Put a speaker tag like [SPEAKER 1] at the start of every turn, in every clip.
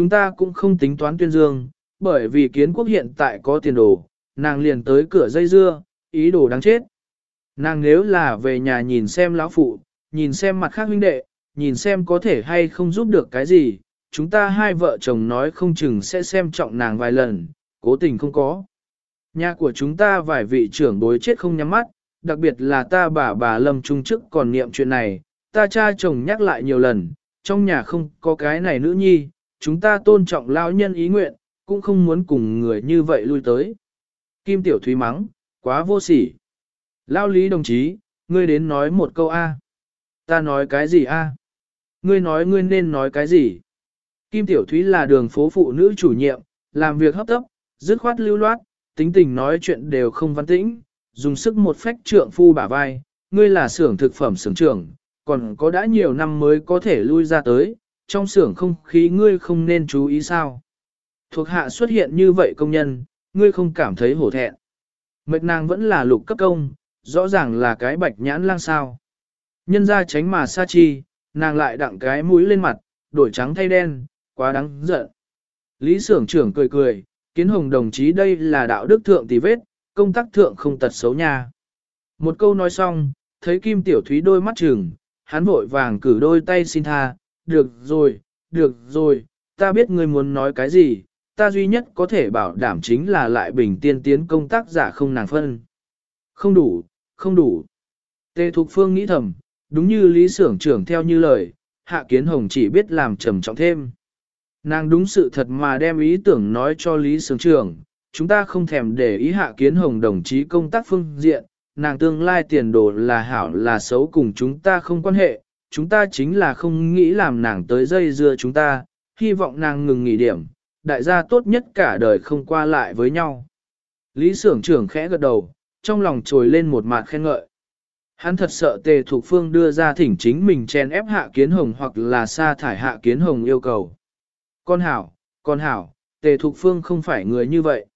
[SPEAKER 1] chúng ta cũng không tính toán tuyên dương, bởi vì kiến quốc hiện tại có tiền đồ, nàng liền tới cửa dây dưa, ý đồ đáng chết. Nàng nếu là về nhà nhìn xem lão phụ, nhìn xem mặt khác huynh đệ, nhìn xem có thể hay không giúp được cái gì, chúng ta hai vợ chồng nói không chừng sẽ xem trọng nàng vài lần, cố tình không có. Nhà của chúng ta vài vị trưởng bối chết không nhắm mắt, đặc biệt là ta bà bà Lâm Trung chức còn niệm chuyện này, ta cha chồng nhắc lại nhiều lần, trong nhà không có cái này nữ nhi, chúng ta tôn trọng lao nhân ý nguyện, cũng không muốn cùng người như vậy lui tới. Kim Tiểu Thúy mắng, quá vô sỉ. Lao lý đồng chí, ngươi đến nói một câu A. Ta nói cái gì A? Ngươi nói ngươi nên nói cái gì? Kim Tiểu Thúy là đường phố phụ nữ chủ nhiệm, làm việc hấp tấp, dứt khoát lưu loát, tính tình nói chuyện đều không văn tĩnh, dùng sức một phách trượng phu bả vai, ngươi là xưởng thực phẩm xưởng trưởng, còn có đã nhiều năm mới có thể lui ra tới, trong xưởng không khí ngươi không nên chú ý sao. Thuộc hạ xuất hiện như vậy công nhân, ngươi không cảm thấy hổ thẹn. Mệt nàng vẫn là lục cấp công, rõ ràng là cái bạch nhãn lang sao. Nhân ra tránh mà sa chi, nàng lại đặng cái mũi lên mặt, đổi trắng thay đen, quá đáng giận. Lý xưởng trưởng cười cười, kiến hồng đồng chí đây là đạo đức thượng tỷ vết, công tác thượng không tật xấu nha. Một câu nói xong, thấy Kim Tiểu Thúy đôi mắt trừng, hắn vội vàng cử đôi tay xin tha, được rồi, được rồi, ta biết ngươi muốn nói cái gì, ta duy nhất có thể bảo đảm chính là lại bình tiên tiến công tác giả không nàng phân. Không đủ, không đủ. Tề Thục Phương nghĩ thầm, đúng như lý sưởng trưởng theo như lời, Hạ Kiến Hồng chỉ biết làm trầm trọng thêm. Nàng đúng sự thật mà đem ý tưởng nói cho lý sưởng trưởng, chúng ta không thèm để ý Hạ Kiến Hồng đồng chí công tác phương diện, nàng tương lai tiền đồ là hảo là xấu cùng chúng ta không quan hệ, chúng ta chính là không nghĩ làm nàng tới dây dưa chúng ta, hy vọng nàng ngừng nghỉ điểm, đại gia tốt nhất cả đời không qua lại với nhau. Lý xưởng trưởng khẽ gật đầu, trong lòng trồi lên một mạt khen ngợi. Hắn thật sợ tề thuộc phương đưa ra thỉnh chính mình chen ép hạ kiến hồng hoặc là sa thải hạ kiến hồng yêu cầu. Con hảo, con hảo, tề thuộc phương không phải người như vậy.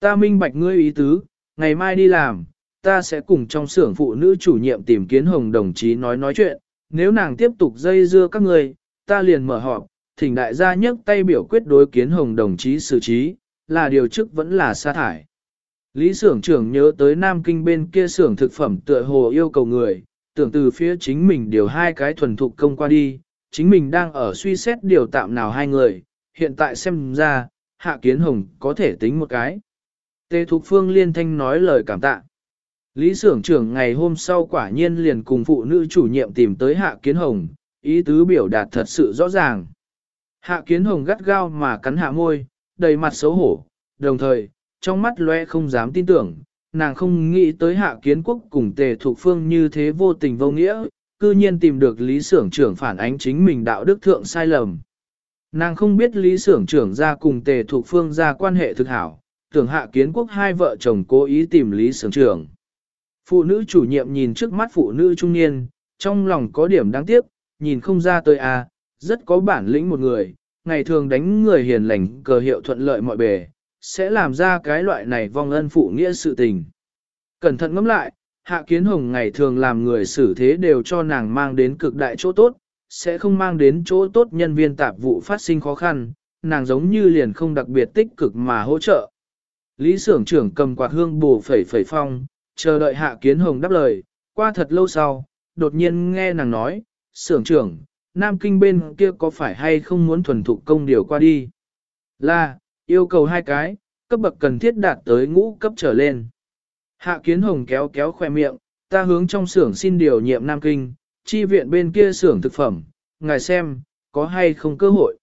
[SPEAKER 1] Ta minh bạch ngươi ý tứ, ngày mai đi làm, ta sẽ cùng trong xưởng phụ nữ chủ nhiệm tìm kiến hồng đồng chí nói nói chuyện, nếu nàng tiếp tục dây dưa các người, ta liền mở họp, thỉnh đại gia nhấc tay biểu quyết đối kiến hồng đồng chí xử trí, là điều chức vẫn là sa thải. Lý xưởng trưởng nhớ tới Nam Kinh bên kia xưởng thực phẩm tựa hồ yêu cầu người, tưởng từ phía chính mình điều hai cái thuần thục công qua đi, chính mình đang ở suy xét điều tạm nào hai người, hiện tại xem ra, Hạ Kiến Hồng có thể tính một cái. Tề Thục Phương liên thanh nói lời cảm tạ. Lý xưởng trưởng ngày hôm sau quả nhiên liền cùng phụ nữ chủ nhiệm tìm tới Hạ Kiến Hồng, ý tứ biểu đạt thật sự rõ ràng. Hạ Kiến Hồng gắt gao mà cắn hạ môi, đầy mặt xấu hổ, đồng thời, trong mắt loe không dám tin tưởng, nàng không nghĩ tới Hạ Kiến Quốc cùng Tề Thục Phương như thế vô tình vô nghĩa, cư nhiên tìm được Lý xưởng trưởng phản ánh chính mình đạo đức thượng sai lầm. Nàng không biết Lý xưởng trưởng ra cùng Tề Thục Phương ra quan hệ thực hảo, tưởng Hạ Kiến Quốc hai vợ chồng cố ý tìm Lý xưởng trưởng. Phụ nữ chủ nhiệm nhìn trước mắt phụ nữ trung niên, trong lòng có điểm đáng tiếc, nhìn không ra tôi à, rất có bản lĩnh một người, ngày thường đánh người hiền lành cờ hiệu thuận lợi mọi bề, sẽ làm ra cái loại này vong ân phụ nghĩa sự tình. Cẩn thận ngẫm lại, Hạ Kiến Hồng ngày thường làm người xử thế đều cho nàng mang đến cực đại chỗ tốt, sẽ không mang đến chỗ tốt nhân viên tạp vụ phát sinh khó khăn, nàng giống như liền không đặc biệt tích cực mà hỗ trợ. Lý xưởng trưởng cầm quạt hương bù phẩy phẩy phong, chờ đợi Hạ Kiến Hồng đáp lời, qua thật lâu sau, đột nhiên nghe nàng nói, sưởng trưởng, Nam Kinh bên kia có phải hay không muốn thuần thục công điều qua đi? Là, yêu cầu hai cái, cấp bậc cần thiết đạt tới ngũ cấp trở lên. Hạ Kiến Hồng kéo kéo khoe miệng, ta hướng trong xưởng xin điều nhiệm Nam Kinh, chi viện bên kia xưởng thực phẩm, ngài xem, có hay không cơ hội.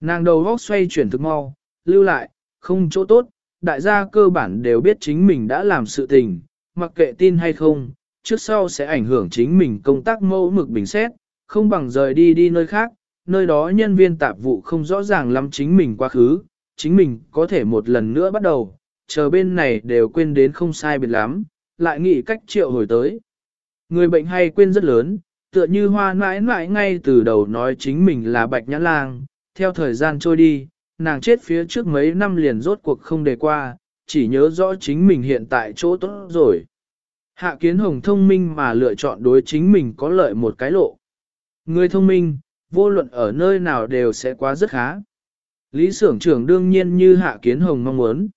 [SPEAKER 1] Nàng đầu góc xoay chuyển thực mau, lưu lại, không chỗ tốt, đại gia cơ bản đều biết chính mình đã làm sự tình, mặc kệ tin hay không, trước sau sẽ ảnh hưởng chính mình công tác mẫu mực bình xét, không bằng rời đi đi nơi khác, nơi đó nhân viên tạp vụ không rõ ràng lắm chính mình quá khứ, chính mình có thể một lần nữa bắt đầu, chờ bên này đều quên đến không sai biệt lắm, lại nghĩ cách triệu hồi tới. Người bệnh hay quên rất lớn, tựa như hoa mãi mãi ngay từ đầu nói chính mình là bạch nhã lang, theo thời gian trôi đi, nàng chết phía trước mấy năm liền rốt cuộc không đề qua, chỉ nhớ rõ chính mình hiện tại chỗ tốt rồi. Hạ kiến hồng thông minh mà lựa chọn đối chính mình có lợi một cái lộ. Người thông minh, vô luận ở nơi nào đều sẽ quá rất khá. Lý xưởng trưởng đương nhiên như Hạ Kiến Hồng mong muốn.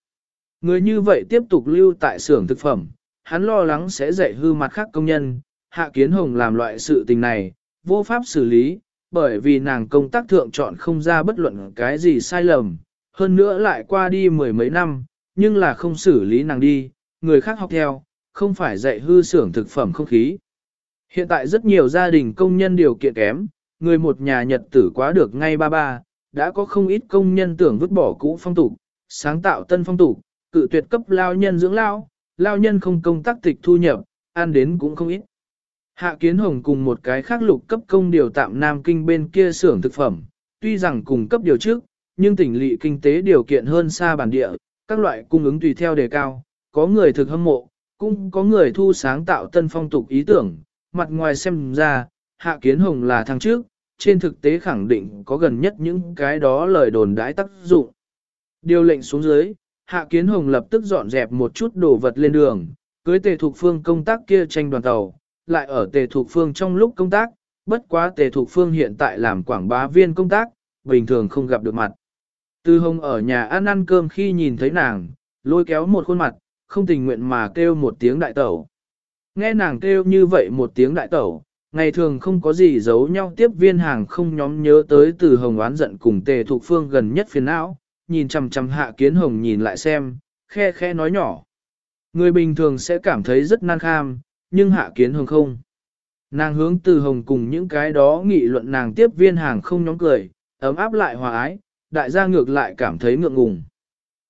[SPEAKER 1] Người như vậy tiếp tục lưu tại xưởng thực phẩm, hắn lo lắng sẽ dạy hư mặt khác công nhân. Hạ Kiến Hồng làm loại sự tình này, vô pháp xử lý, bởi vì nàng công tác thượng chọn không ra bất luận cái gì sai lầm, hơn nữa lại qua đi mười mấy năm, nhưng là không xử lý nàng đi, người khác học theo, không phải dạy hư xưởng thực phẩm không khí. Hiện tại rất nhiều gia đình công nhân điều kiện kém, người một nhà nhật tử quá được ngay ba ba, đã có không ít công nhân tưởng vứt bỏ cũ phong tục, sáng tạo tân phong tục, cự tuyệt cấp lao nhân dưỡng lao, lao nhân không công tác tịch thu nhập, ăn đến cũng không ít. Hạ Kiến Hồng cùng một cái khác lục cấp công điều tạm Nam Kinh bên kia xưởng thực phẩm, tuy rằng cùng cấp điều trước, nhưng tỉnh lỵ kinh tế điều kiện hơn xa bản địa, các loại cung ứng tùy theo đề cao, có người thực hâm mộ, cũng có người thu sáng tạo tân phong tục ý tưởng, mặt ngoài xem ra, Hạ Kiến Hồng là thằng trước, trên thực tế khẳng định có gần nhất những cái đó lời đồn đãi tác dụng. Điều lệnh xuống dưới, Hạ Kiến Hồng lập tức dọn dẹp một chút đồ vật lên đường, cưới tề thuộc phương công tác kia tranh đoàn tàu, lại ở tề thuộc phương trong lúc công tác, bất quá tề thuộc phương hiện tại làm quảng bá viên công tác, bình thường không gặp được mặt. Tư Hồng ở nhà ăn ăn cơm khi nhìn thấy nàng, lôi kéo một khuôn mặt, không tình nguyện mà kêu một tiếng đại tẩu. Nghe nàng kêu như vậy một tiếng đại tẩu, ngày thường không có gì giấu nhau tiếp viên hàng không nhóm nhớ tới từ hồng oán giận cùng tề thuộc phương gần nhất phiền não, nhìn chằm chằm hạ kiến hồng nhìn lại xem, khe khe nói nhỏ. Người bình thường sẽ cảm thấy rất nan kham, nhưng hạ kiến hồng không. Nàng hướng từ hồng cùng những cái đó nghị luận nàng tiếp viên hàng không nhóm cười, ấm áp lại hòa ái, đại gia ngược lại cảm thấy ngượng ngùng.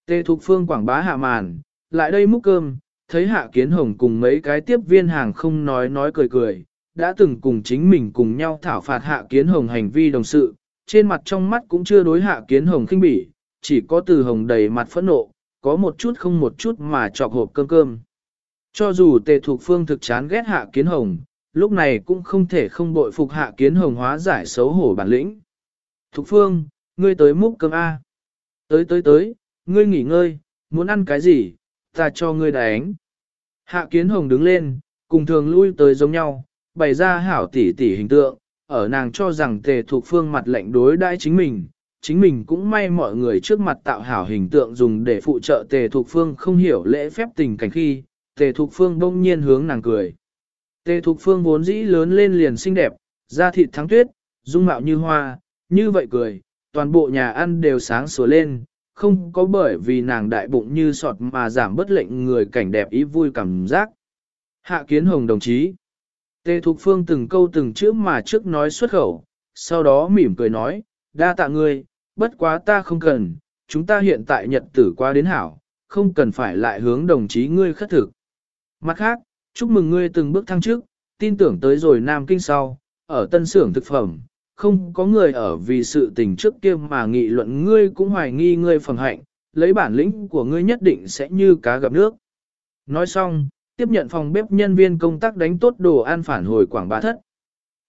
[SPEAKER 1] Tề Thục Phương quảng bá hạ màn, lại đây múc cơm, thấy Hạ Kiến Hồng cùng mấy cái tiếp viên hàng không nói nói cười cười, đã từng cùng chính mình cùng nhau thảo phạt Hạ Kiến Hồng hành vi đồng sự, trên mặt trong mắt cũng chưa đối Hạ Kiến Hồng khinh bỉ, chỉ có từ hồng đầy mặt phẫn nộ, có một chút không một chút mà chọc hộp cơm cơm. Cho dù Tề Thục Phương thực chán ghét Hạ Kiến Hồng, lúc này cũng không thể không bội phục Hạ Kiến Hồng hóa giải xấu hổ bản lĩnh. Thục Phương, ngươi tới múc cơm A. Tới tới tới, ngươi nghỉ ngơi, muốn ăn cái gì, ta cho ngươi đánh. Hạ kiến hồng đứng lên, cùng thường lui tới giống nhau, bày ra hảo tỷ tỷ hình tượng, ở nàng cho rằng tề thuộc phương mặt lệnh đối đãi chính mình, chính mình cũng may mọi người trước mặt tạo hảo hình tượng dùng để phụ trợ tề thuộc phương không hiểu lễ phép tình cảnh khi, tề thuộc phương bỗng nhiên hướng nàng cười. Tề thuộc phương vốn dĩ lớn lên liền xinh đẹp, da thịt thắng tuyết, dung mạo như hoa, như vậy cười, toàn bộ nhà ăn đều sáng sủa lên, không có bởi vì nàng đại bụng như sọt mà giảm bất lệnh người cảnh đẹp ý vui cảm giác. Hạ kiến hồng đồng chí. Tề Thục Phương từng câu từng chữ mà trước nói xuất khẩu, sau đó mỉm cười nói, đa tạ ngươi, bất quá ta không cần, chúng ta hiện tại nhật tử qua đến hảo, không cần phải lại hướng đồng chí ngươi khất thực. Mặt khác, chúc mừng ngươi từng bước thăng trước, tin tưởng tới rồi Nam Kinh sau, ở tân xưởng thực phẩm, không có người ở vì sự tình trước kia mà nghị luận ngươi cũng hoài nghi ngươi phần hạnh, lấy bản lĩnh của ngươi nhất định sẽ như cá gặp nước. Nói xong, tiếp nhận phòng bếp nhân viên công tác đánh tốt đồ ăn phản hồi quảng bá thất.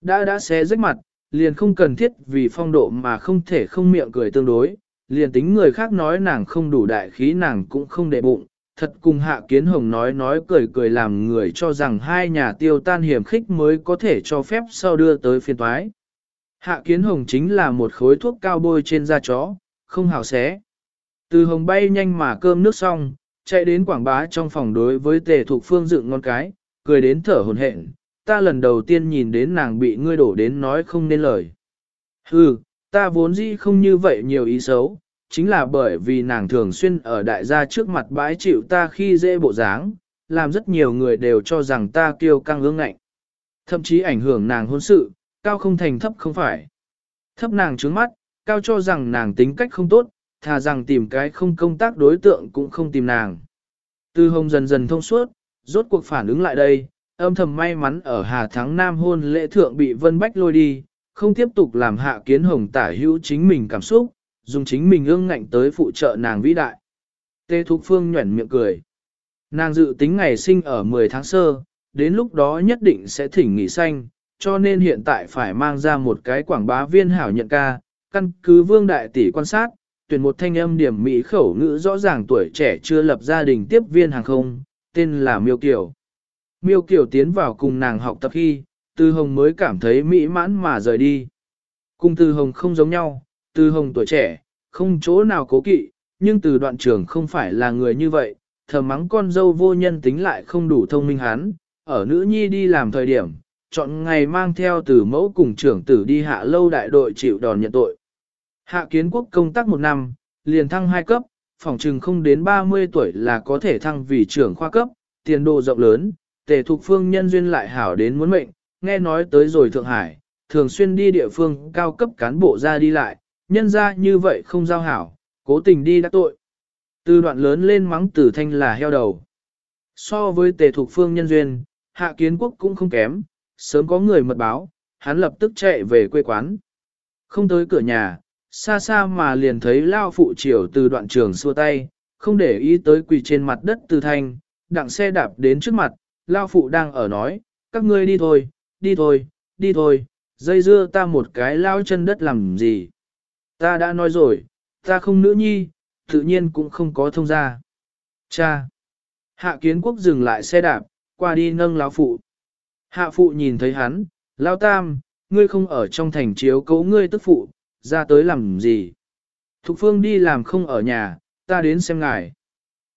[SPEAKER 1] Đã đã xé rách mặt, liền không cần thiết vì phong độ mà không thể không miệng cười tương đối, liền tính người khác nói nàng không đủ đại khí nàng cũng không để bụng, thật cùng hạ kiến hồng nói nói cười cười làm người cho rằng hai nhà tiêu tan hiểm khích mới có thể cho phép sau đưa tới phiên toái. Hạ kiến hồng chính là một khối thuốc cao bôi trên da chó, không hào xé. Từ hồng bay nhanh mà cơm nước xong, chạy đến quảng bá trong phòng đối với tề thuộc phương dựng ngon cái, cười đến thở hồn hển. ta lần đầu tiên nhìn đến nàng bị ngươi đổ đến nói không nên lời. Hừ, ta vốn dĩ không như vậy nhiều ý xấu, chính là bởi vì nàng thường xuyên ở đại gia trước mặt bãi chịu ta khi dễ bộ dáng, làm rất nhiều người đều cho rằng ta kiêu căng ương ngạnh. Thậm chí ảnh hưởng nàng hôn sự, cao không thành thấp không phải. Thấp nàng trướng mắt, cao cho rằng nàng tính cách không tốt, thà rằng tìm cái không công tác đối tượng cũng không tìm nàng. tư hồng dần dần thông suốt, rốt cuộc phản ứng lại đây, âm thầm may mắn ở Hà Thắng Nam hôn lễ thượng bị Vân Bách lôi đi, không tiếp tục làm hạ kiến hồng tả hữu chính mình cảm xúc, dùng chính mình ương ngạnh tới phụ trợ nàng vĩ đại. Tê Thục Phương nhuẩn miệng cười. Nàng dự tính ngày sinh ở 10 tháng sơ, đến lúc đó nhất định sẽ thỉnh nghỉ xanh, cho nên hiện tại phải mang ra một cái quảng bá viên hảo nhận ca, căn cứ vương đại tỷ quan sát, tuyển một thanh âm điểm mỹ khẩu ngữ rõ ràng tuổi trẻ chưa lập gia đình tiếp viên hàng không, tên là Miêu Kiều. Miêu Kiều tiến vào cùng nàng học tập khi, Tư Hồng mới cảm thấy mỹ mãn mà rời đi. Cùng Tư Hồng không giống nhau, Tư Hồng tuổi trẻ, không chỗ nào cố kỵ, nhưng từ đoạn trường không phải là người như vậy, Thờ mắng con dâu vô nhân tính lại không đủ thông minh hắn, ở nữ nhi đi làm thời điểm, chọn ngày mang theo từ mẫu cùng trưởng tử đi hạ lâu đại đội chịu đòn nhận tội. Hạ kiến quốc công tác một năm, liền thăng hai cấp, phòng trừng không đến 30 tuổi là có thể thăng vì trưởng khoa cấp, tiền đồ rộng lớn, tề thục phương nhân duyên lại hảo đến muốn mệnh, nghe nói tới rồi Thượng Hải, thường xuyên đi địa phương cao cấp cán bộ ra đi lại, nhân ra như vậy không giao hảo, cố tình đi đã tội. Từ đoạn lớn lên mắng tử thanh là heo đầu. So với tề thục phương nhân duyên, hạ kiến quốc cũng không kém, sớm có người mật báo, hắn lập tức chạy về quê quán. Không tới cửa nhà, xa xa mà liền thấy lao phụ triều từ đoạn trường xua tay, không để ý tới quỳ trên mặt đất từ thanh, đặng xe đạp đến trước mặt, lao phụ đang ở nói, các ngươi đi thôi, đi thôi, đi thôi, dây dưa ta một cái lao chân đất làm gì. Ta đã nói rồi, ta không nữ nhi, tự nhiên cũng không có thông gia. Cha! Hạ kiến quốc dừng lại xe đạp, qua đi nâng lão phụ. Hạ phụ nhìn thấy hắn, lao tam, ngươi không ở trong thành chiếu cấu ngươi tức phụ, ra tới làm gì? Thục phương đi làm không ở nhà, ta đến xem ngài.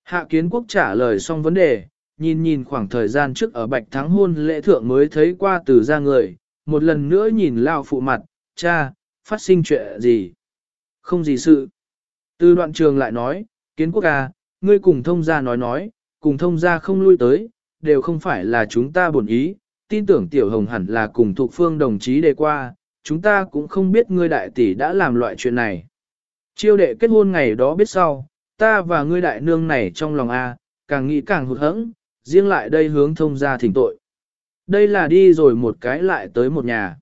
[SPEAKER 1] Hạ kiến quốc trả lời xong vấn đề, nhìn nhìn khoảng thời gian trước ở bạch thắng hôn lễ thượng mới thấy qua từ ra người, một lần nữa nhìn lao phụ mặt, cha, phát sinh chuyện gì? Không gì sự. Từ đoạn trường lại nói, kiến quốc à, ngươi cùng thông gia nói nói, cùng thông gia không lui tới, đều không phải là chúng ta buồn ý, tin tưởng tiểu hồng hẳn là cùng thuộc phương đồng chí đề qua, chúng ta cũng không biết ngươi đại tỷ đã làm loại chuyện này. Chiêu đệ kết hôn ngày đó biết sau, ta và ngươi đại nương này trong lòng A, càng nghĩ càng hụt hẫng, riêng lại đây hướng thông gia thỉnh tội. Đây là đi rồi một cái lại tới một nhà.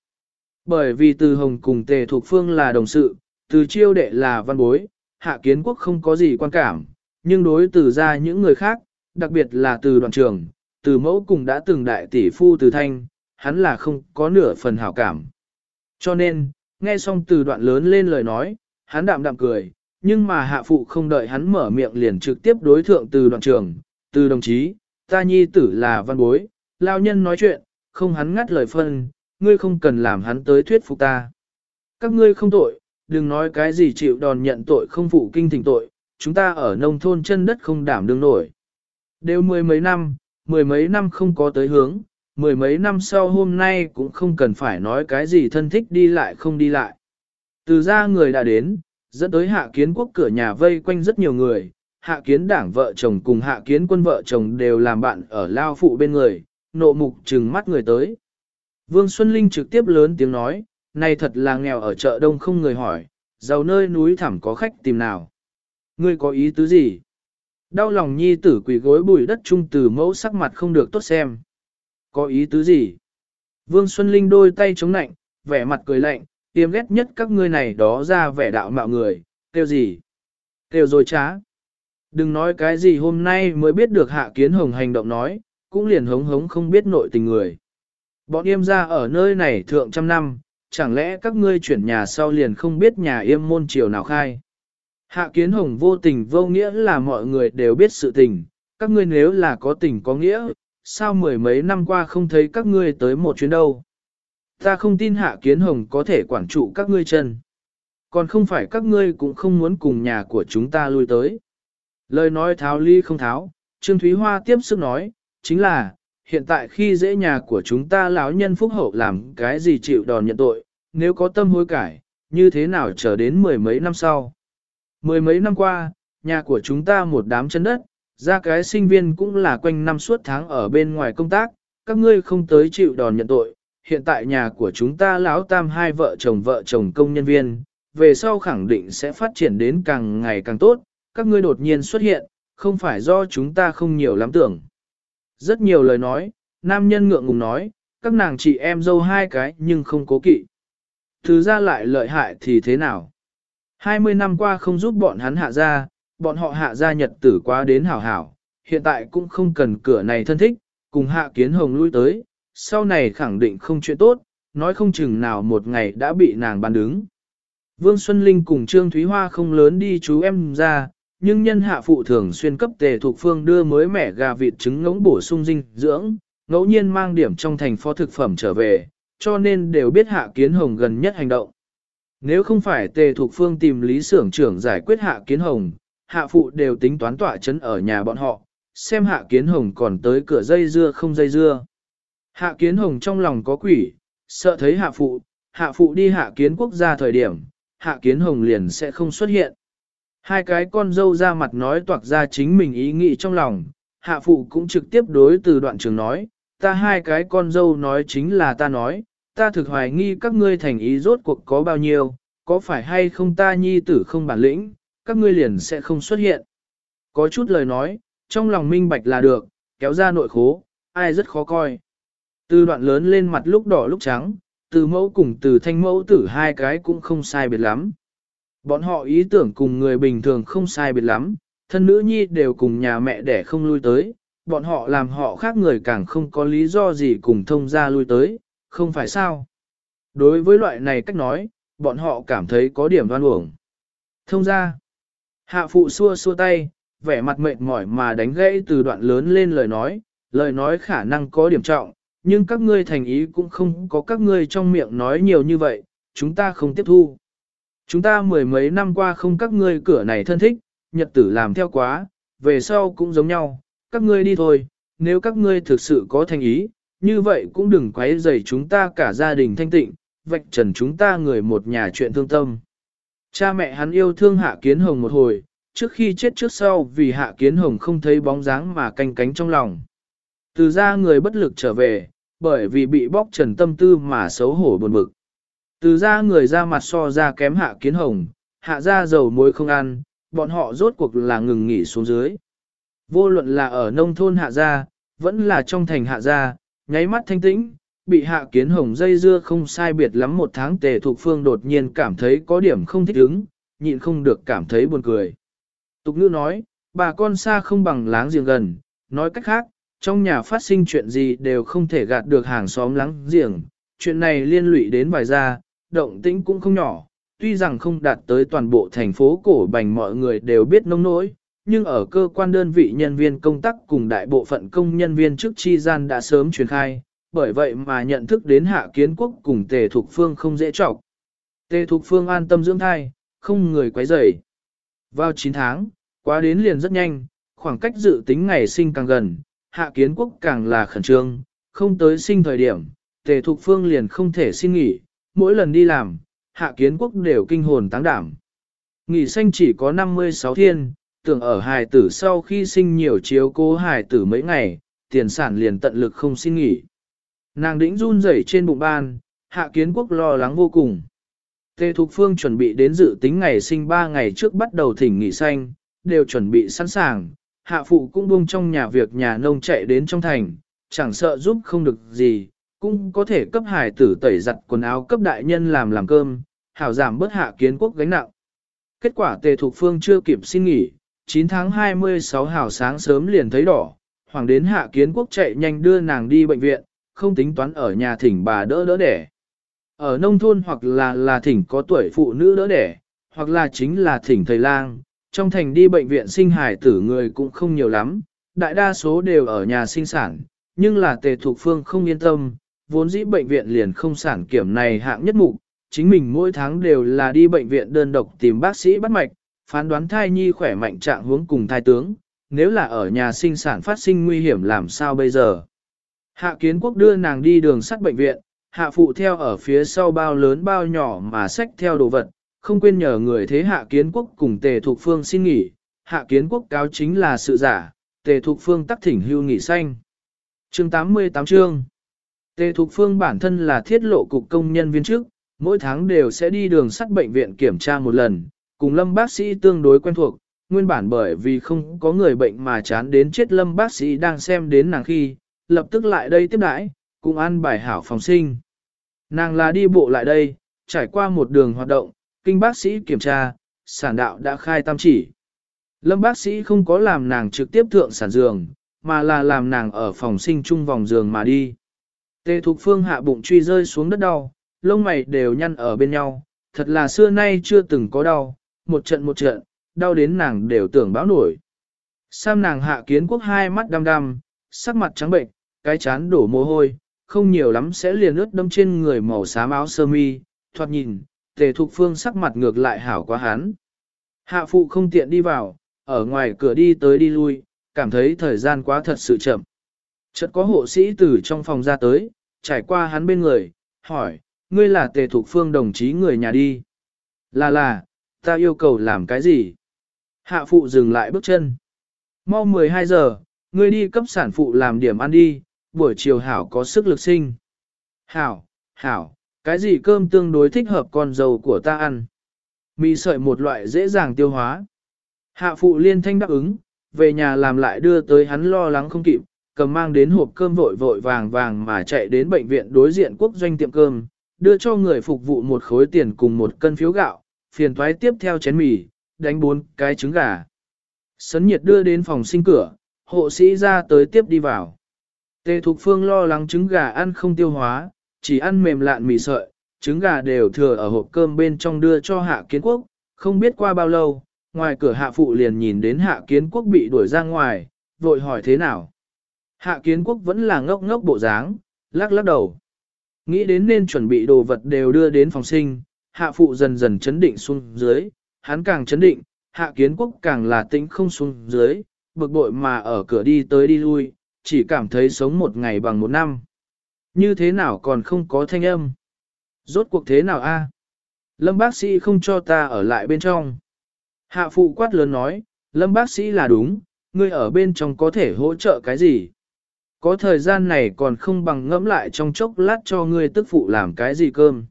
[SPEAKER 1] Bởi vì từ hồng cùng tề thuộc phương là đồng sự, từ chiêu đệ là văn bối, hạ kiến quốc không có gì quan cảm, nhưng đối từ ra những người khác, đặc biệt là từ đoàn trường, từ mẫu cùng đã từng đại tỷ phu từ thanh, hắn là không có nửa phần hảo cảm. Cho nên, nghe xong từ đoạn lớn lên lời nói, hắn đạm đạm cười, nhưng mà hạ phụ không đợi hắn mở miệng liền trực tiếp đối thượng từ đoạn trường, từ đồng chí, ta nhi tử là văn bối, lao nhân nói chuyện, không hắn ngắt lời phân, ngươi không cần làm hắn tới thuyết phục ta. Các ngươi không tội, đừng nói cái gì chịu đòn nhận tội không phụ kinh thỉnh tội, chúng ta ở nông thôn chân đất không đảm đương nổi. Đều mười mấy năm, mười mấy năm không có tới hướng, mười mấy năm sau hôm nay cũng không cần phải nói cái gì thân thích đi lại không đi lại. Từ ra người đã đến, dẫn tới hạ kiến quốc cửa nhà vây quanh rất nhiều người, hạ kiến đảng vợ chồng cùng hạ kiến quân vợ chồng đều làm bạn ở lao phụ bên người, nộ mục trừng mắt người tới. Vương Xuân Linh trực tiếp lớn tiếng nói, này thật là nghèo ở chợ đông không người hỏi, giàu nơi núi thẳm có khách tìm nào. Ngươi có ý tứ gì? Đau lòng nhi tử quỷ gối bùi đất trung từ mẫu sắc mặt không được tốt xem. Có ý tứ gì? Vương Xuân Linh đôi tay chống nạnh, vẻ mặt cười lạnh, tiêm ghét nhất các ngươi này đó ra vẻ đạo mạo người, kêu gì? Kêu rồi trá. Đừng nói cái gì hôm nay mới biết được hạ kiến hồng hành động nói, cũng liền hống hống không biết nội tình người. Bọn yêm ra ở nơi này thượng trăm năm, chẳng lẽ các ngươi chuyển nhà sau liền không biết nhà yêm môn triều nào khai? Hạ kiến hồng vô tình vô nghĩa là mọi người đều biết sự tình, các ngươi nếu là có tình có nghĩa, sao mười mấy năm qua không thấy các ngươi tới một chuyến đâu. Ta không tin hạ kiến hồng có thể quản trụ các ngươi chân. Còn không phải các ngươi cũng không muốn cùng nhà của chúng ta lui tới. Lời nói tháo ly không tháo, Trương Thúy Hoa tiếp sức nói, chính là, hiện tại khi dễ nhà của chúng ta lão nhân phúc hậu làm cái gì chịu đòn nhận tội, nếu có tâm hối cải, như thế nào chờ đến mười mấy năm sau. Mười mấy năm qua, nhà của chúng ta một đám chân đất, ra cái sinh viên cũng là quanh năm suốt tháng ở bên ngoài công tác, các ngươi không tới chịu đòn nhận tội. Hiện tại nhà của chúng ta lão tam hai vợ chồng vợ chồng công nhân viên, về sau khẳng định sẽ phát triển đến càng ngày càng tốt, các ngươi đột nhiên xuất hiện, không phải do chúng ta không nhiều lắm tưởng. Rất nhiều lời nói, nam nhân ngượng ngùng nói, các nàng chị em dâu hai cái nhưng không cố kỵ. Thứ ra lại lợi hại thì thế nào? 20 năm qua không giúp bọn hắn hạ ra, bọn họ hạ ra nhật tử quá đến hảo hảo, hiện tại cũng không cần cửa này thân thích, cùng hạ kiến hồng lui tới, sau này khẳng định không chuyện tốt, nói không chừng nào một ngày đã bị nàng bàn đứng. Vương Xuân Linh cùng Trương Thúy Hoa không lớn đi chú em ra, nhưng nhân hạ phụ thường xuyên cấp tề thuộc phương đưa mới mẻ gà vịt trứng ngỗng bổ sung dinh dưỡng, ngẫu nhiên mang điểm trong thành phó thực phẩm trở về, cho nên đều biết hạ kiến hồng gần nhất hành động. Nếu không phải tề thuộc phương tìm lý xưởng trưởng giải quyết hạ kiến hồng, hạ phụ đều tính toán tỏa chấn ở nhà bọn họ, xem hạ kiến hồng còn tới cửa dây dưa không dây dưa. Hạ kiến hồng trong lòng có quỷ, sợ thấy hạ phụ, hạ phụ đi hạ kiến quốc gia thời điểm, hạ kiến hồng liền sẽ không xuất hiện. Hai cái con dâu ra mặt nói toạc ra chính mình ý nghĩ trong lòng, hạ phụ cũng trực tiếp đối từ đoạn trường nói, ta hai cái con dâu nói chính là ta nói, ta thực hoài nghi các ngươi thành ý rốt cuộc có bao nhiêu, có phải hay không ta nhi tử không bản lĩnh, các ngươi liền sẽ không xuất hiện. Có chút lời nói, trong lòng minh bạch là được, kéo ra nội khố, ai rất khó coi. Từ đoạn lớn lên mặt lúc đỏ lúc trắng, từ mẫu cùng từ thanh mẫu tử hai cái cũng không sai biệt lắm. Bọn họ ý tưởng cùng người bình thường không sai biệt lắm, thân nữ nhi đều cùng nhà mẹ đẻ không lui tới, bọn họ làm họ khác người càng không có lý do gì cùng thông ra lui tới, không phải sao. Đối với loại này cách nói, bọn họ cảm thấy có điểm đoan uổng. Thông ra, hạ phụ xua xua tay, vẻ mặt mệt mỏi mà đánh gãy từ đoạn lớn lên lời nói, lời nói khả năng có điểm trọng, nhưng các ngươi thành ý cũng không có các ngươi trong miệng nói nhiều như vậy, chúng ta không tiếp thu. Chúng ta mười mấy năm qua không các ngươi cửa này thân thích, nhật tử làm theo quá, về sau cũng giống nhau, các ngươi đi thôi, nếu các ngươi thực sự có thành ý, như vậy cũng đừng quấy rầy chúng ta cả gia đình thanh tịnh, vạch trần chúng ta người một nhà chuyện thương tâm. Cha mẹ hắn yêu thương Hạ Kiến Hồng một hồi, trước khi chết trước sau vì Hạ Kiến Hồng không thấy bóng dáng mà canh cánh trong lòng. Từ ra người bất lực trở về, bởi vì bị bóc trần tâm tư mà xấu hổ buồn bực. Từ ra người ra mặt so ra kém Hạ Kiến Hồng, hạ ra dầu muối không ăn, bọn họ rốt cuộc là ngừng nghỉ xuống dưới. Vô luận là ở nông thôn hạ gia, vẫn là trong thành hạ gia, nháy mắt thanh tĩnh, bị hạ kiến hồng dây dưa không sai biệt lắm một tháng tề thuộc phương đột nhiên cảm thấy có điểm không thích ứng, nhịn không được cảm thấy buồn cười. Tục ngữ nói, bà con xa không bằng láng giềng gần, nói cách khác, trong nhà phát sinh chuyện gì đều không thể gạt được hàng xóm láng giềng, chuyện này liên lụy đến vài gia, động tĩnh cũng không nhỏ, tuy rằng không đạt tới toàn bộ thành phố cổ bành mọi người đều biết nông nỗi, nhưng ở cơ quan đơn vị nhân viên công tác cùng đại bộ phận công nhân viên trước chi gian đã sớm truyền khai, bởi vậy mà nhận thức đến hạ kiến quốc cùng tề thục phương không dễ trọc. Tề thục phương an tâm dưỡng thai, không người quấy rầy. Vào 9 tháng, quá đến liền rất nhanh, khoảng cách dự tính ngày sinh càng gần, hạ kiến quốc càng là khẩn trương, không tới sinh thời điểm, tề thục phương liền không thể xin nghỉ, mỗi lần đi làm, hạ kiến quốc đều kinh hồn táng đảm. Nghỉ sinh chỉ có 56 thiên, tưởng ở hài tử sau khi sinh nhiều chiếu cố hài tử mấy ngày, tiền sản liền tận lực không xin nghỉ. Nàng đĩnh run rẩy trên bụng ban, hạ kiến quốc lo lắng vô cùng. Tề Thục Phương chuẩn bị đến dự tính ngày sinh 3 ngày trước bắt đầu thỉnh nghỉ xanh, đều chuẩn bị sẵn sàng. Hạ phụ cũng buông trong nhà việc nhà nông chạy đến trong thành, chẳng sợ giúp không được gì, cũng có thể cấp hải tử tẩy giặt quần áo cấp đại nhân làm làm cơm, hảo giảm bớt hạ kiến quốc gánh nặng. Kết quả Tề Thục Phương chưa kịp xin nghỉ, 9 tháng 26 hảo sáng sớm liền thấy đỏ, hoàng đến hạ kiến quốc chạy nhanh đưa nàng đi bệnh viện, không tính toán ở nhà thỉnh bà đỡ đỡ đẻ. Ở nông thôn hoặc là là thỉnh có tuổi phụ nữ đỡ đẻ, hoặc là chính là thỉnh thầy lang, trong thành đi bệnh viện sinh hài tử người cũng không nhiều lắm, đại đa số đều ở nhà sinh sản, nhưng là tề thuộc phương không yên tâm, vốn dĩ bệnh viện liền không sản kiểm này hạng nhất mục, chính mình mỗi tháng đều là đi bệnh viện đơn độc tìm bác sĩ bắt mạch, phán đoán thai nhi khỏe mạnh trạng huống cùng thai tướng, nếu là ở nhà sinh sản phát sinh nguy hiểm làm sao bây giờ. Hạ kiến quốc đưa nàng đi đường sắt bệnh viện, hạ phụ theo ở phía sau bao lớn bao nhỏ mà xách theo đồ vật, không quên nhờ người thế hạ kiến quốc cùng tề thục phương xin nghỉ, hạ kiến quốc cáo chính là sự giả, tề thục phương tắc thỉnh hưu nghỉ xanh. Chương 88 chương Tề thục phương bản thân là thiết lộ cục công nhân viên chức, mỗi tháng đều sẽ đi đường sắt bệnh viện kiểm tra một lần, cùng lâm bác sĩ tương đối quen thuộc, nguyên bản bởi vì không có người bệnh mà chán đến chết lâm bác sĩ đang xem đến nàng khi, lập tức lại đây tiếp đãi, cùng ăn bài hảo phòng sinh. Nàng là đi bộ lại đây, trải qua một đường hoạt động, kinh bác sĩ kiểm tra, sản đạo đã khai tam chỉ. Lâm bác sĩ không có làm nàng trực tiếp thượng sản giường, mà là làm nàng ở phòng sinh chung vòng giường mà đi. Tề Thục Phương hạ bụng truy rơi xuống đất đau, lông mày đều nhăn ở bên nhau, thật là xưa nay chưa từng có đau, một trận một trận, đau đến nàng đều tưởng báo nổi. Sam nàng hạ kiến quốc hai mắt đăm đăm, sắc mặt trắng bệnh, cái chán đổ mồ hôi, không nhiều lắm sẽ liền ướt đâm trên người màu xám áo sơ mi, thoạt nhìn, tề thục phương sắc mặt ngược lại hảo quá hắn. Hạ phụ không tiện đi vào, ở ngoài cửa đi tới đi lui, cảm thấy thời gian quá thật sự chậm. Chợt có hộ sĩ từ trong phòng ra tới, trải qua hắn bên người, hỏi, ngươi là tề thục phương đồng chí người nhà đi. Là là, ta yêu cầu làm cái gì? Hạ phụ dừng lại bước chân. Mau 12 giờ, ngươi đi cấp sản phụ làm điểm ăn đi, buổi chiều hảo có sức lực sinh. Hảo, hảo, cái gì cơm tương đối thích hợp con dâu của ta ăn? Mì sợi một loại dễ dàng tiêu hóa. Hạ phụ liên thanh đáp ứng, về nhà làm lại đưa tới hắn lo lắng không kịp, cầm mang đến hộp cơm vội vội vàng vàng mà chạy đến bệnh viện đối diện quốc doanh tiệm cơm, đưa cho người phục vụ một khối tiền cùng một cân phiếu gạo, phiền toái tiếp theo chén mì, đánh bốn cái trứng gà. Sấn nhiệt đưa đến phòng sinh cửa, hộ sĩ ra tới tiếp đi vào. Tề Thục Phương lo lắng trứng gà ăn không tiêu hóa, chỉ ăn mềm lạn mì sợi, trứng gà đều thừa ở hộp cơm bên trong đưa cho hạ kiến quốc, không biết qua bao lâu, ngoài cửa hạ phụ liền nhìn đến hạ kiến quốc bị đuổi ra ngoài, vội hỏi thế nào. Hạ kiến quốc vẫn là ngốc ngốc bộ dáng, lắc lắc đầu. Nghĩ đến nên chuẩn bị đồ vật đều đưa đến phòng sinh, hạ phụ dần dần chấn định xuống dưới, hắn càng chấn định, hạ kiến quốc càng là tĩnh không xuống dưới, bực bội mà ở cửa đi tới đi lui, chỉ cảm thấy sống một ngày bằng một năm. Như thế nào còn không có thanh âm? Rốt cuộc thế nào a? Lâm bác sĩ không cho ta ở lại bên trong. Hạ phụ quát lớn nói, Lâm bác sĩ là đúng, ngươi ở bên trong có thể hỗ trợ cái gì? Có thời gian này còn không bằng ngẫm lại trong chốc lát cho ngươi tức phụ làm cái gì cơm.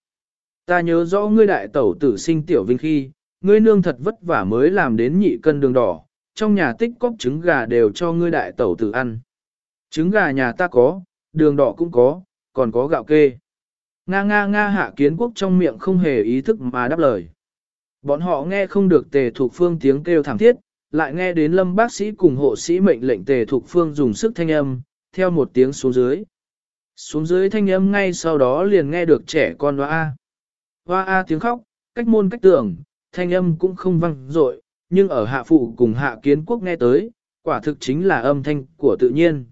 [SPEAKER 1] Ta nhớ rõ ngươi đại tẩu tử sinh tiểu vinh khi, ngươi nương thật vất vả mới làm đến nhị cân đường đỏ, trong nhà tích cóc trứng gà đều cho ngươi đại tẩu tử ăn. Trứng gà nhà ta có, đường đỏ cũng có, còn có gạo kê. Nga nga nga hạ kiến quốc trong miệng không hề ý thức mà đáp lời. Bọn họ nghe không được tề thuộc phương tiếng kêu thảm thiết, lại nghe đến lâm bác sĩ cùng hộ sĩ mệnh lệnh tề thuộc phương dùng sức thanh âm, theo một tiếng xuống dưới. Xuống dưới thanh âm ngay sau đó liền nghe được trẻ con hoa A. Hoa A tiếng khóc, cách môn cách tưởng, thanh âm cũng không vang dội, nhưng ở hạ phụ cùng hạ kiến quốc nghe tới, quả thực chính là âm thanh của tự nhiên.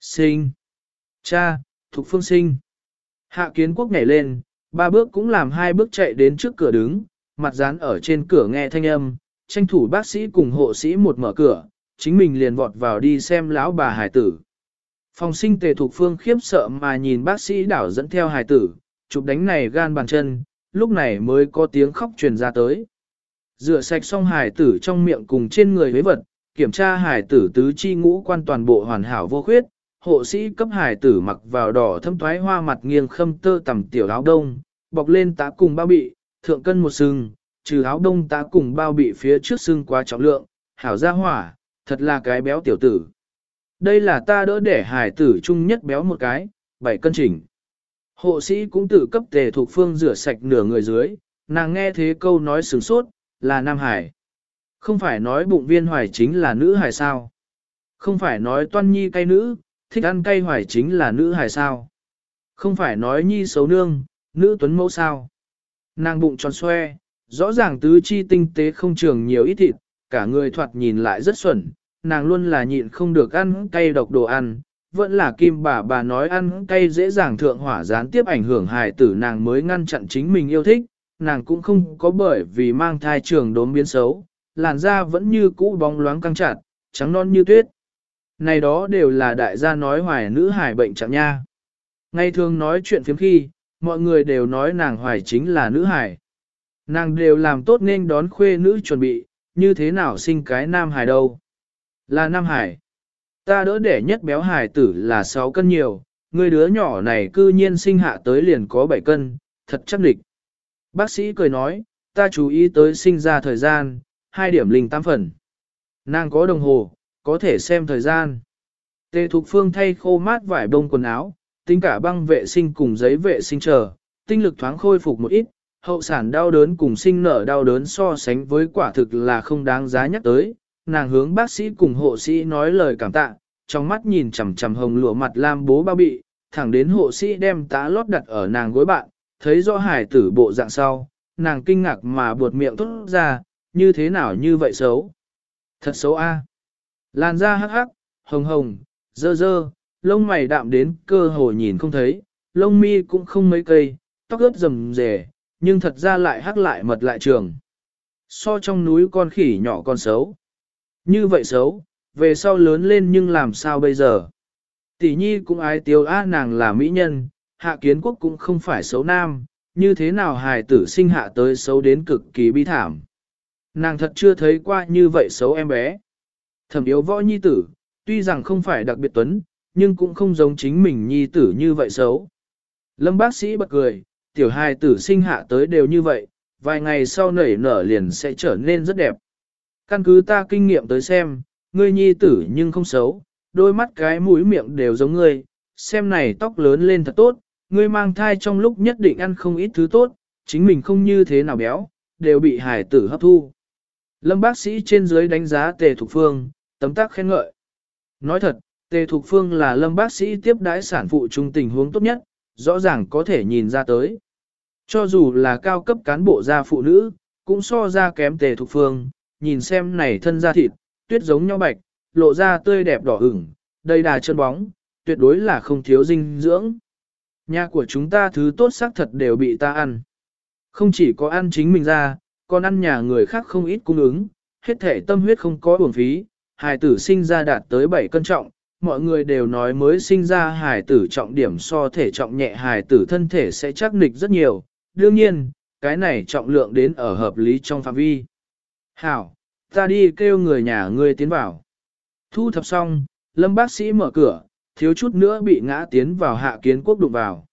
[SPEAKER 1] Sinh. Cha, Thục Phương sinh. Hạ kiến quốc nhảy lên, ba bước cũng làm hai bước chạy đến trước cửa đứng, mặt dán ở trên cửa nghe thanh âm, tranh thủ bác sĩ cùng hộ sĩ một mở cửa, chính mình liền vọt vào đi xem lão bà hải tử. Phòng sinh tề Thục Phương khiếp sợ mà nhìn bác sĩ đảo dẫn theo hải tử, chụp đánh này gan bàn chân, lúc này mới có tiếng khóc truyền ra tới. Rửa sạch xong hải tử trong miệng cùng trên người với vật, kiểm tra hải tử tứ chi ngũ quan toàn bộ hoàn hảo vô khuyết, hộ sĩ cấp hải tử mặc vào đỏ thâm thoái hoa mặt nghiêng khâm tơ tầm tiểu áo đông, bọc lên tá cùng bao bị, thượng cân một sừng, trừ áo đông tá cùng bao bị phía trước sưng quá trọng lượng, hảo ra hỏa, thật là cái béo tiểu tử. Đây là ta đỡ để hải tử chung nhất béo một cái, bảy cân chỉnh. Hộ sĩ cũng tự cấp tề thuộc phương rửa sạch nửa người dưới, nàng nghe thế câu nói sướng sốt, là Nam Hải. Không phải nói bụng viên hoài chính là nữ hải sao. Không phải nói toan nhi cay nữ, thích ăn cay hoài chính là nữ hải sao. Không phải nói nhi xấu nương, nữ tuấn mẫu sao. Nàng bụng tròn xoe, rõ ràng tứ chi tinh tế không trường nhiều ít thịt, cả người thoạt nhìn lại rất xuẩn, nàng luôn là nhịn không được ăn cay độc đồ ăn, vẫn là kim bà bà nói ăn cay dễ dàng thượng hỏa gián tiếp ảnh hưởng hài tử nàng mới ngăn chặn chính mình yêu thích, nàng cũng không có bởi vì mang thai trường đốm biến xấu, làn da vẫn như cũ bóng loáng căng chặt, trắng non như tuyết. Này đó đều là đại gia nói hoài nữ hải bệnh chẳng nha. Ngày thường nói chuyện phiếm khi, mọi người đều nói nàng hoài chính là nữ hải. Nàng đều làm tốt nên đón khuê nữ chuẩn bị, như thế nào sinh cái nam hải đâu. Là nam hải. Ta đỡ đẻ nhất béo hài tử là 6 cân nhiều, người đứa nhỏ này cư nhiên sinh hạ tới liền có 7 cân, thật chắc địch. Bác sĩ cười nói, ta chú ý tới sinh ra thời gian, hai điểm linh tam phần. Nàng có đồng hồ, có thể xem thời gian. Tề Thục Phương thay khô mát vải bông quần áo, tính cả băng vệ sinh cùng giấy vệ sinh chờ, tinh lực thoáng khôi phục một ít, hậu sản đau đớn cùng sinh nở đau đớn so sánh với quả thực là không đáng giá nhắc tới. Nàng hướng bác sĩ cùng hộ sĩ nói lời cảm tạ, trong mắt nhìn chằm chằm hồng lụa mặt lam bố bao bị, thẳng đến hộ sĩ đem tá lót đặt ở nàng gối bạn, thấy rõ hải tử bộ dạng sau, nàng kinh ngạc mà buột miệng thốt ra, như thế nào như vậy xấu. Thật xấu a. Làn da hắc hắc, hồng hồng, dơ dơ, lông mày đạm đến cơ hồ nhìn không thấy, lông mi cũng không mấy cây, tóc ướt rầm rề, nhưng thật ra lại hắc lại mật lại trường. So trong núi con khỉ nhỏ con xấu. Như vậy xấu, về sau lớn lên nhưng làm sao bây giờ? Tỷ nhi cũng ái tiêu á nàng là mỹ nhân, hạ kiến quốc cũng không phải xấu nam, như thế nào hài tử sinh hạ tới xấu đến cực kỳ bi thảm. Nàng thật chưa thấy qua như vậy xấu em bé. Thẩm yếu võ nhi tử, tuy rằng không phải đặc biệt tuấn, nhưng cũng không giống chính mình nhi tử như vậy xấu. Lâm bác sĩ bật cười, tiểu hài tử sinh hạ tới đều như vậy, vài ngày sau nảy nở liền sẽ trở nên rất đẹp. Căn cứ ta kinh nghiệm tới xem, ngươi nhi tử nhưng không xấu, đôi mắt cái mũi miệng đều giống ngươi, xem này tóc lớn lên thật tốt, ngươi mang thai trong lúc nhất định ăn không ít thứ tốt, chính mình không như thế nào béo, đều bị hải tử hấp thu. Lâm bác sĩ trên dưới đánh giá tề thục phương, tấm tác khen ngợi. Nói thật, tề thục phương là lâm bác sĩ tiếp đãi sản phụ trung tình huống tốt nhất, rõ ràng có thể nhìn ra tới. Cho dù là cao cấp cán bộ gia phụ nữ, cũng so ra kém tề thục phương, nhìn xem này thân da thịt, tuyết giống nhau bạch, lộ ra tươi đẹp đỏ ửng, đầy đà chân bóng, tuyệt đối là không thiếu dinh dưỡng. Nhà của chúng ta thứ tốt xác thật đều bị ta ăn. Không chỉ có ăn chính mình ra, còn ăn nhà người khác không ít cung ứng, hết thể tâm huyết không có uổng phí, hài tử sinh ra đạt tới 7 cân trọng, mọi người đều nói mới sinh ra hài tử trọng điểm so thể trọng nhẹ hài tử thân thể sẽ chắc nịch rất nhiều, đương nhiên, cái này trọng lượng đến ở hợp lý trong phạm vi. Hảo, ta đi kêu người nhà ngươi tiến vào. Thu thập xong, lâm bác sĩ mở cửa, thiếu chút nữa bị ngã tiến vào hạ kiến quốc đụng vào.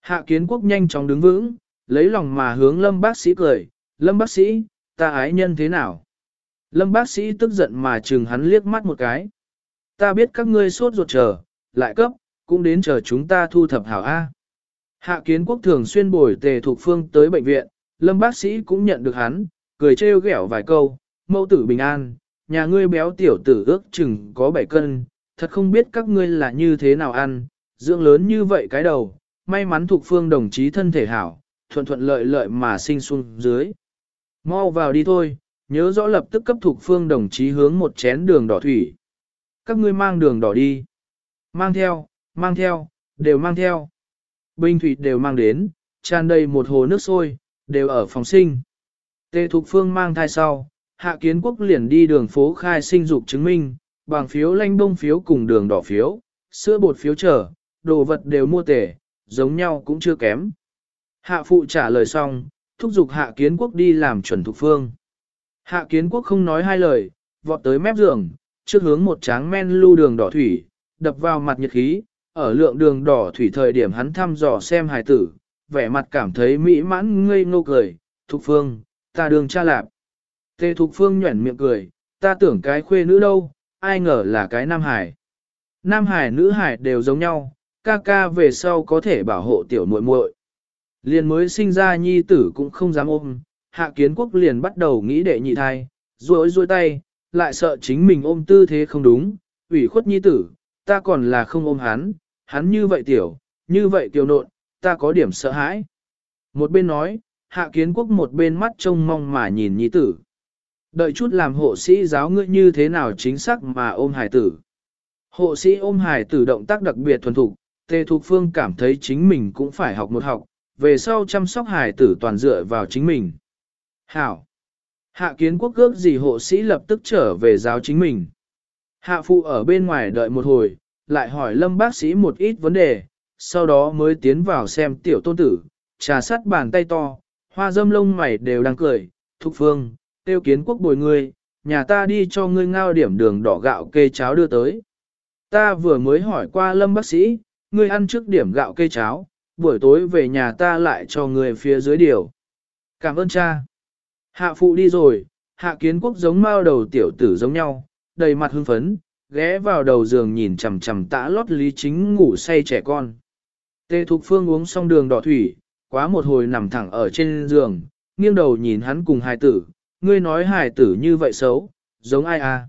[SPEAKER 1] Hạ kiến quốc nhanh chóng đứng vững, lấy lòng mà hướng lâm bác sĩ cười, lâm bác sĩ, ta ái nhân thế nào? Lâm bác sĩ tức giận mà chừng hắn liếc mắt một cái. Ta biết các ngươi sốt ruột chờ, lại cấp, cũng đến chờ chúng ta thu thập hảo A. Hạ kiến quốc thường xuyên bồi tề thuộc phương tới bệnh viện, lâm bác sĩ cũng nhận được hắn, cười trêu ghẹo vài câu, mẫu tử bình an, nhà ngươi béo tiểu tử ước chừng có 7 cân, thật không biết các ngươi là như thế nào ăn, dưỡng lớn như vậy cái đầu, may mắn thuộc phương đồng chí thân thể hảo, thuận thuận lợi lợi mà sinh xuống dưới. Mau vào đi thôi, nhớ rõ lập tức cấp thuộc phương đồng chí hướng một chén đường đỏ thủy. Các ngươi mang đường đỏ đi. Mang theo, mang theo, đều mang theo. Bình thủy đều mang đến, tràn đầy một hồ nước sôi, đều ở phòng sinh. Tề Thục Phương mang thai sau, Hạ Kiến Quốc liền đi đường phố khai sinh dục chứng minh, bằng phiếu lanh bông phiếu cùng đường đỏ phiếu, sữa bột phiếu trở, đồ vật đều mua tể, giống nhau cũng chưa kém. Hạ phụ trả lời xong, thúc giục Hạ Kiến Quốc đi làm chuẩn Thục Phương. Hạ Kiến Quốc không nói hai lời, vọt tới mép giường, trước hướng một tráng men lưu đường đỏ thủy, đập vào mặt nhiệt khí, ở lượng đường đỏ thủy thời điểm hắn thăm dò xem hài tử, vẻ mặt cảm thấy mỹ mãn ngây ngô cười, Thục Phương, ta đường cha lạp. Tề Thục Phương nhuẩn miệng cười, ta tưởng cái khuê nữ đâu, ai ngờ là cái Nam Hải. Nam Hải nữ Hải đều giống nhau, ca ca về sau có thể bảo hộ tiểu muội muội. Liền mới sinh ra nhi tử cũng không dám ôm, hạ kiến quốc liền bắt đầu nghĩ đệ nhị thai, rối rối tay, lại sợ chính mình ôm tư thế không đúng, ủy khuất nhi tử, ta còn là không ôm hắn, hắn như vậy tiểu, như vậy tiểu nộn, ta có điểm sợ hãi. Một bên nói, hạ kiến quốc một bên mắt trông mong mà nhìn nhi tử. Đợi chút làm hộ sĩ giáo ngươi như thế nào chính xác mà ôm hải tử. Hộ sĩ ôm hải tử động tác đặc biệt thuần thục, Tề Thục Phương cảm thấy chính mình cũng phải học một học, về sau chăm sóc hải tử toàn dựa vào chính mình. Hảo! Hạ kiến quốc ước gì hộ sĩ lập tức trở về giáo chính mình. Hạ phụ ở bên ngoài đợi một hồi, lại hỏi lâm bác sĩ một ít vấn đề, sau đó mới tiến vào xem tiểu tôn tử, trà sắt bàn tay to, hoa dâm lông mày đều đang cười, thục phương, tiêu kiến quốc bồi ngươi, nhà ta đi cho ngươi ngao điểm đường đỏ gạo kê cháo đưa tới. Ta vừa mới hỏi qua lâm bác sĩ, ngươi ăn trước điểm gạo kê cháo, buổi tối về nhà ta lại cho ngươi phía dưới điều. Cảm ơn cha. Hạ phụ đi rồi, hạ kiến quốc giống mao đầu tiểu tử giống nhau, đầy mặt hưng phấn, ghé vào đầu giường nhìn chằm chằm tã lót lý chính ngủ say trẻ con. Tê Thục Phương uống xong đường đỏ thủy, quá một hồi nằm thẳng ở trên giường, nghiêng đầu nhìn hắn cùng hài tử, ngươi nói hài tử như vậy xấu, giống ai à?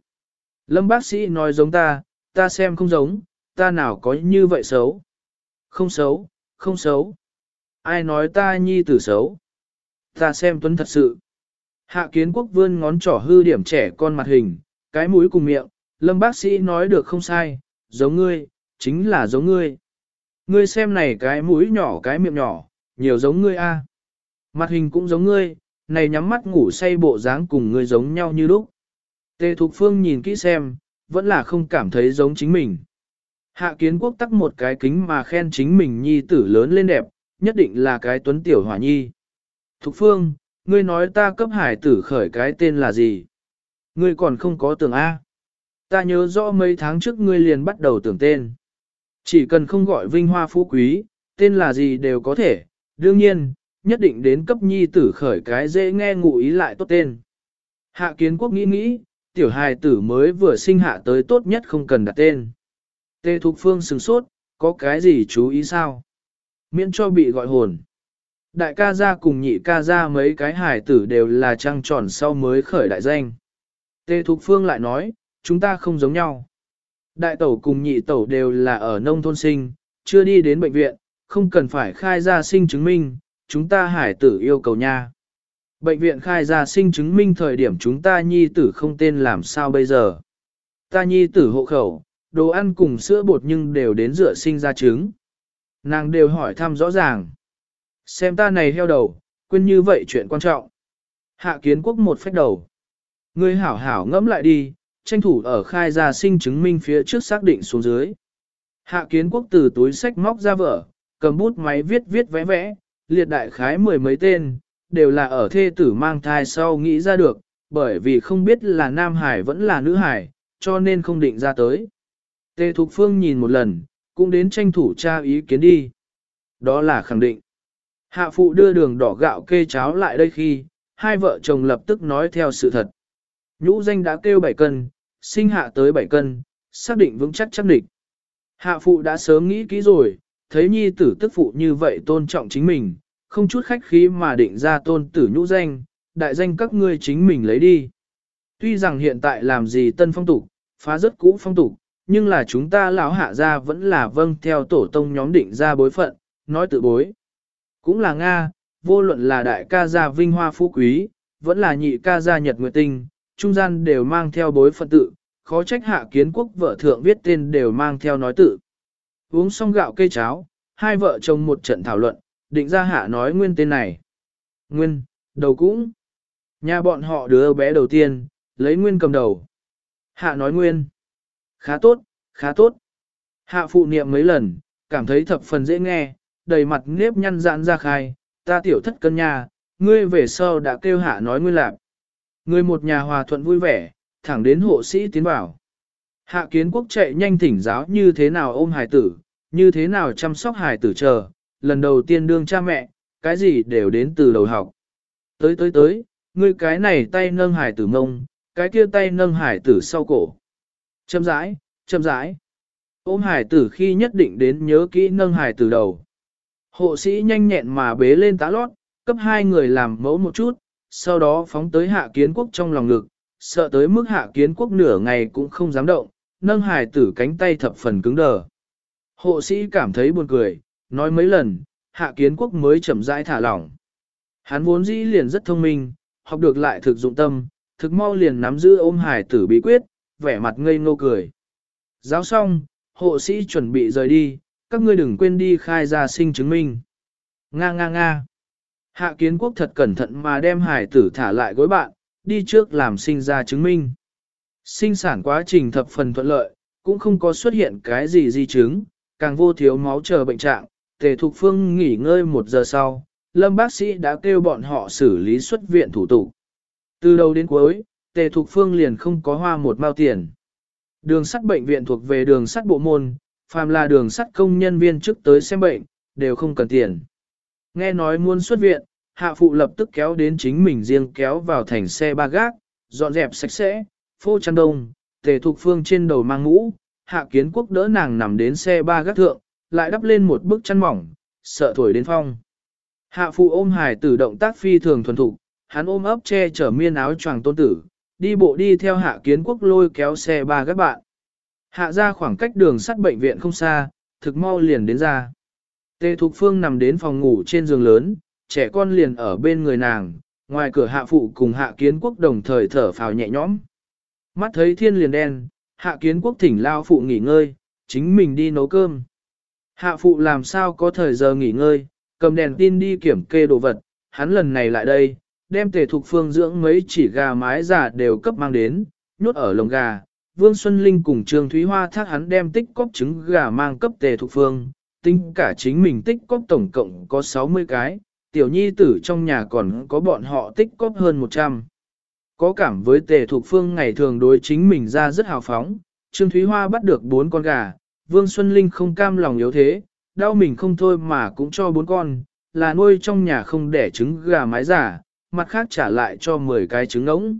[SPEAKER 1] Lâm bác sĩ nói giống ta, ta xem không giống, ta nào có như vậy xấu? Không xấu, không xấu. Ai nói ta nhi tử xấu? Ta xem tuấn thật sự. Hạ kiến quốc vươn ngón trỏ hư điểm trẻ con mặt hình, cái mũi cùng miệng, lâm bác sĩ nói được không sai, giống ngươi, chính là giống ngươi. Ngươi xem này cái mũi nhỏ cái miệng nhỏ, nhiều giống ngươi a. Mặt hình cũng giống ngươi, này nhắm mắt ngủ say bộ dáng cùng ngươi giống nhau như lúc. Tề Thục Phương nhìn kỹ xem, vẫn là không cảm thấy giống chính mình. Hạ kiến quốc tắc một cái kính mà khen chính mình nhi tử lớn lên đẹp, nhất định là cái tuấn tiểu hỏa nhi. Thục Phương, ngươi nói ta cấp hải tử khởi cái tên là gì? Ngươi còn không có tưởng A. Ta nhớ rõ mấy tháng trước ngươi liền bắt đầu tưởng tên. Chỉ cần không gọi vinh hoa phú quý, tên là gì đều có thể, đương nhiên, nhất định đến cấp nhi tử khởi cái dễ nghe ngụ ý lại tốt tên. Hạ kiến quốc nghĩ nghĩ, tiểu hài tử mới vừa sinh hạ tới tốt nhất không cần đặt tên. Tê Thục Phương sừng sốt, có cái gì chú ý sao? Miễn cho bị gọi hồn. Đại ca gia cùng nhị ca gia mấy cái hài tử đều là trăng tròn sau mới khởi đại danh. Tê Thục Phương lại nói, chúng ta không giống nhau. Đại tẩu cùng nhị tẩu đều là ở nông thôn sinh, chưa đi đến bệnh viện, không cần phải khai ra sinh chứng minh, chúng ta hải tử yêu cầu nha. Bệnh viện khai ra sinh chứng minh thời điểm chúng ta nhi tử không tên làm sao bây giờ. Ta nhi tử hộ khẩu, đồ ăn cùng sữa bột nhưng đều đến dựa sinh ra trứng. Nàng đều hỏi thăm rõ ràng. Xem ta này heo đầu, quên như vậy chuyện quan trọng. Hạ kiến quốc một phách đầu. Ngươi hảo hảo ngẫm lại đi, tranh thủ ở khai ra sinh chứng minh phía trước xác định xuống dưới. Hạ kiến quốc từ túi sách móc ra vở, cầm bút máy viết viết vẽ vẽ, liệt đại khái mười mấy tên, đều là ở thê tử mang thai sau nghĩ ra được, bởi vì không biết là nam hải vẫn là nữ hải, cho nên không định ra tới. Tề Thục Phương nhìn một lần, cũng đến tranh thủ tra ý kiến đi. Đó là khẳng định. Hạ phụ đưa đường đỏ gạo kê cháo lại đây khi, hai vợ chồng lập tức nói theo sự thật. Nhũ danh đã kêu 7 cân, sinh hạ tới 7 cân, xác định vững chắc chắc định. Hạ phụ đã sớm nghĩ kỹ rồi, thấy nhi tử tức phụ như vậy tôn trọng chính mình, không chút khách khí mà định ra tôn tử nhũ danh, đại danh các ngươi chính mình lấy đi. Tuy rằng hiện tại làm gì tân phong tục, phá rất cũ phong tục, nhưng là chúng ta lão hạ gia vẫn là vâng theo tổ tông nhóm định ra bối phận, nói tự bối. Cũng là Nga, vô luận là đại ca gia vinh hoa phú quý, vẫn là nhị ca gia nhật nguyệt tinh, trung gian đều mang theo bối phận tự, khó trách hạ kiến quốc vợ thượng viết tên đều mang theo nói tự. Uống xong gạo cây cháo, hai vợ chồng một trận thảo luận, định ra hạ nói nguyên tên này. Nguyên, đầu cũng. Nhà bọn họ đứa bé đầu tiên, lấy nguyên cầm đầu. Hạ nói nguyên. Khá tốt, khá tốt. Hạ phụ niệm mấy lần, cảm thấy thập phần dễ nghe, đầy mặt nếp nhăn dạn ra khai, ta tiểu thất cân nhà, ngươi về sau đã kêu hạ nói nguyên lạc. Người một nhà hòa thuận vui vẻ, thẳng đến hộ sĩ tiến bảo. Hạ kiến quốc chạy nhanh thỉnh giáo như thế nào ôm hài tử, như thế nào chăm sóc hài tử chờ, lần đầu tiên đương cha mẹ, cái gì đều đến từ đầu học. Tới tới tới, ngươi cái này tay nâng hài tử mông, cái kia tay nâng hài tử sau cổ. Châm rãi, châm rãi. Ôm hài tử khi nhất định đến nhớ kỹ nâng hài tử đầu. Hộ sĩ nhanh nhẹn mà bế lên tá lót, cấp hai người làm mẫu một chút, sau đó phóng tới hạ kiến quốc trong lòng ngực, sợ tới mức hạ kiến quốc nửa ngày cũng không dám động, nâng hài tử cánh tay thập phần cứng đờ. Hộ sĩ cảm thấy buồn cười, nói mấy lần, hạ kiến quốc mới chậm rãi thả lỏng. Hắn vốn dĩ liền rất thông minh, học được lại thực dụng tâm, thực mau liền nắm giữ ôm hài tử bí quyết, vẻ mặt ngây ngô cười. Giáo xong, hộ sĩ chuẩn bị rời đi, các ngươi đừng quên đi khai ra sinh chứng minh. Nga nga nga. Hạ kiến quốc thật cẩn thận mà đem hài tử thả lại gối bạn, đi trước làm sinh ra chứng minh. Sinh sản quá trình thập phần thuận lợi, cũng không có xuất hiện cái gì di chứng, càng vô thiếu máu chờ bệnh trạng. Tề Thục Phương nghỉ ngơi một giờ sau, Lâm bác sĩ đã kêu bọn họ xử lý xuất viện thủ tục. Từ đầu đến cuối, Tề Thục Phương liền không có hoa một mao tiền. Đường sắt bệnh viện thuộc về đường sắt bộ môn, phàm là đường sắt công nhân viên trước tới xem bệnh, đều không cần tiền. Nghe nói muốn xuất viện, hạ phụ lập tức kéo đến chính mình riêng kéo vào thành xe ba gác, dọn dẹp sạch sẽ, phô chăn đông, tề thục phương trên đầu mang mũ, hạ kiến quốc đỡ nàng nằm đến xe ba gác thượng, lại đắp lên một bức chăn mỏng, sợ thổi đến phong. Hạ phụ ôm hải tử động tác phi thường thuần thục, hắn ôm ấp che chở miên áo choàng tôn tử, đi bộ đi theo hạ kiến quốc lôi kéo xe ba gác bạn. Hạ ra khoảng cách đường sắt bệnh viện không xa, thực mau liền đến ra. Tề Thục Phương nằm đến phòng ngủ trên giường lớn, trẻ con liền ở bên người nàng, ngoài cửa hạ phụ cùng hạ kiến quốc đồng thời thở phào nhẹ nhõm. Mắt thấy thiên liền đen, hạ kiến quốc thỉnh lao phụ nghỉ ngơi, chính mình đi nấu cơm. Hạ phụ làm sao có thời giờ nghỉ ngơi, cầm đèn tin đi kiểm kê đồ vật, hắn lần này lại đây, đem tề thục phương dưỡng mấy chỉ gà mái già đều cấp mang đến, nhốt ở lồng gà. Vương Xuân Linh cùng Trương Thúy Hoa thác hắn đem tích cóp trứng gà mang cấp tề thục phương, tính cả chính mình tích cóp tổng cộng có 60 cái, tiểu nhi tử trong nhà còn có bọn họ tích cóp hơn 100. Có cảm với tề thục phương ngày thường đối chính mình ra rất hào phóng, Trương Thúy Hoa bắt được bốn con gà, Vương Xuân Linh không cam lòng yếu thế, đau mình không thôi mà cũng cho bốn con, là nuôi trong nhà không đẻ trứng gà mái giả, mặt khác trả lại cho 10 cái trứng ngỗng.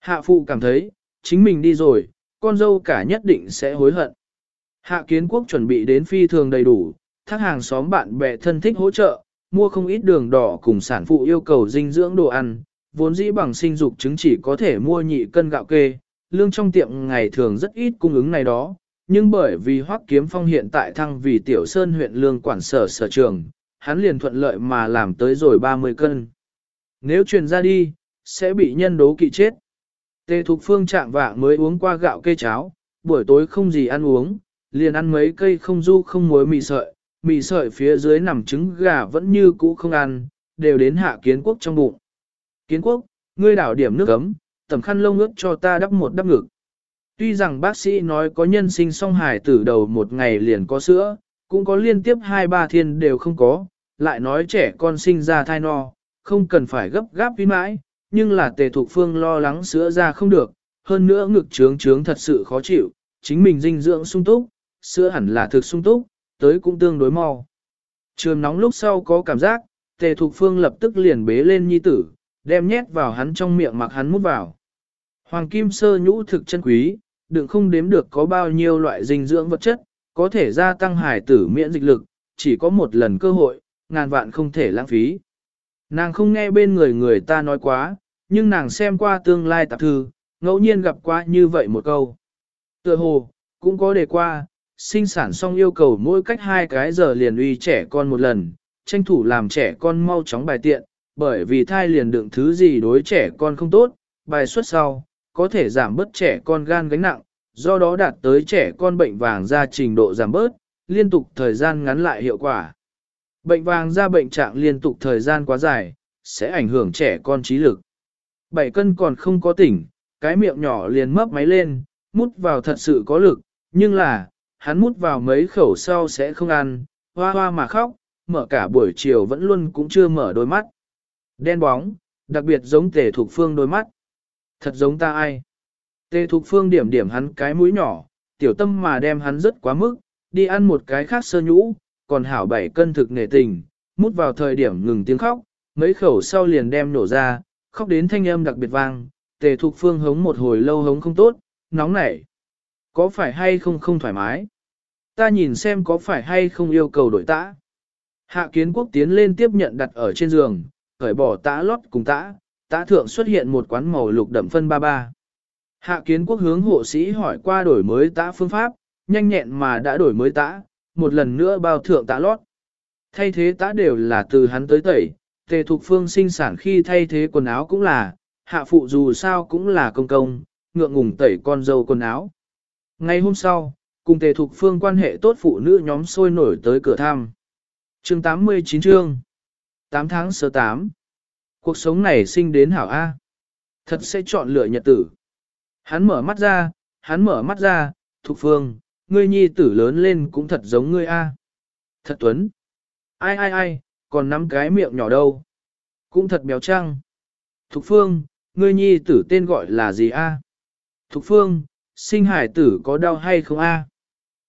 [SPEAKER 1] Hạ phụ cảm thấy, chính mình đi rồi, con dâu cả nhất định sẽ hối hận. Hạ kiến quốc chuẩn bị đến phi thường đầy đủ, thác hàng xóm bạn bè thân thích hỗ trợ, mua không ít đường đỏ cùng sản phụ yêu cầu dinh dưỡng đồ ăn, vốn dĩ bằng sinh dục chứng chỉ có thể mua nhị cân gạo kê, lương trong tiệm ngày thường rất ít cung ứng này đó, nhưng bởi vì Hoắc Kiếm Phong hiện tại thăng vì Tiểu Sơn huyện lương quản sở sở trường, hắn liền thuận lợi mà làm tới rồi 30 cân. Nếu truyền ra đi, sẽ bị nhân đố kỵ chết. Tề Thục Phương chạm vạng mới uống qua gạo kê cháo, buổi tối không gì ăn uống, liền ăn mấy cây không du không muối mì sợi, mì sợi phía dưới nằm trứng gà vẫn như cũ không ăn, đều đến hạ kiến quốc trong bụng. Kiến quốc, ngươi đảo điểm nước ấm, tầm khăn lông ướt cho ta đắp một đắp ngực. Tuy rằng bác sĩ nói có nhân sinh song hài tử đầu một ngày liền có sữa, cũng có liên tiếp hai ba thiên đều không có, lại nói trẻ con sinh ra thai no, không cần phải gấp gáp vì mãi, nhưng là tề thục phương lo lắng sữa ra không được, hơn nữa ngực trướng trướng thật sự khó chịu, chính mình dinh dưỡng sung túc, sữa hẳn là thực sung túc, tới cũng tương đối mau. Trường nóng lúc sau có cảm giác, tề thục phương lập tức liền bế lên nhi tử, đem nhét vào hắn trong miệng mặc hắn mút vào. Hoàng kim sơ nhũ thực chân quý, đừng không đếm được có bao nhiêu loại dinh dưỡng vật chất, có thể gia tăng hải tử miễn dịch lực, chỉ có một lần cơ hội, ngàn vạn không thể lãng phí. Nàng không nghe bên người người ta nói quá, nhưng nàng xem qua tương lai tạp thư, ngẫu nhiên gặp qua như vậy một câu. Tựa hồ, cũng có đề qua, sinh sản xong yêu cầu mỗi cách hai cái giờ liền uy trẻ con một lần, tranh thủ làm trẻ con mau chóng bài tiện, bởi vì thai liền đựng thứ gì đối trẻ con không tốt, bài xuất sau, có thể giảm bớt trẻ con gan gánh nặng, do đó đạt tới trẻ con bệnh vàng da trình độ giảm bớt, liên tục thời gian ngắn lại hiệu quả. Bệnh vàng da bệnh trạng liên tục thời gian quá dài, sẽ ảnh hưởng trẻ con trí lực. Bảy cân còn không có tỉnh, cái miệng nhỏ liền mấp máy lên, mút vào thật sự có lực, nhưng là, hắn mút vào mấy khẩu sau sẽ không ăn, hoa hoa mà khóc, mở cả buổi chiều vẫn luôn cũng chưa mở đôi mắt. Đen bóng, đặc biệt giống tề Thục phương đôi mắt. Thật giống ta ai. Tề Thục phương điểm điểm hắn cái mũi nhỏ, tiểu tâm mà đem hắn rất quá mức, đi ăn một cái khác sơ nhũ, còn hảo bảy cân thực nể tình, mút vào thời điểm ngừng tiếng khóc, mấy khẩu sau liền đem nổ ra, khóc đến thanh âm đặc biệt vang, tề thục phương hống một hồi lâu hống không tốt, nóng nảy. Có phải hay không không thoải mái? Ta nhìn xem có phải hay không yêu cầu đổi tã. Hạ kiến quốc tiến lên tiếp nhận đặt ở trên giường, cởi bỏ tã lót cùng tã, tã thượng xuất hiện một quán màu lục đậm phân ba ba. Hạ kiến quốc hướng hộ sĩ hỏi qua đổi mới tã phương pháp, nhanh nhẹn mà đã đổi mới tã, một lần nữa bao thượng tã lót. Thay thế tã đều là từ hắn tới tẩy, tề thục phương sinh sản khi thay thế quần áo cũng là, hạ phụ dù sao cũng là công công, ngượng ngùng tẩy con dâu quần áo. Ngay hôm sau, cùng tề thục phương quan hệ tốt phụ nữ nhóm sôi nổi tới cửa thăm. Chương 89 chương 8 tháng sơ 8 Cuộc sống này sinh đến hảo A. Thật sẽ chọn lựa nhật tử. Hắn mở mắt ra, hắn mở mắt ra, thục phương, ngươi nhi tử lớn lên cũng thật giống ngươi A. Thật tuấn. Ai ai ai, còn nắm cái miệng nhỏ đâu. Cũng thật béo trăng. Thục phương, ngươi nhi tử tên gọi là gì A? Thục phương, sinh hải tử có đau hay không A?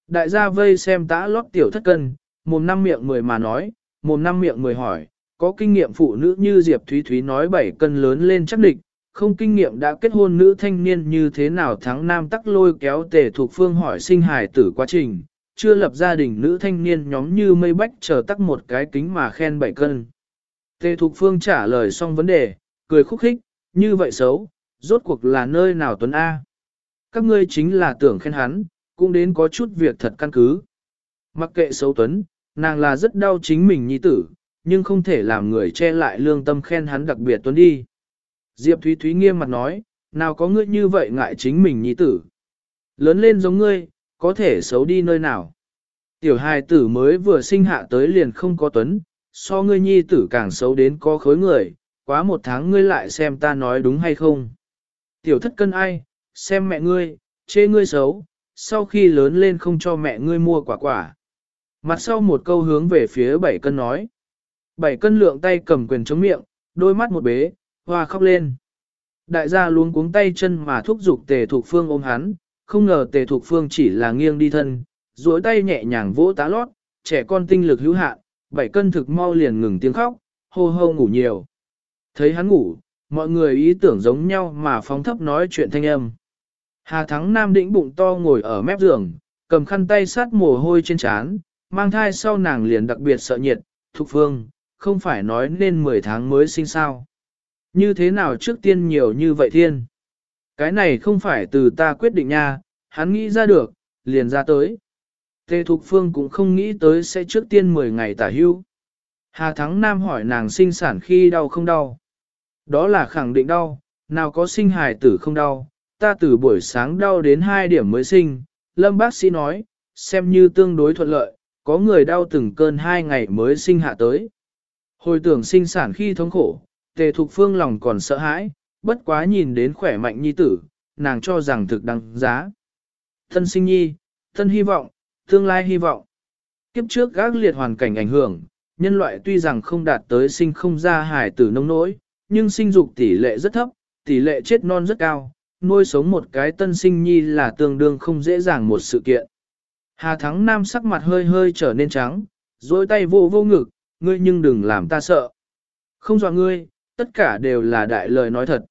[SPEAKER 1] Đại gia vây xem tã lót tiểu thất cân, mồm năm miệng mười mà nói, mồm năm miệng mười hỏi, có kinh nghiệm phụ nữ như Diệp Thúy Thúy nói bảy cân lớn lên chắc địch, không kinh nghiệm đã kết hôn nữ thanh niên như thế nào thắng nam tắc lôi kéo tề thuộc phương hỏi sinh hài tử quá trình, chưa lập gia đình nữ thanh niên nhóm như mây bách chờ tắc một cái kính mà khen bảy cân. Tề thuộc phương trả lời xong vấn đề, cười khúc khích, như vậy xấu, rốt cuộc là nơi nào tuấn A. Các ngươi chính là tưởng khen hắn, cũng đến có chút việc thật căn cứ. Mặc kệ xấu tuấn, nàng là rất đau chính mình nhi tử, nhưng không thể làm người che lại lương tâm khen hắn đặc biệt tuấn đi. Diệp Thúy Thúy nghiêm mặt nói, nào có ngươi như vậy ngại chính mình nhi tử. Lớn lên giống ngươi, có thể xấu đi nơi nào. Tiểu hài tử mới vừa sinh hạ tới liền không có tuấn, so ngươi nhi tử càng xấu đến có khối người, quá một tháng ngươi lại xem ta nói đúng hay không. Tiểu thất cân ai, xem mẹ ngươi, chê ngươi xấu, sau khi lớn lên không cho mẹ ngươi mua quả quả. Mặt sau một câu hướng về phía bảy cân nói. Bảy cân lượng tay cầm quyền chống miệng, đôi mắt một bế, hoa khóc lên. Đại gia luôn cuống tay chân mà thúc giục tề thuộc phương ôm hắn, không ngờ tề thuộc phương chỉ là nghiêng đi thân, duỗi tay nhẹ nhàng vỗ tá lót, trẻ con tinh lực hữu hạn, bảy cân thực mau liền ngừng tiếng khóc, hô hô ngủ nhiều. Thấy hắn ngủ, mọi người ý tưởng giống nhau mà phóng thấp nói chuyện thanh âm. Hà Thắng Nam đĩnh bụng to ngồi ở mép giường, cầm khăn tay sát mồ hôi trên trán, mang thai sau nàng liền đặc biệt sợ nhiệt, thục phương, không phải nói nên 10 tháng mới sinh sao. Như thế nào trước tiên nhiều như vậy thiên? Cái này không phải từ ta quyết định nha, hắn nghĩ ra được, liền ra tới. Tề Thục Phương cũng không nghĩ tới sẽ trước tiên 10 ngày tả hưu. Hà Thắng Nam hỏi nàng sinh sản khi đau không đau. Đó là khẳng định đau, nào có sinh hài tử không đau, ta từ buổi sáng đau đến 2 điểm mới sinh. Lâm bác sĩ nói, xem như tương đối thuận lợi, có người đau từng cơn 2 ngày mới sinh hạ tới. Hồi tưởng sinh sản khi thống khổ, tề thục phương lòng còn sợ hãi, bất quá nhìn đến khỏe mạnh nhi tử, nàng cho rằng thực đăng giá. Thân sinh nhi, thân hy vọng, tương lai hy vọng. Kiếp trước gác liệt hoàn cảnh ảnh hưởng, nhân loại tuy rằng không đạt tới sinh không ra hài tử nông nỗi, nhưng sinh dục tỷ lệ rất thấp, tỷ lệ chết non rất cao, nuôi sống một cái tân sinh nhi là tương đương không dễ dàng một sự kiện. Hà Thắng Nam sắc mặt hơi hơi trở nên trắng, dối tay vô vô ngực, ngươi nhưng đừng làm ta sợ. Không dọa ngươi, tất cả đều là đại lời nói thật.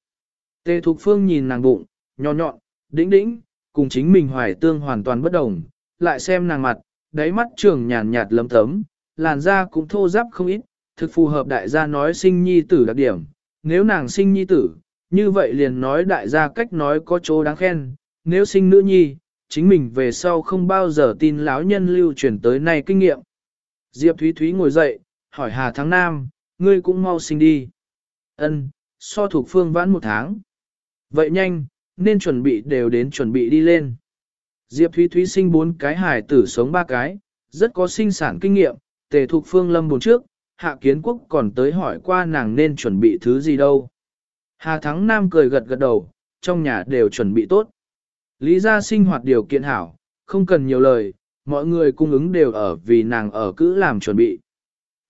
[SPEAKER 1] Tề Thục Phương nhìn nàng bụng, nhỏ nhọn, đĩnh đĩnh, cùng chính mình hoài tương hoàn toàn bất đồng, lại xem nàng mặt, đáy mắt trường nhàn nhạt lấm tấm, làn da cũng thô ráp không ít, thực phù hợp đại gia nói sinh nhi tử đặc điểm. Nếu nàng sinh nhi tử, như vậy liền nói đại gia cách nói có chỗ đáng khen, nếu sinh nữ nhi, chính mình về sau không bao giờ tin lão nhân lưu truyền tới nay kinh nghiệm. Diệp Thúy Thúy ngồi dậy, hỏi Hà Thắng Nam, ngươi cũng mau sinh đi. Ân, so thuộc phương vãn một tháng. Vậy nhanh, nên chuẩn bị đều đến chuẩn bị đi lên. Diệp Thúy Thúy sinh bốn cái hài tử sống ba cái, rất có sinh sản kinh nghiệm, tề thuộc phương lâm buồn trước, hạ kiến quốc còn tới hỏi qua nàng nên chuẩn bị thứ gì đâu. Hà Thắng Nam cười gật gật đầu, trong nhà đều chuẩn bị tốt. Lý gia sinh hoạt điều kiện hảo, không cần nhiều lời, mọi người cung ứng đều ở vì nàng ở cứ làm chuẩn bị.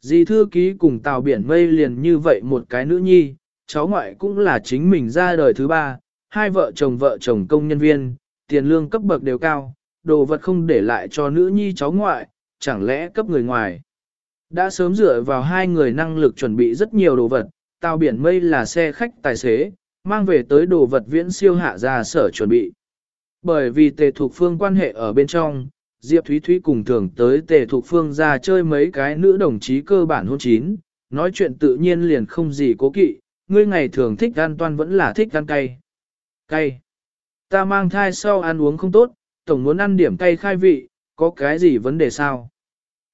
[SPEAKER 1] Dì thư ký cùng tàu biển mây liền như vậy một cái nữ nhi, cháu ngoại cũng là chính mình ra đời thứ ba, hai vợ chồng vợ chồng công nhân viên, tiền lương cấp bậc đều cao, đồ vật không để lại cho nữ nhi cháu ngoại, chẳng lẽ cấp người ngoài. Đã sớm dựa vào hai người năng lực chuẩn bị rất nhiều đồ vật, tàu biển mây là xe khách tài xế, mang về tới đồ vật viễn siêu hạ ra sở chuẩn bị. Bởi vì tề thuộc phương quan hệ ở bên trong, Diệp Thúy Thúy cùng thường tới tề thuộc phương ra chơi mấy cái nữ đồng chí cơ bản hôn chín, nói chuyện tự nhiên liền không gì cố kỵ, ngươi ngày thường thích ăn toan vẫn là thích ăn cay. Cay. Ta mang thai sau ăn uống không tốt, tổng muốn ăn điểm cay khai vị, có cái gì vấn đề sao?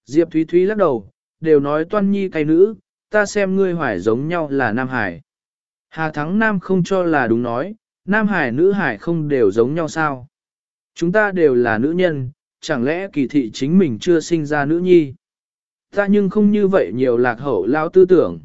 [SPEAKER 1] Diệp Thúy Thúy lắc đầu, đều nói toan nhi cay nữ, ta xem ngươi hoài giống nhau là Nam Hải. Hà Thắng Nam không cho là đúng nói, Nam Hải nữ Hải không đều giống nhau sao? Chúng ta đều là nữ nhân, chẳng lẽ kỳ thị chính mình chưa sinh ra nữ nhi? Ta nhưng không như vậy nhiều lạc hậu lao tư tưởng.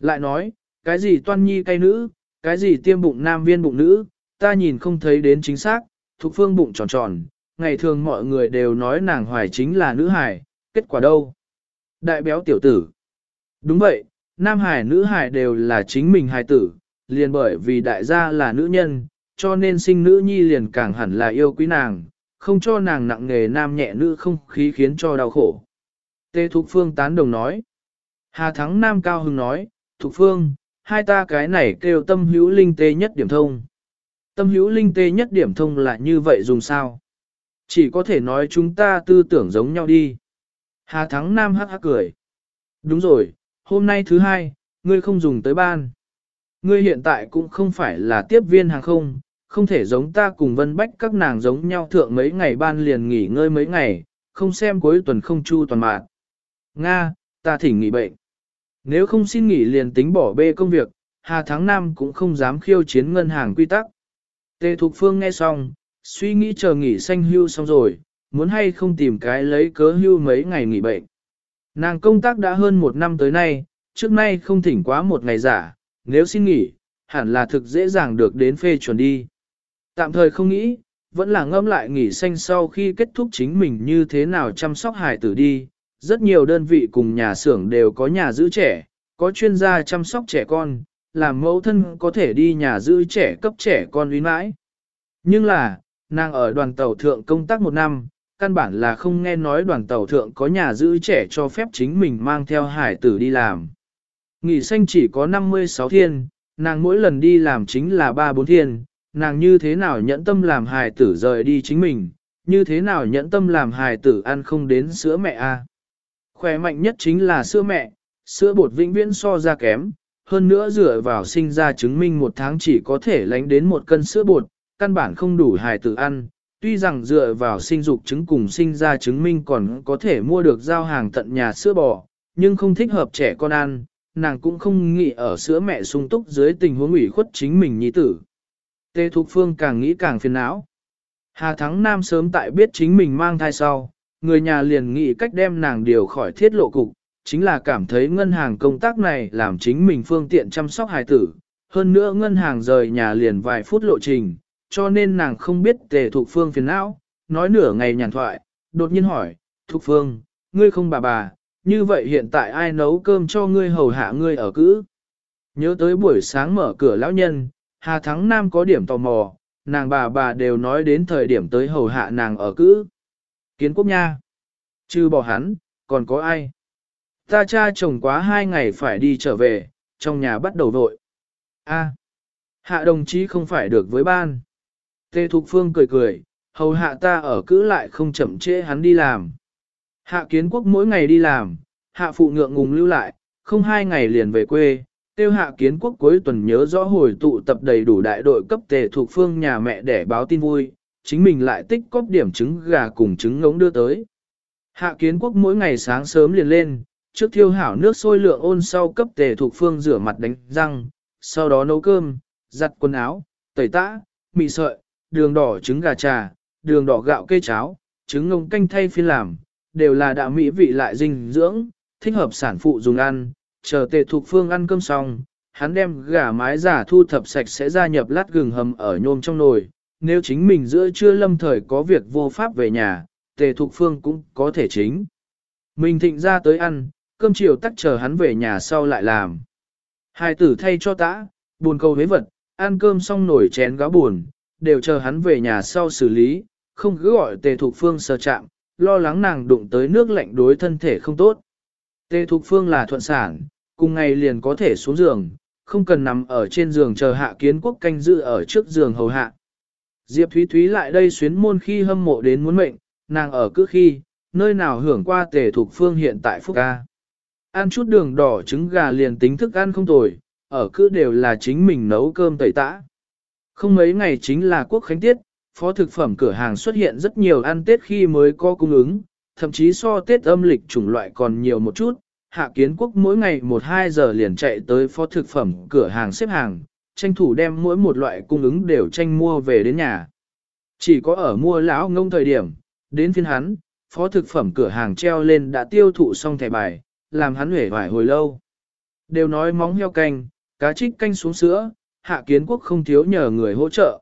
[SPEAKER 1] Lại nói, cái gì toan nhi cay nữ, cái gì tiêm bụng nam viên bụng nữ, ta nhìn không thấy đến chính xác, thuộc phương bụng tròn tròn, ngày thường mọi người đều nói nàng hoài chính là nữ hải, kết quả đâu? Đại béo tiểu tử. Đúng vậy, nam hải nữ hải đều là chính mình hài tử, liền bởi vì đại gia là nữ nhân, cho nên sinh nữ nhi liền càng hẳn là yêu quý nàng, không cho nàng nặng nghề nam nhẹ nữ không khí khiến cho đau khổ. Tê Thục Phương tán đồng nói. Hà Thắng Nam Cao Hưng nói, Thục Phương, hai ta cái này kêu tâm hữu linh tê nhất điểm thông. Tâm hữu linh tê nhất điểm thông là như vậy dùng sao? Chỉ có thể nói chúng ta tư tưởng giống nhau đi. Hà Thắng Nam hắc hắc cười. Đúng rồi, hôm nay thứ hai, ngươi không dùng tới ban. Ngươi hiện tại cũng không phải là tiếp viên hàng không, không thể giống ta cùng vân bách các nàng giống nhau thượng mấy ngày ban liền nghỉ ngơi mấy ngày, không xem cuối tuần không chu toàn mạng. Nga, ta thỉnh nghỉ bệnh. Nếu không xin nghỉ liền tính bỏ bê công việc, Hà Thắng Nam cũng không dám khiêu chiến ngân hàng quy tắc. Tề Thục Phương nghe xong, suy nghĩ chờ nghỉ xanh hưu xong rồi, muốn hay không tìm cái lấy cớ hưu mấy ngày nghỉ bệnh. Nàng công tác đã hơn một năm tới nay, trước nay không thỉnh quá một ngày giả, nếu xin nghỉ, hẳn là thực dễ dàng được đến phê chuẩn đi. Tạm thời không nghĩ, vẫn là ngâm lại nghỉ xanh sau khi kết thúc chính mình như thế nào chăm sóc hài tử đi. Rất nhiều đơn vị cùng nhà xưởng đều có nhà giữ trẻ, có chuyên gia chăm sóc trẻ con, làm mẫu thân có thể đi nhà giữ trẻ cấp trẻ con uy mãi. Nhưng là, nàng ở đoàn tàu thượng công tác một năm, căn bản là không nghe nói đoàn tàu thượng có nhà giữ trẻ cho phép chính mình mang theo hải tử đi làm. Nghỉ xanh chỉ có 56 thiên, nàng mỗi lần đi làm chính là 3-4 thiên, nàng như thế nào nhẫn tâm làm hài tử rời đi chính mình, như thế nào nhẫn tâm làm hài tử ăn không đến sữa mẹ a? À? Khỏe mạnh nhất chính là sữa mẹ, sữa bột vĩnh viễn so ra kém, hơn nữa dựa vào sinh ra chứng minh một tháng chỉ có thể lánh đến một cân sữa bột, căn bản không đủ hài tử ăn. Tuy rằng dựa vào sinh dục chứng cùng sinh ra chứng minh còn có thể mua được giao hàng tận nhà sữa bò, nhưng không thích hợp trẻ con ăn, nàng cũng không nghĩ ở sữa mẹ sung túc dưới tình huống ủy khuất chính mình nhi tử. Tê Thục Phương càng nghĩ càng phiền não. Hà Thắng Nam sớm tại biết chính mình mang thai sau, người nhà liền nghĩ cách đem nàng điều khỏi thiết lộ cục, chính là cảm thấy ngân hàng công tác này làm chính mình phương tiện chăm sóc hài tử. Hơn nữa ngân hàng rời nhà liền vài phút lộ trình, cho nên nàng không biết tề Thục Phương phiền não, nói nửa ngày nhàn thoại, đột nhiên hỏi, Thục Phương, ngươi không bà bà, như vậy hiện tại ai nấu cơm cho ngươi hầu hạ ngươi ở cữ? Nhớ tới buổi sáng mở cửa lão nhân, Hà Thắng Nam có điểm tò mò, nàng bà bà đều nói đến thời điểm tới hầu hạ nàng ở cữ. Kiến quốc nha. Chứ bỏ hắn, còn có ai? Ta cha chồng quá hai ngày phải đi trở về, trong nhà bắt đầu vội. A, hạ đồng chí không phải được với ban. Tê Thục Phương cười cười, hầu hạ ta ở cữ lại không chậm trễ hắn đi làm. Hạ kiến quốc mỗi ngày đi làm, hạ phụ ngượng ngùng lưu lại, không hai ngày liền về quê, tiêu hạ kiến quốc cuối tuần nhớ rõ hồi tụ tập đầy đủ đại đội cấp tề thuộc phương nhà mẹ để báo tin vui, chính mình lại tích cóp điểm trứng gà cùng trứng ngống đưa tới. Hạ kiến quốc mỗi ngày sáng sớm liền lên, trước thiêu hảo nước sôi lượng ôn sau cấp tề thuộc phương rửa mặt đánh răng, sau đó nấu cơm, giặt quần áo, tẩy tã, mì sợi, đường đỏ trứng gà trà, đường đỏ gạo cây cháo, trứng ngông canh thay phiên làm, đều là đạo mỹ vị lại dinh dưỡng, thích hợp sản phụ dùng ăn, chờ tề Thục phương ăn cơm xong, hắn đem gà mái giả thu thập sạch sẽ gia nhập lát gừng hầm ở nhôm trong nồi, nếu chính mình giữa trưa lâm thời có việc vô pháp về nhà, tề Thục phương cũng có thể chính. Mình thịnh ra tới ăn, cơm chiều tắt chờ hắn về nhà sau lại làm. Hai tử thay cho tã, buồn cầu hế vật, ăn cơm xong nổi chén gáo buồn, đều chờ hắn về nhà sau xử lý, không cứ gọi tề Thục phương sờ chạm, lo lắng nàng đụng tới nước lạnh đối thân thể không tốt. Tề Thục Phương là thuận sản, cùng ngày liền có thể xuống giường, không cần nằm ở trên giường chờ hạ kiến quốc canh giữ ở trước giường hầu hạ. Diệp Thúy Thúy lại đây xuyến môn khi hâm mộ đến muốn mệnh, nàng ở cứ khi, nơi nào hưởng qua Tề thuộc Phương hiện tại Phúc Ca. Ăn chút đường đỏ trứng gà liền tính thức ăn không tồi, ở cứ đều là chính mình nấu cơm tẩy tã. Không mấy ngày chính là quốc khánh tiết, phó thực phẩm cửa hàng xuất hiện rất nhiều ăn Tết khi mới có cung ứng, thậm chí so Tết âm lịch chủng loại còn nhiều một chút. Hạ kiến quốc mỗi ngày 1-2 giờ liền chạy tới phó thực phẩm cửa hàng xếp hàng, tranh thủ đem mỗi một loại cung ứng đều tranh mua về đến nhà. Chỉ có ở mua lão ngông thời điểm, đến phiên hắn, phó thực phẩm cửa hàng treo lên đã tiêu thụ xong thẻ bài, làm hắn hể vải hồi lâu. Đều nói móng heo canh, cá trích canh xuống sữa, hạ kiến quốc không thiếu nhờ người hỗ trợ.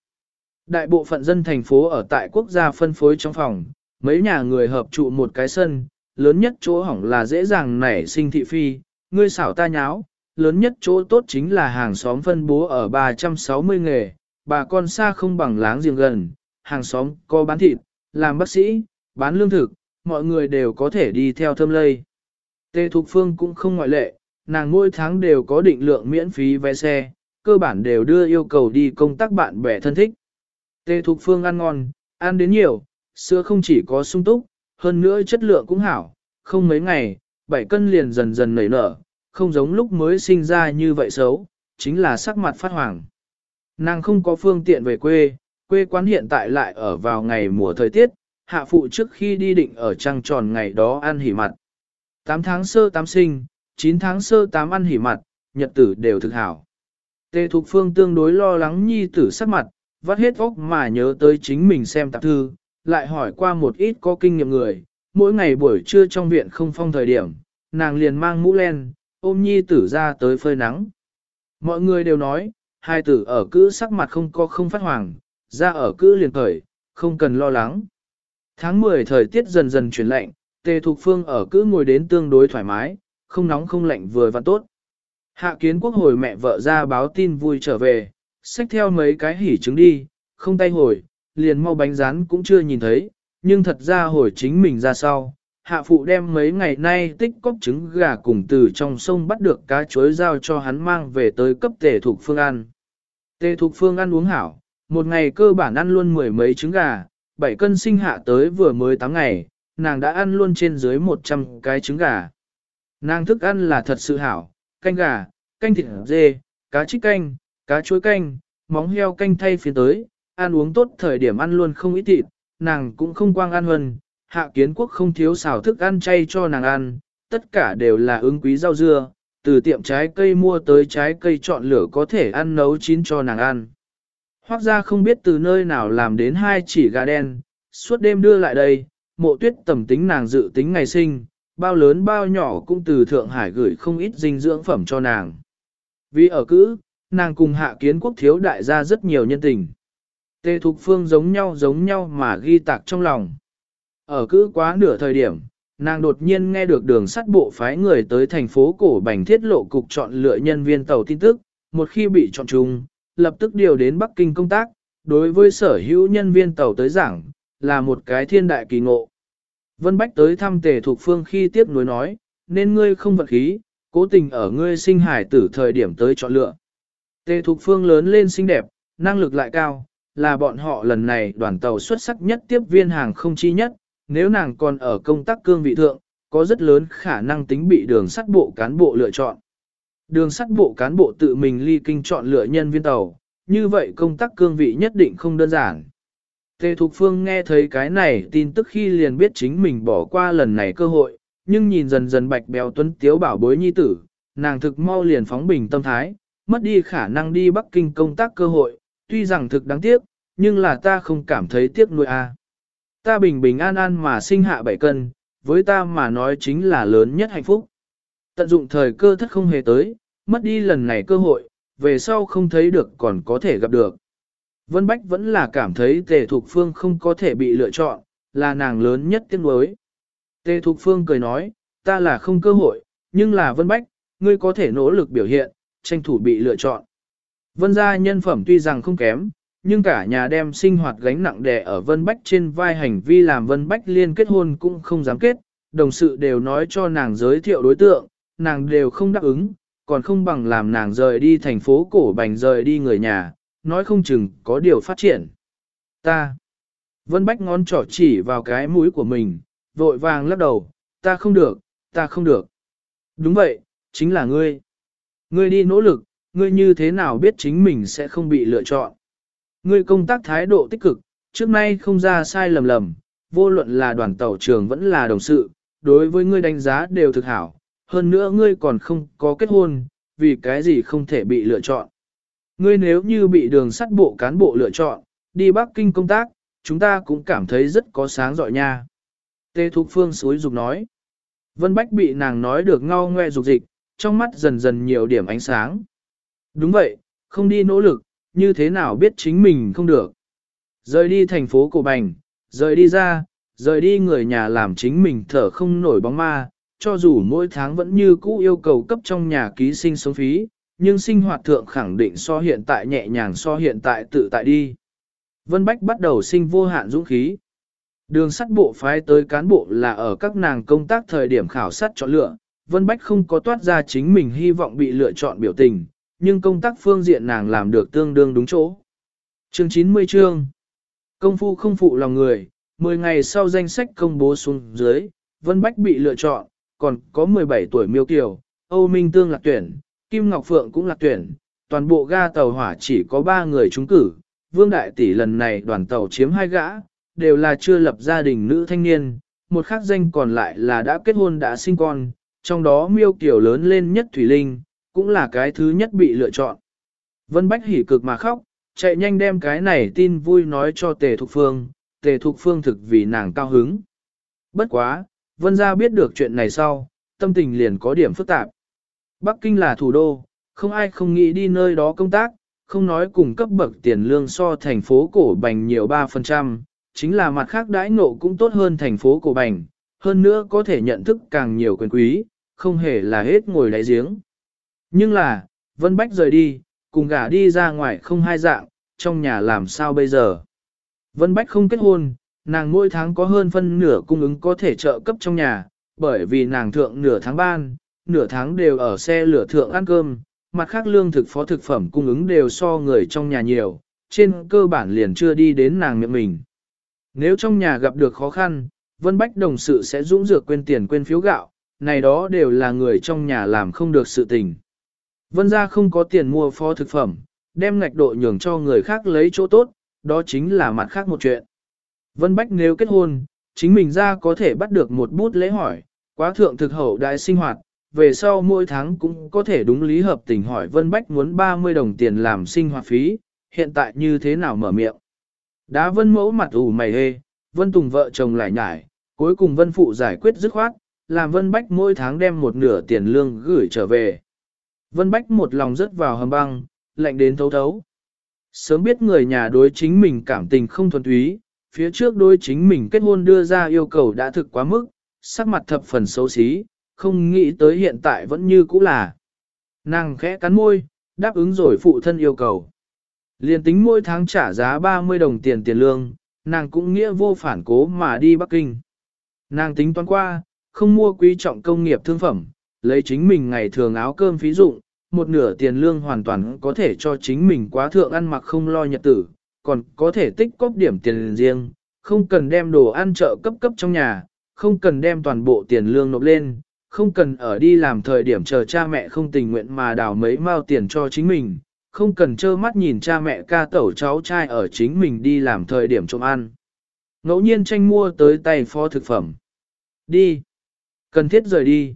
[SPEAKER 1] Đại bộ phận dân thành phố ở tại quốc gia phân phối trong phòng, mấy nhà người hợp trụ một cái sân, lớn nhất chỗ hỏng là dễ dàng nảy sinh thị phi, ngươi xảo ta nháo, lớn nhất chỗ tốt chính là hàng xóm phân bố ở 360 nghề, bà con xa không bằng láng giềng gần, hàng xóm có bán thịt, làm bác sĩ, bán lương thực, mọi người đều có thể đi theo thâm lây. Tê Thục Phương cũng không ngoại lệ, nàng mỗi tháng đều có định lượng miễn phí vé xe, cơ bản đều đưa yêu cầu đi công tác bạn bè thân thích. Tê Thục Phương ăn ngon, ăn đến nhiều, sữa không chỉ có sung túc, hơn nữa chất lượng cũng hảo, không mấy ngày, bảy cân liền dần dần nảy nở, không giống lúc mới sinh ra như vậy xấu, chính là sắc mặt phát hoàng. Nàng không có phương tiện về quê, quê quán hiện tại lại ở vào ngày mùa thời tiết, hạ phụ trước khi đi định ở trăng tròn ngày đó ăn hỉ mặt. 8 tháng sơ 8 sinh, 9 tháng sơ 8 ăn hỉ mặt, nhật tử đều thực hảo. Tề Thục Phương tương đối lo lắng nhi tử sắc mặt, vắt hết óc mà nhớ tới chính mình xem tạp thư, lại hỏi qua một ít có kinh nghiệm người, mỗi ngày buổi trưa trong viện không phong thời điểm, nàng liền mang mũ len, ôm nhi tử ra tới phơi nắng. Mọi người đều nói, hai tử ở cữ sắc mặt không có không phát hoàng, ra ở cữ liền khởi, không cần lo lắng. Tháng 10 thời tiết dần dần chuyển lạnh, tề thục phương ở cữ ngồi đến tương đối thoải mái, không nóng không lạnh vừa và tốt. Hạ kiến quốc hồi mẹ vợ ra báo tin vui trở về, xách theo mấy cái hỉ trứng đi, không tay hồi, liền mau bánh rán cũng chưa nhìn thấy, nhưng thật ra hồi chính mình ra sau. Hạ phụ đem mấy ngày nay tích cóp trứng gà cùng từ trong sông bắt được cá chuối giao cho hắn mang về tới cấp tề thuộc phương ăn. Tề thuộc phương ăn uống hảo, một ngày cơ bản ăn luôn mười mấy trứng gà, bảy cân sinh hạ tới vừa mới 8 ngày, nàng đã ăn luôn trên dưới 100 cái trứng gà. Nàng thức ăn là thật sự hảo, canh gà, canh thịt dê, cá trích canh, cá chuối canh, móng heo canh thay phiên tới, ăn uống tốt thời điểm ăn luôn không ít thịt, nàng cũng không quang ăn hơn, hạ kiến quốc không thiếu xào thức ăn chay cho nàng ăn, tất cả đều là ứng quý rau dưa, từ tiệm trái cây mua tới trái cây chọn lửa có thể ăn nấu chín cho nàng ăn. Hoác ra không biết từ nơi nào làm đến hai chỉ gà đen, suốt đêm đưa lại đây, mộ tuyết tầm tính nàng dự tính ngày sinh, bao lớn bao nhỏ cũng từ Thượng Hải gửi không ít dinh dưỡng phẩm cho nàng. Vì ở cữ, nàng cùng hạ kiến quốc thiếu đại gia rất nhiều nhân tình. Tề Thục Phương giống nhau giống nhau mà ghi tạc trong lòng. Ở cứ quá nửa thời điểm, nàng đột nhiên nghe được đường sắt bộ phái người tới thành phố cổ bành thiết lộ cục chọn lựa nhân viên tàu tin tức, một khi bị chọn chung, lập tức điều đến Bắc Kinh công tác, đối với sở hữu nhân viên tàu tới giảng, là một cái thiên đại kỳ ngộ. Vân Bách tới thăm Tề Thục Phương khi tiếp nối nói, nên ngươi không vật khí, cố tình ở ngươi sinh hải tử thời điểm tới chọn lựa. Tề Thục Phương lớn lên xinh đẹp, năng lực lại cao, là bọn họ lần này đoàn tàu xuất sắc nhất tiếp viên hàng không chi nhất, nếu nàng còn ở công tác cương vị thượng, có rất lớn khả năng tính bị đường sắt bộ cán bộ lựa chọn. Đường sắt bộ cán bộ tự mình ly kinh chọn lựa nhân viên tàu, như vậy công tác cương vị nhất định không đơn giản. Tề Thục Phương nghe thấy cái này tin tức khi liền biết chính mình bỏ qua lần này cơ hội, nhưng nhìn dần dần bạch béo tuấn tiếu bảo bối nhi tử, nàng thực mau liền phóng bình tâm thái, mất đi khả năng đi Bắc Kinh công tác cơ hội, tuy rằng thực đáng tiếc, nhưng là ta không cảm thấy tiếc nuôi a. À. Ta bình bình an an mà sinh hạ bảy cân, với ta mà nói chính là lớn nhất hạnh phúc. Tận dụng thời cơ thất không hề tới, mất đi lần này cơ hội, về sau không thấy được còn có thể gặp được. Vân Bách vẫn là cảm thấy Tề Thục Phương không có thể bị lựa chọn, là nàng lớn nhất tiếng đối. Tề Thục Phương cười nói, ta là không cơ hội, nhưng là Vân Bách, ngươi có thể nỗ lực biểu hiện, tranh thủ bị lựa chọn. Vân gia nhân phẩm tuy rằng không kém, nhưng cả nhà đem sinh hoạt gánh nặng đè ở Vân Bách trên vai hành vi làm Vân Bách liên kết hôn cũng không dám kết, đồng sự đều nói cho nàng giới thiệu đối tượng, nàng đều không đáp ứng, còn không bằng làm nàng rời đi thành phố cổ bành rời đi người nhà, nói không chừng có điều phát triển. Ta. Vân Bách ngón trỏ chỉ vào cái mũi của mình, vội vàng lắc đầu, ta không được, ta không được. Đúng vậy, chính là ngươi. Ngươi đi nỗ lực, ngươi như thế nào biết chính mình sẽ không bị lựa chọn. Ngươi công tác thái độ tích cực, trước nay không ra sai lầm lầm, vô luận là đoàn tàu trường vẫn là đồng sự, đối với ngươi đánh giá đều thực hảo, hơn nữa ngươi còn không có kết hôn, vì cái gì không thể bị lựa chọn. Ngươi nếu như bị đường sắt bộ cán bộ lựa chọn, đi Bắc Kinh công tác, chúng ta cũng cảm thấy rất có sáng giỏi nha. Tê Thục Phương suối dục nói. Vân Bách bị nàng nói được ngao ngoe dục dịch, trong mắt dần dần nhiều điểm ánh sáng. Đúng vậy, không đi nỗ lực, như thế nào biết chính mình không được. Rời đi thành phố Cổ Bành, rời đi ra, rời đi người nhà làm chính mình thở không nổi bóng ma, cho dù mỗi tháng vẫn như cũ yêu cầu cấp trong nhà ký sinh sống phí, nhưng sinh hoạt thượng khẳng định so hiện tại nhẹ nhàng so hiện tại tự tại đi. Vân Bách bắt đầu sinh vô hạn dũng khí. Đường sắt bộ phái tới cán bộ là ở các nàng công tác thời điểm khảo sát chọn lựa, Vân Bách không có toát ra chính mình hy vọng bị lựa chọn biểu tình, nhưng công tác phương diện nàng làm được tương đương đúng chỗ. Chương 90 chương Công phu không phụ lòng người, 10 ngày sau danh sách công bố xuống dưới, Vân Bách bị lựa chọn, còn có 17 tuổi miêu kiều, Âu Minh Tương lạc tuyển, Kim Ngọc Phượng cũng lạc tuyển, toàn bộ ga tàu hỏa chỉ có 3 người trúng cử, Vương Đại Tỷ lần này đoàn tàu chiếm hai gã, đều là chưa lập gia đình nữ thanh niên, một khác danh còn lại là đã kết hôn đã sinh con, trong đó miêu kiều lớn lên nhất Thủy Linh, cũng là cái thứ nhất bị lựa chọn. Vân Bách hỉ cực mà khóc, chạy nhanh đem cái này tin vui nói cho Tề Thục Phương, Tề Thục Phương thực vì nàng cao hứng. Bất quá, Vân gia biết được chuyện này sau, tâm tình liền có điểm phức tạp. Bắc Kinh là thủ đô, không ai không nghĩ đi nơi đó công tác, không nói cùng cấp bậc tiền lương so thành phố cổ bành nhiều 3%, chính là mặt khác đãi ngộ cũng tốt hơn thành phố cổ bành, hơn nữa có thể nhận thức càng nhiều quyền quý, không hề là hết ngồi đáy giếng. Nhưng là, Vân Bách rời đi, cùng gả đi ra ngoài không hai dạng, trong nhà làm sao bây giờ. Vân Bách không kết hôn, nàng mỗi tháng có hơn phân nửa cung ứng có thể trợ cấp trong nhà, bởi vì nàng thượng nửa tháng ban, nửa tháng đều ở xe lửa thượng ăn cơm, mặt khác lương thực phó thực phẩm cung ứng đều so người trong nhà nhiều, trên cơ bản liền chưa đi đến nàng miệng mình. Nếu trong nhà gặp được khó khăn, Vân Bách đồng sự sẽ dũng dược quên tiền quên phiếu gạo, này đó đều là người trong nhà làm không được sự tình. Vân gia không có tiền mua phó thực phẩm, đem ngạch độ nhường cho người khác lấy chỗ tốt, đó chính là mặt khác một chuyện. Vân Bách nếu kết hôn, chính mình ra có thể bắt được một bút lễ hỏi, quá thượng thực hậu đại sinh hoạt, về sau mỗi tháng cũng có thể đúng lý hợp tình hỏi Vân Bách muốn 30 đồng tiền làm sinh hoạt phí, hiện tại như thế nào mở miệng. Đá Vân mẫu mặt ủ mày hê, Vân Tùng vợ chồng lại nhải, cuối cùng Vân Phụ giải quyết dứt khoát, làm Vân Bách mỗi tháng đem một nửa tiền lương gửi trở về. Vân Bách một lòng rớt vào hầm băng, lạnh đến thấu thấu. Sớm biết người nhà đối chính mình cảm tình không thuần túy, phía trước đối chính mình kết hôn đưa ra yêu cầu đã thực quá mức, sắc mặt thập phần xấu xí, không nghĩ tới hiện tại vẫn như cũ là. Nàng khẽ cắn môi, đáp ứng rồi phụ thân yêu cầu. Liên tính mỗi tháng trả giá 30 đồng tiền tiền lương, nàng cũng nghĩa vô phản cố mà đi Bắc Kinh. Nàng tính toán qua, không mua quý trọng công nghiệp thương phẩm, lấy chính mình ngày thường áo cơm phí dụng, một nửa tiền lương hoàn toàn có thể cho chính mình quá thượng ăn mặc không lo nhật tử, còn có thể tích cóp điểm tiền riêng, không cần đem đồ ăn chợ cấp cấp trong nhà, không cần đem toàn bộ tiền lương nộp lên, không cần ở đi làm thời điểm chờ cha mẹ không tình nguyện mà đào mấy mao tiền cho chính mình, không cần trơ mắt nhìn cha mẹ ca tẩu cháu trai ở chính mình đi làm thời điểm trộm ăn. Ngẫu nhiên tranh mua tới tay phó thực phẩm. Đi. Cần thiết rời đi.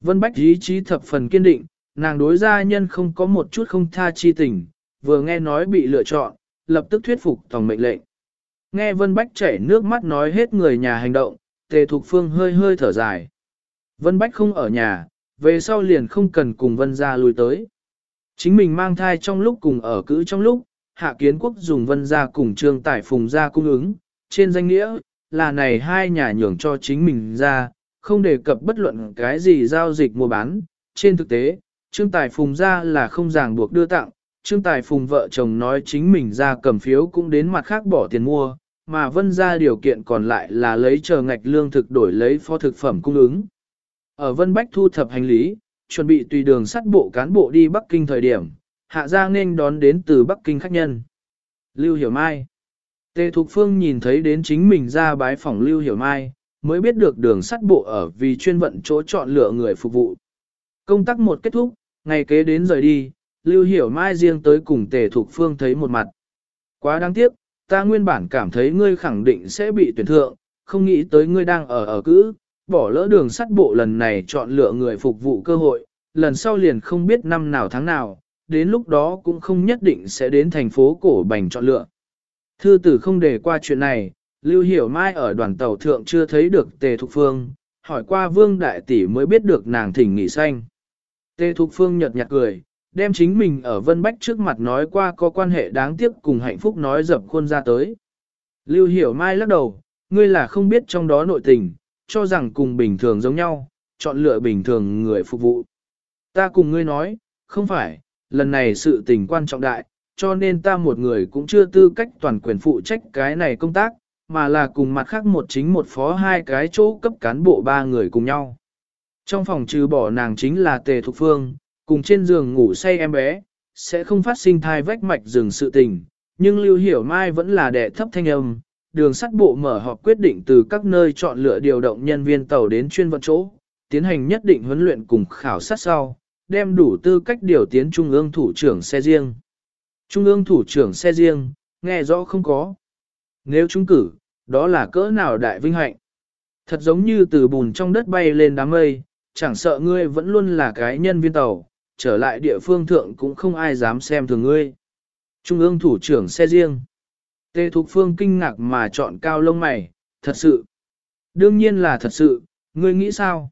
[SPEAKER 1] Vân Bách ý chí thập phần kiên định, nàng đối gia nhân không có một chút không tha chi tình, vừa nghe nói bị lựa chọn, lập tức thuyết phục tổng mệnh lệnh. Nghe Vân Bách chảy nước mắt nói hết người nhà hành động, tề thục phương hơi hơi thở dài. Vân Bách không ở nhà, về sau liền không cần cùng Vân gia lui tới. Chính mình mang thai trong lúc cùng ở cữ trong lúc, Hạ Kiến Quốc dùng Vân gia cùng Trương Tải Phùng gia cung ứng, trên danh nghĩa, là này hai nhà nhường cho chính mình ra, không đề cập bất luận cái gì giao dịch mua bán. Trên thực tế, Trương Tài Phùng ra là không ràng buộc đưa tặng, Trương Tài Phùng vợ chồng nói chính mình ra cầm phiếu cũng đến mặt khác bỏ tiền mua, mà vân ra điều kiện còn lại là lấy chờ ngạch lương thực đổi lấy pho thực phẩm cung ứng. Ở Vân Bách thu thập hành lý, chuẩn bị tùy đường sắt bộ cán bộ đi Bắc Kinh thời điểm, hạ ra nên đón đến từ Bắc Kinh khách nhân. Lưu Hiểu Mai Tề Thục Phương nhìn thấy đến chính mình ra bái phòng Lưu Hiểu Mai, mới biết được đường sắt bộ ở vì chuyên vận chỗ chọn lựa người phục vụ. Công tác một kết thúc, ngày kế đến rời đi, Lưu Hiểu Mai riêng tới cùng Tề Thục Phương thấy một mặt. Quá đáng tiếc, ta nguyên bản cảm thấy ngươi khẳng định sẽ bị tuyển thượng, không nghĩ tới ngươi đang ở ở cữ, bỏ lỡ đường sắt bộ lần này chọn lựa người phục vụ cơ hội, lần sau liền không biết năm nào tháng nào, đến lúc đó cũng không nhất định sẽ đến thành phố cổ bành chọn lựa. Thư tử không để qua chuyện này, Lưu Hiểu Mai ở đoàn tàu thượng chưa thấy được Tề Thục Phương, hỏi qua Vương Đại Tỷ mới biết được nàng thỉnh nghỉ xanh. Tề Thục Phương nhật nhạt cười, đem chính mình ở Vân Bách trước mặt nói qua có quan hệ đáng tiếc cùng hạnh phúc nói dập khuôn ra tới. Lưu Hiểu Mai lắc đầu, ngươi là không biết trong đó nội tình, cho rằng cùng bình thường giống nhau, chọn lựa bình thường người phục vụ. Ta cùng ngươi nói, không phải, lần này sự tình quan trọng đại, cho nên ta một người cũng chưa tư cách toàn quyền phụ trách cái này công tác, mà là cùng mặt khác một chính một phó hai cái chỗ cấp cán bộ ba người cùng nhau. Trong phòng trừ bỏ nàng chính là Tề Thục Phương, cùng trên giường ngủ say em bé, sẽ không phát sinh thai vách mạch rừng sự tình, nhưng Lưu Hiểu Mai vẫn là đệ thấp thanh âm. Đường sắt bộ mở họp quyết định từ các nơi chọn lựa điều động nhân viên tàu đến chuyên vận chỗ, tiến hành nhất định huấn luyện cùng khảo sát sau, đem đủ tư cách điều tiến Trung ương thủ trưởng xe riêng. Trung ương thủ trưởng xe riêng, nghe rõ không có. Nếu chúng cử, đó là cỡ nào đại vinh hạnh. Thật giống như từ bùn trong đất bay lên đám mây, chẳng sợ ngươi vẫn luôn là cái nhân viên tàu, trở lại địa phương thượng cũng không ai dám xem thường ngươi. Trung ương thủ trưởng xe riêng. Tê Thục Phương kinh ngạc mà chọn cao lông mày, thật sự. Đương nhiên là thật sự, ngươi nghĩ sao?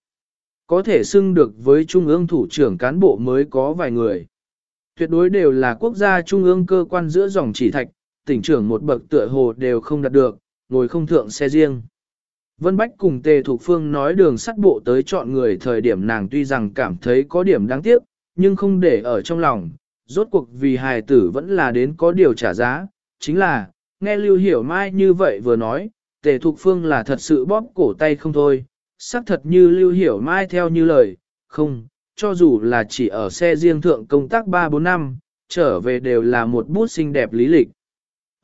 [SPEAKER 1] có thể xưng được với trung ương thủ trưởng cán bộ mới có vài người. Tuyệt đối đều là quốc gia trung ương cơ quan giữa dòng chỉ thạch, tỉnh trưởng một bậc tựa hồ đều không đạt được, ngồi không thượng xe riêng. Vân Bách cùng Tề Thục Phương nói đường sắt bộ tới chọn người thời điểm nàng tuy rằng cảm thấy có điểm đáng tiếc, nhưng không để ở trong lòng, rốt cuộc vì hài tử vẫn là đến có điều trả giá, chính là, nghe Lưu Hiểu Mai như vậy vừa nói, Tề Thục Phương là thật sự bóp cổ tay không thôi, xác thật như Lưu Hiểu Mai theo như lời, không, cho dù là chỉ ở xe riêng thượng công tác 3-4 năm, trở về đều là một bút xinh đẹp lý lịch.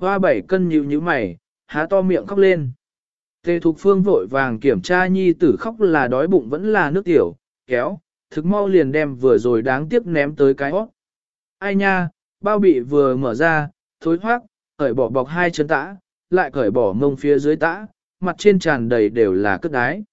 [SPEAKER 1] Hoa bảy cân nhíu như mày, há to miệng khóc lên. Tề Thục Phương vội vàng kiểm tra nhi tử khóc là đói bụng vẫn là nước tiểu, kéo, thực mau liền đem vừa rồi đáng tiếc ném tới cái hót. Ai nha, bao bị vừa mở ra, thối thoát, cởi bỏ bọc hai chân tã, lại cởi bỏ mông phía dưới tã, mặt trên tràn đầy đều là cất đái.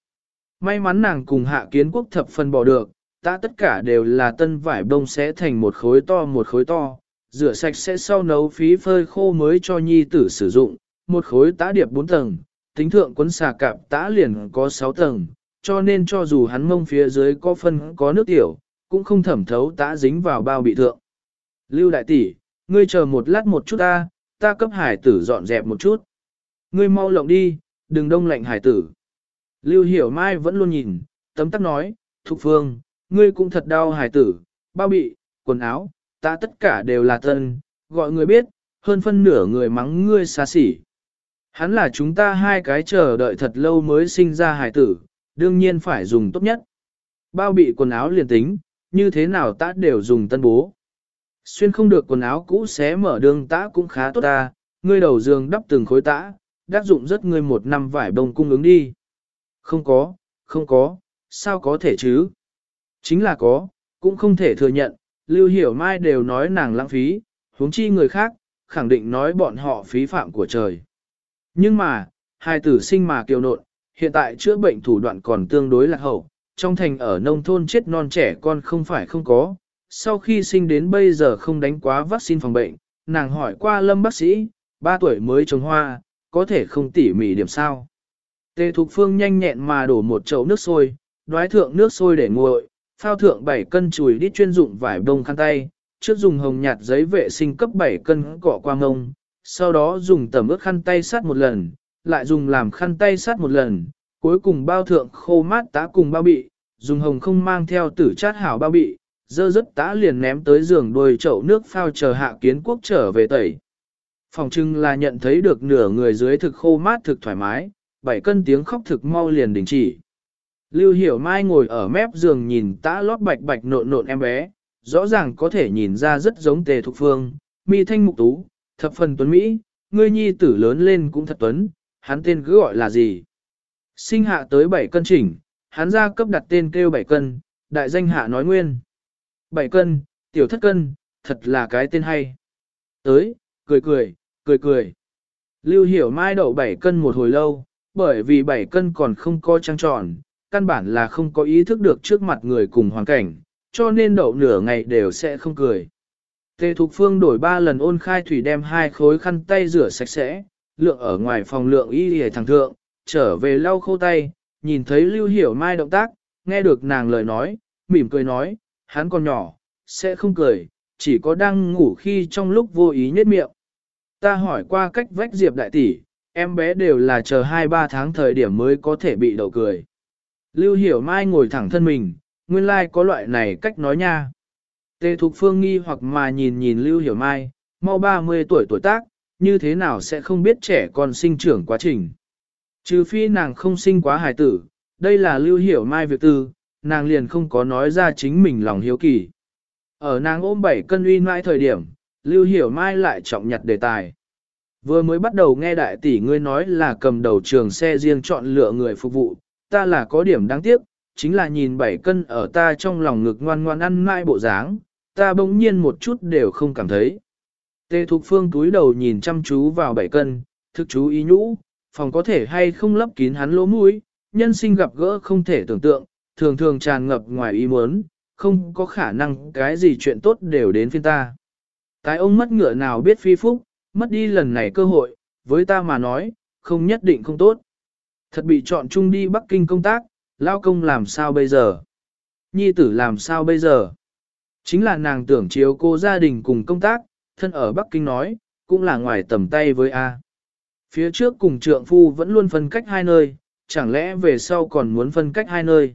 [SPEAKER 1] May mắn nàng cùng hạ kiến quốc thập phần bỏ được, tã tất cả đều là tân vải bông sẽ thành một khối to một khối to, rửa sạch sẽ sau nấu phí phơi khô mới cho nhi tử sử dụng, một khối tã điệp 4 tầng, tính thượng quấn xà cạp tã liền có 6 tầng, cho nên cho dù hắn mông phía dưới có phân có nước tiểu, cũng không thẩm thấu tã dính vào bao bị thượng. Lưu đại tỷ, ngươi chờ một lát một chút ta, ta cấp hải tử dọn dẹp một chút. Ngươi mau lộng đi, đừng đông lạnh hải tử. Lưu hiểu mai vẫn luôn nhìn, tấm tắc nói, Thục Phương, ngươi cũng thật đau hải tử, bao bị, quần áo, ta tất cả đều là tân, gọi người biết, hơn phân nửa người mắng ngươi xa xỉ. Hắn là chúng ta hai cái chờ đợi thật lâu mới sinh ra hải tử, đương nhiên phải dùng tốt nhất. Bao bị quần áo liền tính, như thế nào ta đều dùng tân bố. Xuyên không được quần áo cũ xé mở đường tã cũng khá tốt ta, ngươi đầu giường đắp từng khối tã, đắc dụng rất ngươi một năm vải bông cung ứng đi. Không có, không có, sao có thể chứ? Chính là có, cũng không thể thừa nhận, Lưu Hiểu Mai đều nói nàng lãng phí, huống chi người khác, khẳng định nói bọn họ phí phạm của trời. Nhưng mà, hai tử sinh mà kiều nộn, hiện tại chữa bệnh thủ đoạn còn tương đối là hậu, trong thành ở nông thôn chết non trẻ con không phải không có, sau khi sinh đến bây giờ không đánh quá vaccine phòng bệnh, nàng hỏi qua lâm bác sĩ, 3 tuổi mới trồng hoa, có thể không tỉ mỉ điểm sao. Tề Thục Phương nhanh nhẹn mà đổ một chậu nước sôi, đoái thượng nước sôi để nguội, phao thượng 7 cân chùi đi chuyên dụng vải bông khăn tay, trước dùng hồng nhạt giấy vệ sinh cấp 7 cân cọ qua ngông, sau đó dùng tẩm ướt khăn tay sát một lần, lại dùng làm khăn tay sát một lần, cuối cùng bao thượng khô mát tá cùng bao bị, dùng hồng không mang theo tử chát hảo bao bị, dơ dứt tá liền ném tới giường đôi chậu nước phao chờ hạ kiến quốc trở về tẩy. Phòng trưng là nhận thấy được nửa người dưới thực khô mát thực thoải mái, bảy cân tiếng khóc thực mau liền đình chỉ. Lưu Hiểu Mai ngồi ở mép giường nhìn tã lót bạch bạch nộn nộn em bé, rõ ràng có thể nhìn ra rất giống tề thục phương, mi thanh mục tú, thập phần tuấn Mỹ, ngươi nhi tử lớn lên cũng thật tuấn, hắn tên cứ gọi là gì. Sinh hạ tới 7 cân chỉnh, hắn ra cấp đặt tên kêu 7 cân, đại danh hạ nói nguyên. 7 cân, tiểu thất cân, thật là cái tên hay. Tới, cười cười, cười cười. Lưu hiểu mai đậu 7 cân một hồi lâu, bởi vì 7 cân còn không có trăng tròn, căn bản là không có ý thức được trước mặt người cùng hoàn cảnh, cho nên đậu nửa ngày đều sẽ không cười. Tề Thục Phương đổi ba lần ôn khai thủy đem hai khối khăn tay rửa sạch sẽ, lượng ở ngoài phòng lượng y hề thẳng thượng, trở về lau khô tay, nhìn thấy Lưu Hiểu Mai động tác, nghe được nàng lời nói, mỉm cười nói, hắn còn nhỏ, sẽ không cười, chỉ có đang ngủ khi trong lúc vô ý nhếch miệng. Ta hỏi qua cách vách Diệp đại tỷ, em bé đều là chờ 2-3 tháng thời điểm mới có thể bị đậu cười. Lưu Hiểu Mai ngồi thẳng thân mình, nguyên lai like có loại này cách nói nha. Tề Thục Phương nghi hoặc mà nhìn nhìn Lưu Hiểu Mai, mau 30 tuổi tuổi tác, như thế nào sẽ không biết trẻ con sinh trưởng quá trình. Trừ phi nàng không sinh quá hài tử, đây là Lưu Hiểu Mai việc tư, nàng liền không có nói ra chính mình lòng hiếu kỳ. Ở nàng ôm bảy cân uy mãi thời điểm, Lưu Hiểu Mai lại trọng nhặt đề tài. Vừa mới bắt đầu nghe đại tỷ ngươi nói là cầm đầu trường xe riêng chọn lựa người phục vụ, ta là có điểm đáng tiếc, chính là nhìn bảy cân ở ta trong lòng ngực ngoan ngoan ăn mãi bộ dáng, ta bỗng nhiên một chút đều không cảm thấy. Tê Thục Phương túi đầu nhìn chăm chú vào bảy cân, thực chú ý nhũ, phòng có thể hay không lấp kín hắn lỗ mũi, nhân sinh gặp gỡ không thể tưởng tượng, thường thường tràn ngập ngoài ý muốn, không có khả năng cái gì chuyện tốt đều đến phiên ta. Cái ông mất ngựa nào biết phi phúc, mất đi lần này cơ hội, với ta mà nói, không nhất định không tốt. Thật bị chọn chung đi Bắc Kinh công tác, lao công làm sao bây giờ? Nhi tử làm sao bây giờ? Chính là nàng tưởng chiếu cô gia đình cùng công tác, thân ở Bắc Kinh nói, cũng là ngoài tầm tay với A. Phía trước cùng trượng phu vẫn luôn phân cách hai nơi, chẳng lẽ về sau còn muốn phân cách hai nơi.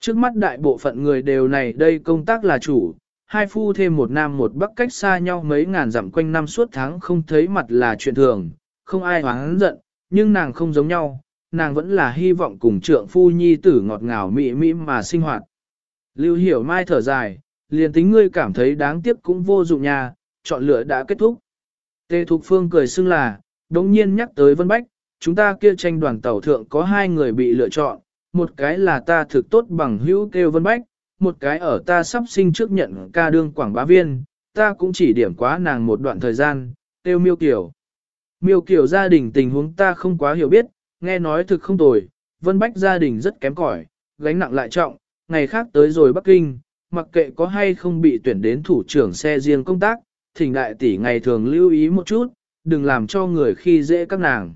[SPEAKER 1] Trước mắt đại bộ phận người đều này đây công tác là chủ, hai phu thêm một nam một bắc cách xa nhau mấy ngàn dặm quanh năm suốt tháng không thấy mặt là chuyện thường, không ai hoáng giận, nhưng nàng không giống nhau, nàng vẫn là hy vọng cùng trượng phu nhi tử ngọt ngào mị mị mà sinh hoạt. Lưu hiểu mai thở dài, liền tính ngươi cảm thấy đáng tiếc cũng vô dụng nha, chọn lựa đã kết thúc. Tề Thục Phương cười xưng là, đống nhiên nhắc tới Vân Bách, chúng ta kia tranh đoàn tàu thượng có hai người bị lựa chọn, một cái là ta thực tốt bằng hữu kêu Vân Bách, một cái ở ta sắp sinh trước nhận ca đương quảng bá viên, ta cũng chỉ điểm quá nàng một đoạn thời gian, kêu miêu kiều Miêu kiều gia đình tình huống ta không quá hiểu biết, nghe nói thực không tồi, Vân Bách gia đình rất kém cỏi, gánh nặng lại trọng, ngày khác tới rồi Bắc Kinh, mặc kệ có hay không bị tuyển đến thủ trưởng xe riêng công tác, thỉnh đại tỷ ngày thường lưu ý một chút, đừng làm cho người khi dễ các nàng.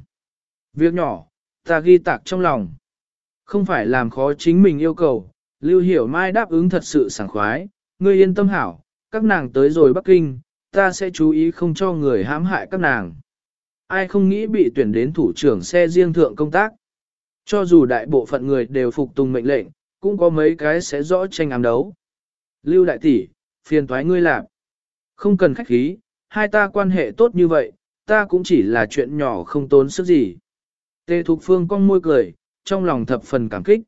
[SPEAKER 1] Việc nhỏ, ta ghi tạc trong lòng. Không phải làm khó chính mình yêu cầu, Lưu Hiểu Mai đáp ứng thật sự sảng khoái, ngươi yên tâm hảo, các nàng tới rồi Bắc Kinh, ta sẽ chú ý không cho người hãm hại các nàng. Ai không nghĩ bị tuyển đến thủ trưởng xe riêng thượng công tác. Cho dù đại bộ phận người đều phục tùng mệnh lệnh, cũng có mấy cái sẽ rõ tranh ám đấu. Lưu đại tỷ, phiền toái ngươi làm. Không cần khách khí, hai ta quan hệ tốt như vậy, ta cũng chỉ là chuyện nhỏ không tốn sức gì. Tề Thục Phương cong môi cười, trong lòng thập phần cảm kích.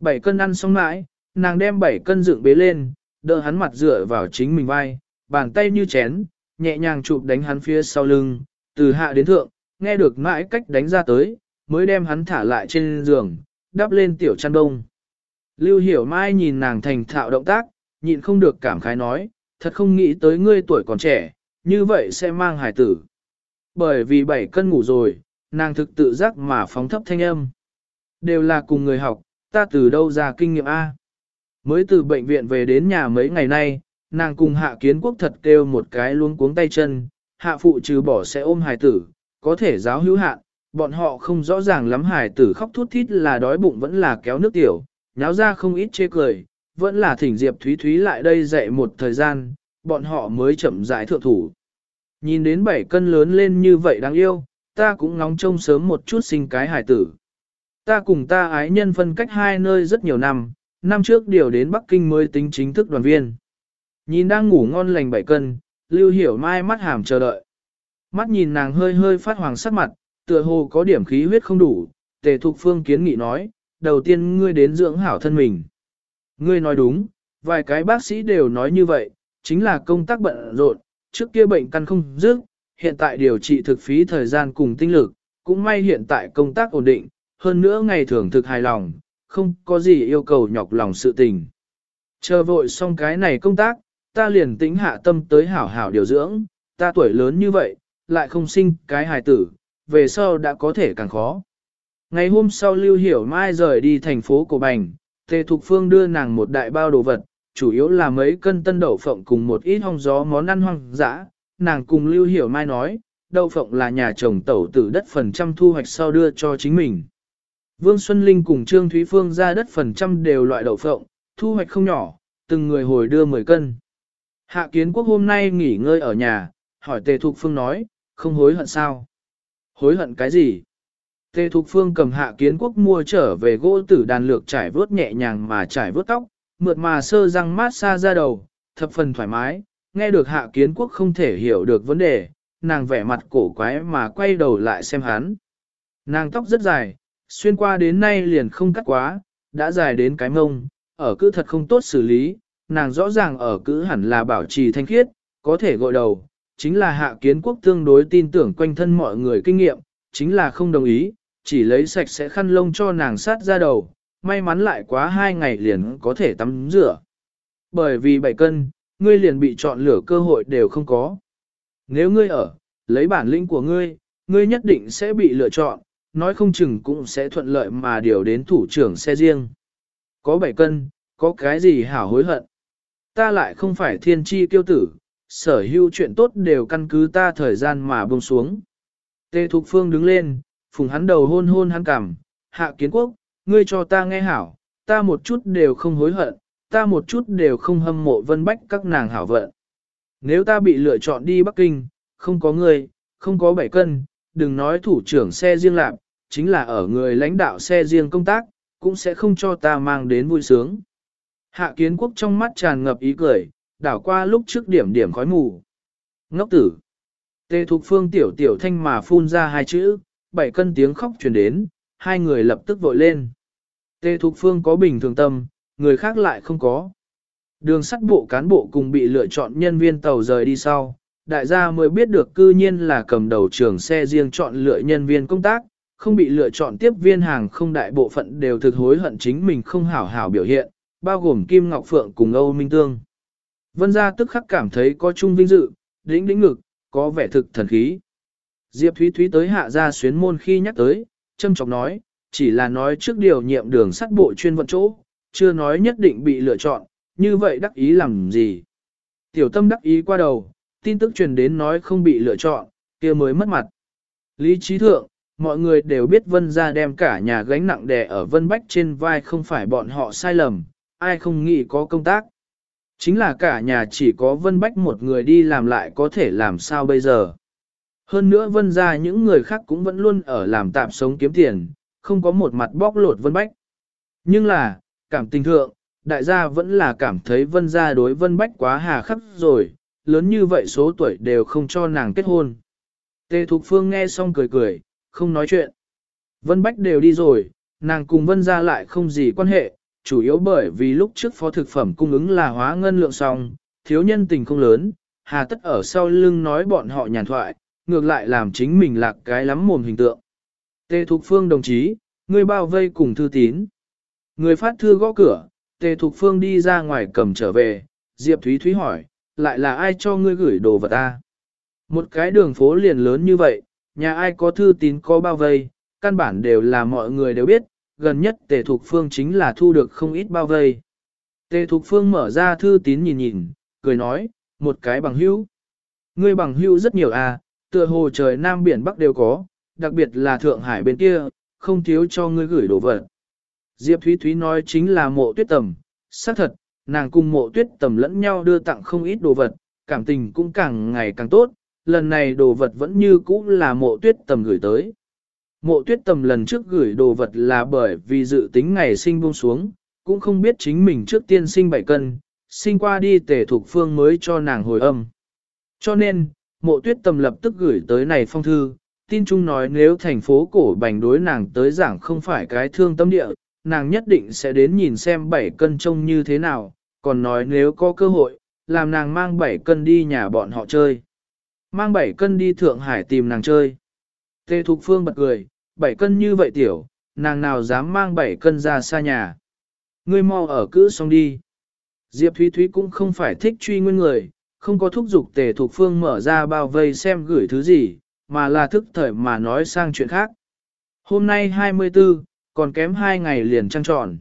[SPEAKER 1] Bảy cân ăn xong mãi, nàng đem bảy cân dựng bế lên, đỡ hắn mặt dựa vào chính mình vai, bàn tay như chén, nhẹ nhàng chụp đánh hắn phía sau lưng, từ hạ đến thượng, nghe được mãi cách đánh ra tới, mới đem hắn thả lại trên giường, đắp lên tiểu chăn đông. Lưu hiểu mai nhìn nàng thành thạo động tác, nhịn không được cảm khái nói, thật không nghĩ tới ngươi tuổi còn trẻ, như vậy sẽ mang hài tử. Bởi vì bảy cân ngủ rồi, nàng thực tự giác mà phóng thấp thanh âm. Đều là cùng người học, ta từ đâu ra kinh nghiệm A. Mới từ bệnh viện về đến nhà mấy ngày nay, nàng cùng hạ kiến quốc thật kêu một cái luống cuống tay chân, hạ phụ trừ bỏ sẽ ôm hài tử, có thể giáo hữu hạn, bọn họ không rõ ràng lắm hài tử khóc thút thít là đói bụng vẫn là kéo nước tiểu, nháo ra không ít chê cười, vẫn là thỉnh Diệp Thúy Thúy lại đây dạy một thời gian, bọn họ mới chậm rãi thượng thủ. Nhìn đến bảy cân lớn lên như vậy đáng yêu, ta cũng ngóng trông sớm một chút sinh cái hài tử. Ta cùng ta ái nhân phân cách hai nơi rất nhiều năm, năm trước điều đến Bắc Kinh mới tính chính thức đoàn viên. Nhìn đang ngủ ngon lành bảy cân, Lưu Hiểu Mai mắt hàm chờ đợi. Mắt nhìn nàng hơi hơi phát hoàng sắc mặt, tựa hồ có điểm khí huyết không đủ, Tề Thục Phương kiến nghị nói, đầu tiên ngươi đến dưỡng hảo thân mình. Ngươi nói đúng, vài cái bác sĩ đều nói như vậy, chính là công tác bận rộn, trước kia bệnh căn không dứt, hiện tại điều trị thực phí thời gian cùng tinh lực, cũng may hiện tại công tác ổn định, hơn nữa ngày thường thực hài lòng, không có gì yêu cầu nhọc lòng sự tình. Chờ vội xong cái này công tác, ta liền tính hạ tâm tới hảo hảo điều dưỡng, ta tuổi lớn như vậy, lại không sinh cái hài tử, về sau đã có thể càng khó. Ngày hôm sau Lưu Hiểu Mai rời đi thành phố Cổ Bành, Tề Thục Phương đưa nàng một đại bao đồ vật, chủ yếu là mấy cân tân đậu phộng cùng một ít hong gió món ăn hoang dã. Nàng cùng Lưu Hiểu Mai nói, đậu phộng là nhà chồng tẩu tử đất phần trăm thu hoạch sau đưa cho chính mình. Vương Xuân Linh cùng Trương Thúy Phương ra đất phần trăm đều loại đậu phộng, thu hoạch không nhỏ, từng người hồi đưa 10 cân. Hạ kiến quốc hôm nay nghỉ ngơi ở nhà, hỏi Tề Thục Phương nói, không hối hận sao? Hối hận cái gì? Tề Thục Phương cầm hạ kiến quốc mua trở về gỗ tử đàn lược trải vớt nhẹ nhàng mà trải vớt tóc, mượt mà sơ răng mát xa ra đầu, thập phần thoải mái, nghe được hạ kiến quốc không thể hiểu được vấn đề, nàng vẻ mặt cổ quái mà quay đầu lại xem hắn. Nàng tóc rất dài, xuyên qua đến nay liền không cắt quá, đã dài đến cái mông, ở cứ thật không tốt xử lý, nàng rõ ràng ở cữ hẳn là bảo trì thanh khiết, có thể gội đầu, chính là hạ kiến quốc tương đối tin tưởng quanh thân mọi người kinh nghiệm, chính là không đồng ý, chỉ lấy sạch sẽ khăn lông cho nàng sát ra đầu, may mắn lại quá hai ngày liền có thể tắm rửa. Bởi vì bảy cân, ngươi liền bị chọn lửa cơ hội đều không có. Nếu ngươi ở, lấy bản lĩnh của ngươi, ngươi nhất định sẽ bị lựa chọn, nói không chừng cũng sẽ thuận lợi mà điều đến thủ trưởng xe riêng. Có bảy cân, có cái gì hảo hối hận. Ta lại không phải thiên tri tiêu tử, sở hữu chuyện tốt đều căn cứ ta thời gian mà buông xuống. Tê Thục Phương đứng lên, phùng hắn đầu hôn hôn hắn cằm, hạ kiến quốc, ngươi cho ta nghe hảo, ta một chút đều không hối hận, ta một chút đều không hâm mộ vân bách các nàng hảo vận. Nếu ta bị lựa chọn đi Bắc Kinh, không có người, không có bảy cân, đừng nói thủ trưởng xe riêng lạc, chính là ở người lãnh đạo xe riêng công tác, cũng sẽ không cho ta mang đến vui sướng. Hạ kiến quốc trong mắt tràn ngập ý cười, đảo qua lúc trước điểm điểm khói mù. Ngốc tử. Tê Thục Phương tiểu tiểu thanh mà phun ra hai chữ, bảy cân tiếng khóc truyền đến, hai người lập tức vội lên. Tê Thục Phương có bình thường tâm, người khác lại không có. Đường sắt bộ cán bộ cùng bị lựa chọn nhân viên tàu rời đi sau, đại gia mới biết được cư nhiên là cầm đầu trường xe riêng chọn lựa nhân viên công tác, không bị lựa chọn tiếp viên hàng không đại bộ phận đều thực hối hận chính mình không hảo hảo biểu hiện, bao gồm Kim Ngọc Phượng cùng Âu Minh Tương. Vân gia tức khắc cảm thấy có chung vinh dự, đĩnh đĩnh ngực, có vẻ thực thần khí. Diệp Thúy Thúy tới hạ ra xuyến môn khi nhắc tới, châm chọc nói, chỉ là nói trước điều nhiệm đường sắt bộ chuyên vận chỗ, chưa nói nhất định bị lựa chọn, như vậy đắc ý làm gì. Tiểu tâm đắc ý qua đầu, tin tức truyền đến nói không bị lựa chọn, kia mới mất mặt. Lý trí thượng, mọi người đều biết vân gia đem cả nhà gánh nặng đè ở vân bách trên vai không phải bọn họ sai lầm, ai không nghĩ có công tác. Chính là cả nhà chỉ có vân bách một người đi làm lại có thể làm sao bây giờ. Hơn nữa vân ra những người khác cũng vẫn luôn ở làm tạm sống kiếm tiền, không có một mặt bóc lột vân bách. Nhưng là, cảm tình thượng, đại gia vẫn là cảm thấy vân gia đối vân bách quá hà khắc rồi, lớn như vậy số tuổi đều không cho nàng kết hôn. Tề Thục Phương nghe xong cười cười, không nói chuyện. Vân Bách đều đi rồi, nàng cùng Vân gia lại không gì quan hệ, chủ yếu bởi vì lúc trước phó thực phẩm cung ứng là hóa ngân lượng xong, thiếu nhân tình không lớn, hà tất ở sau lưng nói bọn họ nhàn thoại, ngược lại làm chính mình lạc cái lắm mồm hình tượng. Tề Thục Phương đồng chí, người bao vây cùng thư tín. Người phát thư gõ cửa, Tề Thục Phương đi ra ngoài cầm trở về, Diệp Thúy Thúy hỏi, lại là ai cho ngươi gửi đồ vật ta? Một cái đường phố liền lớn như vậy, nhà ai có thư tín có bao vây, căn bản đều là mọi người đều biết, gần nhất Tề Thục Phương chính là thu được không ít bao vây. Tề Thục Phương mở ra thư tín nhìn nhìn, cười nói, một cái bằng hữu. Ngươi bằng hữu rất nhiều à, tựa hồ trời Nam Biển Bắc đều có, đặc biệt là Thượng Hải bên kia, không thiếu cho ngươi gửi đồ vật. Diệp Thúy Thúy nói chính là mộ tuyết tầm, xác thật, nàng cùng mộ tuyết tầm lẫn nhau đưa tặng không ít đồ vật, cảm tình cũng càng ngày càng tốt, lần này đồ vật vẫn như cũ là mộ tuyết tầm gửi tới. Mộ tuyết tầm lần trước gửi đồ vật là bởi vì dự tính ngày sinh buông xuống, cũng không biết chính mình trước tiên sinh bảy cân, sinh qua đi tề thuộc phương mới cho nàng hồi âm. Cho nên, mộ tuyết tầm lập tức gửi tới này phong thư, tin chung nói nếu thành phố cổ bành đối nàng tới giảng không phải cái thương tâm địa, nàng nhất định sẽ đến nhìn xem bảy cân trông như thế nào, còn nói nếu có cơ hội, làm nàng mang bảy cân đi nhà bọn họ chơi. Mang bảy cân đi Thượng Hải tìm nàng chơi. Tê Thục Phương bật cười, bảy cân như vậy tiểu, nàng nào dám mang bảy cân ra xa nhà. Ngươi mau ở cữ xong đi. Diệp Thúy Thúy cũng không phải thích truy nguyên người, không có thúc giục Tề thuộc Phương mở ra bao vây xem gửi thứ gì, mà là thức thời mà nói sang chuyện khác. Hôm nay 24, còn kém 2 ngày liền trăng tròn.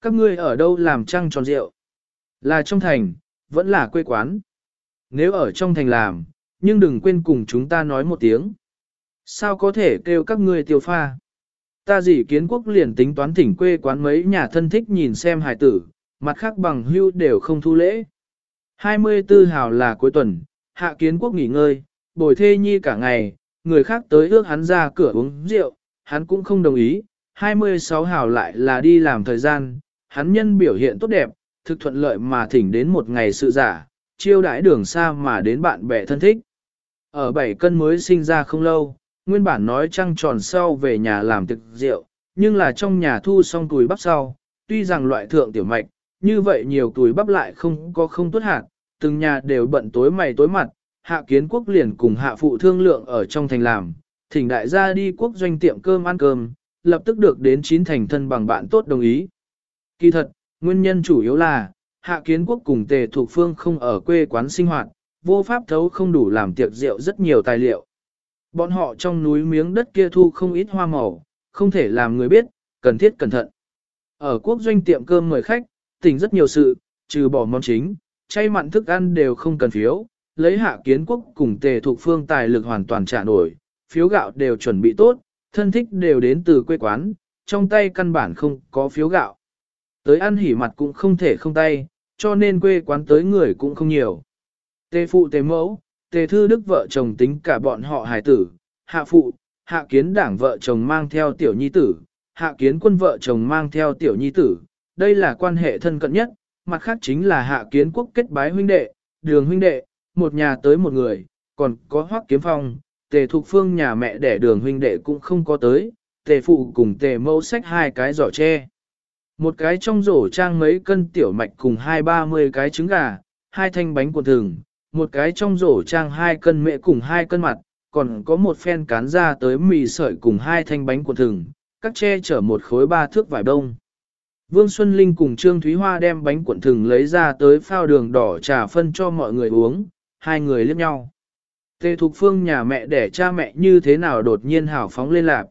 [SPEAKER 1] Các ngươi ở đâu làm trăng tròn rượu? Là trong thành, vẫn là quê quán. Nếu ở trong thành làm, nhưng đừng quên cùng chúng ta nói một tiếng. Sao có thể kêu các ngươi tiêu pha? Ta gì kiến quốc liền tính toán thỉnh quê quán mấy nhà thân thích nhìn xem hài tử, mặt khác bằng hưu đều không thu lễ. 24 hào là cuối tuần, hạ kiến quốc nghỉ ngơi, bồi thê nhi cả ngày, người khác tới ước hắn ra cửa uống rượu, hắn cũng không đồng ý, 26 hào lại là đi làm thời gian, hắn nhân biểu hiện tốt đẹp, thực thuận lợi mà thỉnh đến một ngày sự giả, chiêu đãi đường xa mà đến bạn bè thân thích. Ở bảy cân mới sinh ra không lâu, nguyên bản nói trăng tròn sau về nhà làm thực rượu, nhưng là trong nhà thu xong tuổi bắp sau, tuy rằng loại thượng tiểu mạch, như vậy nhiều tuổi bắp lại không có không tốt hạt, từng nhà đều bận tối mày tối mặt, hạ kiến quốc liền cùng hạ phụ thương lượng ở trong thành làm, thỉnh đại gia đi quốc doanh tiệm cơm ăn cơm, lập tức được đến chín thành thân bằng bạn tốt đồng ý. Kỳ thật, nguyên nhân chủ yếu là, hạ kiến quốc cùng tề thuộc phương không ở quê quán sinh hoạt, vô pháp thấu không đủ làm tiệc rượu rất nhiều tài liệu. Bọn họ trong núi miếng đất kia thu không ít hoa màu, không thể làm người biết, cần thiết cẩn thận. Ở quốc doanh tiệm cơm mời khách, tỉnh rất nhiều sự, trừ bỏ món chính, chay mặn thức ăn đều không cần phiếu, lấy hạ kiến quốc cùng tề thuộc phương tài lực hoàn toàn trả nổi, phiếu gạo đều chuẩn bị tốt, thân thích đều đến từ quê quán, trong tay căn bản không có phiếu gạo. Tới ăn hỉ mặt cũng không thể không tay, cho nên quê quán tới người cũng không nhiều. Tề phụ tề mẫu, tề thư đức vợ chồng tính cả bọn họ hài tử, hạ phụ, hạ kiến đảng vợ chồng mang theo tiểu nhi tử, hạ kiến quân vợ chồng mang theo tiểu nhi tử, đây là quan hệ thân cận nhất, mặt khác chính là hạ kiến quốc kết bái huynh đệ, đường huynh đệ, một nhà tới một người, còn có hoắc kiếm phong, tề thục phương nhà mẹ đẻ đường huynh đệ cũng không có tới, tề phụ cùng tề mẫu sách hai cái giỏ tre. Một cái trong rổ trang mấy cân tiểu mạch cùng hai ba mươi cái trứng gà, hai thanh bánh cuộn thường, một cái trong rổ trang hai cân mễ cùng hai cân mặt, còn có một phen cán ra tới mì sợi cùng hai thanh bánh cuộn thường, các che chở một khối ba thước vải đông. Vương Xuân Linh cùng Trương Thúy Hoa đem bánh cuộn thừng lấy ra tới phao đường đỏ trà phân cho mọi người uống, hai người liếc nhau. Tề Thục Phương nhà mẹ để cha mẹ như thế nào đột nhiên hào phóng lên lạc.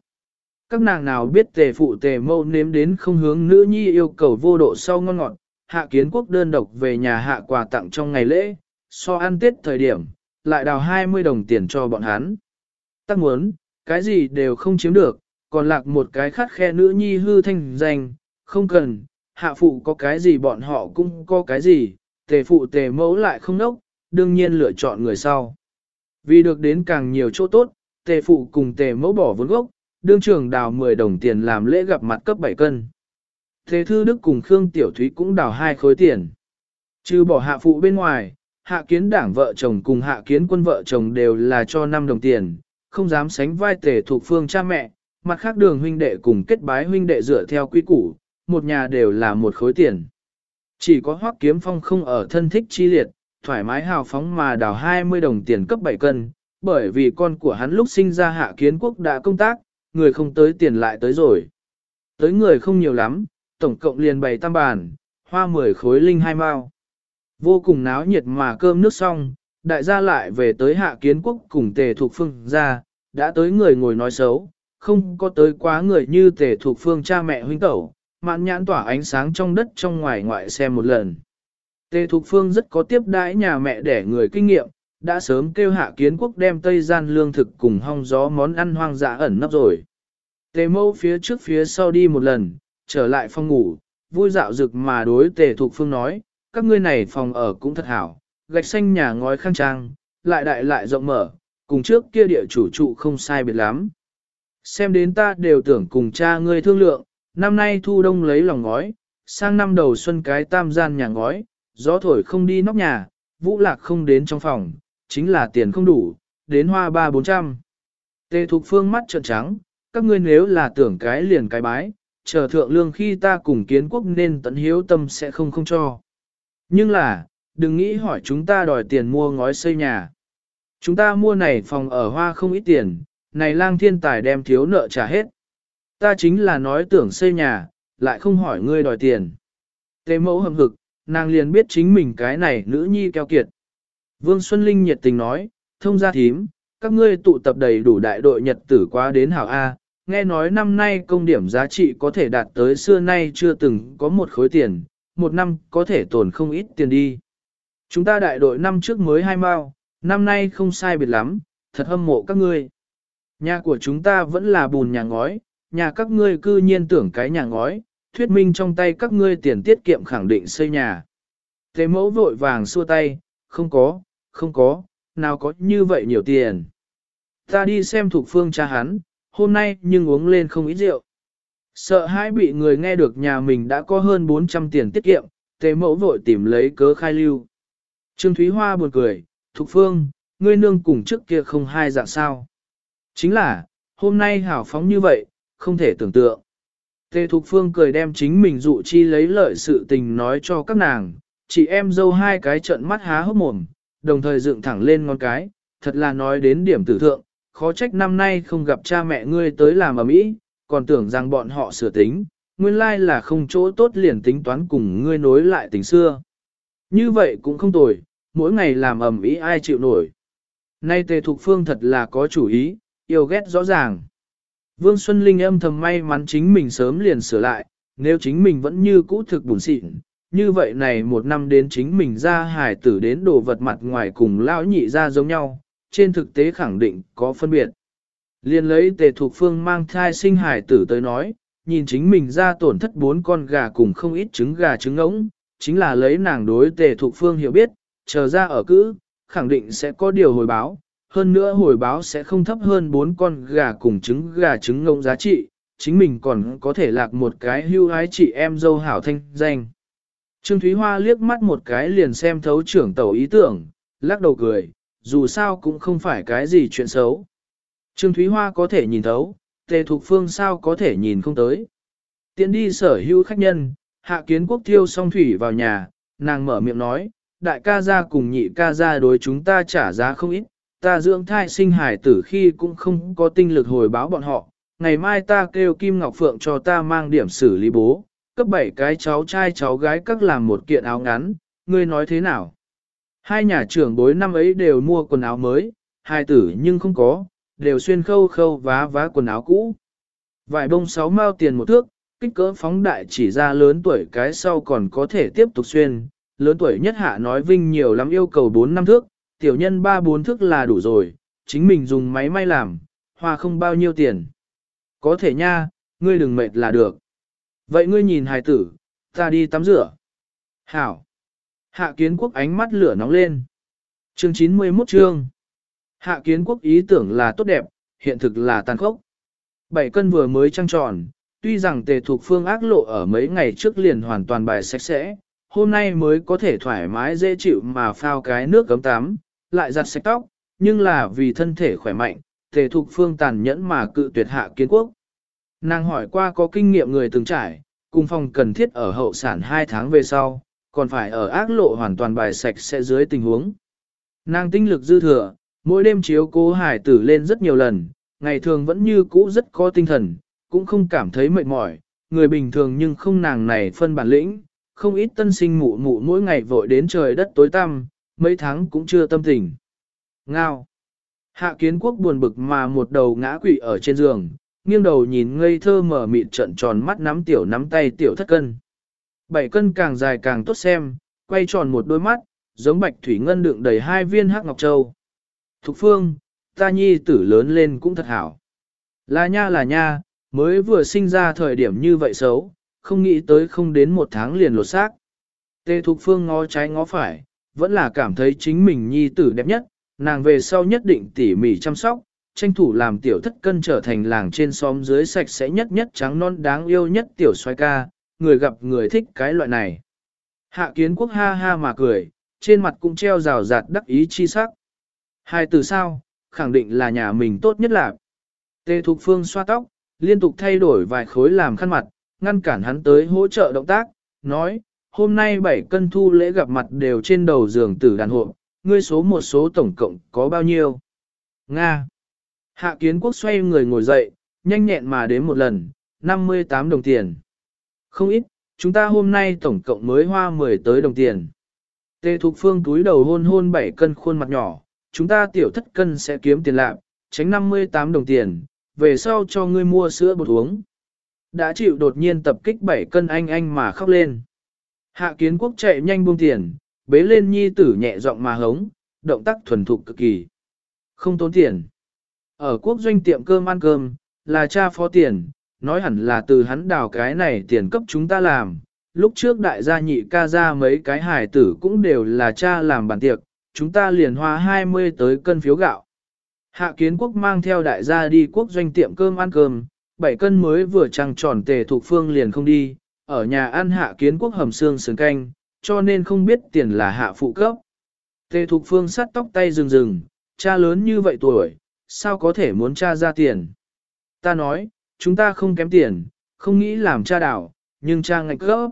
[SPEAKER 1] Các nàng nào biết tề phụ tề mâu nếm đến không hướng nữ nhi yêu cầu vô độ sau ngon ngọt, hạ kiến quốc đơn độc về nhà hạ quà tặng trong ngày lễ, so ăn tết thời điểm, lại đào 20 đồng tiền cho bọn hắn. Tắc muốn, cái gì đều không chiếm được, còn lạc một cái khát khe nữ nhi hư thanh danh, không cần, hạ phụ có cái gì bọn họ cũng có cái gì, tề phụ tề mẫu lại không nốc, đương nhiên lựa chọn người sau. Vì được đến càng nhiều chỗ tốt, tề phụ cùng tề mẫu bỏ vốn gốc, đương trưởng đào 10 đồng tiền làm lễ gặp mặt cấp 7 cân. Thế thư đức cùng Khương Tiểu Thúy cũng đào hai khối tiền. Trừ bỏ hạ phụ bên ngoài, hạ kiến đảng vợ chồng cùng hạ kiến quân vợ chồng đều là cho 5 đồng tiền, không dám sánh vai tề thuộc phương cha mẹ, mặt khác đường huynh đệ cùng kết bái huynh đệ dựa theo quy củ, một nhà đều là một khối tiền. Chỉ có hoắc kiếm phong không ở thân thích chi liệt, thoải mái hào phóng mà đào 20 đồng tiền cấp 7 cân, bởi vì con của hắn lúc sinh ra hạ kiến quốc đã công tác, người không tới tiền lại tới rồi. Tới người không nhiều lắm, tổng cộng liền bày tam bàn, hoa 10 khối linh hai mao. Vô cùng náo nhiệt mà cơm nước xong, đại gia lại về tới hạ kiến quốc cùng tề thuộc phương ra, đã tới người ngồi nói xấu, không có tới quá người như tề thuộc phương cha mẹ huynh tẩu, mạn nhãn tỏa ánh sáng trong đất trong ngoài ngoại xem một lần. Tề Thục Phương rất có tiếp đãi nhà mẹ để người kinh nghiệm, đã sớm kêu hạ kiến quốc đem Tây gian lương thực cùng hong gió món ăn hoang dã ẩn nấp rồi. Tề mâu phía trước phía sau đi một lần, trở lại phòng ngủ, vui dạo rực mà đối Tề Thục Phương nói, các ngươi này phòng ở cũng thật hảo, gạch xanh nhà ngói khang trang, lại đại lại rộng mở, cùng trước kia địa chủ trụ không sai biệt lắm. Xem đến ta đều tưởng cùng cha ngươi thương lượng, năm nay thu đông lấy lòng ngói, sang năm đầu xuân cái tam gian nhà ngói, gió thổi không đi nóc nhà, vũ lạc không đến trong phòng, chính là tiền không đủ, đến hoa ba bốn trăm. Tề Thục Phương mắt trợn trắng, các ngươi nếu là tưởng cái liền cái bái, chờ thượng lương khi ta cùng kiến quốc nên tận hiếu tâm sẽ không không cho. Nhưng là, đừng nghĩ hỏi chúng ta đòi tiền mua ngói xây nhà. Chúng ta mua này phòng ở hoa không ít tiền, này lang thiên tài đem thiếu nợ trả hết. Ta chính là nói tưởng xây nhà, lại không hỏi ngươi đòi tiền. Tề mẫu hầm hực, nàng liền biết chính mình cái này nữ nhi keo kiệt. Vương Xuân Linh nhiệt tình nói, thông gia thím, các ngươi tụ tập đầy đủ đại đội nhật tử quá đến hảo A, nghe nói năm nay công điểm giá trị có thể đạt tới xưa nay chưa từng có một khối tiền, một năm có thể tồn không ít tiền đi. Chúng ta đại đội năm trước mới hai mao, năm nay không sai biệt lắm, thật hâm mộ các ngươi. Nhà của chúng ta vẫn là bùn nhà ngói, nhà các ngươi cư nhiên tưởng cái nhà ngói, thuyết minh trong tay các ngươi tiền tiết kiệm khẳng định xây nhà. Thế mẫu vội vàng xua tay, không có, không có, nào có như vậy nhiều tiền. Ta đi xem thuộc phương cha hắn, hôm nay nhưng uống lên không ít rượu. Sợ hãi bị người nghe được nhà mình đã có hơn 400 tiền tiết kiệm, tề mẫu vội tìm lấy cớ khai lưu. Trương Thúy Hoa buồn cười, Thục Phương, ngươi nương cùng trước kia không hai dạng sao. Chính là, hôm nay hảo phóng như vậy, không thể tưởng tượng. Tề Thục Phương cười đem chính mình dụ chi lấy lợi sự tình nói cho các nàng, chị em dâu hai cái trận mắt há hốc mồm, đồng thời dựng thẳng lên ngón cái, thật là nói đến điểm tử thượng, khó trách năm nay không gặp cha mẹ ngươi tới làm ở mỹ, còn tưởng rằng bọn họ sửa tính, nguyên lai là không chỗ tốt liền tính toán cùng ngươi nối lại tình xưa. Như vậy cũng không tồi, mỗi ngày làm ầm ý ai chịu nổi. Nay Tề Thục Phương thật là có chủ ý, yêu ghét rõ ràng. Vương Xuân Linh âm thầm may mắn chính mình sớm liền sửa lại, nếu chính mình vẫn như cũ thực bùn xịn, như vậy này một năm đến chính mình ra hải tử đến đồ vật mặt ngoài cùng lão nhị ra giống nhau, trên thực tế khẳng định có phân biệt. Liên lấy tề thuộc phương mang thai sinh hải tử tới nói, nhìn chính mình ra tổn thất bốn con gà cùng không ít trứng gà trứng ngỗng, chính là lấy nàng đối tề thục phương hiểu biết, chờ ra ở cữ, khẳng định sẽ có điều hồi báo, hơn nữa hồi báo sẽ không thấp hơn bốn con gà cùng trứng gà trứng ngỗng giá trị, chính mình còn có thể lạc một cái hưu ái chị em dâu hảo thanh danh. Trương Thúy Hoa liếc mắt một cái liền xem thấu trưởng tàu ý tưởng, lắc đầu cười, dù sao cũng không phải cái gì chuyện xấu. Trương Thúy Hoa có thể nhìn thấu, tề thục phương sao có thể nhìn không tới. Tiến đi sở hữu khách nhân, hạ kiến quốc thiêu song thủy vào nhà, nàng mở miệng nói, đại ca gia cùng nhị ca gia đối chúng ta trả giá không ít, ta dưỡng thai sinh hải tử khi cũng không có tinh lực hồi báo bọn họ, ngày mai ta kêu Kim Ngọc Phượng cho ta mang điểm xử lý bố, cấp bảy cái cháu trai cháu gái các làm một kiện áo ngắn, ngươi nói thế nào? Hai nhà trưởng bối năm ấy đều mua quần áo mới, hai tử nhưng không có, đều xuyên khâu khâu vá vá quần áo cũ. Vải bông sáu mao tiền một thước, kích cỡ phóng đại chỉ ra lớn tuổi cái sau còn có thể tiếp tục xuyên, lớn tuổi nhất hạ nói vinh nhiều lắm yêu cầu 4 năm thước, tiểu nhân 3-4 thước là đủ rồi, chính mình dùng máy may làm, hoa không bao nhiêu tiền. Có thể nha, ngươi đừng mệt là được. Vậy ngươi nhìn hài tử, ta đi tắm rửa. Hảo. Hạ kiến quốc ánh mắt lửa nóng lên. Chương 91 chương. Hạ kiến quốc ý tưởng là tốt đẹp, hiện thực là tàn khốc. Bảy cân vừa mới trăng tròn, tuy rằng tề thuộc phương ác lộ ở mấy ngày trước liền hoàn toàn bài sạch sẽ, hôm nay mới có thể thoải mái dễ chịu mà phao cái nước cấm tắm, lại giặt sạch tóc, nhưng là vì thân thể khỏe mạnh, tề thuộc phương tàn nhẫn mà cự tuyệt hạ kiến quốc. Nàng hỏi qua có kinh nghiệm người từng trải, cùng phòng cần thiết ở hậu sản 2 tháng về sau, còn phải ở ác lộ hoàn toàn bài sạch sẽ dưới tình huống. Nàng tinh lực dư thừa, mỗi đêm chiếu cố hải tử lên rất nhiều lần, ngày thường vẫn như cũ rất có tinh thần, cũng không cảm thấy mệt mỏi, người bình thường nhưng không nàng này phân bản lĩnh, không ít tân sinh mụ mụ mỗi ngày vội đến trời đất tối tăm, mấy tháng cũng chưa tâm tình. Ngao. Hạ kiến quốc buồn bực mà một đầu ngã quỵ ở trên giường, nghiêng đầu nhìn ngây thơ mở mịt trận tròn mắt nắm tiểu nắm tay tiểu thất cân. Bảy cân càng dài càng tốt xem, quay tròn một đôi mắt, giống bạch thủy ngân đựng đầy hai viên hắc ngọc châu. Thục phương, ta nhi tử lớn lên cũng thật hảo. Là nha là nha, mới vừa sinh ra thời điểm như vậy xấu, không nghĩ tới không đến một tháng liền lột xác. Tê Thục Phương ngó trái ngó phải, vẫn là cảm thấy chính mình nhi tử đẹp nhất, nàng về sau nhất định tỉ mỉ chăm sóc, tranh thủ làm tiểu thất cân trở thành làng trên xóm dưới sạch sẽ nhất nhất trắng non đáng yêu nhất tiểu xoay ca, người gặp người thích cái loại này. Hạ kiến quốc ha ha mà cười, trên mặt cũng treo rào rạt đắc ý chi sắc. Hai từ sao, khẳng định là nhà mình tốt nhất là. Tê Thục Phương xoa tóc, liên tục thay đổi vài khối làm khăn mặt, ngăn cản hắn tới hỗ trợ động tác, nói, hôm nay bảy cân thu lễ gặp mặt đều trên đầu giường tử đàn hộ, ngươi số một số tổng cộng có bao nhiêu? Nga. Hạ kiến quốc xoay người ngồi dậy, nhanh nhẹn mà đến một lần, 58 đồng tiền. Không ít, chúng ta hôm nay tổng cộng mới hoa 10 tới đồng tiền. Tê Thục Phương túi đầu hôn hôn 7 cân khuôn mặt nhỏ, chúng ta tiểu thất cân sẽ kiếm tiền lạc, tránh 58 đồng tiền, về sau cho ngươi mua sữa bột uống. Đã chịu đột nhiên tập kích 7 cân anh anh mà khóc lên. Hạ kiến quốc chạy nhanh buông tiền, bế lên nhi tử nhẹ giọng mà hống, động tác thuần thục cực kỳ. Không tốn tiền. Ở quốc doanh tiệm cơm ăn cơm, là cha phó tiền, nói hẳn là từ hắn đào cái này tiền cấp chúng ta làm. Lúc trước đại gia nhị ca ra mấy cái hài tử cũng đều là cha làm bàn tiệc, chúng ta liền hoa 20 tới cân phiếu gạo. Hạ kiến quốc mang theo đại gia đi quốc doanh tiệm cơm ăn cơm, 7 cân mới vừa trăng tròn tề thuộc phương liền không đi, ở nhà ăn hạ kiến quốc hầm xương sườn canh, cho nên không biết tiền là hạ phụ cấp. Tề thuộc phương sắt tóc tay rừng rừng, cha lớn như vậy tuổi, sao có thể muốn cha ra tiền. Ta nói, chúng ta không kém tiền, không nghĩ làm cha đảo, nhưng cha ngạch cấp.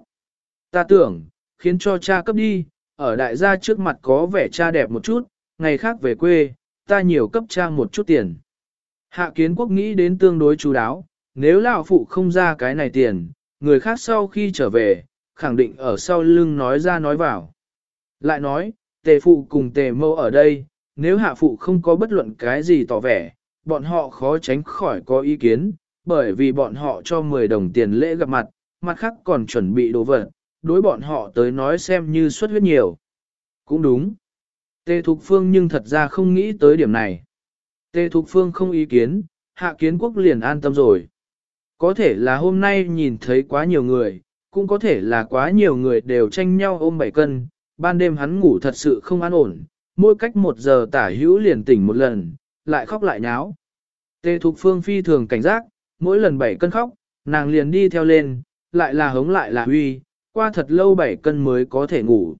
[SPEAKER 1] Ta tưởng, khiến cho cha cấp đi, ở đại gia trước mặt có vẻ cha đẹp một chút, ngày khác về quê, ta nhiều cấp cha một chút tiền. Hạ kiến quốc nghĩ đến tương đối chú đáo, nếu lão phụ không ra cái này tiền, người khác sau khi trở về, khẳng định ở sau lưng nói ra nói vào. Lại nói, tề phụ cùng tề mâu ở đây, nếu hạ phụ không có bất luận cái gì tỏ vẻ, bọn họ khó tránh khỏi có ý kiến, bởi vì bọn họ cho 10 đồng tiền lễ gặp mặt, mặt khác còn chuẩn bị đồ vật, đối bọn họ tới nói xem như xuất huyết nhiều. Cũng đúng. Tề Thục Phương nhưng thật ra không nghĩ tới điểm này. Tề Thục Phương không ý kiến, hạ kiến quốc liền an tâm rồi. Có thể là hôm nay nhìn thấy quá nhiều người, cũng có thể là quá nhiều người đều tranh nhau ôm bảy cân, ban đêm hắn ngủ thật sự không an ổn, mỗi cách một giờ tả hữu liền tỉnh một lần, lại khóc lại nháo. Tề Thục Phương phi thường cảnh giác, mỗi lần bảy cân khóc, nàng liền đi theo lên, lại là hống lại là huy, qua thật lâu bảy cân mới có thể ngủ.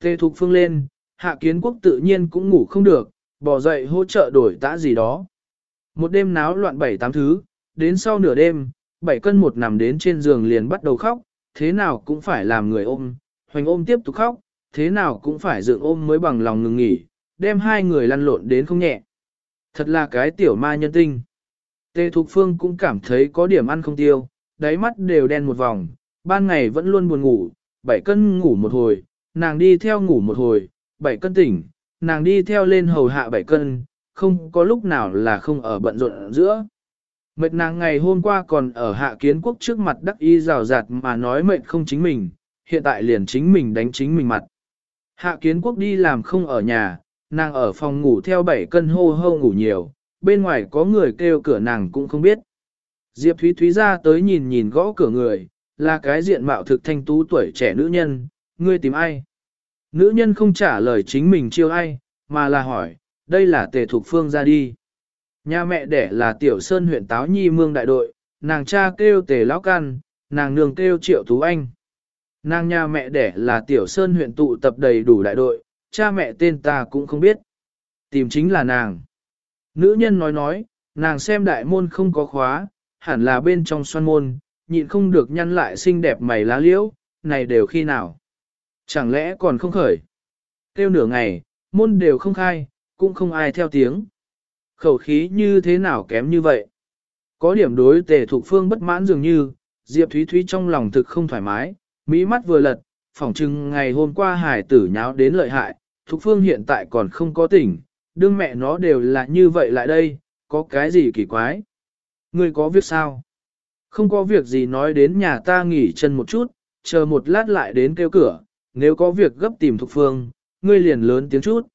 [SPEAKER 1] Tề Thục Phương lên, Hạ Kiến Quốc tự nhiên cũng ngủ không được, bỏ dậy hỗ trợ đổi tã gì đó. Một đêm náo loạn bảy tám thứ, đến sau nửa đêm, bảy cân một nằm đến trên giường liền bắt đầu khóc, thế nào cũng phải làm người ôm, hoành ôm tiếp tục khóc, thế nào cũng phải dựng ôm mới bằng lòng ngừng nghỉ, đem hai người lăn lộn đến không nhẹ. Thật là cái tiểu ma nhân tinh. Tề Thục Phương cũng cảm thấy có điểm ăn không tiêu, đáy mắt đều đen một vòng, ban ngày vẫn luôn buồn ngủ, bảy cân ngủ một hồi, nàng đi theo ngủ một hồi, bảy cân tỉnh, nàng đi theo lên hầu hạ bảy cân, không có lúc nào là không ở bận rộn giữa. Mệt nàng ngày hôm qua còn ở hạ kiến quốc trước mặt đắc y rào rạt mà nói mệt không chính mình, hiện tại liền chính mình đánh chính mình mặt. Hạ kiến quốc đi làm không ở nhà, nàng ở phòng ngủ theo bảy cân hô hô ngủ nhiều, bên ngoài có người kêu cửa nàng cũng không biết. Diệp Thúy Thúy ra tới nhìn nhìn gõ cửa người, là cái diện mạo thực thanh tú tuổi trẻ nữ nhân, ngươi tìm ai? Nữ nhân không trả lời chính mình chiêu ai, mà là hỏi, đây là tề thục phương ra đi. Nhà mẹ đẻ là tiểu sơn huyện Táo Nhi Mương đại đội, nàng cha kêu tề lão can, nàng nương kêu triệu tú anh. Nàng nhà mẹ đẻ là tiểu sơn huyện tụ tập đầy đủ đại đội, cha mẹ tên ta cũng không biết. Tìm chính là nàng. Nữ nhân nói nói, nàng xem đại môn không có khóa, hẳn là bên trong xoan môn, nhịn không được nhăn lại xinh đẹp mày lá liễu, này đều khi nào. Chẳng lẽ còn không khởi? Kêu nửa ngày, môn đều không khai, cũng không ai theo tiếng. Khẩu khí như thế nào kém như vậy? Có điểm đối tề thục phương bất mãn dường như, Diệp Thúy Thúy trong lòng thực không thoải mái, mỹ mắt vừa lật, phỏng chừng ngày hôm qua hải tử nháo đến lợi hại, Thục Phương hiện tại còn không có tỉnh, đương mẹ nó đều là như vậy lại đây, có cái gì kỳ quái? Ngươi có việc sao? Không có việc gì nói đến nhà ta nghỉ chân một chút, chờ một lát lại đến kêu cửa, nếu có việc gấp tìm Thục Phương, ngươi liền lớn tiếng chút.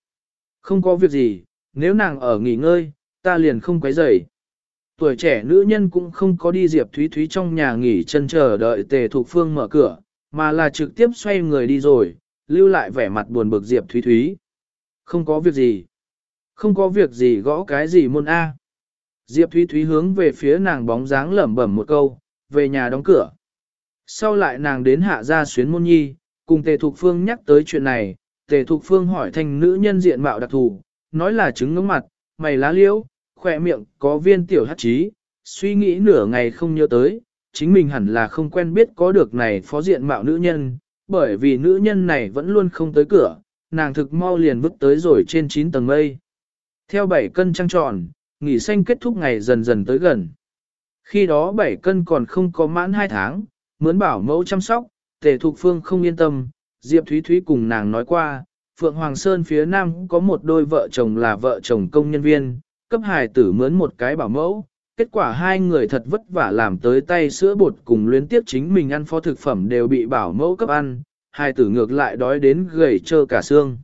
[SPEAKER 1] Không có việc gì, nếu nàng ở nghỉ ngơi, ta liền không quấy rầy. Tuổi trẻ nữ nhân cũng không có đi Diệp Thúy Thúy trong nhà nghỉ chân chờ đợi Tề Thục Phương mở cửa, mà là trực tiếp xoay người đi rồi, lưu lại vẻ mặt buồn bực Diệp Thúy Thúy. Không có việc gì. Không có việc gì gõ cái gì môn A. Diệp Thúy Thúy hướng về phía nàng bóng dáng lẩm bẩm một câu, về nhà đóng cửa. Sau lại nàng đến hạ gia xuyến môn nhi, cùng Tề Thục Phương nhắc tới chuyện này, Tề Thục Phương hỏi thành nữ nhân diện mạo đặc thù, nói là trứng ngưỡng mặt, mày lá liễu, khỏe miệng có viên tiểu hát trí, suy nghĩ nửa ngày không nhớ tới, chính mình hẳn là không quen biết có được này phó diện mạo nữ nhân, bởi vì nữ nhân này vẫn luôn không tới cửa, nàng thực mau liền vứt tới rồi trên 9 tầng mây. Theo 7 cân trăng tròn, nghỉ xanh kết thúc ngày dần dần tới gần. Khi đó 7 cân còn không có mãn 2 tháng, mướn bảo mẫu chăm sóc, tề thục phương không yên tâm, Diệp Thúy Thúy cùng nàng nói qua, Phượng Hoàng Sơn phía nam có một đôi vợ chồng là vợ chồng công nhân viên, cấp hài tử mướn một cái bảo mẫu, kết quả hai người thật vất vả làm tới tay sữa bột cùng luyến tiếp chính mình ăn phó thực phẩm đều bị bảo mẫu cấp ăn, hai tử ngược lại đói đến gầy trơ cả xương.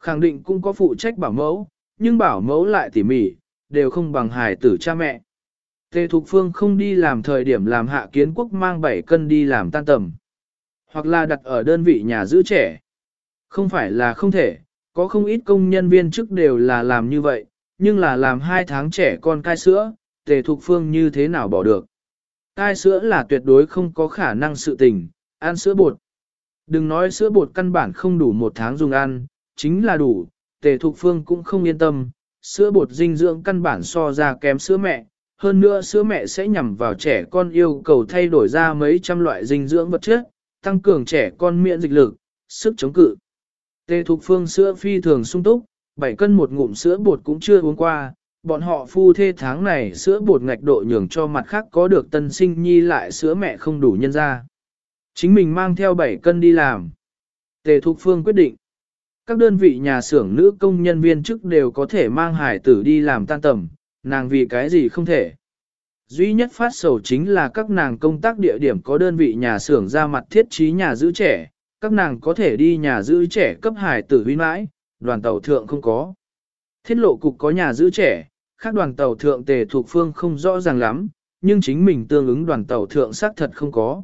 [SPEAKER 1] Khẳng định cũng có phụ trách bảo mẫu, nhưng bảo mẫu lại tỉ mỉ, đều không bằng hài tử cha mẹ. Tề Thục Phương không đi làm thời điểm làm hạ kiến quốc mang 7 cân đi làm tan tầm. Hoặc là đặt ở đơn vị nhà giữ trẻ. Không phải là không thể, có không ít công nhân viên chức đều là làm như vậy, nhưng là làm 2 tháng trẻ con cai sữa, tề thục phương như thế nào bỏ được. Cai sữa là tuyệt đối không có khả năng sự tình, ăn sữa bột. Đừng nói sữa bột căn bản không đủ một tháng dùng ăn, chính là đủ, tề thục phương cũng không yên tâm, sữa bột dinh dưỡng căn bản so ra kém sữa mẹ, hơn nữa sữa mẹ sẽ nhằm vào trẻ con yêu cầu thay đổi ra mấy trăm loại dinh dưỡng vật chất, tăng cường trẻ con miễn dịch lực, sức chống cự. Tề thục phương sữa phi thường sung túc, 7 cân một ngụm sữa bột cũng chưa uống qua, bọn họ phu thê tháng này sữa bột ngạch độ nhường cho mặt khác có được tân sinh nhi lại sữa mẹ không đủ nhân ra. Chính mình mang theo 7 cân đi làm. Tề Thục Phương quyết định. Các đơn vị nhà xưởng nữ công nhân viên chức đều có thể mang hải tử đi làm tan tầm, nàng vì cái gì không thể. Duy nhất phát sầu chính là các nàng công tác địa điểm có đơn vị nhà xưởng ra mặt thiết trí nhà giữ trẻ, các nàng có thể đi nhà giữ trẻ cấp hải tử huy mãi, đoàn tàu thượng không có. Thiết lộ cục có nhà giữ trẻ, khác đoàn tàu thượng tề thuộc phương không rõ ràng lắm, nhưng chính mình tương ứng đoàn tàu thượng xác thật không có.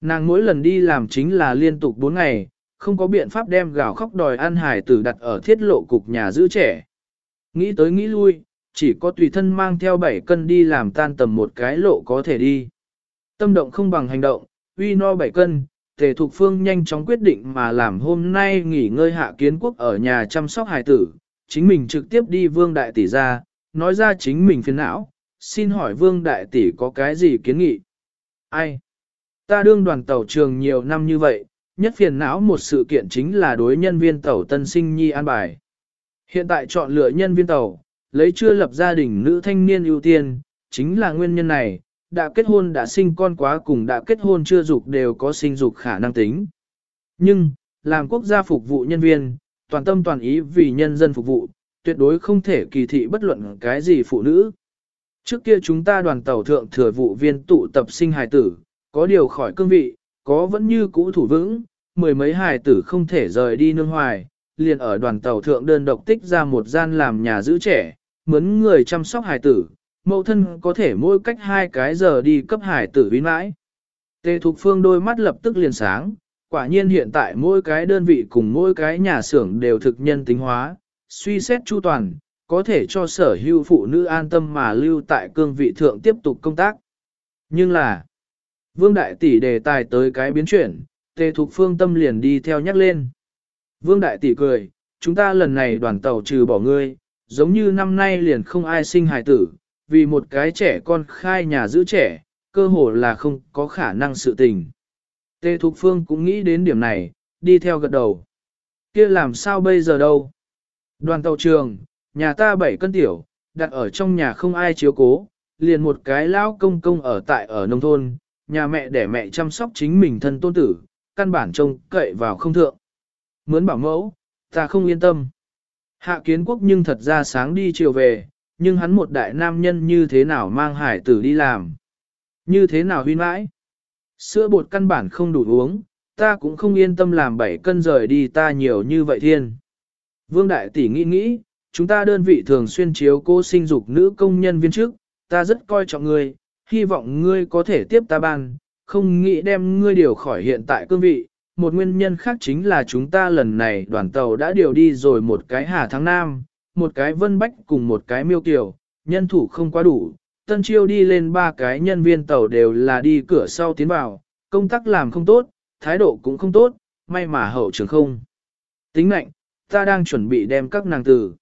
[SPEAKER 1] Nàng mỗi lần đi làm chính là liên tục 4 ngày, không có biện pháp đem gào khóc đòi ăn hải tử đặt ở thiết lộ cục nhà giữ trẻ. Nghĩ tới nghĩ lui, chỉ có tùy thân mang theo 7 cân đi làm tan tầm một cái lộ có thể đi. Tâm động không bằng hành động, uy no 7 cân, Tề Thục Phương nhanh chóng quyết định mà làm hôm nay nghỉ ngơi hạ kiến quốc ở nhà chăm sóc hài tử, chính mình trực tiếp đi Vương Đại Tỷ ra, nói ra chính mình phiền não, xin hỏi Vương Đại Tỷ có cái gì kiến nghị? Ai? Ta đương đoàn tàu trường nhiều năm như vậy, nhất phiền não một sự kiện chính là đối nhân viên tàu tân sinh nhi an bài. Hiện tại chọn lựa nhân viên tàu, lấy chưa lập gia đình nữ thanh niên ưu tiên, chính là nguyên nhân này, đã kết hôn đã sinh con quá cùng đã kết hôn chưa dục đều có sinh dục khả năng tính. Nhưng, làm quốc gia phục vụ nhân viên, toàn tâm toàn ý vì nhân dân phục vụ, tuyệt đối không thể kỳ thị bất luận cái gì phụ nữ. Trước kia chúng ta đoàn tàu thượng thừa vụ viên tụ tập sinh hài tử, có điều khỏi cương vị, có vẫn như cũ thủ vững, mười mấy hài tử không thể rời đi nương hoài, liền ở đoàn tàu thượng đơn độc tích ra một gian làm nhà giữ trẻ, mướn người chăm sóc hài tử, mẫu thân có thể mỗi cách hai cái giờ đi cấp hải tử vĩ mãi. Tề Thục Phương đôi mắt lập tức liền sáng, quả nhiên hiện tại mỗi cái đơn vị cùng mỗi cái nhà xưởng đều thực nhân tính hóa, suy xét chu toàn, có thể cho sở hữu phụ nữ an tâm mà lưu tại cương vị thượng tiếp tục công tác. Nhưng là, Vương Đại Tỷ đề tài tới cái biến chuyển, Tề Thục Phương tâm liền đi theo nhắc lên. Vương Đại Tỷ cười, chúng ta lần này đoàn tàu trừ bỏ ngươi, giống như năm nay liền không ai sinh hài tử, vì một cái trẻ con khai nhà giữ trẻ, cơ hồ là không có khả năng sự tình. Tề Thục Phương cũng nghĩ đến điểm này, đi theo gật đầu. kia làm sao bây giờ đâu? Đoàn tàu trường, nhà ta bảy cân tiểu, đặt ở trong nhà không ai chiếu cố, liền một cái lão công công ở tại ở nông thôn, nhà mẹ để mẹ chăm sóc chính mình thân tôn tử, căn bản trông cậy vào không thượng. Mướn bảo mẫu, ta không yên tâm. Hạ kiến quốc nhưng thật ra sáng đi chiều về, nhưng hắn một đại nam nhân như thế nào mang hải tử đi làm. Như thế nào huyên mãi. Sữa bột căn bản không đủ uống, ta cũng không yên tâm làm bảy cân rời đi ta nhiều như vậy thiên. Vương Đại Tỷ nghĩ nghĩ, chúng ta đơn vị thường xuyên chiếu cô sinh dục nữ công nhân viên trước, ta rất coi trọng người hy vọng ngươi có thể tiếp ta ban, không nghĩ đem ngươi điều khỏi hiện tại cương vị. Một nguyên nhân khác chính là chúng ta lần này đoàn tàu đã điều đi rồi một cái Hà Thắng Nam, một cái Vân Bách cùng một cái Miêu Kiều, nhân thủ không quá đủ. Tân Chiêu đi lên ba cái nhân viên tàu đều là đi cửa sau tiến vào, công tác làm không tốt, thái độ cũng không tốt, may mà hậu trường không. Tính lạnh, ta đang chuẩn bị đem các nàng tử.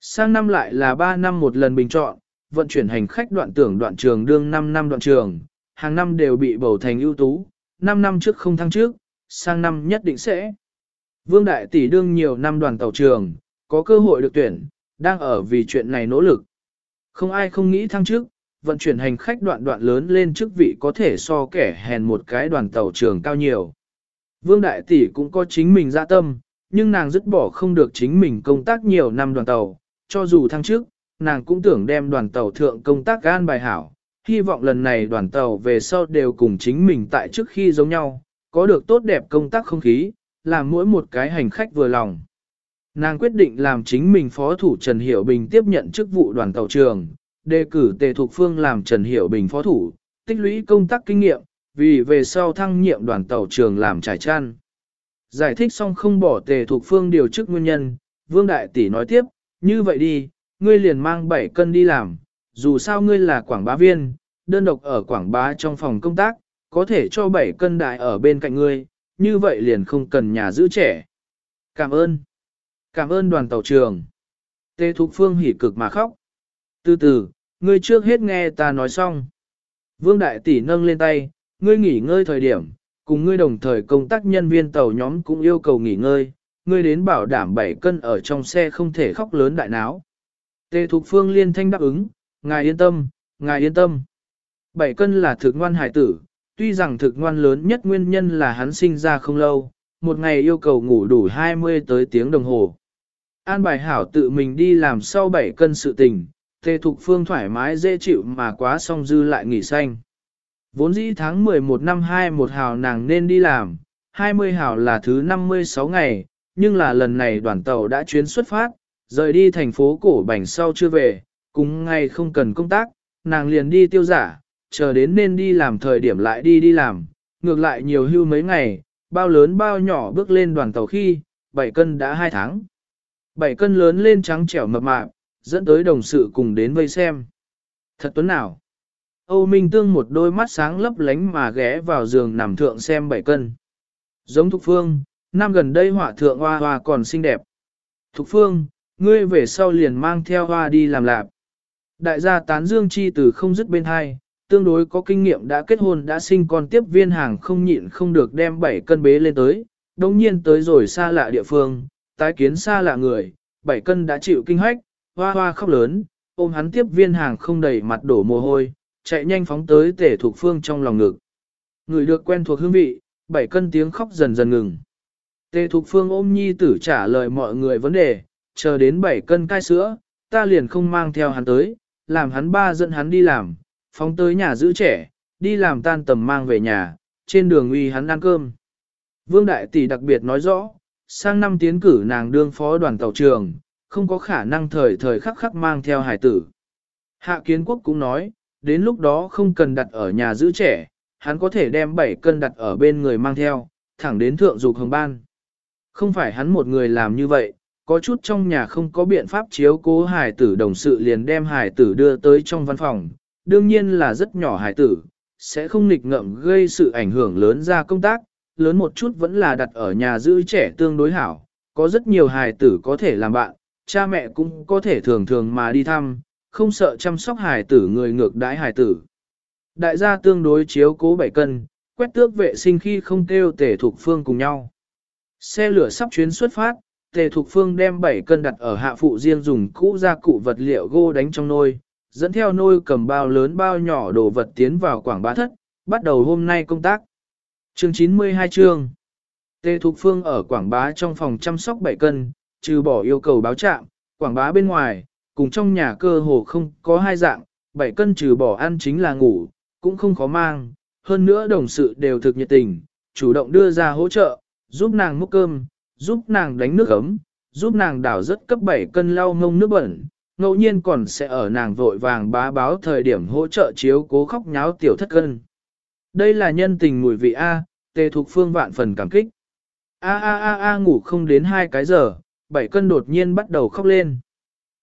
[SPEAKER 1] Sang năm lại là 3 năm một lần bình chọn, vận chuyển hành khách đoạn tưởng đoạn trường đương 5 năm đoạn trường, hàng năm đều bị bầu thành ưu tú, 5 năm trước không thăng trước, sang năm nhất định sẽ. Vương Đại Tỷ đương nhiều năm đoàn tàu trường, có cơ hội được tuyển, đang ở vì chuyện này nỗ lực. Không ai không nghĩ thăng trước vận chuyển hành khách đoạn đoạn lớn lên chức vị có thể so kẻ hèn một cái đoàn tàu trường cao nhiều. Vương Đại Tỷ cũng có chính mình dạ tâm, nhưng nàng dứt bỏ không được chính mình công tác nhiều năm đoàn tàu, cho dù thăng trước nàng cũng tưởng đem đoàn tàu thượng công tác gan bài hảo, hy vọng lần này đoàn tàu về sau đều cùng chính mình tại trước khi giống nhau, có được tốt đẹp công tác không khí, làm mỗi một cái hành khách vừa lòng. Nàng quyết định làm chính mình phó thủ Trần Hiểu Bình tiếp nhận chức vụ đoàn tàu trường, đề cử Tề Thục Phương làm Trần Hiểu Bình phó thủ, tích lũy công tác kinh nghiệm, vì về sau thăng nhiệm đoàn tàu trường làm trải chăn. Giải thích xong không bỏ Tề Thục Phương điều chức nguyên nhân, Vương Đại Tỷ nói tiếp, như vậy đi, ngươi liền mang 7 cân đi làm, dù sao ngươi là quảng bá viên, đơn độc ở quảng bá trong phòng công tác, có thể cho 7 cân đại ở bên cạnh ngươi, như vậy liền không cần nhà giữ trẻ. Cảm ơn. Cảm ơn đoàn tàu trường. Tê Thục Phương hỉ cực mà khóc. Từ từ, ngươi trước hết nghe ta nói xong. Vương Đại Tỷ nâng lên tay, ngươi nghỉ ngơi thời điểm, cùng ngươi đồng thời công tác nhân viên tàu nhóm cũng yêu cầu nghỉ ngơi, ngươi đến bảo đảm 7 cân ở trong xe không thể khóc lớn đại náo. Tề Thục Phương liên thanh đáp ứng, ngài yên tâm, ngài yên tâm. Bảy cân là thực ngoan hải tử, tuy rằng thực ngoan lớn nhất nguyên nhân là hắn sinh ra không lâu, một ngày yêu cầu ngủ đủ 20 tới tiếng đồng hồ. An bài hảo tự mình đi làm sau bảy cân sự tình, tề thục phương thoải mái dễ chịu mà quá xong dư lại nghỉ xanh. Vốn dĩ tháng 11 năm 21 hào nàng nên đi làm, 20 hào là thứ 56 ngày, nhưng là lần này đoàn tàu đã chuyến xuất phát, rời đi thành phố cổ bảnh sau chưa về, cùng ngày không cần công tác, nàng liền đi tiêu giả, chờ đến nên đi làm thời điểm lại đi đi làm, ngược lại nhiều hưu mấy ngày, bao lớn bao nhỏ bước lên đoàn tàu khi, 7 cân đã 2 tháng. 7 cân lớn lên trắng trẻo mập mạp, dẫn tới đồng sự cùng đến vây xem. Thật tuấn nào. Âu Minh Tương một đôi mắt sáng lấp lánh mà ghé vào giường nằm thượng xem 7 cân. Giống Thục Phương, năm gần đây họa thượng hoa hoa còn xinh đẹp. Thục Phương, ngươi về sau liền mang theo hoa đi làm lạp. Đại gia tán dương chi từ không dứt bên hai, tương đối có kinh nghiệm đã kết hôn đã sinh con tiếp viên hàng không nhịn không được đem 7 cân bế lên tới, đồng nhiên tới rồi xa lạ địa phương, tái kiến xa lạ người, 7 cân đã chịu kinh hách, hoa hoa khóc lớn, ôm hắn tiếp viên hàng không đầy mặt đổ mồ hôi, chạy nhanh phóng tới tể thuộc phương trong lòng ngực. Người được quen thuộc hương vị, 7 cân tiếng khóc dần dần ngừng. Tề Thục Phương ôm nhi tử trả lời mọi người vấn đề, chờ đến 7 cân cai sữa, ta liền không mang theo hắn tới, làm hắn ba dẫn hắn đi làm, phóng tới nhà giữ trẻ, đi làm tan tầm mang về nhà, trên đường uy hắn ăn cơm. Vương Đại Tỷ đặc biệt nói rõ, sang năm tiến cử nàng đương phó đoàn tàu trường, không có khả năng thời thời khắc khắc mang theo hải tử. Hạ Kiến Quốc cũng nói, đến lúc đó không cần đặt ở nhà giữ trẻ, hắn có thể đem 7 cân đặt ở bên người mang theo, thẳng đến thượng dục hồng ban. Không phải hắn một người làm như vậy, có chút trong nhà không có biện pháp chiếu cố hải tử đồng sự liền đem hải tử đưa tới trong văn phòng, đương nhiên là rất nhỏ hải tử, sẽ không nghịch ngợm gây sự ảnh hưởng lớn ra công tác, lớn một chút vẫn là đặt ở nhà giữ trẻ tương đối hảo, có rất nhiều hài tử có thể làm bạn, cha mẹ cũng có thể thường thường mà đi thăm, không sợ chăm sóc hài tử người ngược đãi hài tử. Đại gia tương đối chiếu cố bảy cân, quét tước vệ sinh khi không kêu tề thuộc phương cùng nhau. Xe lửa sắp chuyến xuất phát, tề Thục phương đem 7 cân đặt ở hạ phụ riêng dùng cũ gia cụ vật liệu gô đánh trong nôi, dẫn theo nôi cầm bao lớn bao nhỏ đồ vật tiến vào quảng bá thất, bắt đầu hôm nay công tác. Chương 92 chương Tề Thục Phương ở quảng bá trong phòng chăm sóc 7 cân, trừ bỏ yêu cầu báo trạm, quảng bá bên ngoài, cùng trong nhà cơ hồ không có hai dạng, 7 cân trừ bỏ ăn chính là ngủ, cũng không khó mang, hơn nữa đồng sự đều thực nhiệt tình, chủ động đưa ra hỗ trợ, giúp nàng múc cơm, giúp nàng đánh nước ấm, giúp nàng đảo rất cấp 7 cân lau ngông nước bẩn, ngẫu nhiên còn sẽ ở nàng vội vàng bá báo thời điểm hỗ trợ chiếu cố khóc nháo tiểu thất cân. Đây là nhân tình mùi vị A, tề thuộc phương vạn phần cảm kích. A a a a ngủ không đến hai cái giờ, bảy cân đột nhiên bắt đầu khóc lên.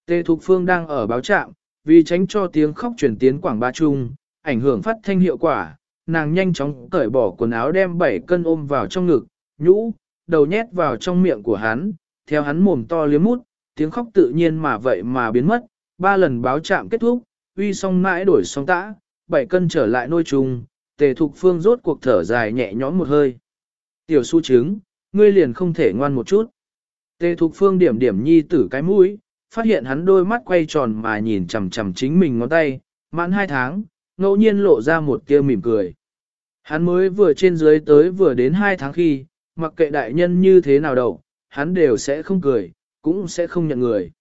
[SPEAKER 1] Tề thục phương đang ở báo trạm, vì tránh cho tiếng khóc chuyển tiến quảng ba trung, ảnh hưởng phát thanh hiệu quả, nàng nhanh chóng cởi bỏ quần áo đem bảy cân ôm vào trong ngực, nhũ, đầu nhét vào trong miệng của hắn, theo hắn mồm to liếm mút, tiếng khóc tự nhiên mà vậy mà biến mất, ba lần báo chạm kết thúc, uy xong mãi đổi xong tã, bảy cân trở lại nôi trùng, tề thục phương rốt cuộc thở dài nhẹ nhõm một hơi. Tiểu su trứng, ngươi liền không thể ngoan một chút. Tề thục phương điểm điểm nhi tử cái mũi, phát hiện hắn đôi mắt quay tròn mà nhìn chằm chằm chính mình ngón tay, mãn hai tháng, ngẫu nhiên lộ ra một tia mỉm cười. Hắn mới vừa trên dưới tới vừa đến hai tháng khi, mặc kệ đại nhân như thế nào đâu, hắn đều sẽ không cười, cũng sẽ không nhận người.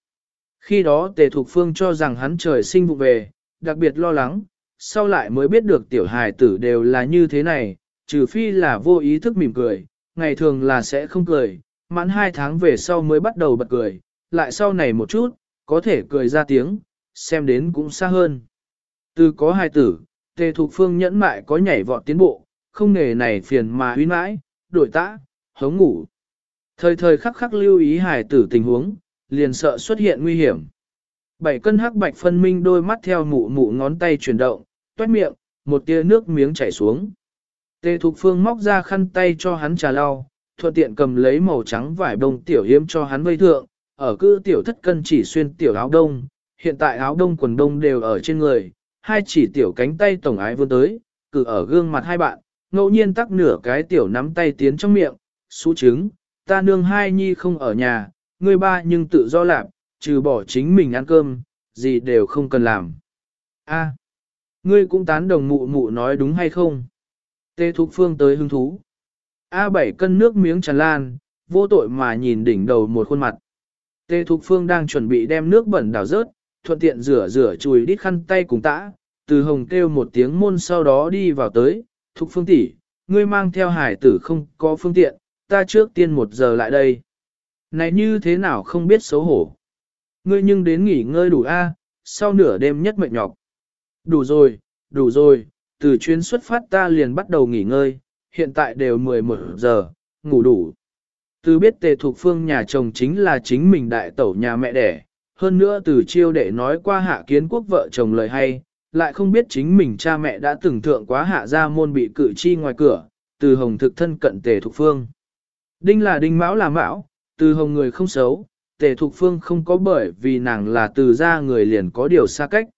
[SPEAKER 1] Khi đó tề thục phương cho rằng hắn trời sinh vụ về, đặc biệt lo lắng, sau lại mới biết được tiểu hài tử đều là như thế này, trừ phi là vô ý thức mỉm cười, ngày thường là sẽ không cười, mãn hai tháng về sau mới bắt đầu bật cười, lại sau này một chút, có thể cười ra tiếng, xem đến cũng xa hơn. Từ có hài tử, tề thục phương nhẫn mại có nhảy vọt tiến bộ, không nghề này phiền mà huy mãi, đổi tã, hống ngủ. Thời thời khắc khắc lưu ý hài tử tình huống, liền sợ xuất hiện nguy hiểm. Bảy cân hắc bạch phân minh đôi mắt theo mụ mụ ngón tay chuyển động, toét miệng, một tia nước miếng chảy xuống. Tề Thục Phương móc ra khăn tay cho hắn trà lau, thuận tiện cầm lấy màu trắng vải bông tiểu hiếm cho hắn vây thượng, ở cư tiểu thất cân chỉ xuyên tiểu áo đông, hiện tại áo đông quần đông đều ở trên người, hai chỉ tiểu cánh tay tổng ái vươn tới, cử ở gương mặt hai bạn, ngẫu nhiên tắc nửa cái tiểu nắm tay tiến trong miệng, xú trứng, ta nương hai nhi không ở nhà, ngươi ba nhưng tự do làm, trừ bỏ chính mình ăn cơm, gì đều không cần làm. A, ngươi cũng tán đồng mụ mụ nói đúng hay không? Tê Thục Phương tới hứng thú. A bảy cân nước miếng tràn lan, vô tội mà nhìn đỉnh đầu một khuôn mặt. Tê Thục Phương đang chuẩn bị đem nước bẩn đảo rớt, thuận tiện rửa rửa chùi đít khăn tay cùng tã, từ hồng kêu một tiếng môn sau đó đi vào tới, Thục Phương tỷ, ngươi mang theo hải tử không có phương tiện, ta trước tiên một giờ lại đây. Này như thế nào không biết xấu hổ. Ngươi nhưng đến nghỉ ngơi đủ a, sau nửa đêm nhất mệt nhọc. Đủ rồi, đủ rồi, từ chuyến xuất phát ta liền bắt đầu nghỉ ngơi, hiện tại đều 11 giờ, ngủ đủ. Từ biết tề thuộc phương nhà chồng chính là chính mình đại tẩu nhà mẹ đẻ, hơn nữa từ chiêu đệ nói qua hạ kiến quốc vợ chồng lời hay, lại không biết chính mình cha mẹ đã từng thượng quá hạ gia môn bị cử chi ngoài cửa, từ hồng thực thân cận tề thục phương. Đinh là đinh mão là mão, từ hồng người không xấu, tề thục phương không có bởi vì nàng là từ gia người liền có điều xa cách.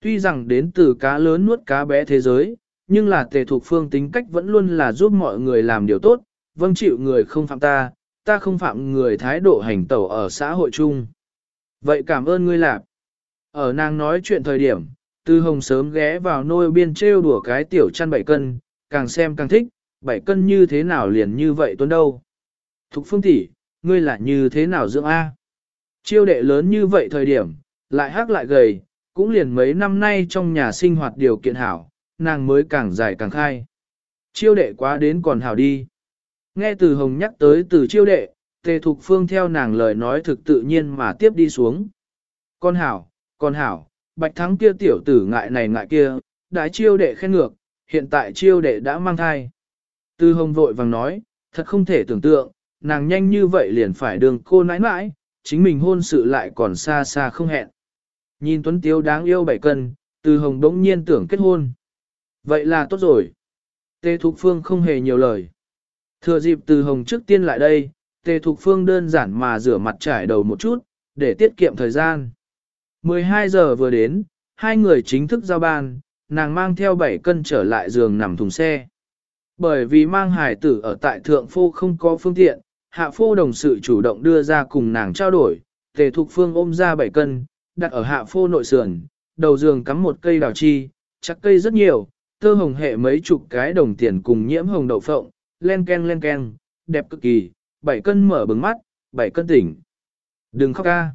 [SPEAKER 1] Tuy rằng đến từ cá lớn nuốt cá bé thế giới, nhưng là tề thục phương tính cách vẫn luôn là giúp mọi người làm điều tốt, vâng chịu người không phạm ta, ta không phạm người thái độ hành tẩu ở xã hội chung. Vậy cảm ơn ngươi lạp. Ở nàng nói chuyện thời điểm, Tư Hồng sớm ghé vào nôi biên trêu đùa cái tiểu chăn bảy cân, càng xem càng thích, bảy cân như thế nào liền như vậy tuấn đâu. Thục phương tỷ, ngươi là như thế nào dưỡng A? Chiêu đệ lớn như vậy thời điểm, lại hắc lại gầy, cũng liền mấy năm nay trong nhà sinh hoạt điều kiện hảo, nàng mới càng dài càng khai. Chiêu đệ quá đến còn hảo đi. Nghe từ hồng nhắc tới từ chiêu đệ, tề thục phương theo nàng lời nói thực tự nhiên mà tiếp đi xuống. Con hảo, con hảo, bạch thắng kia tiểu tử ngại này ngại kia, đã chiêu đệ khen ngược, hiện tại chiêu đệ đã mang thai. Từ hồng vội vàng nói, thật không thể tưởng tượng, nàng nhanh như vậy liền phải đường cô nãi nãi, chính mình hôn sự lại còn xa xa không hẹn. Nhìn Tuấn Tiếu đáng yêu bảy cân, từ hồng đống nhiên tưởng kết hôn. Vậy là tốt rồi. Tề Thục Phương không hề nhiều lời. Thừa dịp từ hồng trước tiên lại đây, Tề Thục Phương đơn giản mà rửa mặt trải đầu một chút, để tiết kiệm thời gian. 12 giờ vừa đến, hai người chính thức giao ban, nàng mang theo 7 cân trở lại giường nằm thùng xe. Bởi vì mang hải tử ở tại thượng phô không có phương tiện, hạ phô đồng sự chủ động đưa ra cùng nàng trao đổi, tề thục phương ôm ra 7 cân, đặt ở hạ phô nội sườn, đầu giường cắm một cây đào chi, chắc cây rất nhiều, tơ hồng hệ mấy chục cái đồng tiền cùng nhiễm hồng đậu phộng, len ken len ken, đẹp cực kỳ, 7 cân mở bừng mắt, 7 cân tỉnh. Đừng khóc ca.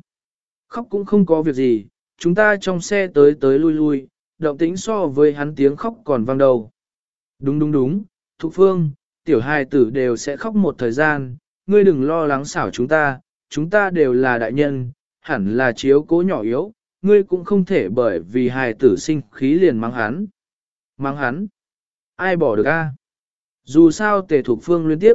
[SPEAKER 1] Khóc cũng không có việc gì, chúng ta trong xe tới tới lui lui, động tĩnh so với hắn tiếng khóc còn vang đầu. Đúng đúng đúng, Thục Phương, tiểu hài tử đều sẽ khóc một thời gian, ngươi đừng lo lắng xảo chúng ta, chúng ta đều là đại nhân, hẳn là chiếu cố nhỏ yếu, ngươi cũng không thể bởi vì hài tử sinh khí liền mang hắn. Mang hắn? Ai bỏ được a? Dù sao tề Thục Phương liên tiếp.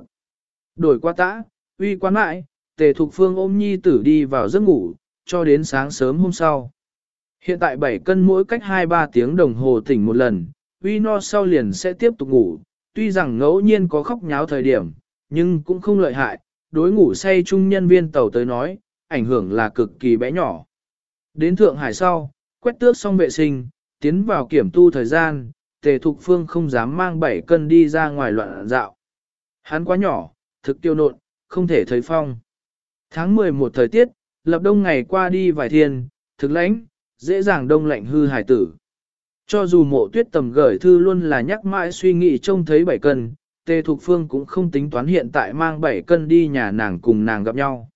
[SPEAKER 1] Đổi qua tã, uy quán mãi, tề Thục Phương ôm nhi tử đi vào giấc ngủ, cho đến sáng sớm hôm sau. Hiện tại 7 cân mỗi cách 2-3 tiếng đồng hồ tỉnh một lần, uy no sau liền sẽ tiếp tục ngủ, tuy rằng ngẫu nhiên có khóc nháo thời điểm, nhưng cũng không lợi hại, đối ngủ say chung nhân viên tàu tới nói, ảnh hưởng là cực kỳ bé nhỏ. Đến Thượng Hải sau, quét tước xong vệ sinh, tiến vào kiểm tu thời gian, tề thục phương không dám mang 7 cân đi ra ngoài loạn dạo. Hắn quá nhỏ, thực tiêu nộn, không thể thấy phong. Tháng 11 thời tiết, lập đông ngày qua đi vài thiên, thực lãnh, dễ dàng đông lạnh hư hải tử. Cho dù mộ tuyết tầm gửi thư luôn là nhắc mãi suy nghĩ trông thấy bảy cân, Tề Thục Phương cũng không tính toán hiện tại mang bảy cân đi nhà nàng cùng nàng gặp nhau.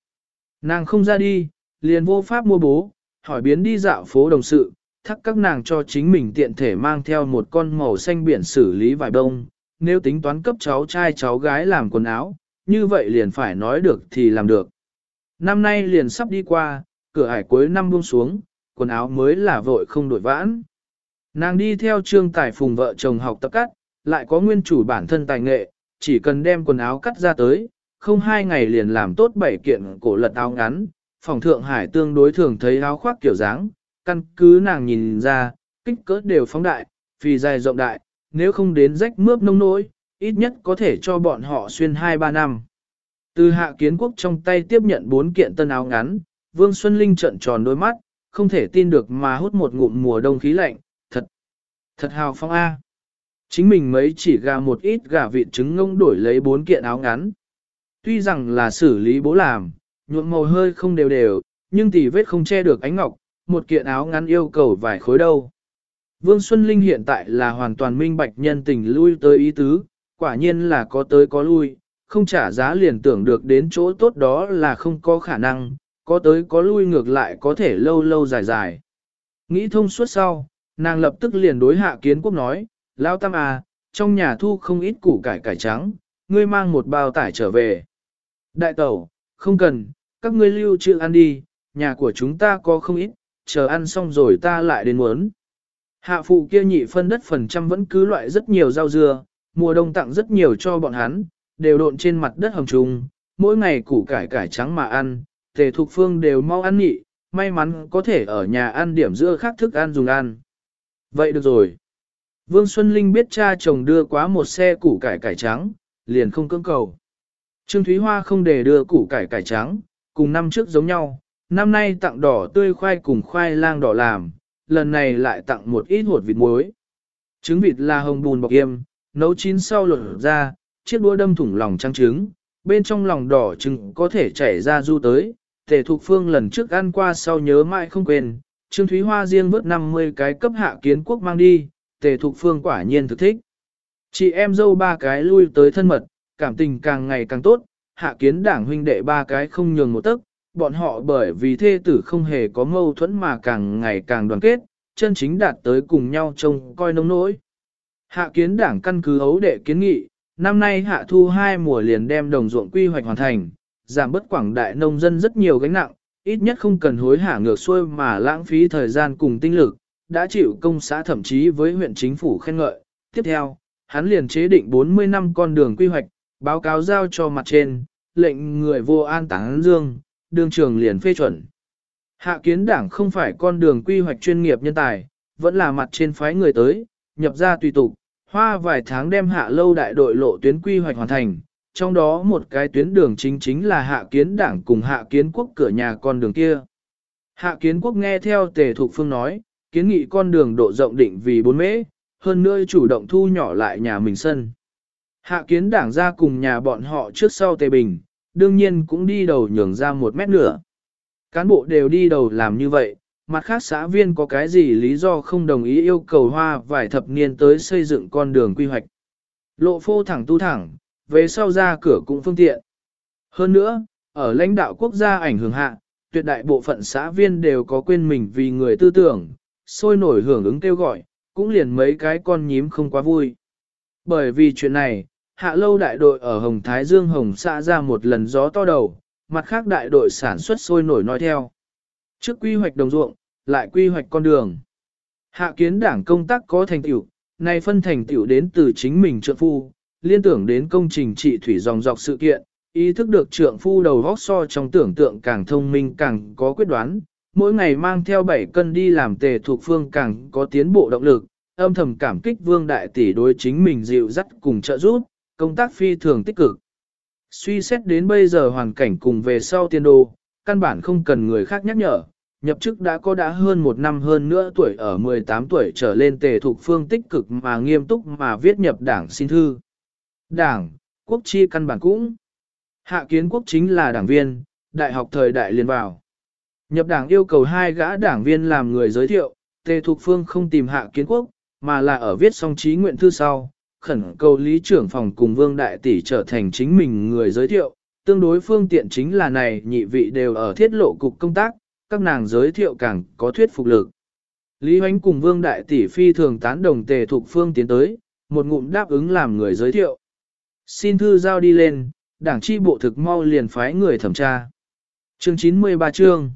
[SPEAKER 1] Nàng không ra đi, liền vô pháp mua bố, hỏi biến đi dạo phố đồng sự, thắc các nàng cho chính mình tiện thể mang theo một con màu xanh biển xử lý vải đông. Nếu tính toán cấp cháu trai cháu gái làm quần áo, như vậy liền phải nói được thì làm được. Năm nay liền sắp đi qua, cửa hải cuối năm buông xuống, quần áo mới là vội không đổi vãn. Nàng đi theo trương tài phùng vợ chồng học tập cắt, lại có nguyên chủ bản thân tài nghệ, chỉ cần đem quần áo cắt ra tới, không hai ngày liền làm tốt bảy kiện cổ lật áo ngắn, phòng thượng hải tương đối thường thấy áo khoác kiểu dáng, căn cứ nàng nhìn ra, kích cỡ đều phóng đại, phì dài rộng đại, nếu không đến rách mướp nông nỗi, ít nhất có thể cho bọn họ xuyên 2-3 năm. Từ hạ kiến quốc trong tay tiếp nhận bốn kiện tân áo ngắn, Vương Xuân Linh trợn tròn đôi mắt, không thể tin được mà hút một ngụm mùa đông khí lạnh, thật, thật hào phong A. Chính mình mấy chỉ gà một ít gà vịt trứng ngông đổi lấy bốn kiện áo ngắn. Tuy rằng là xử lý bố làm, nhuộm màu hơi không đều đều, nhưng tỷ vết không che được ánh ngọc, một kiện áo ngắn yêu cầu vài khối đâu. Vương Xuân Linh hiện tại là hoàn toàn minh bạch nhân tình lui tới ý tứ, quả nhiên là có tới có lui, không trả giá liền tưởng được đến chỗ tốt đó là không có khả năng, có tới có lui ngược lại có thể lâu lâu dài dài. Nghĩ thông suốt sau, nàng lập tức liền đối hạ kiến quốc nói, Lao Tam à, trong nhà thu không ít củ cải cải trắng, ngươi mang một bao tải trở về. Đại tẩu, không cần, các ngươi lưu trữ ăn đi, nhà của chúng ta có không ít, chờ ăn xong rồi ta lại đến muốn. Hạ phụ kia nhị phân đất phần trăm vẫn cứ loại rất nhiều rau dưa, mùa đông tặng rất nhiều cho bọn hắn, đều độn trên mặt đất hồng trùng, mỗi ngày củ cải cải trắng mà ăn, tề thục phương đều mau ăn nhị, may mắn có thể ở nhà ăn điểm giữa khác thức ăn dùng ăn. Vậy được rồi. Vương Xuân Linh biết cha chồng đưa quá một xe củ cải cải trắng, liền không cưỡng cầu. Trương Thúy Hoa không để đưa củ cải cải trắng, cùng năm trước giống nhau, năm nay tặng đỏ tươi khoai cùng khoai lang đỏ làm, lần này lại tặng một ít hột vịt muối. Trứng vịt là hồng bùn bọc yêm, nấu chín sau lột ra, chiếc đũa đâm thủng lòng trắng trứng, bên trong lòng đỏ trứng có thể chảy ra du tới. Tề Thục Phương lần trước ăn qua sau nhớ mãi không quên, Trương Thúy Hoa riêng vớt 50 cái cấp hạ kiến quốc mang đi, Tề Thục Phương quả nhiên thực thích. Chị em dâu ba cái lui tới thân mật, cảm tình càng ngày càng tốt, hạ kiến đảng huynh đệ ba cái không nhường một tấc, bọn họ bởi vì thê tử không hề có mâu thuẫn mà càng ngày càng đoàn kết, chân chính đạt tới cùng nhau trông coi nông nỗi. Hạ kiến đảng căn cứ ấu đệ kiến nghị, năm nay hạ thu hai mùa liền đem đồng ruộng quy hoạch hoàn thành, giảm bớt quảng đại nông dân rất nhiều gánh nặng, ít nhất không cần hối hả ngược xuôi mà lãng phí thời gian cùng tinh lực, đã chịu công xã thậm chí với huyện chính phủ khen ngợi. Tiếp theo, hắn liền chế định 40 năm con đường quy hoạch, báo cáo giao cho mặt trên, lệnh người vô an táng dương, đường trường liền phê chuẩn. Hạ kiến đảng không phải con đường quy hoạch chuyên nghiệp nhân tài, vẫn là mặt trên phái người tới, nhập ra tùy tục, hoa vài tháng đem hạ lâu đại đội lộ tuyến quy hoạch hoàn thành, trong đó một cái tuyến đường chính chính là hạ kiến đảng cùng hạ kiến quốc cửa nhà con đường kia. Hạ kiến quốc nghe theo tề thục phương nói, kiến nghị con đường độ rộng định vì 4 mễ, hơn nữa chủ động thu nhỏ lại nhà mình sân. Hạ kiến đảng ra cùng nhà bọn họ trước sau tề bình, đương nhiên cũng đi đầu nhường ra một mét nữa. Cán bộ đều đi đầu làm như vậy, mặt khác xã viên có cái gì lý do không đồng ý yêu cầu hoa vài thập niên tới xây dựng con đường quy hoạch. Lộ phô thẳng tu thẳng, về sau ra cửa cũng phương tiện. Hơn nữa, ở lãnh đạo quốc gia ảnh hưởng hạ, tuyệt đại bộ phận xã viên đều có quên mình vì người tư tưởng, sôi nổi hưởng ứng kêu gọi, cũng liền mấy cái con nhím không quá vui. Bởi vì chuyện này, hạ lâu đại đội ở Hồng Thái Dương Hồng xã ra một lần gió to đầu, mặt khác đại đội sản xuất sôi nổi nói theo. Trước quy hoạch đồng ruộng, lại quy hoạch con đường. Hạ kiến đảng công tác có thành tựu, này phân thành tựu đến từ chính mình trượng phu, liên tưởng đến công trình trị thủy dòng dọc sự kiện, ý thức được trượng phu đầu góc so trong tưởng tượng càng thông minh càng có quyết đoán, mỗi ngày mang theo 7 cân đi làm tề thuộc phương càng có tiến bộ động lực, âm thầm cảm kích vương đại tỷ đối chính mình dịu dắt cùng trợ giúp, công tác phi thường tích cực. Suy xét đến bây giờ hoàn cảnh cùng về sau tiên đồ, căn bản không cần người khác nhắc nhở, nhập chức đã có đã hơn một năm hơn nữa tuổi ở 18 tuổi trở lên tề thuộc phương tích cực mà nghiêm túc mà viết nhập đảng xin thư. Đảng, quốc chi căn bản cũng. Hạ kiến quốc chính là đảng viên, đại học thời đại liền vào. Nhập đảng yêu cầu hai gã đảng viên làm người giới thiệu, tề thuộc phương không tìm hạ kiến quốc, mà là ở viết song trí nguyện thư sau, khẩn cầu lý trưởng phòng cùng vương đại tỷ trở thành chính mình người giới thiệu, tương đối phương tiện chính là này nhị vị đều ở thiết lộ cục công tác, các nàng giới thiệu càng có thuyết phục lực. Lý Hoánh cùng vương đại tỷ phi thường tán đồng tề thuộc phương tiến tới, một ngụm đáp ứng làm người giới thiệu. Xin thư giao đi lên, đảng chi bộ thực mau liền phái người thẩm tra. Chương 93 chương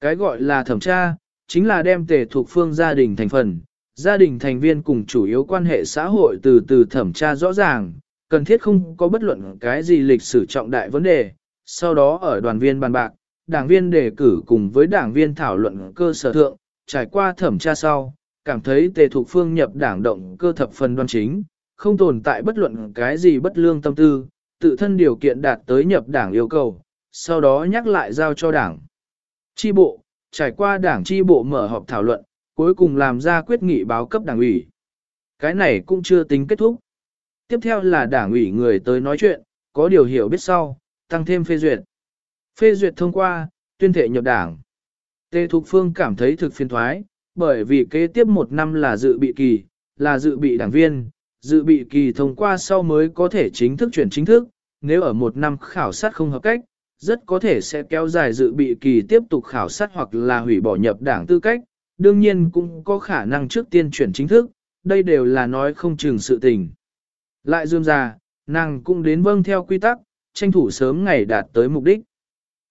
[SPEAKER 1] Cái gọi là thẩm tra, chính là đem tề thuộc phương gia đình thành phần, gia đình thành viên cùng chủ yếu quan hệ xã hội từ từ thẩm tra rõ ràng, cần thiết không có bất luận cái gì lịch sử trọng đại vấn đề, sau đó ở đoàn viên bàn bạc, đảng viên đề cử cùng với đảng viên thảo luận cơ sở thượng, trải qua thẩm tra sau, cảm thấy tề thuộc phương nhập đảng động cơ thập phần đoan chính, không tồn tại bất luận cái gì bất lương tâm tư, tự thân điều kiện đạt tới nhập đảng yêu cầu, sau đó nhắc lại giao cho đảng. Chi bộ, trải qua đảng chi bộ mở họp thảo luận, cuối cùng làm ra quyết nghị báo cấp đảng ủy. Cái này cũng chưa tính kết thúc. Tiếp theo là đảng ủy người tới nói chuyện, có điều hiểu biết sau, tăng thêm phê duyệt. Phê duyệt thông qua, tuyên thệ nhập đảng. Tề Thục Phương cảm thấy thực phiền thoái, bởi vì kế tiếp một năm là dự bị kỳ, là dự bị đảng viên, dự bị kỳ thông qua sau mới có thể chính thức chuyển chính thức, nếu ở một năm khảo sát không hợp cách, rất có thể sẽ kéo dài dự bị kỳ tiếp tục khảo sát hoặc là hủy bỏ nhập đảng tư cách, đương nhiên cũng có khả năng trước tiên chuyển chính thức, đây đều là nói không chừng sự tình. Lại dương ra, nàng cũng đến vâng theo quy tắc, tranh thủ sớm ngày đạt tới mục đích.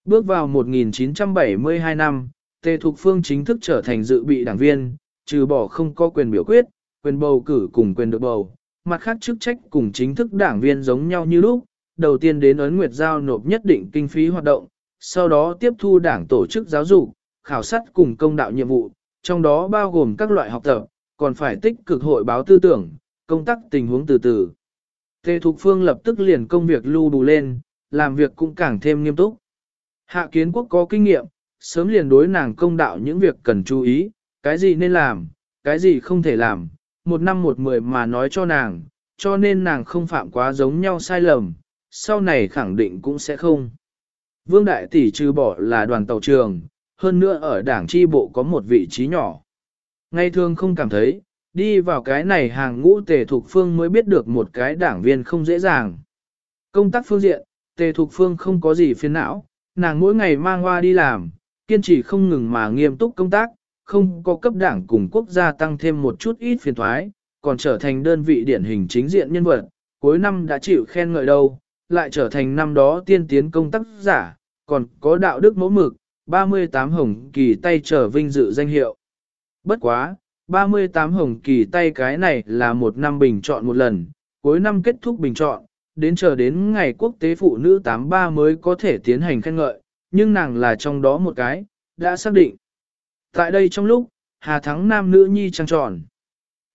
[SPEAKER 1] Bước vào 1972 năm, Tề Thục Phương chính thức trở thành dự bị đảng viên, trừ bỏ không có quyền biểu quyết, quyền bầu cử cùng quyền được bầu, mặt khác chức trách cùng chính thức đảng viên giống nhau như lúc, đầu tiên đến ấn nguyệt giao nộp nhất định kinh phí hoạt động, sau đó tiếp thu đảng tổ chức giáo dục, khảo sát cùng công đạo nhiệm vụ, trong đó bao gồm các loại học tập, còn phải tích cực hội báo tư tưởng, công tác tình huống từ từ. Tề Thục Phương lập tức liền công việc lưu bù lên, làm việc cũng càng thêm nghiêm túc. Hạ kiến quốc có kinh nghiệm, sớm liền đối nàng công đạo những việc cần chú ý, cái gì nên làm, cái gì không thể làm, một năm một mười mà nói cho nàng, cho nên nàng không phạm quá giống nhau sai lầm, sau này khẳng định cũng sẽ không. Vương Đại Tỷ trừ bỏ là đoàn tàu trường, hơn nữa ở đảng chi bộ có một vị trí nhỏ. Ngay thường không cảm thấy, đi vào cái này hàng ngũ tề thục phương mới biết được một cái đảng viên không dễ dàng. Công tác phương diện, tề thục phương không có gì phiền não, nàng mỗi ngày mang hoa đi làm, kiên trì không ngừng mà nghiêm túc công tác, không có cấp đảng cùng quốc gia tăng thêm một chút ít phiền thoái, còn trở thành đơn vị điển hình chính diện nhân vật, cuối năm đã chịu khen ngợi đâu, lại trở thành năm đó tiên tiến công tác giả, còn có đạo đức mẫu mực, 38 hồng kỳ tay trở vinh dự danh hiệu. Bất quá, 38 hồng kỳ tay cái này là một năm bình chọn một lần, cuối năm kết thúc bình chọn, đến chờ đến ngày quốc tế phụ nữ 83 mới có thể tiến hành khen ngợi, nhưng nàng là trong đó một cái, đã xác định. Tại đây trong lúc, Hà Thắng Nam nữ nhi trăng tròn.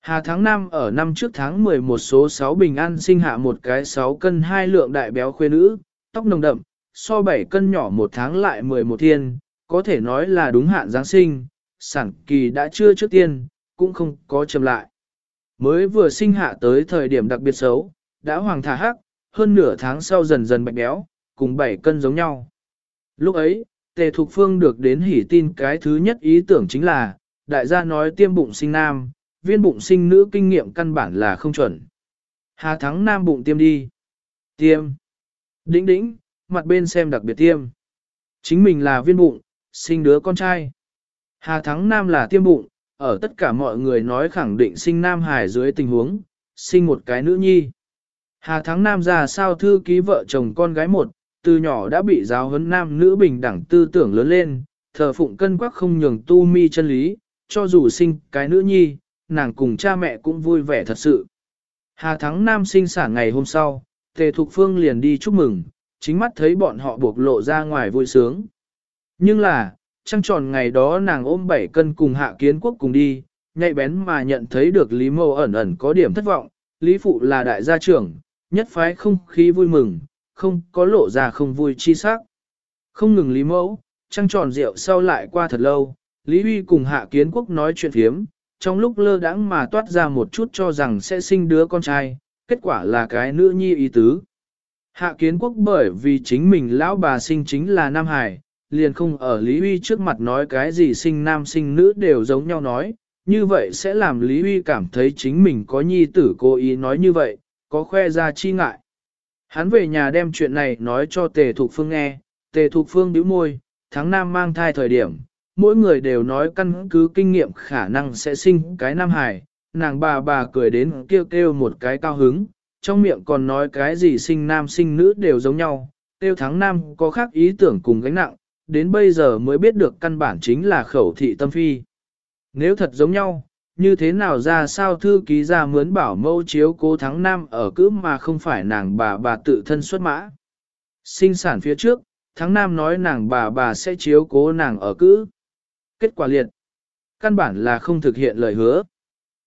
[SPEAKER 1] Hà Thắng Nam ở năm trước tháng 11 số 6 bình an sinh hạ một cái 6 cân 2 lượng đại béo khuê nữ, tóc nồng đậm, so 7 cân nhỏ một tháng lại 11 thiên, có thể nói là đúng hạn Giáng sinh, sản kỳ đã chưa trước tiên, cũng không có chậm lại. Mới vừa sinh hạ tới thời điểm đặc biệt xấu, đã hoàng thả hắc, hơn nửa tháng sau dần dần bạch béo, cùng 7 cân giống nhau. Lúc ấy, Tề Thục Phương được đến hỉ tin cái thứ nhất ý tưởng chính là, đại gia nói tiêm bụng sinh nam, viên bụng sinh nữ kinh nghiệm căn bản là không chuẩn. Hà thắng nam bụng tiêm đi. Tiêm. Đĩnh đĩnh, mặt bên xem đặc biệt tiêm. Chính mình là viên bụng, sinh đứa con trai. Hà thắng nam là tiêm bụng, ở tất cả mọi người nói khẳng định sinh nam hài dưới tình huống, sinh một cái nữ nhi. Hà thắng nam ra sao thư ký vợ chồng con gái một, từ nhỏ đã bị giáo huấn nam nữ bình đẳng tư tưởng lớn lên, thờ phụng cân quắc không nhường tu mi chân lý, cho dù sinh cái nữ nhi, nàng cùng cha mẹ cũng vui vẻ thật sự. Hà Thắng Nam sinh sản ngày hôm sau, Tề Thục Phương liền đi chúc mừng, chính mắt thấy bọn họ buộc lộ ra ngoài vui sướng. Nhưng là, trăng tròn ngày đó nàng ôm bảy cân cùng Hạ Kiến Quốc cùng đi, nhạy bén mà nhận thấy được Lý Mâu ẩn ẩn có điểm thất vọng, Lý Phụ là đại gia trưởng, nhất phái không khí vui mừng, không có lộ ra không vui chi sắc. Không ngừng Lý Mẫu, trăng tròn rượu sau lại qua thật lâu, Lý Huy cùng Hạ Kiến Quốc nói chuyện thiếm, trong lúc lơ đãng mà toát ra một chút cho rằng sẽ sinh đứa con trai, kết quả là cái nữ nhi ý tứ. Hạ Kiến Quốc bởi vì chính mình lão bà sinh chính là Nam Hải, liền không ở Lý Huy trước mặt nói cái gì sinh nam sinh nữ đều giống nhau nói, như vậy sẽ làm Lý Huy cảm thấy chính mình có nhi tử cố ý nói như vậy, có khoe ra chi ngại. Hắn về nhà đem chuyện này nói cho Tề Thục Phương nghe, Tề Thục Phương bĩu môi, tháng nam mang thai thời điểm, mỗi người đều nói căn cứ kinh nghiệm khả năng sẽ sinh cái nam hài, nàng bà bà cười đến kêu kêu một cái cao hứng, trong miệng còn nói cái gì sinh nam sinh nữ đều giống nhau, kêu tháng nam có khác ý tưởng cùng gánh nặng, đến bây giờ mới biết được căn bản chính là khẩu thị tâm phi. Nếu thật giống nhau, như thế nào ra sao thư ký ra mướn bảo mâu chiếu cố thắng nam ở cữ mà không phải nàng bà bà tự thân xuất mã. Sinh sản phía trước, thắng nam nói nàng bà bà sẽ chiếu cố nàng ở cữ. Kết quả liệt. Căn bản là không thực hiện lời hứa.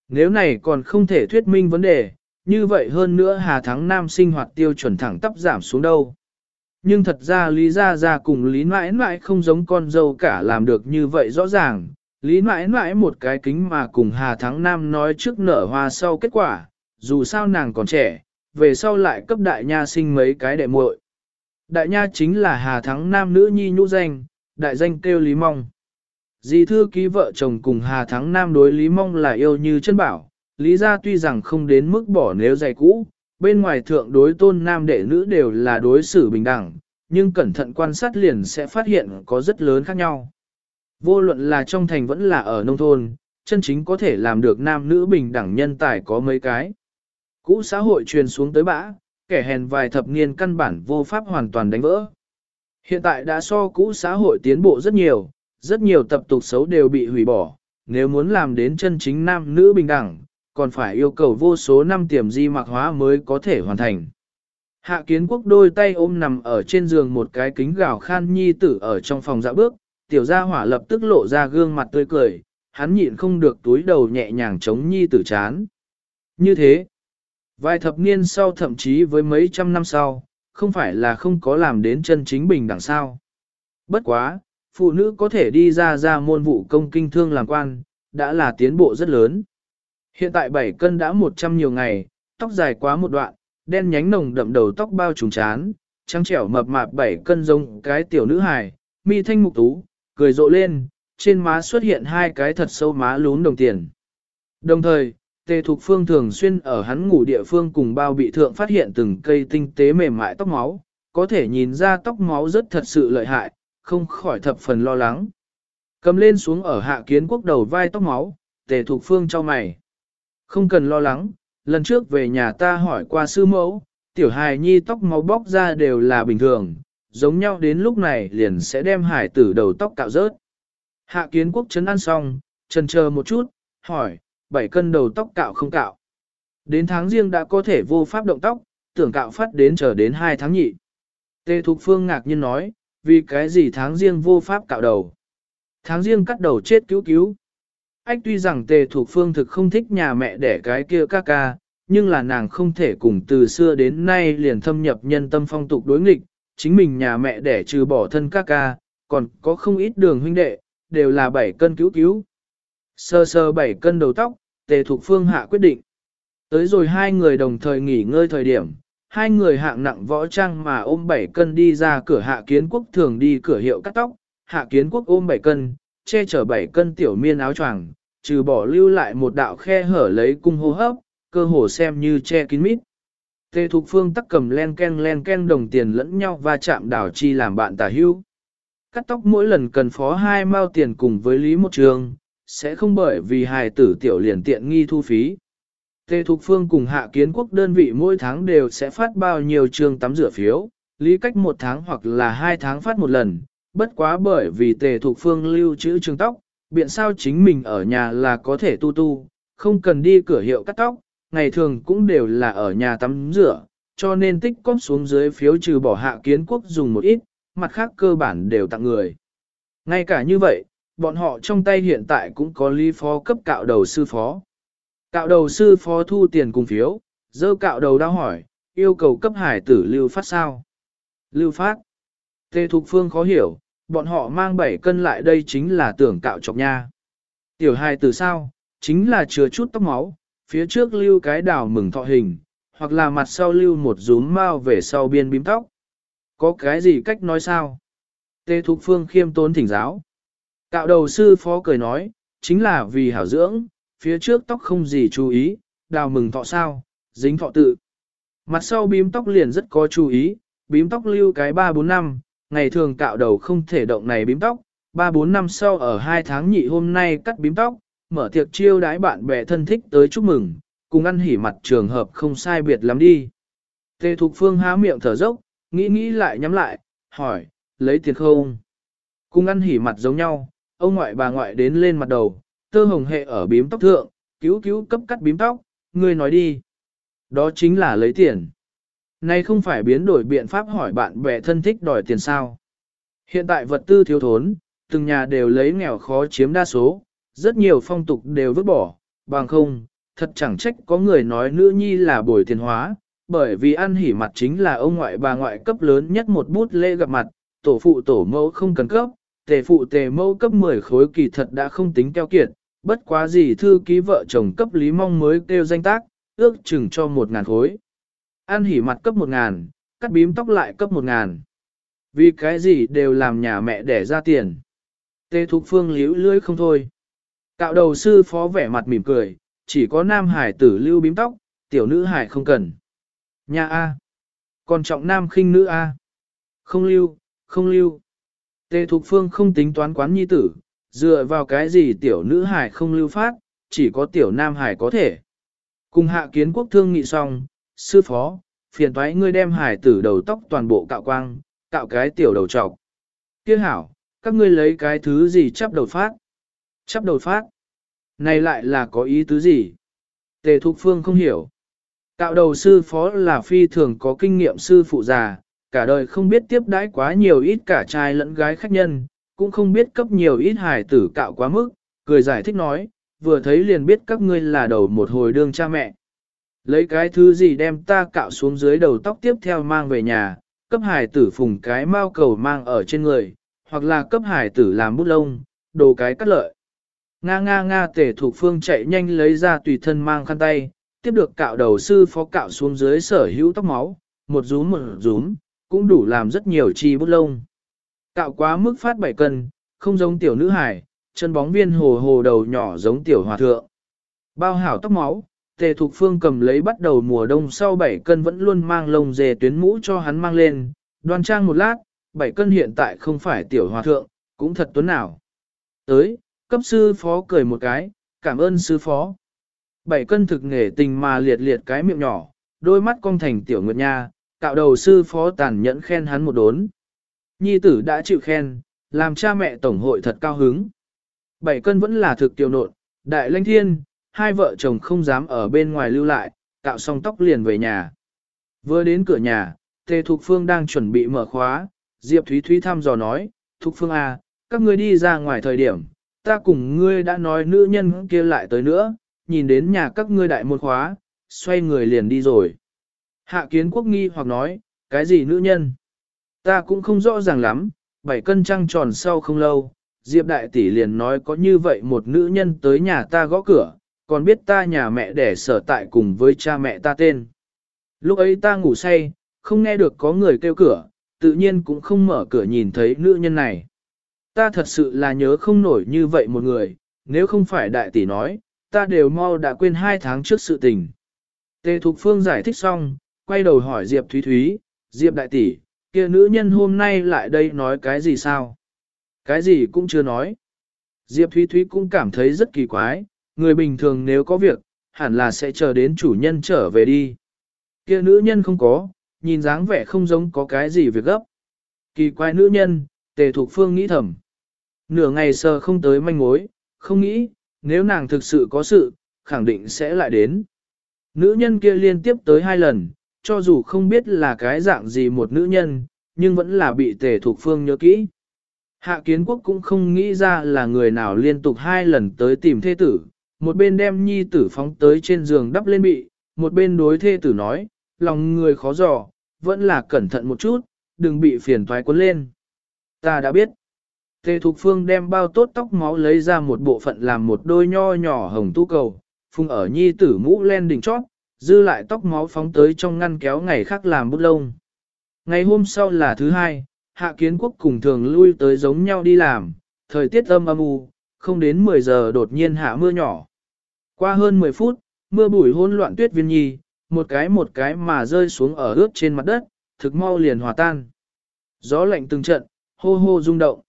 [SPEAKER 1] Nếu này còn không thể thuyết minh vấn đề, như vậy hơn nữa Hà Thắng Nam sinh hoạt tiêu chuẩn thẳng tắp giảm xuống đâu. Nhưng thật ra Lý Gia Gia cùng Lý mãi mãi không giống con dâu cả làm được như vậy rõ ràng, Lý mãi mãi một cái kính mà cùng Hà Thắng Nam nói trước nở hoa sau kết quả, dù sao nàng còn trẻ, về sau lại cấp đại nha sinh mấy cái đệ muội. Đại nha chính là Hà Thắng Nam nữ nhi nhũ danh, đại danh kêu Lý Mong. Dì thư ký vợ chồng cùng Hà Thắng Nam đối Lý Mong là yêu như chân bảo, Lý gia tuy rằng không đến mức bỏ nếu dày cũ, bên ngoài thượng đối tôn nam đệ nữ đều là đối xử bình đẳng, nhưng cẩn thận quan sát liền sẽ phát hiện có rất lớn khác nhau. Vô luận là trong thành vẫn là ở nông thôn, chân chính có thể làm được nam nữ bình đẳng nhân tài có mấy cái. Cũ xã hội truyền xuống tới bã, kẻ hèn vài thập niên căn bản vô pháp hoàn toàn đánh vỡ. Hiện tại đã so cũ xã hội tiến bộ rất nhiều, rất nhiều tập tục xấu đều bị hủy bỏ, nếu muốn làm đến chân chính nam nữ bình đẳng, còn phải yêu cầu vô số năm tiềm di mạc hóa mới có thể hoàn thành. Hạ kiến quốc đôi tay ôm nằm ở trên giường một cái kính gào khan nhi tử ở trong phòng dạ bước, tiểu gia hỏa lập tức lộ ra gương mặt tươi cười, hắn nhịn không được túi đầu nhẹ nhàng chống nhi tử chán. Như thế, vài thập niên sau thậm chí với mấy trăm năm sau, không phải là không có làm đến chân chính bình đẳng sao. Bất quá, phụ nữ có thể đi ra ra môn vụ công kinh thương làm quan, đã là tiến bộ rất lớn. Hiện tại 7 cân đã 100 nhiều ngày, tóc dài quá một đoạn, đen nhánh nồng đậm đầu tóc bao trùng chán, trắng trẻo mập mạp 7 cân giống cái tiểu nữ hài, mi thanh mục tú, cười rộ lên, trên má xuất hiện hai cái thật sâu má lún đồng tiền. Đồng thời, Tề Thục Phương thường xuyên ở hắn ngủ địa phương cùng bao bị thượng phát hiện từng cây tinh tế mềm mại tóc máu, có thể nhìn ra tóc máu rất thật sự lợi hại, không khỏi thập phần lo lắng. Cầm lên xuống ở hạ kiến quốc đầu vai tóc máu, Tề Thục Phương cho mày. Không cần lo lắng, lần trước về nhà ta hỏi qua sư mẫu, tiểu hài nhi tóc máu bóc ra đều là bình thường, giống nhau đến lúc này liền sẽ đem hải tử đầu tóc cạo rớt. Hạ kiến quốc chấn ăn xong, trần chờ một chút, hỏi, 7 cân đầu tóc cạo không cạo. Đến tháng riêng đã có thể vô pháp động tóc, tưởng cạo phát đến chờ đến 2 tháng nhị. Tê Thục Phương ngạc nhiên nói, vì cái gì tháng riêng vô pháp cạo đầu. Tháng riêng cắt đầu chết cứu cứu. Ách tuy rằng Tề thuộc Phương thực không thích nhà mẹ đẻ cái kia ca ca, nhưng là nàng không thể cùng từ xưa đến nay liền thâm nhập nhân tâm phong tục đối nghịch, chính mình nhà mẹ đẻ trừ bỏ thân ca ca, còn có không ít đường huynh đệ, đều là bảy cân cứu cứu. Sơ sơ bảy cân đầu tóc, tề thuộc phương hạ quyết định. Tới rồi hai người đồng thời nghỉ ngơi thời điểm, hai người hạng nặng võ trang mà ôm bảy cân đi ra cửa hạ kiến quốc thường đi cửa hiệu cắt tóc, hạ kiến quốc ôm bảy cân, che chở bảy cân tiểu miên áo choàng, trừ bỏ lưu lại một đạo khe hở lấy cung hô hấp, cơ hồ xem như che kín mít. Tề Thục Phương tắc cầm len ken len ken đồng tiền lẫn nhau và chạm đảo chi làm bạn tả hưu. Cắt tóc mỗi lần cần phó hai mao tiền cùng với Lý Một Trường, sẽ không bởi vì hài tử tiểu liền tiện nghi thu phí. Tề Thục Phương cùng hạ kiến quốc đơn vị mỗi tháng đều sẽ phát bao nhiêu trường tắm rửa phiếu, lý cách một tháng hoặc là hai tháng phát một lần, bất quá bởi vì Tề Thục Phương lưu trữ trường tóc, biện sao chính mình ở nhà là có thể tu tu, không cần đi cửa hiệu cắt tóc, ngày thường cũng đều là ở nhà tắm rửa, cho nên tích cóp xuống dưới phiếu trừ bỏ hạ kiến quốc dùng một ít, mặt khác cơ bản đều tặng người. Ngay cả như vậy, bọn họ trong tay hiện tại cũng có lý phó cấp cạo đầu sư phó. Cạo đầu sư phó thu tiền cùng phiếu, dơ cạo đầu đau hỏi, yêu cầu cấp hải tử lưu phát sao? Lưu phát. Tê Thục Phương khó hiểu, bọn họ mang 7 cân lại đây chính là tưởng cạo chọc nha. Tiểu hài từ sao, chính là chừa chút tóc máu, phía trước lưu cái đảo mừng thọ hình, hoặc là mặt sau lưu một rúm mau về sau biên bím tóc. Có cái gì cách nói sao? Tê Thục Phương khiêm tốn thỉnh giáo. Cạo đầu sư phó cười nói, chính là vì hảo dưỡng, phía trước tóc không gì chú ý, đào mừng thọ sao, dính thọ tự. Mặt sau bím tóc liền rất có chú ý, bím tóc lưu cái 3-4 năm, ngày thường cạo đầu không thể động này bím tóc, 3-4 năm sau ở 2 tháng nhị hôm nay cắt bím tóc, mở tiệc chiêu đái bạn bè thân thích tới chúc mừng, cùng ăn hỉ mặt trường hợp không sai biệt lắm đi. Tề Thục Phương há miệng thở dốc, nghĩ nghĩ lại nhắm lại, hỏi, lấy tiền không? Cùng ăn hỉ mặt giống nhau, ông ngoại bà ngoại đến lên mặt đầu, tơ hồng hệ ở bím tóc thượng, cứu cứu cấp cắt bím tóc, ngươi nói đi. Đó chính là lấy tiền. Nay không phải biến đổi biện pháp hỏi bạn bè thân thích đòi tiền sao. Hiện tại vật tư thiếu thốn, từng nhà đều lấy nghèo khó chiếm đa số, rất nhiều phong tục đều vứt bỏ, bằng không, thật chẳng trách có người nói nữ nhi là bồi tiền hóa, bởi vì ăn hỉ mặt chính là ông ngoại bà ngoại cấp lớn nhất một bút lễ gặp mặt, tổ phụ tổ mẫu không cần cấp, tề phụ tề mẫu cấp 10 khối kỳ thật đã không tính keo kiệt, bất quá gì thư ký vợ chồng cấp lý mong mới kêu danh tác, ước chừng cho một ngàn khối. Ăn hỉ mặt cấp một ngàn, cắt bím tóc lại cấp một ngàn. Vì cái gì đều làm nhà mẹ để ra tiền. Tê Thục Phương liễu lưới không thôi. Cạo đầu sư phó vẻ mặt mỉm cười, chỉ có nam hải tử lưu bím tóc, tiểu nữ hải không cần. Nhà A. Còn trọng nam khinh nữ A. Không lưu, không lưu. Tê Thục Phương không tính toán quán nhi tử, dựa vào cái gì tiểu nữ hải không lưu phát, chỉ có tiểu nam hải có thể. Cùng hạ kiến quốc thương nghị xong, sư phó, phiền thoái ngươi đem hải tử đầu tóc toàn bộ cạo quang, cạo cái tiểu đầu trọc. Kia hảo, các ngươi lấy cái thứ gì chắp đầu phát? Chắp đầu phát. này lại là có ý tứ gì? Tề Thục Phương không hiểu. Cạo đầu sư phó là phi thường có kinh nghiệm sư phụ già, cả đời không biết tiếp đãi quá nhiều ít cả trai lẫn gái khách nhân, cũng không biết cấp nhiều ít hài tử cạo quá mức, cười giải thích nói, vừa thấy liền biết các ngươi là đầu một hồi đương cha mẹ. Lấy cái thứ gì đem ta cạo xuống dưới đầu tóc tiếp theo mang về nhà, cấp hải tử phùng cái mao cầu mang ở trên người, hoặc là cấp hải tử làm bút lông, đồ cái cắt lợi. Nga nga nga tể thuộc phương chạy nhanh lấy ra tùy thân mang khăn tay, tiếp được cạo đầu sư phó cạo xuống dưới sở hữu tóc máu, một rúm một rúm, cũng đủ làm rất nhiều chi bút lông. Cạo quá mức phát bảy cân, không giống tiểu nữ hải, chân bóng viên hồ hồ đầu nhỏ giống tiểu hòa thượng. Bao hảo tóc máu, tề thục phương cầm lấy bắt đầu mùa đông sau 7 cân vẫn luôn mang lông dề tuyến mũ cho hắn mang lên, đoan trang một lát, 7 cân hiện tại không phải tiểu hòa thượng, cũng thật tuấn nào. Tới, cấp sư phó cười một cái, cảm ơn sư phó. 7 cân thực nghề tình mà liệt liệt cái miệng nhỏ, đôi mắt cong thành tiểu nguyệt nha, cạo đầu sư phó tàn nhẫn khen hắn một đốn. Nhi tử đã chịu khen, làm cha mẹ tổng hội thật cao hứng. Bảy cân vẫn là thực tiểu nộn, đại lanh thiên, hai vợ chồng không dám ở bên ngoài lưu lại, cạo xong tóc liền về nhà. Vừa đến cửa nhà, Tề Thục Phương đang chuẩn bị mở khóa, Diệp Thúy Thúy thăm dò nói, Thục Phương à, các ngươi đi ra ngoài thời điểm, ta cùng ngươi đã nói nữ nhân kia lại tới nữa, nhìn đến nhà các ngươi đại môn khóa, xoay người liền đi rồi. Hạ kiến quốc nghi hoặc nói, cái gì nữ nhân? Ta cũng không rõ ràng lắm, bảy cân trăng tròn sau không lâu, Diệp đại tỷ liền nói có như vậy một nữ nhân tới nhà ta gõ cửa, còn biết ta nhà mẹ đẻ sở tại cùng với cha mẹ ta tên. Lúc ấy ta ngủ say, không nghe được có người kêu cửa, tự nhiên cũng không mở cửa nhìn thấy nữ nhân này. Ta thật sự là nhớ không nổi như vậy một người, nếu không phải đại tỷ nói, ta đều mau đã quên hai tháng trước sự tình. Tề Thục Phương giải thích xong, quay đầu hỏi Diệp Thúy Thúy, Diệp đại tỷ, kia nữ nhân hôm nay lại đây nói cái gì sao? Cái gì cũng chưa nói. Diệp Thúy Thúy cũng cảm thấy rất kỳ quái, người bình thường nếu có việc, hẳn là sẽ chờ đến chủ nhân trở về đi. Kia nữ nhân không có, nhìn dáng vẻ không giống có cái gì việc gấp. Kỳ quái nữ nhân, tề thục phương nghĩ thầm. Nửa ngày sờ không tới manh mối, không nghĩ, nếu nàng thực sự có sự, khẳng định sẽ lại đến. Nữ nhân kia liên tiếp tới hai lần, cho dù không biết là cái dạng gì một nữ nhân, nhưng vẫn là bị tề thục phương nhớ kỹ. Hạ kiến quốc cũng không nghĩ ra là người nào liên tục hai lần tới tìm thê tử, một bên đem nhi tử phóng tới trên giường đắp lên bị, một bên đối thê tử nói, lòng người khó dò, vẫn là cẩn thận một chút, đừng bị phiền thoái cuốn lên. Ta đã biết. Tề Thục Phương đem bao tốt tóc máu lấy ra một bộ phận làm một đôi nho nhỏ hồng tu cầu, phung ở nhi tử mũ len đỉnh chót, dư lại tóc máu phóng tới trong ngăn kéo ngày khác làm bút lông. Ngày hôm sau là thứ hai, hạ kiến quốc cùng thường lui tới giống nhau đi làm, thời tiết âm âm u, không đến 10 giờ đột nhiên hạ mưa nhỏ. Qua hơn 10 phút, mưa bụi hỗn loạn tuyết viên nhi, một cái một cái mà rơi xuống ở ướt trên mặt đất, thực mau liền hòa tan. Gió lạnh từng trận, hô hô rung động.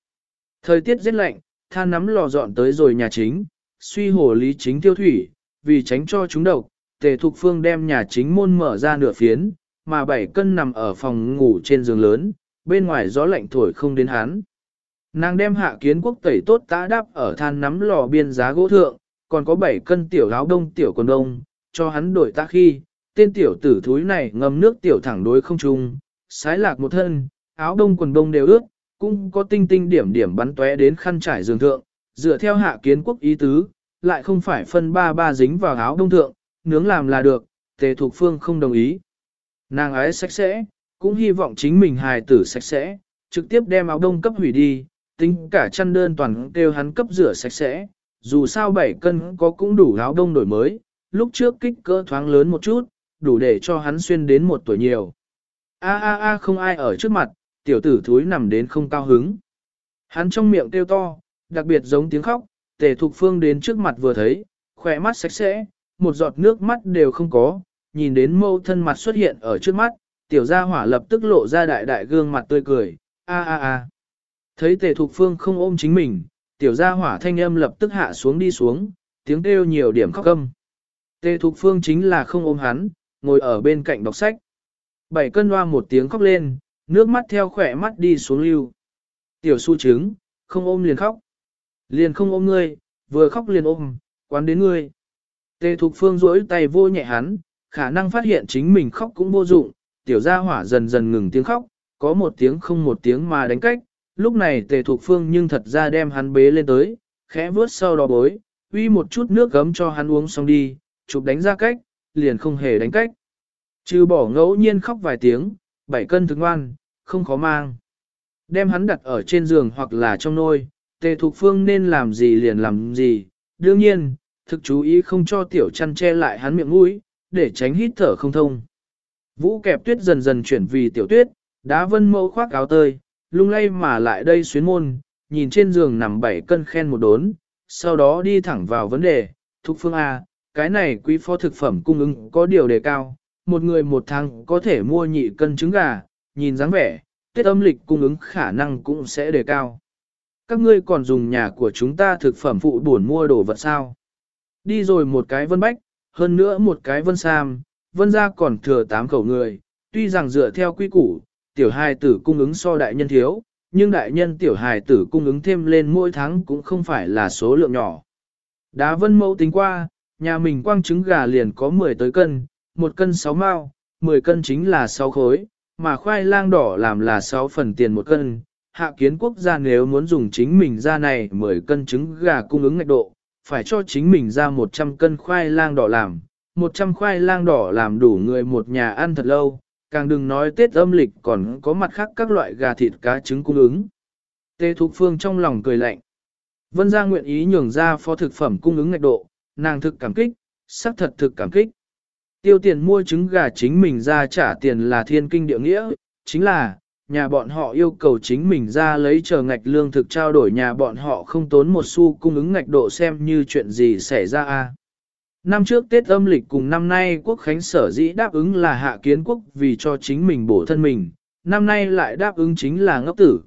[SPEAKER 1] Thời tiết rất lạnh, than nắm lò dọn tới rồi nhà chính, suy hồ lý chính tiêu thủy, vì tránh cho chúng độc, tề thục phương đem nhà chính môn mở ra nửa phiến, mà bảy cân nằm ở phòng ngủ trên giường lớn, bên ngoài gió lạnh thổi không đến hắn. Nàng đem hạ kiến quốc tẩy tốt tá đắp ở than nắm lò biên giá gỗ thượng, còn có 7 cân tiểu áo đông tiểu quần đông, cho hắn đổi ta khi, tên tiểu tử thúi này ngâm nước tiểu thẳng đối không trung, sái lạc một thân, áo đông quần đông đều ướt, cũng có tinh tinh điểm điểm bắn tóe đến khăn trải giường thượng, dựa theo hạ kiến quốc ý tứ, lại không phải phân ba ba dính vào áo đông thượng, nướng làm là được, tề thuộc phương không đồng ý. Nàng ái sạch sẽ, cũng hy vọng chính mình hài tử sạch sẽ, trực tiếp đem áo đông cấp hủy đi, tính cả chăn đơn toàn kêu hắn cấp rửa sạch sẽ, dù sao 7 cân có cũng đủ áo đông đổi mới, lúc trước kích cỡ thoáng lớn một chút, đủ để cho hắn xuyên đến một tuổi nhiều. A a a không ai ở trước mặt, tiểu tử thúi nằm đến không cao hứng. Hắn trong miệng kêu to, đặc biệt giống tiếng khóc, tề thục phương đến trước mặt vừa thấy, khỏe mắt sạch sẽ, một giọt nước mắt đều không có, nhìn đến mâu thân mặt xuất hiện ở trước mắt, tiểu gia hỏa lập tức lộ ra đại đại gương mặt tươi cười, a a a. Thấy tề thục phương không ôm chính mình, tiểu gia hỏa thanh âm lập tức hạ xuống đi xuống, tiếng kêu nhiều điểm khóc âm. Tề thục phương chính là không ôm hắn, ngồi ở bên cạnh đọc sách. Bảy cân hoa một tiếng khóc lên, nước mắt theo khỏe mắt đi xuống lưu. Tiểu su trứng, không ôm liền khóc. Liền không ôm ngươi, vừa khóc liền ôm, Quán đến ngươi. Tề Thục Phương duỗi tay vô nhẹ hắn, khả năng phát hiện chính mình khóc cũng vô dụng, tiểu gia hỏa dần dần ngừng tiếng khóc, có một tiếng không một tiếng mà đánh cách, lúc này Tề Thục Phương nhưng thật ra đem hắn bế lên tới, khẽ vướt sau đó bối, uy một chút nước gấm cho hắn uống xong đi, chụp đánh ra cách, liền không hề đánh cách. Trừ bỏ ngẫu nhiên khóc vài tiếng, bảy cân thức ngoan, không khó mang. Đem hắn đặt ở trên giường hoặc là trong nôi, tề thục phương nên làm gì liền làm gì. Đương nhiên, thực chú ý không cho tiểu chăn che lại hắn miệng mũi, để tránh hít thở không thông. Vũ kẹp tuyết dần dần chuyển vì tiểu tuyết, đá vân mẫu khoác áo tơi, lung lay mà lại đây xuyến môn, nhìn trên giường nằm bảy cân khen một đốn, sau đó đi thẳng vào vấn đề, thục phương A, cái này quý phó thực phẩm cung ứng có điều đề cao, một người một tháng có thể mua nhị cân trứng gà, nhìn dáng vẻ, Tết âm lịch cung ứng khả năng cũng sẽ đề cao. Các ngươi còn dùng nhà của chúng ta thực phẩm phụ buồn mua đồ vật sao? Đi rồi một cái vân bách, hơn nữa một cái vân sam, vân ra còn thừa tám khẩu người, tuy rằng dựa theo quy củ, tiểu hài tử cung ứng so đại nhân thiếu, nhưng đại nhân tiểu hài tử cung ứng thêm lên mỗi tháng cũng không phải là số lượng nhỏ. Đá vân mẫu tính qua, nhà mình quang trứng gà liền có 10 tới cân, 1 cân 6 mao, 10 cân chính là 6 khối, mà khoai lang đỏ làm là 6 phần tiền một cân. Hạ kiến quốc gia nếu muốn dùng chính mình ra này 10 cân trứng gà cung ứng ngạch độ, phải cho chính mình ra 100 cân khoai lang đỏ làm, 100 khoai lang đỏ làm đủ người một nhà ăn thật lâu, càng đừng nói Tết âm lịch còn có mặt khác các loại gà thịt cá trứng cung ứng. Tê Thục Phương trong lòng cười lạnh. Vân gia nguyện ý nhường ra phó thực phẩm cung ứng ngạch độ, nàng thực cảm kích, sắc thật thực cảm kích. Tiêu tiền mua trứng gà chính mình ra trả tiền là thiên kinh địa nghĩa, chính là, nhà bọn họ yêu cầu chính mình ra lấy chờ ngạch lương thực trao đổi nhà bọn họ không tốn một xu cung ứng ngạch độ xem như chuyện gì xảy ra a. Năm trước Tết âm lịch cùng năm nay quốc khánh sở dĩ đáp ứng là hạ kiến quốc vì cho chính mình bổ thân mình, năm nay lại đáp ứng chính là ngốc tử.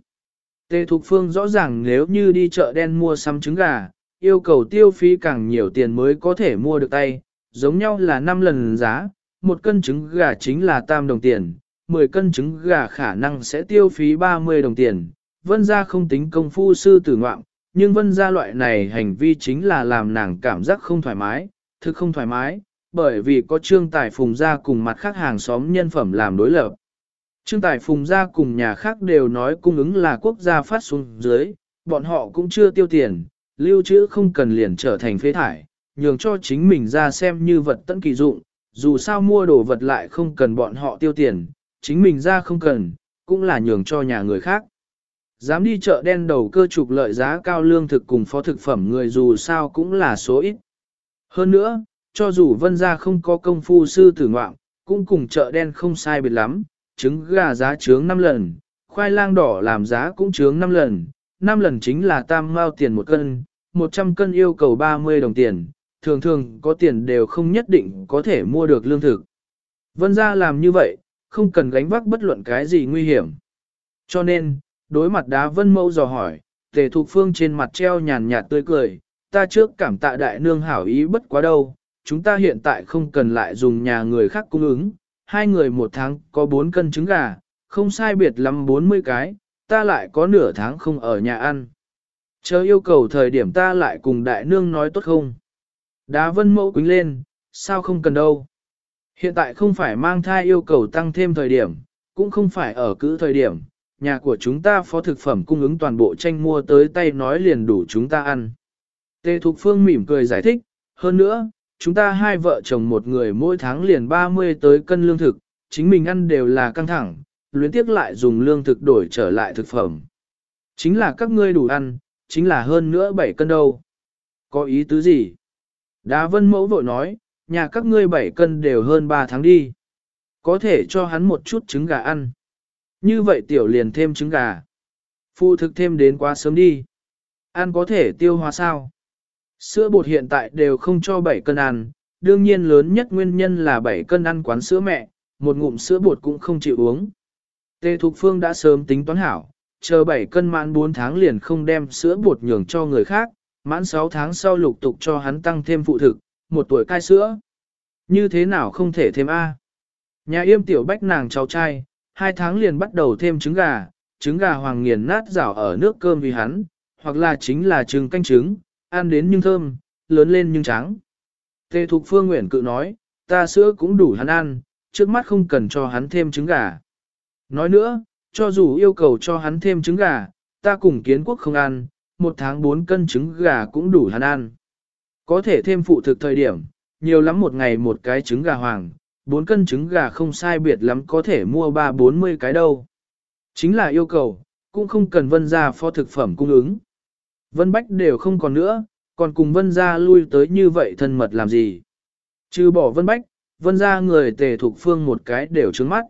[SPEAKER 1] Tề Thục Phương rõ ràng nếu như đi chợ đen mua xăm trứng gà, yêu cầu tiêu phí càng nhiều tiền mới có thể mua được tay, giống nhau là 5 lần giá, một cân trứng gà chính là tam đồng tiền, 10 cân trứng gà khả năng sẽ tiêu phí 30 đồng tiền. Vân gia không tính công phu sư tử ngoạm, nhưng vân gia loại này hành vi chính là làm nàng cảm giác không thoải mái, thực không thoải mái, bởi vì có trương tài phùng gia cùng mặt khác hàng xóm nhân phẩm làm đối lập. Trương tài phùng gia cùng nhà khác đều nói cung ứng là quốc gia phát xuống dưới, bọn họ cũng chưa tiêu tiền, lưu trữ không cần liền trở thành phế thải, nhường cho chính mình ra xem như vật tận kỳ dụng, dù sao mua đồ vật lại không cần bọn họ tiêu tiền, chính mình ra không cần, cũng là nhường cho nhà người khác. Dám đi chợ đen đầu cơ trục lợi giá cao lương thực cùng phó thực phẩm người dù sao cũng là số ít. Hơn nữa, cho dù vân gia không có công phu sư tử ngoạm, cũng cùng chợ đen không sai biệt lắm, trứng gà giá trướng 5 lần, khoai lang đỏ làm giá cũng trướng 5 lần, 5 lần chính là tam mao tiền một cân, 100 cân yêu cầu 30 đồng tiền, thường thường có tiền đều không nhất định có thể mua được lương thực. Vân gia làm như vậy, không cần gánh vác bất luận cái gì nguy hiểm. Cho nên, đối mặt đá vân mẫu dò hỏi, tề thục phương trên mặt treo nhàn nhạt tươi cười, ta trước cảm tạ đại nương hảo ý bất quá đâu, chúng ta hiện tại không cần lại dùng nhà người khác cung ứng, hai người một tháng có 4 cân trứng gà, không sai biệt lắm 40 cái, ta lại có nửa tháng không ở nhà ăn. Chờ yêu cầu thời điểm ta lại cùng đại nương nói tốt không? Đá vân mẫu quính lên, sao không cần đâu. Hiện tại không phải mang thai yêu cầu tăng thêm thời điểm, cũng không phải ở cứ thời điểm, nhà của chúng ta phó thực phẩm cung ứng toàn bộ tranh mua tới tay nói liền đủ chúng ta ăn. Tề Thục Phương mỉm cười giải thích, hơn nữa, chúng ta hai vợ chồng một người mỗi tháng liền 30 tới cân lương thực, chính mình ăn đều là căng thẳng, luyến tiếc lại dùng lương thực đổi trở lại thực phẩm. Chính là các ngươi đủ ăn, chính là hơn nữa 7 cân đâu. Có ý tứ gì? Đá vân mẫu vội nói, nhà các ngươi 7 cân đều hơn 3 tháng đi. Có thể cho hắn một chút trứng gà ăn. Như vậy tiểu liền thêm trứng gà. Phụ thực thêm đến quá sớm đi. Ăn có thể tiêu hóa sao? Sữa bột hiện tại đều không cho 7 cân ăn, đương nhiên lớn nhất nguyên nhân là 7 cân ăn quán sữa mẹ, một ngụm sữa bột cũng không chịu uống. Tê Thục Phương đã sớm tính toán hảo, chờ 7 cân mãn 4 tháng liền không đem sữa bột nhường cho người khác, mãn 6 tháng sau lục tục cho hắn tăng thêm phụ thực, một tuổi cai sữa. Như thế nào không thể thêm A? Nhà yêm tiểu bách nàng cháu trai, 2 tháng liền bắt đầu thêm trứng gà, trứng gà hoàng nghiền nát rảo ở nước cơm vì hắn, hoặc là chính là trứng canh trứng, ăn đến nhưng thơm, lớn lên nhưng trắng. Tề Thục Phương nguyện cự nói, ta sữa cũng đủ hắn ăn, trước mắt không cần cho hắn thêm trứng gà. Nói nữa, cho dù yêu cầu cho hắn thêm trứng gà, ta cùng kiến quốc không ăn, một tháng bốn cân trứng gà cũng đủ hắn ăn. Có thể thêm phụ thực thời điểm, nhiều lắm một ngày một cái trứng gà hoàng, bốn cân trứng gà không sai biệt lắm có thể mua ba bốn mươi cái đâu. Chính là yêu cầu, cũng không cần vân ra pho thực phẩm cung ứng. Vân Bách đều không còn nữa, còn cùng vân Gia lui tới như vậy thân mật làm gì. Trừ bỏ vân Bách, vân Gia người tề thục phương một cái đều trứng mắt.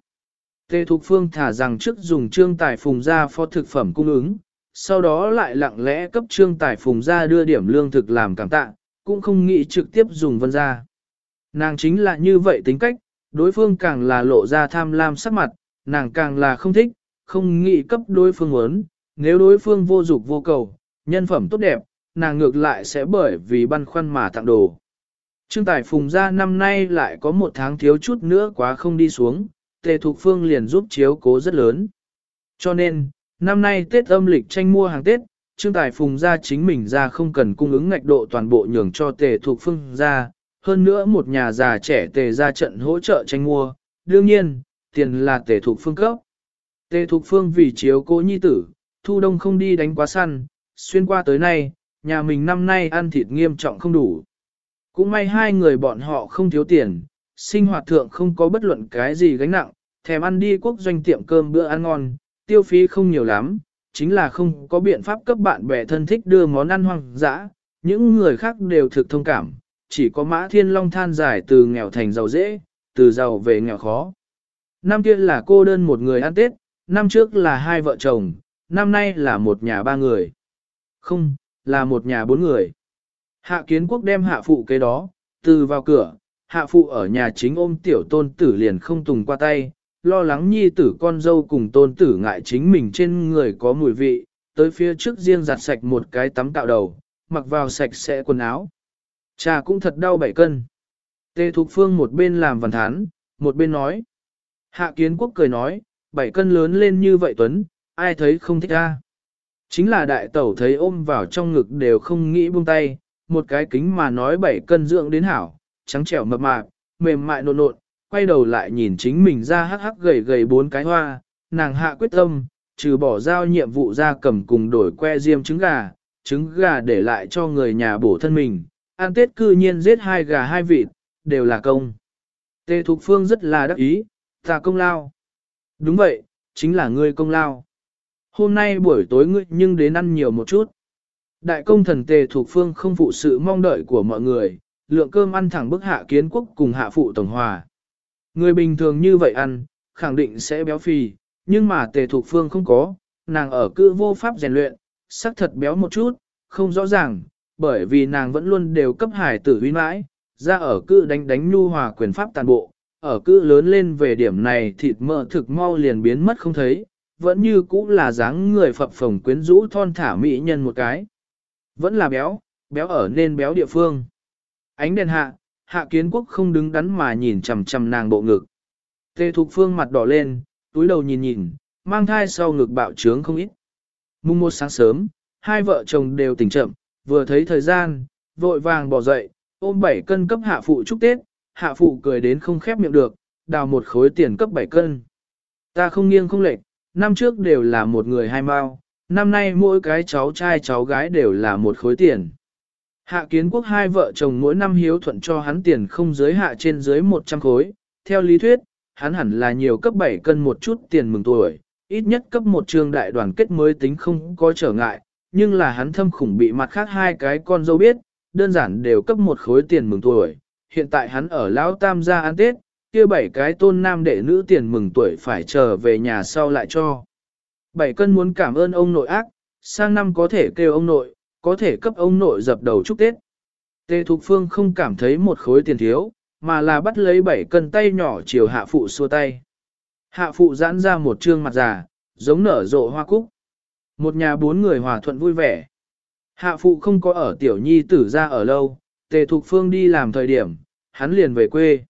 [SPEAKER 1] Tề thục phương thả rằng trước dùng trương tài phùng ra phó thực phẩm cung ứng, sau đó lại lặng lẽ cấp trương tài phùng ra đưa điểm lương thực làm cảm tạ, cũng không nghĩ trực tiếp dùng vân Gia. Nàng chính là như vậy tính cách, đối phương càng là lộ ra tham lam sắc mặt, nàng càng là không thích, không nghĩ cấp đối phương muốn, nếu đối phương vô dục vô cầu, nhân phẩm tốt đẹp, nàng ngược lại sẽ bởi vì băn khoăn mà tặng đồ. Trương Tài Phùng ra năm nay lại có một tháng thiếu chút nữa quá không đi xuống, Tề Thục Phương liền giúp chiếu cố rất lớn. Cho nên, năm nay Tết âm lịch tranh mua hàng Tết, Trương Tài Phùng ra chính mình ra không cần cung ứng ngạch độ toàn bộ nhường cho Tề Thục Phương ra, hơn nữa một nhà già trẻ Tề ra trận hỗ trợ tranh mua, đương nhiên, tiền là Tề Thục Phương cấp. Tề Thục Phương vì chiếu cố nhi tử, thu đông không đi đánh quá săn, xuyên qua tới nay, nhà mình năm nay ăn thịt nghiêm trọng không đủ. Cũng may hai người bọn họ không thiếu tiền, sinh hoạt thượng không có bất luận cái gì gánh nặng, thèm ăn đi quốc doanh tiệm cơm bữa ăn ngon, tiêu phí không nhiều lắm, chính là không có biện pháp cấp bạn bè thân thích đưa món ăn hoang dã, những người khác đều thực thông cảm, chỉ có mã thiên long than dài từ nghèo thành giàu dễ, từ giàu về nghèo khó. Năm kia là cô đơn một người ăn Tết, năm trước là hai vợ chồng, năm nay là một nhà ba người. Không, là một nhà bốn người. Hạ kiến quốc đem hạ phụ cái đó, từ vào cửa, hạ phụ ở nhà chính ôm tiểu tôn tử liền không tùng qua tay, lo lắng nhi tử con dâu cùng tôn tử ngại chính mình trên người có mùi vị, tới phía trước riêng giặt sạch một cái tắm cạo đầu, mặc vào sạch sẽ quần áo. Cha cũng thật đau bảy cân. Tê Thục Phương một bên làm văn thán, một bên nói. Hạ kiến quốc cười nói, bảy cân lớn lên như vậy Tuấn, ai thấy không thích ra. Chính là đại tẩu thấy ôm vào trong ngực đều không nghĩ buông tay, một cái kính mà nói bảy cân dưỡng đến hảo, trắng trẻo mập mạp, mềm mại nộn nộn, quay đầu lại nhìn chính mình ra hắc hắc gầy gầy bốn cái hoa, nàng hạ quyết tâm, trừ bỏ giao nhiệm vụ ra cầm cùng đổi que diêm trứng gà, trứng gà để lại cho người nhà bổ thân mình, ăn tết cư nhiên giết hai gà hai vịt, đều là công. Tề Thục Phương rất là đắc ý, ta công lao. Đúng vậy, chính là ngươi công lao. Hôm nay buổi tối ngươi nhưng đến ăn nhiều một chút. Đại công thần Tề thuộc Phương không phụ sự mong đợi của mọi người, lượng cơm ăn thẳng bức hạ kiến quốc cùng hạ phụ tổng hòa. Người bình thường như vậy ăn, khẳng định sẽ béo phì, nhưng mà tề thuộc phương không có, nàng ở cư vô pháp rèn luyện, sắc thật béo một chút, không rõ ràng, bởi vì nàng vẫn luôn đều cấp hải tử huy mãi, ra ở cư đánh đánh nhu hòa quyền pháp tàn bộ, ở cư lớn lên về điểm này thịt mỡ thực mau liền biến mất không thấy, vẫn như cũ là dáng người phập phồng quyến rũ thon thả mỹ nhân một cái. Vẫn là béo, béo ở nên béo địa phương. Ánh đèn hạ, hạ kiến quốc không đứng đắn mà nhìn chằm chằm nàng bộ ngực. tê thục phương mặt đỏ lên, túi đầu nhìn nhìn, mang thai sau ngực bạo trướng không ít. Mùng một sáng sớm, hai vợ chồng đều tỉnh chậm, vừa thấy thời gian, vội vàng bỏ dậy, ôm bảy cân cấp hạ phụ chúc Tết, hạ phụ cười đến không khép miệng được, đào một khối tiền cấp bảy cân. Ta không nghiêng không lệch, năm trước đều là một người hai mao, năm nay mỗi cái cháu trai cháu gái đều là một khối tiền. Hạ kiến quốc hai vợ chồng mỗi năm hiếu thuận cho hắn tiền không giới hạ trên dưới 100 khối. Theo lý thuyết, hắn hẳn là nhiều cấp 7 cân một chút tiền mừng tuổi, ít nhất cấp một trường đại đoàn kết mới tính không có trở ngại, nhưng là hắn thâm khủng bị mặt khác hai cái con dâu biết, đơn giản đều cấp một khối tiền mừng tuổi. Hiện tại hắn ở Lão Tam gia ăn Tết, kia bảy cái tôn nam đệ nữ tiền mừng tuổi phải trở về nhà sau lại cho. Bảy cân muốn cảm ơn ông nội ác, sang năm có thể kêu ông nội, có thể cấp ông nội dập đầu chúc Tết. Tề Thục Phương không cảm thấy một khối tiền thiếu, mà là bắt lấy bảy cân tay nhỏ chiều hạ phụ xua tay. Hạ phụ giãn ra một trương mặt già, giống nở rộ hoa cúc. Một nhà bốn người hòa thuận vui vẻ. Hạ phụ không có ở tiểu nhi tử ra ở lâu, Tề Thục Phương đi làm thời điểm, hắn liền về quê.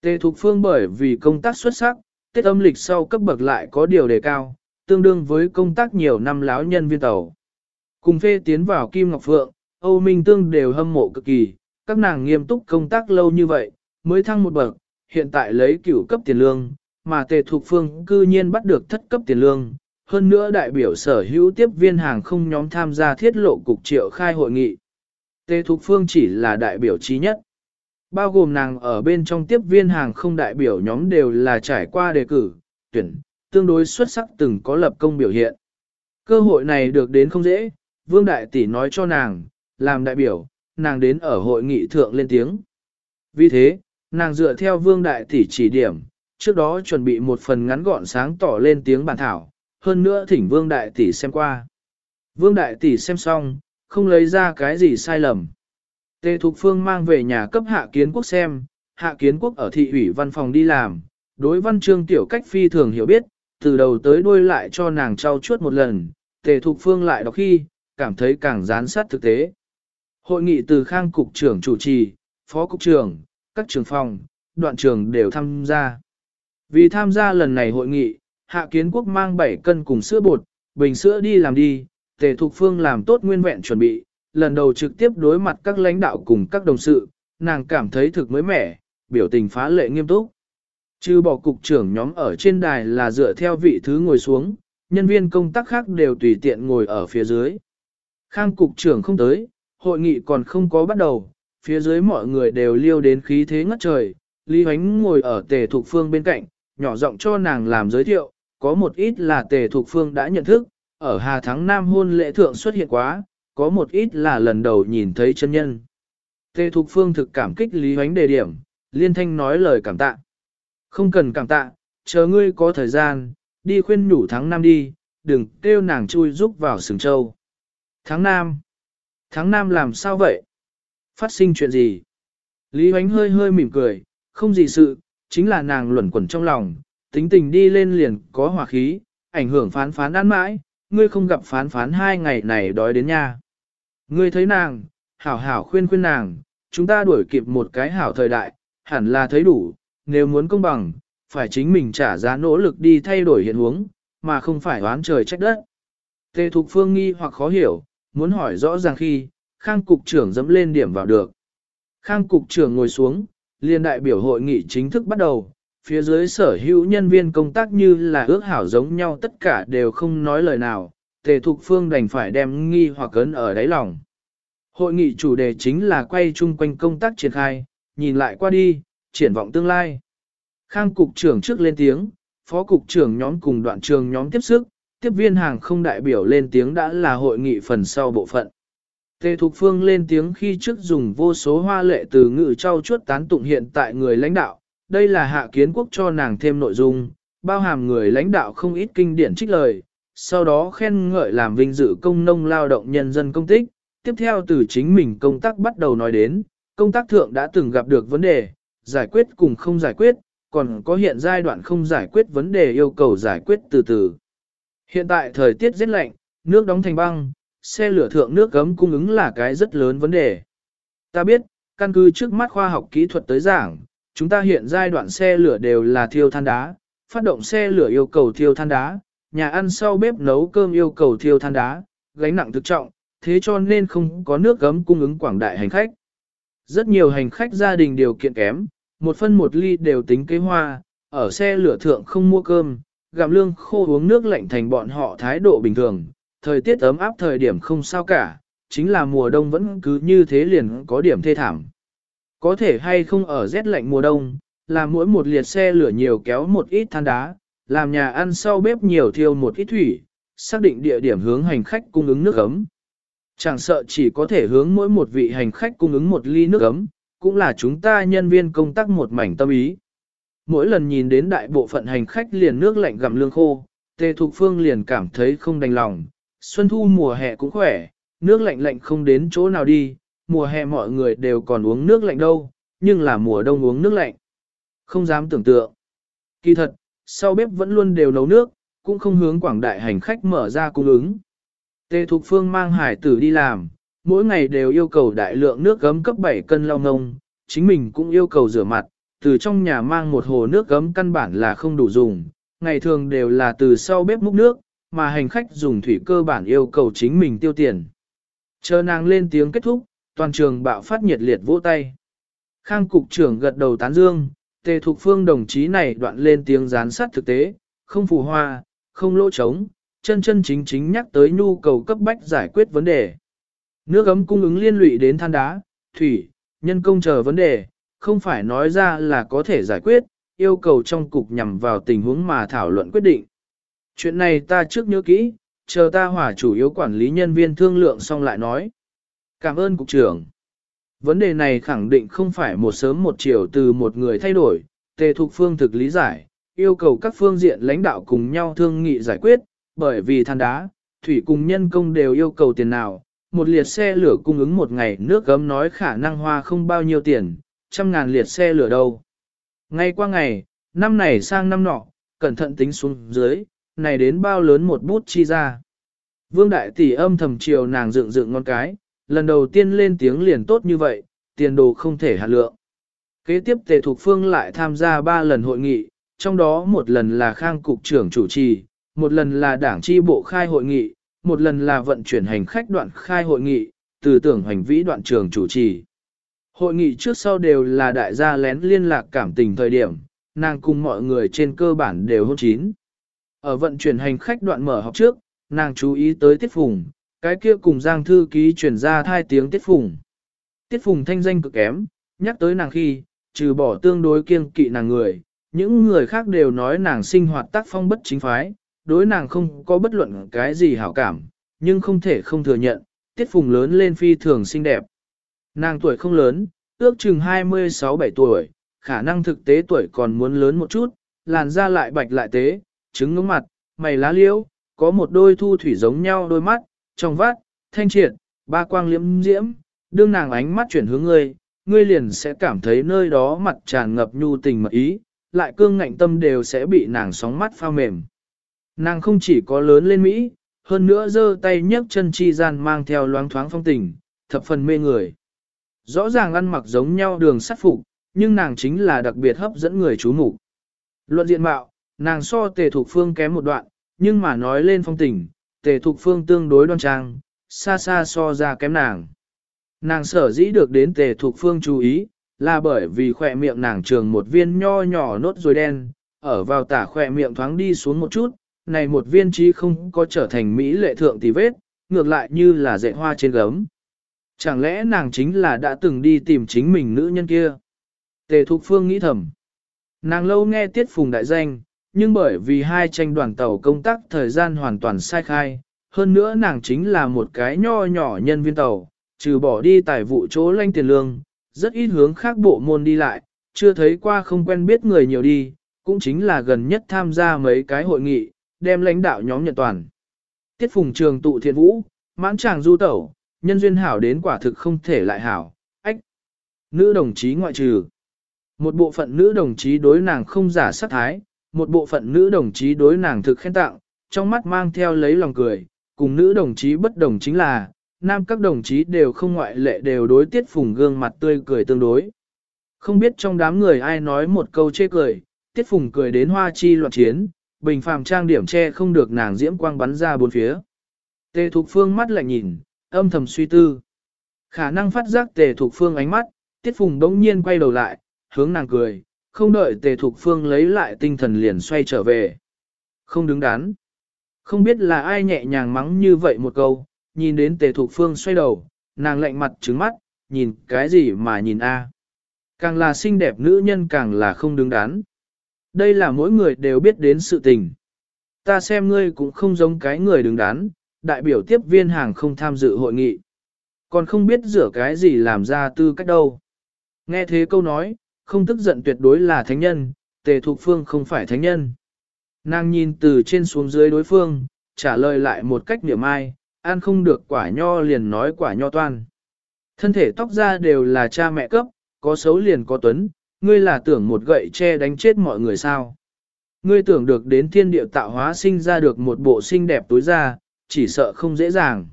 [SPEAKER 1] Tề Thục Phương bởi vì công tác xuất sắc, Tết âm lịch sau cấp bậc lại có điều đề cao, tương đương với công tác nhiều năm láo nhân viên tàu. Cùng phê tiến vào Kim Ngọc Phượng, Âu Minh Tương đều hâm mộ cực kỳ, các nàng nghiêm túc công tác lâu như vậy, mới thăng một bậc, hiện tại lấy cửu cấp tiền lương, mà tề thục phương cư nhiên bắt được thất cấp tiền lương. Hơn nữa đại biểu sở hữu tiếp viên hàng không nhóm tham gia thiết lộ cục triệu khai hội nghị. Tề Thục Phương chỉ là đại biểu trí nhất. Bao gồm nàng ở bên trong tiếp viên hàng không đại biểu nhóm đều là trải qua đề cử, tuyển, tương đối xuất sắc từng có lập công biểu hiện. Cơ hội này được đến không dễ, Vương Đại Tỷ nói cho nàng, làm đại biểu, nàng đến ở hội nghị thượng lên tiếng. Vì thế, nàng dựa theo Vương Đại Tỷ chỉ điểm, trước đó chuẩn bị một phần ngắn gọn sáng tỏ lên tiếng bản thảo, hơn nữa thỉnh Vương Đại Tỷ xem qua. Vương Đại Tỷ xem xong, không lấy ra cái gì sai lầm. Tề Thục Phương mang về nhà cấp hạ kiến quốc xem, hạ kiến quốc ở thị ủy văn phòng đi làm, đối văn chương tiểu cách phi thường hiểu biết, từ đầu tới đuôi lại cho nàng trao chuốt một lần, Tề Thục Phương lại đọc khi, cảm thấy càng gián sát thực tế. Hội nghị từ khang cục trưởng chủ trì, phó cục trưởng, các trường phòng, đoạn trường đều tham gia. Vì tham gia lần này hội nghị, Hạ Kiến Quốc mang 7 cân cùng sữa bột, bình sữa đi làm đi, Tề Thục Phương làm tốt nguyên vẹn chuẩn bị, lần đầu trực tiếp đối mặt các lãnh đạo cùng các đồng sự, nàng cảm thấy thực mới mẻ, biểu tình phá lệ nghiêm túc. Trừ bỏ cục trưởng nhóm ở trên đài là dựa theo vị thứ ngồi xuống, nhân viên công tác khác đều tùy tiện ngồi ở phía dưới. Khang cục trưởng không tới, hội nghị còn không có bắt đầu, phía dưới mọi người đều liêu đến khí thế ngất trời, Lý Huánh ngồi ở tề thục phương bên cạnh, nhỏ giọng cho nàng làm giới thiệu, có một ít là tề thục phương đã nhận thức, ở Hà Thắng Nam hôn lễ thượng xuất hiện quá, có một ít là lần đầu nhìn thấy chân nhân. Tề Thục Phương thực cảm kích Lý Huánh đề điểm, liên thanh nói lời cảm tạ. Không cần cảm tạ, chờ ngươi có thời gian, đi khuyên nhủ tháng năm đi, đừng kêu nàng chui rúc vào sừng châu. Tháng năm, tháng năm làm sao vậy? Phát sinh chuyện gì? Lý Huánh hơi hơi mỉm cười, không gì sự, chính là nàng luẩn quẩn trong lòng, tính tình đi lên liền có hòa khí, ảnh hưởng phán phán ăn mãi, ngươi không gặp phán phán hai ngày này đói đến nha. Ngươi thấy nàng, hảo hảo khuyên khuyên nàng, chúng ta đuổi kịp một cái hảo thời đại, hẳn là thấy đủ, nếu muốn công bằng, phải chính mình trả giá nỗ lực đi thay đổi hiện huống, mà không phải oán trời trách đất. Tề Thục Phương nghi hoặc khó hiểu, muốn hỏi rõ ràng khi, Khang Cục trưởng dẫm lên điểm vào được. Khang Cục trưởng ngồi xuống, liên đại biểu hội nghị chính thức bắt đầu, phía dưới sở hữu nhân viên công tác như là ước hảo giống nhau tất cả đều không nói lời nào, tề thục phương đành phải đem nghi hoặc cấn ở đáy lòng. Hội nghị chủ đề chính là quay chung quanh công tác triển khai, nhìn lại qua đi, triển vọng tương lai. Khang cục trưởng trước lên tiếng, phó cục trưởng nhóm cùng đoạn trường nhóm tiếp sức, tiếp viên hàng không đại biểu lên tiếng đã là hội nghị phần sau bộ phận. Tề Thục Phương lên tiếng khi trước dùng vô số hoa lệ từ ngữ trao chuốt tán tụng hiện tại người lãnh đạo, đây là hạ kiến quốc cho nàng thêm nội dung, bao hàm người lãnh đạo không ít kinh điển trích lời, sau đó khen ngợi làm vinh dự công nông lao động nhân dân công tích, tiếp theo từ chính mình công tác bắt đầu nói đến, công tác thượng đã từng gặp được vấn đề, giải quyết cùng không giải quyết, còn có hiện giai đoạn không giải quyết vấn đề yêu cầu giải quyết từ từ. Hiện tại thời tiết rất lạnh, nước đóng thành băng, xe lửa thượng nước gấm cung ứng là cái rất lớn vấn đề. Ta biết, căn cứ trước mắt khoa học kỹ thuật tới giảng, chúng ta hiện giai đoạn xe lửa đều là thiêu than đá, phát động xe lửa yêu cầu thiêu than đá, nhà ăn sau bếp nấu cơm yêu cầu thiêu than đá, gánh nặng thực trọng, thế cho nên không có nước gấm cung ứng quảng đại hành khách. Rất nhiều hành khách gia đình điều kiện kém, một phân một ly đều tính kế hoa, ở xe lửa thượng không mua cơm, gặm lương khô uống nước lạnh thành bọn họ thái độ bình thường, thời tiết ấm áp thời điểm không sao cả, chính là mùa đông vẫn cứ như thế liền có điểm thê thảm. Có thể hay không ở rét lạnh mùa đông, làm mỗi một liệt xe lửa nhiều kéo một ít than đá, làm nhà ăn sau bếp nhiều thiêu một ít thủy, xác định địa điểm hướng hành khách cung ứng nước ấm. Chẳng sợ chỉ có thể hướng mỗi một vị hành khách cung ứng một ly nước ấm, cũng là chúng ta nhân viên công tác một mảnh tâm ý. Mỗi lần nhìn đến đại bộ phận hành khách liền nước lạnh gặm lương khô, Tề Thục Phương liền cảm thấy không đành lòng. Xuân thu mùa hè cũng khỏe, nước lạnh lạnh không đến chỗ nào đi, mùa hè mọi người đều còn uống nước lạnh đâu, nhưng là mùa đông uống nước lạnh. Không dám tưởng tượng. Kỳ thật, sau bếp vẫn luôn đều nấu nước, cũng không hướng quảng đại hành khách mở ra cung ứng. Tề Thục Phương mang hải tử đi làm, mỗi ngày đều yêu cầu đại lượng nước gấm cấp 7 cân lau ngông, chính mình cũng yêu cầu rửa mặt, từ trong nhà mang một hồ nước gấm căn bản là không đủ dùng, ngày thường đều là từ sau bếp múc nước, mà hành khách dùng thủy cơ bản yêu cầu chính mình tiêu tiền. Chờ nàng lên tiếng kết thúc, toàn trường bạo phát nhiệt liệt vỗ tay. Khang cục trưởng gật đầu tán dương, tề thục phương đồng chí này đoạn lên tiếng gián sát thực tế, không phù hoa, không lỗ trống, chân chân chính chính nhắc tới nhu cầu cấp bách giải quyết vấn đề. Nước ấm cung ứng liên lụy đến than đá, thủy, nhân công chờ vấn đề, không phải nói ra là có thể giải quyết, yêu cầu trong cục nhằm vào tình huống mà thảo luận quyết định. Chuyện này ta trước nhớ kỹ, chờ ta hỏa chủ yếu quản lý nhân viên thương lượng xong lại nói. Cảm ơn cục trưởng. Vấn đề này khẳng định không phải một sớm một chiều từ một người thay đổi, tề thuộc phương thực lý giải, yêu cầu các phương diện lãnh đạo cùng nhau thương nghị giải quyết, bởi vì than đá, thủy cùng nhân công đều yêu cầu tiền nào, một liệt xe lửa cung ứng một ngày nước gấm nói khả năng hoa không bao nhiêu tiền, trăm ngàn liệt xe lửa đâu. Ngay qua ngày, năm này sang năm nọ, cẩn thận tính xuống dưới, này đến bao lớn một bút chi ra. Vương đại tỷ âm thầm chiều nàng dựng dựng ngon cái, lần đầu tiên lên tiếng liền tốt như vậy, tiền đồ không thể hạt lượng. Kế tiếp Tề Thục Phương lại tham gia 3 lần hội nghị, trong đó một lần là Khang Cục trưởng chủ trì, một lần là Đảng chi bộ khai hội nghị, một lần là vận chuyển hành khách đoạn khai hội nghị, từ tưởng hành vĩ đoạn trường chủ trì. Hội nghị trước sau đều là đại gia lén liên lạc cảm tình thời điểm, nàng cùng mọi người trên cơ bản đều hôn chín. Ở vận chuyển hành khách đoạn mở học trước, nàng chú ý tới Tiết Phùng, cái kia cùng Giang Thư Ký chuyển ra thai tiếng Tiết Phùng. Tiết Phùng thanh danh cực kém, nhắc tới nàng khi, trừ bỏ tương đối kiêng kỵ nàng người, những người khác đều nói nàng sinh hoạt tác phong bất chính phái, đối nàng không có bất luận cái gì hảo cảm, nhưng không thể không thừa nhận, Tiết Phùng lớn lên phi thường xinh đẹp. Nàng tuổi không lớn, ước chừng 26-7 tuổi, khả năng thực tế tuổi còn muốn lớn một chút, làn da lại bạch lại tế, trứng ngưỡng mặt, mày lá liễu, có một đôi thu thủy giống nhau đôi mắt, trong vát, thanh triệt, ba quang liễm diễm, đương nàng ánh mắt chuyển hướng ngươi, ngươi liền sẽ cảm thấy nơi đó mặt tràn ngập nhu tình mật ý, lại cương ngạnh tâm đều sẽ bị nàng sóng mắt pha mềm. Nàng không chỉ có lớn lên Mỹ, hơn nữa giơ tay nhấc chân chi gian mang theo loáng thoáng phong tình, thập phần mê người. Rõ ràng ăn mặc giống nhau đường sắt phục, nhưng nàng chính là đặc biệt hấp dẫn người chú mục. Luận diện mạo, nàng so tề thuộc phương kém một đoạn, nhưng mà nói lên phong tình, tề thục phương tương đối đoan trang, xa xa so ra kém nàng. Nàng sở dĩ được đến tề thục phương chú ý, là bởi vì khỏe miệng nàng trường một viên nho nhỏ nốt rồi đen, ở vào tả khỏe miệng thoáng đi xuống một chút, này một viên trí không có trở thành mỹ lệ thượng tì vết, ngược lại như là dạy hoa trên gấm. Chẳng lẽ nàng chính là đã từng đi tìm chính mình nữ nhân kia? Tề Thục Phương nghĩ thầm. Nàng lâu nghe tiết phùng đại danh, nhưng bởi vì hai tranh đoàn tàu công tác thời gian hoàn toàn sai khai, hơn nữa nàng chính là một cái nho nhỏ nhân viên tàu, trừ bỏ đi tài vụ chỗ lanh tiền lương, rất ít hướng khác bộ môn đi lại, chưa thấy qua không quen biết người nhiều đi, cũng chính là gần nhất tham gia mấy cái hội nghị, đem lãnh đạo nhóm nhận toàn. Tiết phùng trường tụ thiện vũ, mãn tràng du tẩu, nhân duyên hảo đến quả thực không thể lại hảo, ách. Nữ đồng chí ngoại trừ. Một bộ phận nữ đồng chí đối nàng không giả sát thái, một bộ phận nữ đồng chí đối nàng thực khen tặng, trong mắt mang theo lấy lòng cười, cùng nữ đồng chí bất đồng chính là, nam các đồng chí đều không ngoại lệ đều đối tiết phùng gương mặt tươi cười tương đối. Không biết trong đám người ai nói một câu chê cười, tiết phùng cười đến hoa chi loạn chiến, bình phàm trang điểm che không được nàng diễm quang bắn ra bốn phía. Tề Thục Phương mắt lạnh nhìn, âm thầm suy tư. Khả năng phát giác Tề Thục Phương ánh mắt, Tiết Phùng đống nhiên quay đầu lại, hướng nàng cười, không đợi Tề Thục Phương lấy lại tinh thần liền xoay trở về. Không đứng đắn. Không biết là ai nhẹ nhàng mắng như vậy một câu, nhìn đến Tề Thục Phương xoay đầu, nàng lạnh mặt trứng mắt, nhìn cái gì mà nhìn a? Càng là xinh đẹp nữ nhân càng là không đứng đắn. Đây là mỗi người đều biết đến sự tình. Ta xem ngươi cũng không giống cái người đứng đắn, đại biểu tiếp viên hàng không tham dự hội nghị. Còn không biết rửa cái gì làm ra tư cách đâu. Nghe thế câu nói, không tức giận tuyệt đối là thánh nhân, tề thục phương không phải thánh nhân. Nàng nhìn từ trên xuống dưới đối phương, trả lời lại một cách niệm ai, ăn không được quả nho liền nói quả nho toan. Thân thể tóc ra đều là cha mẹ cấp, có xấu liền có tuấn, ngươi là tưởng một gậy che đánh chết mọi người sao. Ngươi tưởng được đến thiên địa tạo hóa sinh ra được một bộ xinh đẹp tối ra, chỉ sợ không dễ dàng.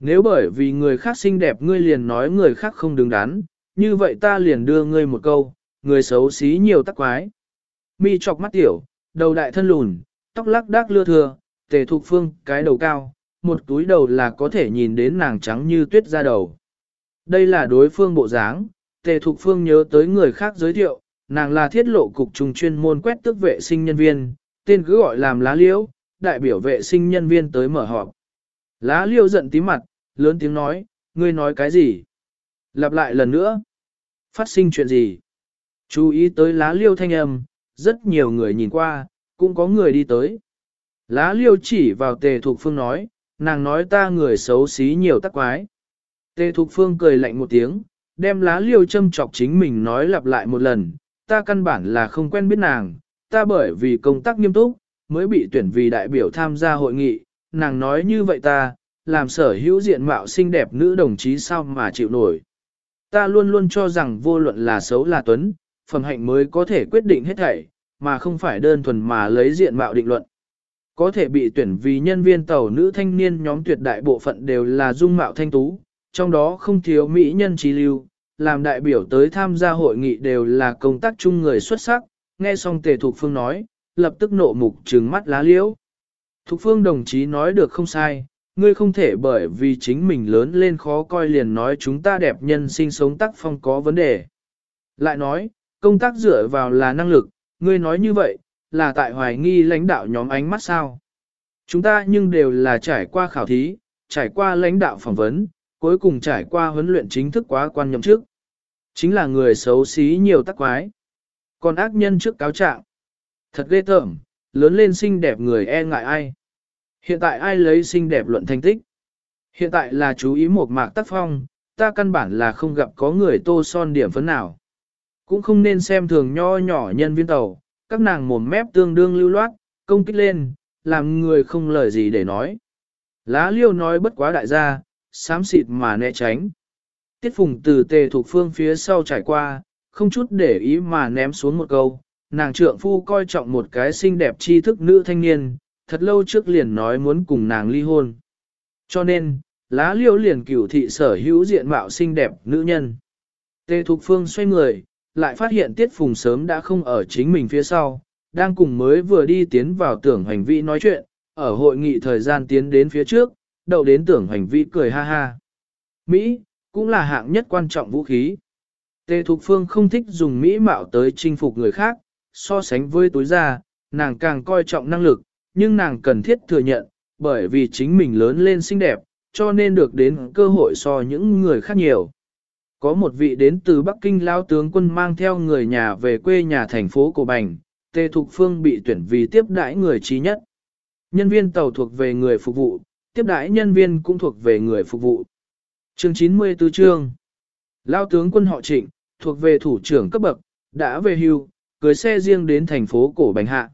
[SPEAKER 1] Nếu bởi vì người khác xinh đẹp ngươi liền nói người khác không đứng đắn, như vậy ta liền đưa ngươi một câu, người xấu xí nhiều tắc quái. Mi chọc mắt tiểu, đầu đại thân lùn, tóc lắc đác lưa thừa, tề thục phương cái đầu cao, một túi đầu là có thể nhìn đến nàng trắng như tuyết ra đầu. Đây là đối phương bộ dáng, tề thục phương nhớ tới người khác giới thiệu, nàng là thiết lộ cục trùng chuyên môn quét tước vệ sinh nhân viên, tên cứ gọi làm lá liễu, đại biểu vệ sinh nhân viên tới mở họp. Lá liễu giận tí mặt, lớn tiếng nói, ngươi nói cái gì? Lặp lại lần nữa. Phát sinh chuyện gì? Chú ý tới lá liêu thanh âm, rất nhiều người nhìn qua, cũng có người đi tới. Lá liêu chỉ vào tề thục phương nói, nàng nói ta người xấu xí nhiều tắc quái. Tề thục phương cười lạnh một tiếng, đem lá liêu châm chọc chính mình nói lặp lại một lần, ta căn bản là không quen biết nàng, ta bởi vì công tác nghiêm túc, mới bị tuyển vì đại biểu tham gia hội nghị, nàng nói như vậy ta, làm sở hữu diện mạo xinh đẹp nữ đồng chí sao mà chịu nổi. Ta luôn luôn cho rằng vô luận là xấu là tuấn, phẩm hạnh mới có thể quyết định hết thảy, mà không phải đơn thuần mà lấy diện mạo định luận. Có thể bị tuyển vì nhân viên tàu nữ thanh niên nhóm tuyệt đại bộ phận đều là dung mạo thanh tú, trong đó không thiếu mỹ nhân trí lưu, làm đại biểu tới tham gia hội nghị đều là công tác chung người xuất sắc, nghe xong tề thục phương nói, lập tức nộ mục trừng mắt lá liễu. Thục phương đồng chí nói được không sai, ngươi không thể bởi vì chính mình lớn lên khó coi liền nói chúng ta đẹp nhân sinh sống tác phong có vấn đề. Lại nói, công tác dựa vào là năng lực, ngươi nói như vậy, là tại hoài nghi lãnh đạo nhóm ánh mắt sao. Chúng ta nhưng đều là trải qua khảo thí, trải qua lãnh đạo phỏng vấn, cuối cùng trải qua huấn luyện chính thức quá quan nhậm trước. Chính là người xấu xí nhiều tắc quái. Còn ác nhân trước cáo trạng. Thật ghê tởm, lớn lên xinh đẹp người e ngại ai. Hiện tại ai lấy xinh đẹp luận thành tích? Hiện tại là chú ý một mạc tác phong, ta căn bản là không gặp có người tô son điểm phấn nào. Cũng không nên xem thường nho nhỏ nhân viên tàu, các nàng mồm mép tương đương lưu loát, công kích lên, làm người không lời gì để nói. Lá liêu nói bất quá đại gia, xám xịt mà né tránh. Tiết phùng từ tề thuộc phương phía sau trải qua, không chút để ý mà ném xuống một câu, nàng trượng phu coi trọng một cái xinh đẹp tri thức nữ thanh niên, thật lâu trước liền nói muốn cùng nàng ly hôn. Cho nên, lá liêu liền cửu thị sở hữu diện mạo xinh đẹp nữ nhân. Tề Thục Phương xoay người, lại phát hiện Tiết Phùng sớm đã không ở chính mình phía sau, đang cùng mới vừa đi tiến vào tưởng hành vi nói chuyện, ở hội nghị thời gian tiến đến phía trước, đậu đến tưởng hành vi cười ha ha. Mỹ, cũng là hạng nhất quan trọng vũ khí. Tề Thục Phương không thích dùng Mỹ mạo tới chinh phục người khác, so sánh với tối ra, nàng càng coi trọng năng lực, nhưng nàng cần thiết thừa nhận, bởi vì chính mình lớn lên xinh đẹp, cho nên được đến cơ hội so những người khác nhiều. Có một vị đến từ Bắc Kinh lao tướng quân mang theo người nhà về quê nhà thành phố Cổ Bành, Tề Thục Phương bị tuyển vì tiếp đãi người trí nhất. Nhân viên tàu thuộc về người phục vụ, tiếp đãi nhân viên cũng thuộc về người phục vụ. Chương 94 chương Lao tướng quân họ trịnh, thuộc về thủ trưởng cấp bậc, đã về hưu, cưới xe riêng đến thành phố Cổ Bành Hạ.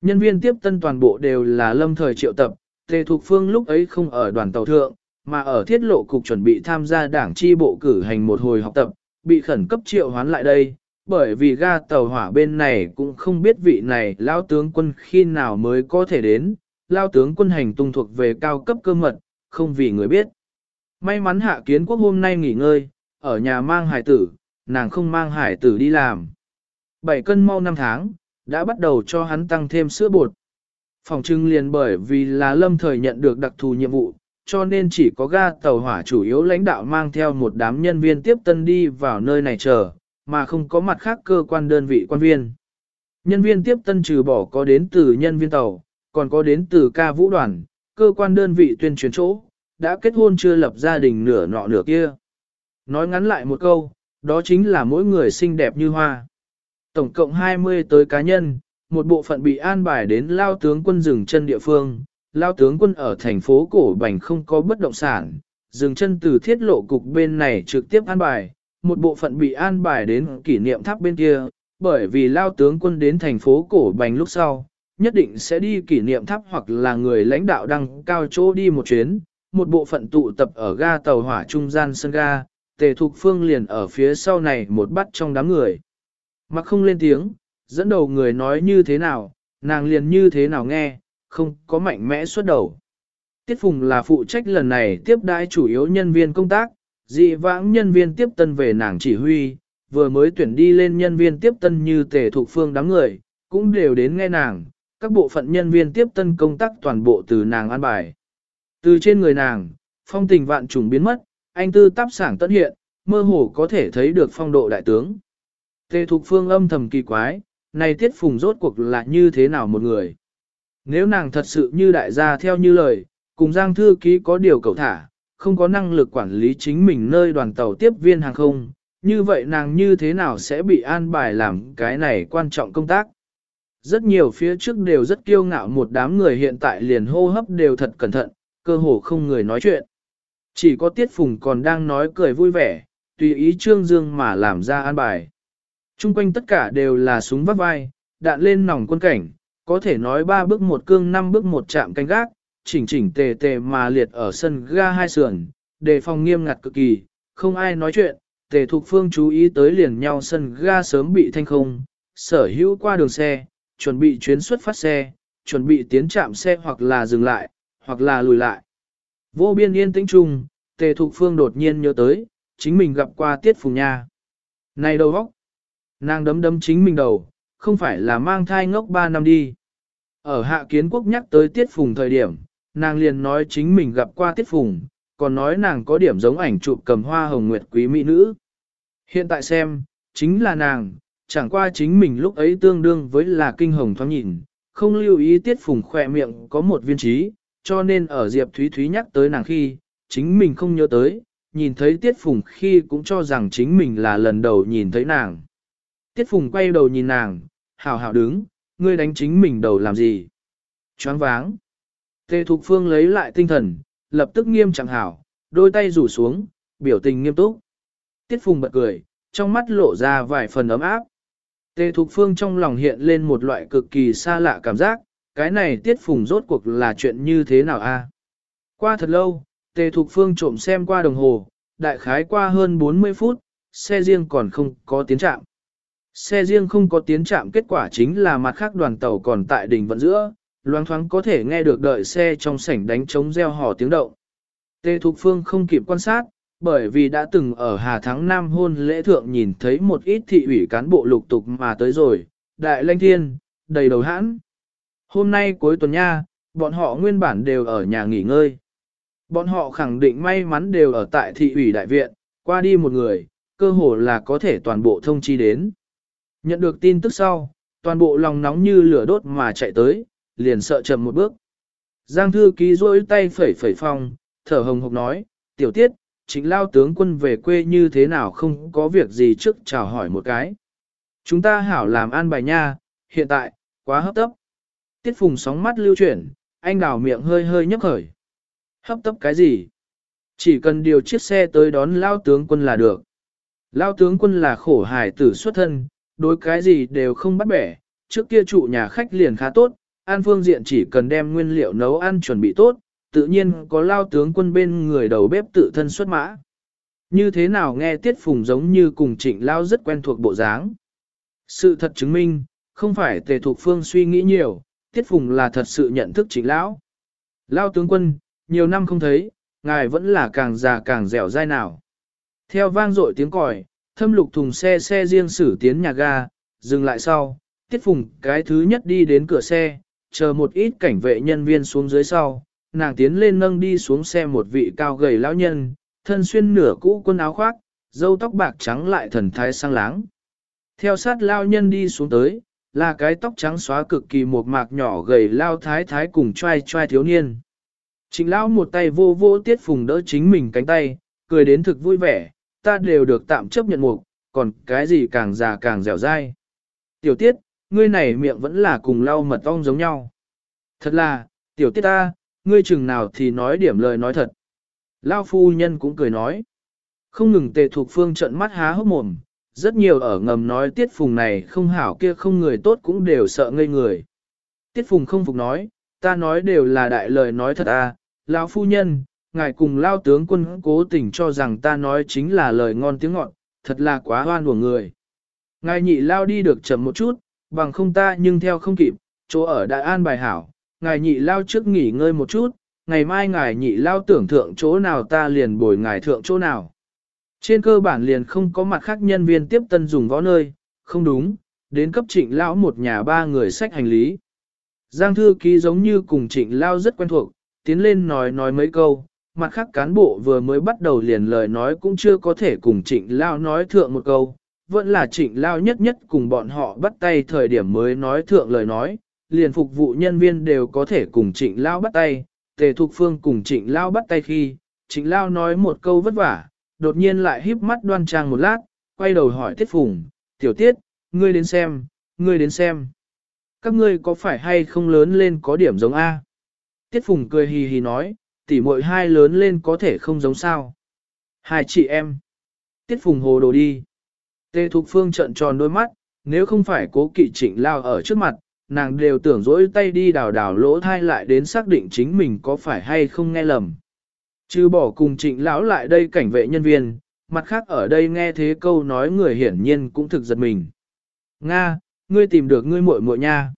[SPEAKER 1] Nhân viên tiếp tân toàn bộ đều là lâm thời triệu tập, Tề Thục Phương lúc ấy không ở đoàn tàu thượng, mà ở thiết lộ cục chuẩn bị tham gia đảng chi bộ cử hành một hồi học tập, bị khẩn cấp triệu hoán lại đây, bởi vì ga tàu hỏa bên này cũng không biết vị này lao tướng quân khi nào mới có thể đến, lao tướng quân hành tung thuộc về cao cấp cơ mật, không vì người biết. May mắn hạ kiến quốc hôm nay nghỉ ngơi, ở nhà mang hải tử, nàng không mang hải tử đi làm. Bảy cân mau năm tháng, đã bắt đầu cho hắn tăng thêm sữa bột. Phòng trưng liền bởi vì là lâm thời nhận được đặc thù nhiệm vụ, cho nên chỉ có ga tàu hỏa chủ yếu lãnh đạo mang theo một đám nhân viên tiếp tân đi vào nơi này chờ, mà không có mặt khác cơ quan đơn vị quan viên. Nhân viên tiếp tân trừ bỏ có đến từ nhân viên tàu, còn có đến từ ca vũ đoàn, cơ quan đơn vị tuyên truyền chỗ, đã kết hôn chưa lập gia đình nửa nọ nửa kia. Nói ngắn lại một câu, đó chính là mỗi người xinh đẹp như hoa. Tổng cộng 20 tới cá nhân, một bộ phận bị an bài đến lao tướng quân rừng chân địa phương, lao tướng quân ở thành phố Cổ Bành không có bất động sản, dừng chân từ thiết lộ cục bên này trực tiếp an bài, một bộ phận bị an bài đến kỷ niệm tháp bên kia, bởi vì lao tướng quân đến thành phố Cổ Bành lúc sau, nhất định sẽ đi kỷ niệm tháp hoặc là người lãnh đạo đăng cao chỗ đi một chuyến, một bộ phận tụ tập ở ga tàu hỏa trung gian sân ga, tề thục phương liền ở phía sau này một bắt trong đám người. Mặc không lên tiếng, dẫn đầu người nói như thế nào, nàng liền như thế nào nghe, không có mạnh mẽ xuất đầu. Tiết Phùng là phụ trách lần này tiếp đãi chủ yếu nhân viên công tác, dị vãng nhân viên tiếp tân về nàng chỉ huy, vừa mới tuyển đi lên nhân viên tiếp tân như tề thuộc phương đám người, cũng đều đến nghe nàng, các bộ phận nhân viên tiếp tân công tác toàn bộ từ nàng an bài. Từ trên người nàng, phong tình vạn trùng biến mất, anh tư táp sảng tất hiện, mơ hồ có thể thấy được phong độ đại tướng. Tề Thục Phương âm thầm kỳ quái, này tiết phùng rốt cuộc là như thế nào một người. Nếu nàng thật sự như đại gia theo như lời, cùng Giang Thư Ký có điều cầu thả, không có năng lực quản lý chính mình nơi đoàn tàu tiếp viên hàng không, như vậy nàng như thế nào sẽ bị an bài làm cái này quan trọng công tác. Rất nhiều phía trước đều rất kiêu ngạo một đám người hiện tại liền hô hấp đều thật cẩn thận, cơ hồ không người nói chuyện. Chỉ có Tiết Phùng còn đang nói cười vui vẻ, tùy ý Trương Dương mà làm ra an bài. Trung quanh tất cả đều là súng vắt vai, đạn lên nòng quân cảnh, có thể nói ba bước một cương năm bước một chạm canh gác, chỉnh chỉnh tề tề mà liệt ở sân ga hai sườn, đề phòng nghiêm ngặt cực kỳ, không ai nói chuyện, tề thục phương chú ý tới liền nhau sân ga sớm bị thanh không, sở hữu qua đường xe, chuẩn bị chuyến xuất phát xe, chuẩn bị tiến chạm xe hoặc là dừng lại, hoặc là lùi lại. Vô biên yên tĩnh chung, tề thục phương đột nhiên nhớ tới, chính mình gặp qua tiết phùng nha. Này đầu vóc, nàng đấm đấm chính mình đầu, không phải là mang thai ngốc 3 năm đi. Ở hạ kiến quốc nhắc tới tiết phùng thời điểm, nàng liền nói chính mình gặp qua tiết phùng, còn nói nàng có điểm giống ảnh chụp cầm hoa hồng nguyệt quý mỹ nữ. Hiện tại xem, chính là nàng, chẳng qua chính mình lúc ấy tương đương với là kinh hồng thoáng nhìn, không lưu ý tiết phùng khỏe miệng có một viên trí, cho nên ở Diệp Thúy Thúy nhắc tới nàng khi, chính mình không nhớ tới, nhìn thấy tiết phùng khi cũng cho rằng chính mình là lần đầu nhìn thấy nàng. Tiết phùng quay đầu nhìn nàng, hào hào đứng, ngươi đánh chính mình đầu làm gì? Choáng váng. Tề Thục Phương lấy lại tinh thần, lập tức nghiêm chẳng hảo, đôi tay rủ xuống, biểu tình nghiêm túc. Tiết Phùng bật cười, trong mắt lộ ra vài phần ấm áp. Tề Thục Phương trong lòng hiện lên một loại cực kỳ xa lạ cảm giác, cái này Tiết Phùng rốt cuộc là chuyện như thế nào a? Qua thật lâu, Tề Thục Phương trộm xem qua đồng hồ, đại khái qua hơn 40 phút, xe riêng còn không có tiến trạng. Xe riêng không có tiến trạm kết quả chính là mặt khác đoàn tàu còn tại đỉnh vận giữa, loáng thoáng có thể nghe được đợi xe trong sảnh đánh trống reo hò tiếng động. Tề Thục Phương không kịp quan sát, bởi vì đã từng ở Hà Thắng Nam hôn lễ thượng nhìn thấy một ít thị ủy cán bộ lục tục mà tới rồi, đại lanh thiên, đầy đầu hãn. Hôm nay cuối tuần nha, bọn họ nguyên bản đều ở nhà nghỉ ngơi. Bọn họ khẳng định may mắn đều ở tại thị ủy đại viện, qua đi một người, cơ hồ là có thể toàn bộ thông chi đến. Nhận được tin tức sau, toàn bộ lòng nóng như lửa đốt mà chạy tới, liền sợ chậm một bước. Giang thư ký rôi tay phẩy phẩy phòng, thở hồng hộc nói, tiểu tiết, chính lao tướng quân về quê như thế nào không có việc gì trước chào hỏi một cái. Chúng ta hảo làm an bài nha, hiện tại, quá hấp tấp. Tiết phùng sóng mắt lưu chuyển, anh đào miệng hơi hơi nhấp khởi. Hấp tấp cái gì? Chỉ cần điều chiếc xe tới đón lao tướng quân là được. Lao tướng quân là khổ hải tử xuất thân, đối cái gì đều không bắt bẻ, trước kia trụ nhà khách liền khá tốt, an phương diện chỉ cần đem nguyên liệu nấu ăn chuẩn bị tốt, tự nhiên có lao tướng quân bên người đầu bếp tự thân xuất mã. Như thế nào nghe Tiết Phùng giống như cùng trịnh lao rất quen thuộc bộ dáng. Sự thật chứng minh, không phải tề thuộc phương suy nghĩ nhiều, Tiết Phùng là thật sự nhận thức trịnh lão. Lao tướng quân, nhiều năm không thấy, ngài vẫn là càng già càng dẻo dai nào. Theo vang dội tiếng còi, thâm lục thùng xe xe riêng xử tiến nhà ga, dừng lại sau, Tiết Phùng cái thứ nhất đi đến cửa xe, chờ một ít cảnh vệ nhân viên xuống dưới sau, nàng tiến lên nâng đi xuống xe một vị cao gầy lão nhân, thân xuyên nửa cũ quân áo khoác, dâu tóc bạc trắng lại thần thái sang láng. Theo sát lao nhân đi xuống tới, là cái tóc trắng xóa cực kỳ một mạc nhỏ gầy lao thái thái cùng trai trai thiếu niên. Trịnh lão một tay vô vô tiết phùng đỡ chính mình cánh tay, cười đến thực vui vẻ, ta đều được tạm chấp nhận mục, còn cái gì càng già càng dẻo dai. Tiểu tiết, ngươi này miệng vẫn là cùng lau mật ong giống nhau. Thật là, tiểu tiết ta, ngươi chừng nào thì nói điểm lời nói thật. Lao phu nhân cũng cười nói. Không ngừng tề thuộc phương trận mắt há hốc mồm, rất nhiều ở ngầm nói tiết phùng này không hảo kia không người tốt cũng đều sợ ngây người. Tiết phùng không phục nói, ta nói đều là đại lời nói thật à, lão phu nhân, ngài cùng lao tướng quân cố tình cho rằng ta nói chính là lời ngon tiếng ngọt, thật là quá hoan của người. Ngài nhị lao đi được chậm một chút, bằng không ta nhưng theo không kịp, chỗ ở đại an bài hảo, ngài nhị lao trước nghỉ ngơi một chút, ngày mai ngài nhị lao tưởng thượng chỗ nào ta liền bồi ngài thượng chỗ nào. Trên cơ bản liền không có mặt khác nhân viên tiếp tân dùng võ nơi, không đúng, đến cấp trịnh lão một nhà ba người sách hành lý. Giang thư ký giống như cùng trịnh lao rất quen thuộc, tiến lên nói nói mấy câu, mặt khác cán bộ vừa mới bắt đầu liền lời nói cũng chưa có thể cùng trịnh lao nói thượng một câu, vẫn là trịnh lao nhất nhất cùng bọn họ bắt tay thời điểm mới nói thượng lời nói, liền phục vụ nhân viên đều có thể cùng trịnh lao bắt tay, tề thục phương cùng trịnh lao bắt tay khi, trịnh lao nói một câu vất vả, đột nhiên lại híp mắt đoan trang một lát, quay đầu hỏi tiết phùng, tiểu tiết, ngươi đến xem, ngươi đến xem. Các ngươi có phải hay không lớn lên có điểm giống A? Tiết phùng cười hì hì nói, tỉ muội hai lớn lên có thể không giống sao. Hai chị em. Tiết phùng hồ đồ đi. Tê Thục Phương trợn tròn đôi mắt, nếu không phải cố kỵ trịnh lao ở trước mặt, nàng đều tưởng dỗi tay đi đào đào lỗ thai lại đến xác định chính mình có phải hay không nghe lầm. Chứ bỏ cùng trịnh lão lại đây cảnh vệ nhân viên, mặt khác ở đây nghe thế câu nói người hiển nhiên cũng thực giật mình. Nga, ngươi tìm được ngươi muội muội nha.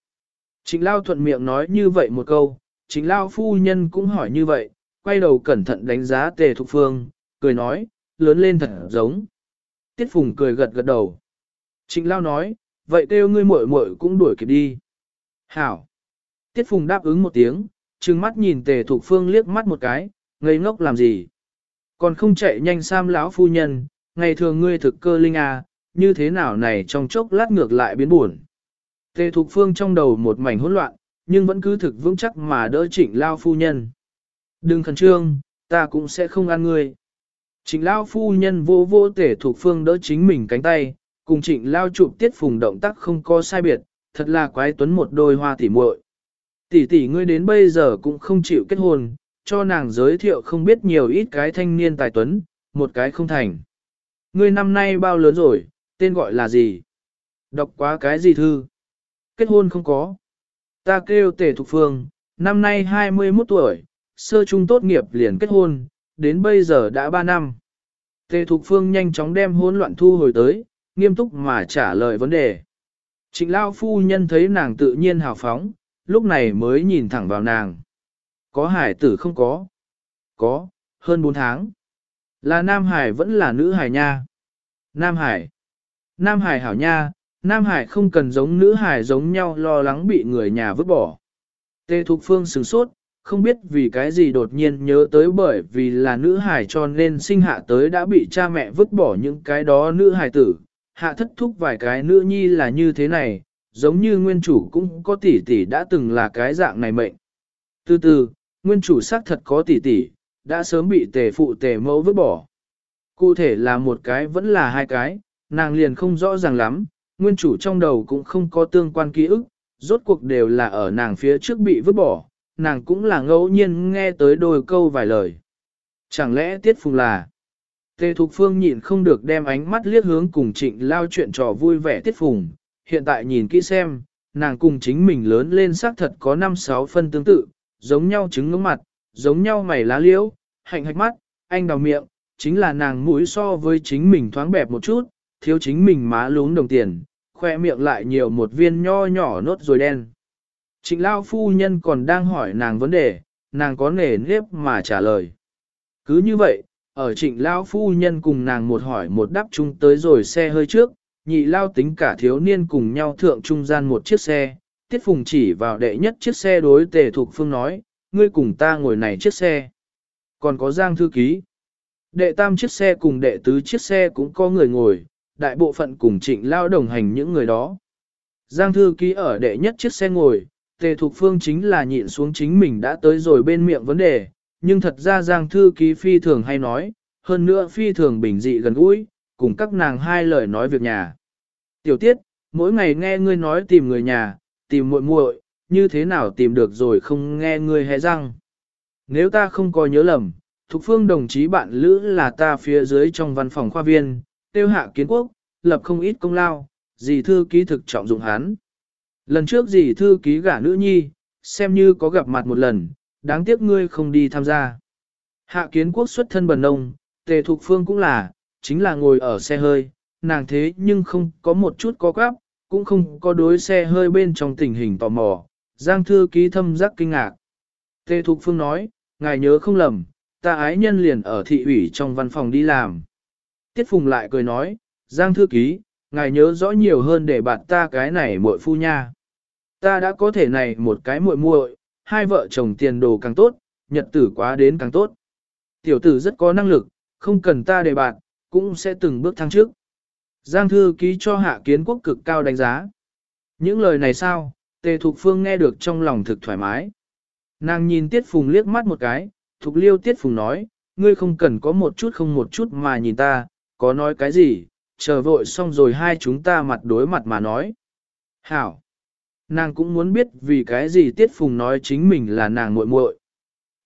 [SPEAKER 1] Trịnh lao thuận miệng nói như vậy một câu, trịnh lao phu nhân cũng hỏi như vậy, quay đầu cẩn thận đánh giá tề thục phương, cười nói, lớn lên thật giống. Tiết Phùng cười gật gật đầu. Trịnh lao nói, vậy kêu ngươi muội muội cũng đuổi kịp đi. Hảo. Tiết Phùng đáp ứng một tiếng, trừng mắt nhìn tề thục phương liếc mắt một cái, ngây ngốc làm gì. Còn không chạy nhanh sam lão phu nhân, ngày thường ngươi thực cơ linh à, như thế nào này trong chốc lát ngược lại biến buồn. Tề thục phương trong đầu một mảnh hỗn loạn, nhưng vẫn cứ thực vững chắc mà đỡ trịnh lao phu nhân. Đừng khẩn trương, ta cũng sẽ không ăn ngươi. Trịnh lao phu nhân vô vô tể thuộc phương đỡ chính mình cánh tay, cùng trịnh lao chụp tiết phùng động tác không có sai biệt, thật là quái tuấn một đôi hoa tỉ muội. Tỷ tỷ ngươi đến bây giờ cũng không chịu kết hôn, cho nàng giới thiệu không biết nhiều ít cái thanh niên tài tuấn, một cái không thành. Ngươi năm nay bao lớn rồi, tên gọi là gì? Đọc quá cái gì thư? Kết hôn không có. Ta kêu tể thục phương, năm nay 21 tuổi, sơ trung tốt nghiệp liền kết hôn, đến bây giờ đã 3 năm. Tề Thục Phương nhanh chóng đem hỗn loạn thu hồi tới, nghiêm túc mà trả lời vấn đề. Trịnh Lao Phu Nhân thấy nàng tự nhiên hào phóng, lúc này mới nhìn thẳng vào nàng. Có hải tử không có? Có, hơn 4 tháng. Là Nam Hải vẫn là nữ Hải nha. Nam Hải. Nam Hải hảo nha, Nam Hải không cần giống nữ Hải giống nhau lo lắng bị người nhà vứt bỏ. Tề Thục Phương sửng sốt, không biết vì cái gì đột nhiên nhớ tới bởi vì là nữ hài cho nên sinh hạ tới đã bị cha mẹ vứt bỏ những cái đó nữ hài tử, hạ thất thúc vài cái nữ nhi là như thế này, giống như nguyên chủ cũng có tỷ tỷ đã từng là cái dạng này mệnh. Từ từ, nguyên chủ xác thật có tỷ tỷ, đã sớm bị tề phụ tề mẫu vứt bỏ. Cụ thể là một cái vẫn là hai cái, nàng liền không rõ ràng lắm, nguyên chủ trong đầu cũng không có tương quan ký ức, rốt cuộc đều là ở nàng phía trước bị vứt bỏ, nàng cũng là ngẫu nhiên nghe tới đôi câu vài lời. Chẳng lẽ tiết phùng là... Tề Thục Phương nhịn không được đem ánh mắt liếc hướng cùng trịnh lao chuyện trò vui vẻ tiết phùng. Hiện tại nhìn kỹ xem, nàng cùng chính mình lớn lên xác thật có 5-6 phân tương tự, giống nhau trứng ngưỡng mặt, giống nhau mày lá liễu, hạnh hạch mắt, anh đào miệng, chính là nàng mũi so với chính mình thoáng bẹp một chút, thiếu chính mình má lún đồng tiền, khoe miệng lại nhiều một viên nho nhỏ nốt rồi đen. Trịnh Lao phu nhân còn đang hỏi nàng vấn đề, nàng có nể nếp mà trả lời. Cứ như vậy, ở trịnh Lao phu nhân cùng nàng một hỏi một đáp chung tới rồi xe hơi trước, nhị Lao tính cả thiếu niên cùng nhau thượng trung gian một chiếc xe, tiết phùng chỉ vào đệ nhất chiếc xe đối tề thuộc phương nói, ngươi cùng ta ngồi này chiếc xe. Còn có giang thư ký. Đệ tam chiếc xe cùng đệ tứ chiếc xe cũng có người ngồi, đại bộ phận cùng trịnh Lao đồng hành những người đó. Giang thư ký ở đệ nhất chiếc xe ngồi, Tề Thục Phương chính là nhịn xuống chính mình đã tới rồi bên miệng vấn đề, nhưng thật ra Giang Thư Ký phi thường hay nói, hơn nữa phi thường bình dị gần gũi, cùng các nàng hai lời nói việc nhà. Tiểu tiết, mỗi ngày nghe ngươi nói tìm người nhà, tìm muội muội, như thế nào tìm được rồi không nghe ngươi hé răng. Nếu ta không có nhớ lầm, Thục Phương đồng chí bạn Lữ là ta phía dưới trong văn phòng khoa viên, tiêu hạ kiến quốc, lập không ít công lao, gì thư ký thực trọng dụng hắn. Lần trước gì thư ký gả nữ nhi, xem như có gặp mặt một lần, đáng tiếc ngươi không đi tham gia. Hạ kiến quốc xuất thân bần nông, tề thục phương cũng là, chính là ngồi ở xe hơi, nàng thế nhưng không có một chút có quáp, cũng không có đối xe hơi bên trong tình hình tò mò, giang thư ký thâm giác kinh ngạc. Tề thục phương nói, ngài nhớ không lầm, ta ái nhân liền ở thị ủy trong văn phòng đi làm. Tiết Phùng lại cười nói, Giang thư ký, ngài nhớ rõ nhiều hơn để bạn ta cái này muội phu nha. Ta đã có thể này một cái muội muội, hai vợ chồng tiền đồ càng tốt, nhật tử quá đến càng tốt. Tiểu tử rất có năng lực, không cần ta đề bạn, cũng sẽ từng bước thăng trước. Giang thư ký cho hạ kiến quốc cực cao đánh giá. Những lời này sao, tề thục phương nghe được trong lòng thực thoải mái. Nàng nhìn tiết phùng liếc mắt một cái, thục liêu tiết phùng nói, ngươi không cần có một chút không một chút mà nhìn ta, có nói cái gì, chờ vội xong rồi hai chúng ta mặt đối mặt mà nói. Hảo! Nàng cũng muốn biết vì cái gì tiết phùng nói chính mình là nàng muội muội.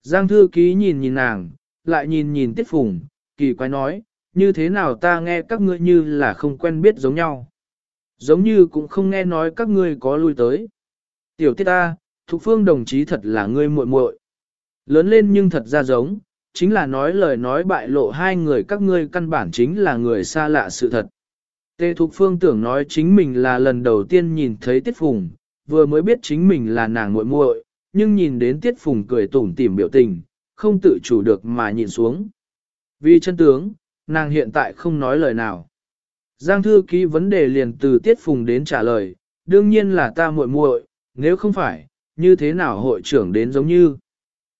[SPEAKER 1] Giang thư ký nhìn nhìn nàng, lại nhìn nhìn tiết phùng, kỳ quái nói, như thế nào ta nghe các ngươi như là không quen biết giống nhau. Giống như cũng không nghe nói các ngươi có lui tới. Tiểu tiết ta, Thục Phương đồng chí thật là ngươi muội muội. Lớn lên nhưng thật ra giống, chính là nói lời nói bại lộ hai người các ngươi căn bản chính là người xa lạ sự thật. Tề Thục Phương tưởng nói chính mình là lần đầu tiên nhìn thấy Tiết Phùng, vừa mới biết chính mình là nàng muội muội, nhưng nhìn đến Tiết Phùng cười tủm tỉm biểu tình, không tự chủ được mà nhìn xuống. Vì chân tướng, nàng hiện tại không nói lời nào. Giang thư ký vấn đề liền từ Tiết Phùng đến trả lời, đương nhiên là ta muội muội, nếu không phải, như thế nào hội trưởng đến giống như.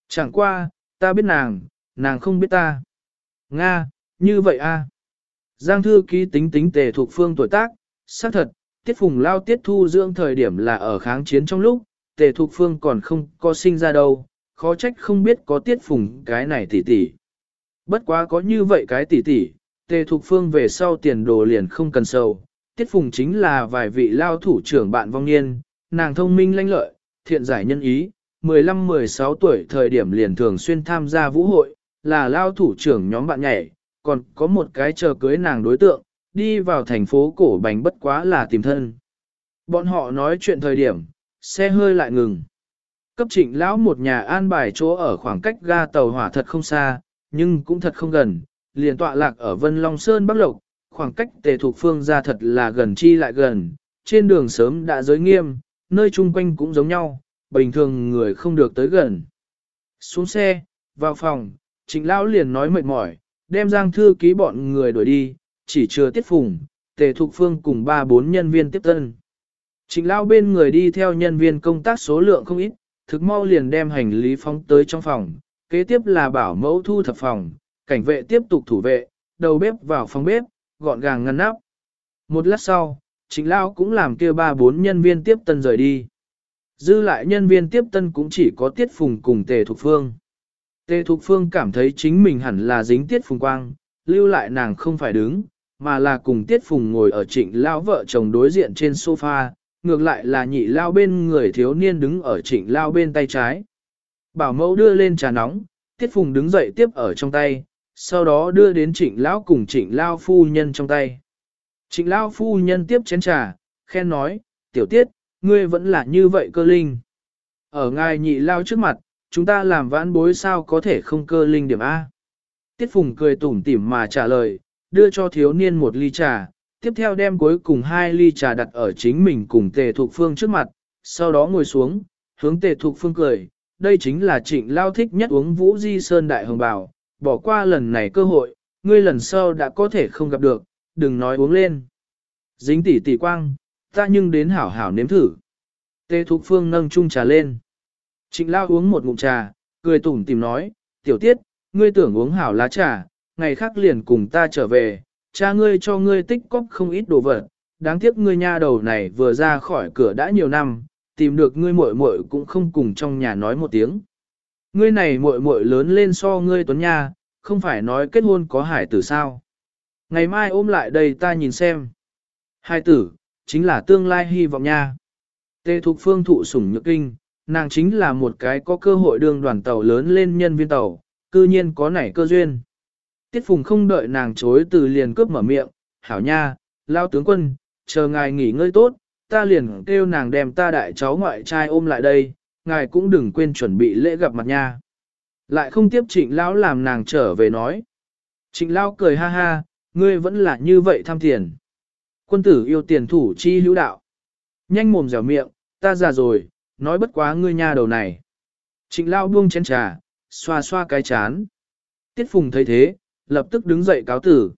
[SPEAKER 1] Chẳng qua, ta biết nàng, nàng không biết ta. Nga, như vậy a. Giang thư ký tính tính tề thuộc phương tuổi tác, xác thật, tiết phùng lao tiết thu dưỡng thời điểm là ở kháng chiến trong lúc, tề thục phương còn không có sinh ra đâu, khó trách không biết có tiết phùng cái này tỷ tỷ. Bất quá có như vậy cái tỷ tỷ, tề thục phương về sau tiền đồ liền không cần sầu. Tiết phùng chính là vài vị lao thủ trưởng bạn vong niên, nàng thông minh lanh lợi, thiện giải nhân ý, 15-16 tuổi thời điểm liền thường xuyên tham gia vũ hội, là lao thủ trưởng nhóm bạn nhảy, còn có một cái chờ cưới nàng đối tượng, đi vào thành phố cổ Bành bất quá là tìm thân. Bọn họ nói chuyện thời điểm, xe hơi lại ngừng. Cấp trịnh lão một nhà an bài chỗ ở khoảng cách ga tàu hỏa thật không xa, nhưng cũng thật không gần, liền tọa lạc ở Vân Long Sơn Bắc Lộc, khoảng cách tề thuộc phương ra thật là gần chi lại gần, trên đường sớm đã giới nghiêm, nơi chung quanh cũng giống nhau, bình thường người không được tới gần. Xuống xe, vào phòng, trịnh lão liền nói mệt mỏi, đem giang thư ký bọn người đuổi đi, chỉ chưa tiết phùng, tề thục phương cùng ba bốn nhân viên tiếp tân. Trịnh lao bên người đi theo nhân viên công tác số lượng không ít, thực mau liền đem hành lý phóng tới trong phòng, kế tiếp là bảo mẫu thu thập phòng, cảnh vệ tiếp tục thủ vệ, đầu bếp vào phòng bếp, gọn gàng ngăn nắp. Một lát sau, trịnh lao cũng làm kia ba bốn nhân viên tiếp tân rời đi. Dư lại nhân viên tiếp tân cũng chỉ có tiết phùng cùng tề thục phương. Tề Thục Phương cảm thấy chính mình hẳn là dính Tiết Phùng Quang, lưu lại nàng không phải đứng, mà là cùng Tiết Phùng ngồi ở trịnh lao vợ chồng đối diện trên sofa, ngược lại là nhị lao bên người thiếu niên đứng ở trịnh lao bên tay trái. Bảo mẫu đưa lên trà nóng, Tiết Phùng đứng dậy tiếp ở trong tay, sau đó đưa đến trịnh Lão cùng trịnh lao phu nhân trong tay. Trịnh lao phu nhân tiếp chén trà, khen nói, tiểu tiết, ngươi vẫn là như vậy cơ linh. Ở ngài nhị lao trước mặt, chúng ta làm vãn bối sao có thể không cơ linh điểm A. Tiết Phùng cười tủm tỉm mà trả lời, đưa cho thiếu niên một ly trà, tiếp theo đem cuối cùng hai ly trà đặt ở chính mình cùng tề thục phương trước mặt, sau đó ngồi xuống, hướng tề thục phương cười, đây chính là trịnh lao thích nhất uống vũ di sơn đại hồng bào, bỏ qua lần này cơ hội, ngươi lần sau đã có thể không gặp được, đừng nói uống lên. Dính tỷ tỷ quang, ta nhưng đến hảo hảo nếm thử. Tề thục phương nâng chung trà lên. Trịnh lao uống một ngụm trà, cười tủm tìm nói, tiểu tiết, ngươi tưởng uống hảo lá trà, ngày khác liền cùng ta trở về, cha ngươi cho ngươi tích cóp không ít đồ vật, đáng tiếc ngươi nha đầu này vừa ra khỏi cửa đã nhiều năm, tìm được ngươi muội muội cũng không cùng trong nhà nói một tiếng. Ngươi này muội muội lớn lên so ngươi tuấn nha, không phải nói kết hôn có hải tử sao. Ngày mai ôm lại đây ta nhìn xem. Hải tử, chính là tương lai hy vọng nha. Tê Thục Phương thụ sủng nhược kinh, nàng chính là một cái có cơ hội đương đoàn tàu lớn lên nhân viên tàu, cư nhiên có nảy cơ duyên. Tiết Phùng không đợi nàng chối từ liền cướp mở miệng, hảo nha, lao tướng quân, chờ ngài nghỉ ngơi tốt, ta liền kêu nàng đem ta đại cháu ngoại trai ôm lại đây, ngài cũng đừng quên chuẩn bị lễ gặp mặt nha. Lại không tiếp trịnh lão làm nàng trở về nói. Trịnh lão cười ha ha, ngươi vẫn là như vậy tham tiền. Quân tử yêu tiền thủ chi hữu đạo. Nhanh mồm dẻo miệng, ta già rồi, nói bất quá ngươi nha đầu này. Trịnh Lão buông chén trà, xoa xoa cái chán. Tiết Phùng thấy thế, lập tức đứng dậy cáo tử.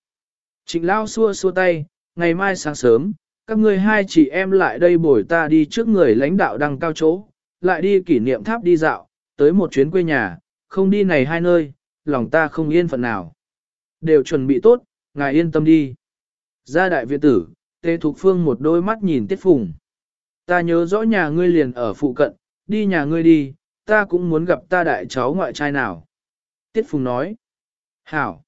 [SPEAKER 1] Trịnh lao xua xua tay, ngày mai sáng sớm, các ngươi hai chị em lại đây bồi ta đi trước người lãnh đạo đăng cao chỗ, lại đi kỷ niệm tháp đi dạo, tới một chuyến quê nhà, không đi này hai nơi, lòng ta không yên phận nào. Đều chuẩn bị tốt, ngài yên tâm đi. Ra đại viện tử, Tề Thục Phương một đôi mắt nhìn Tiết Phùng. Ta nhớ rõ nhà ngươi liền ở phụ cận, đi nhà ngươi đi, ta cũng muốn gặp ta đại cháu ngoại trai nào. Tiết Phùng nói. Hảo.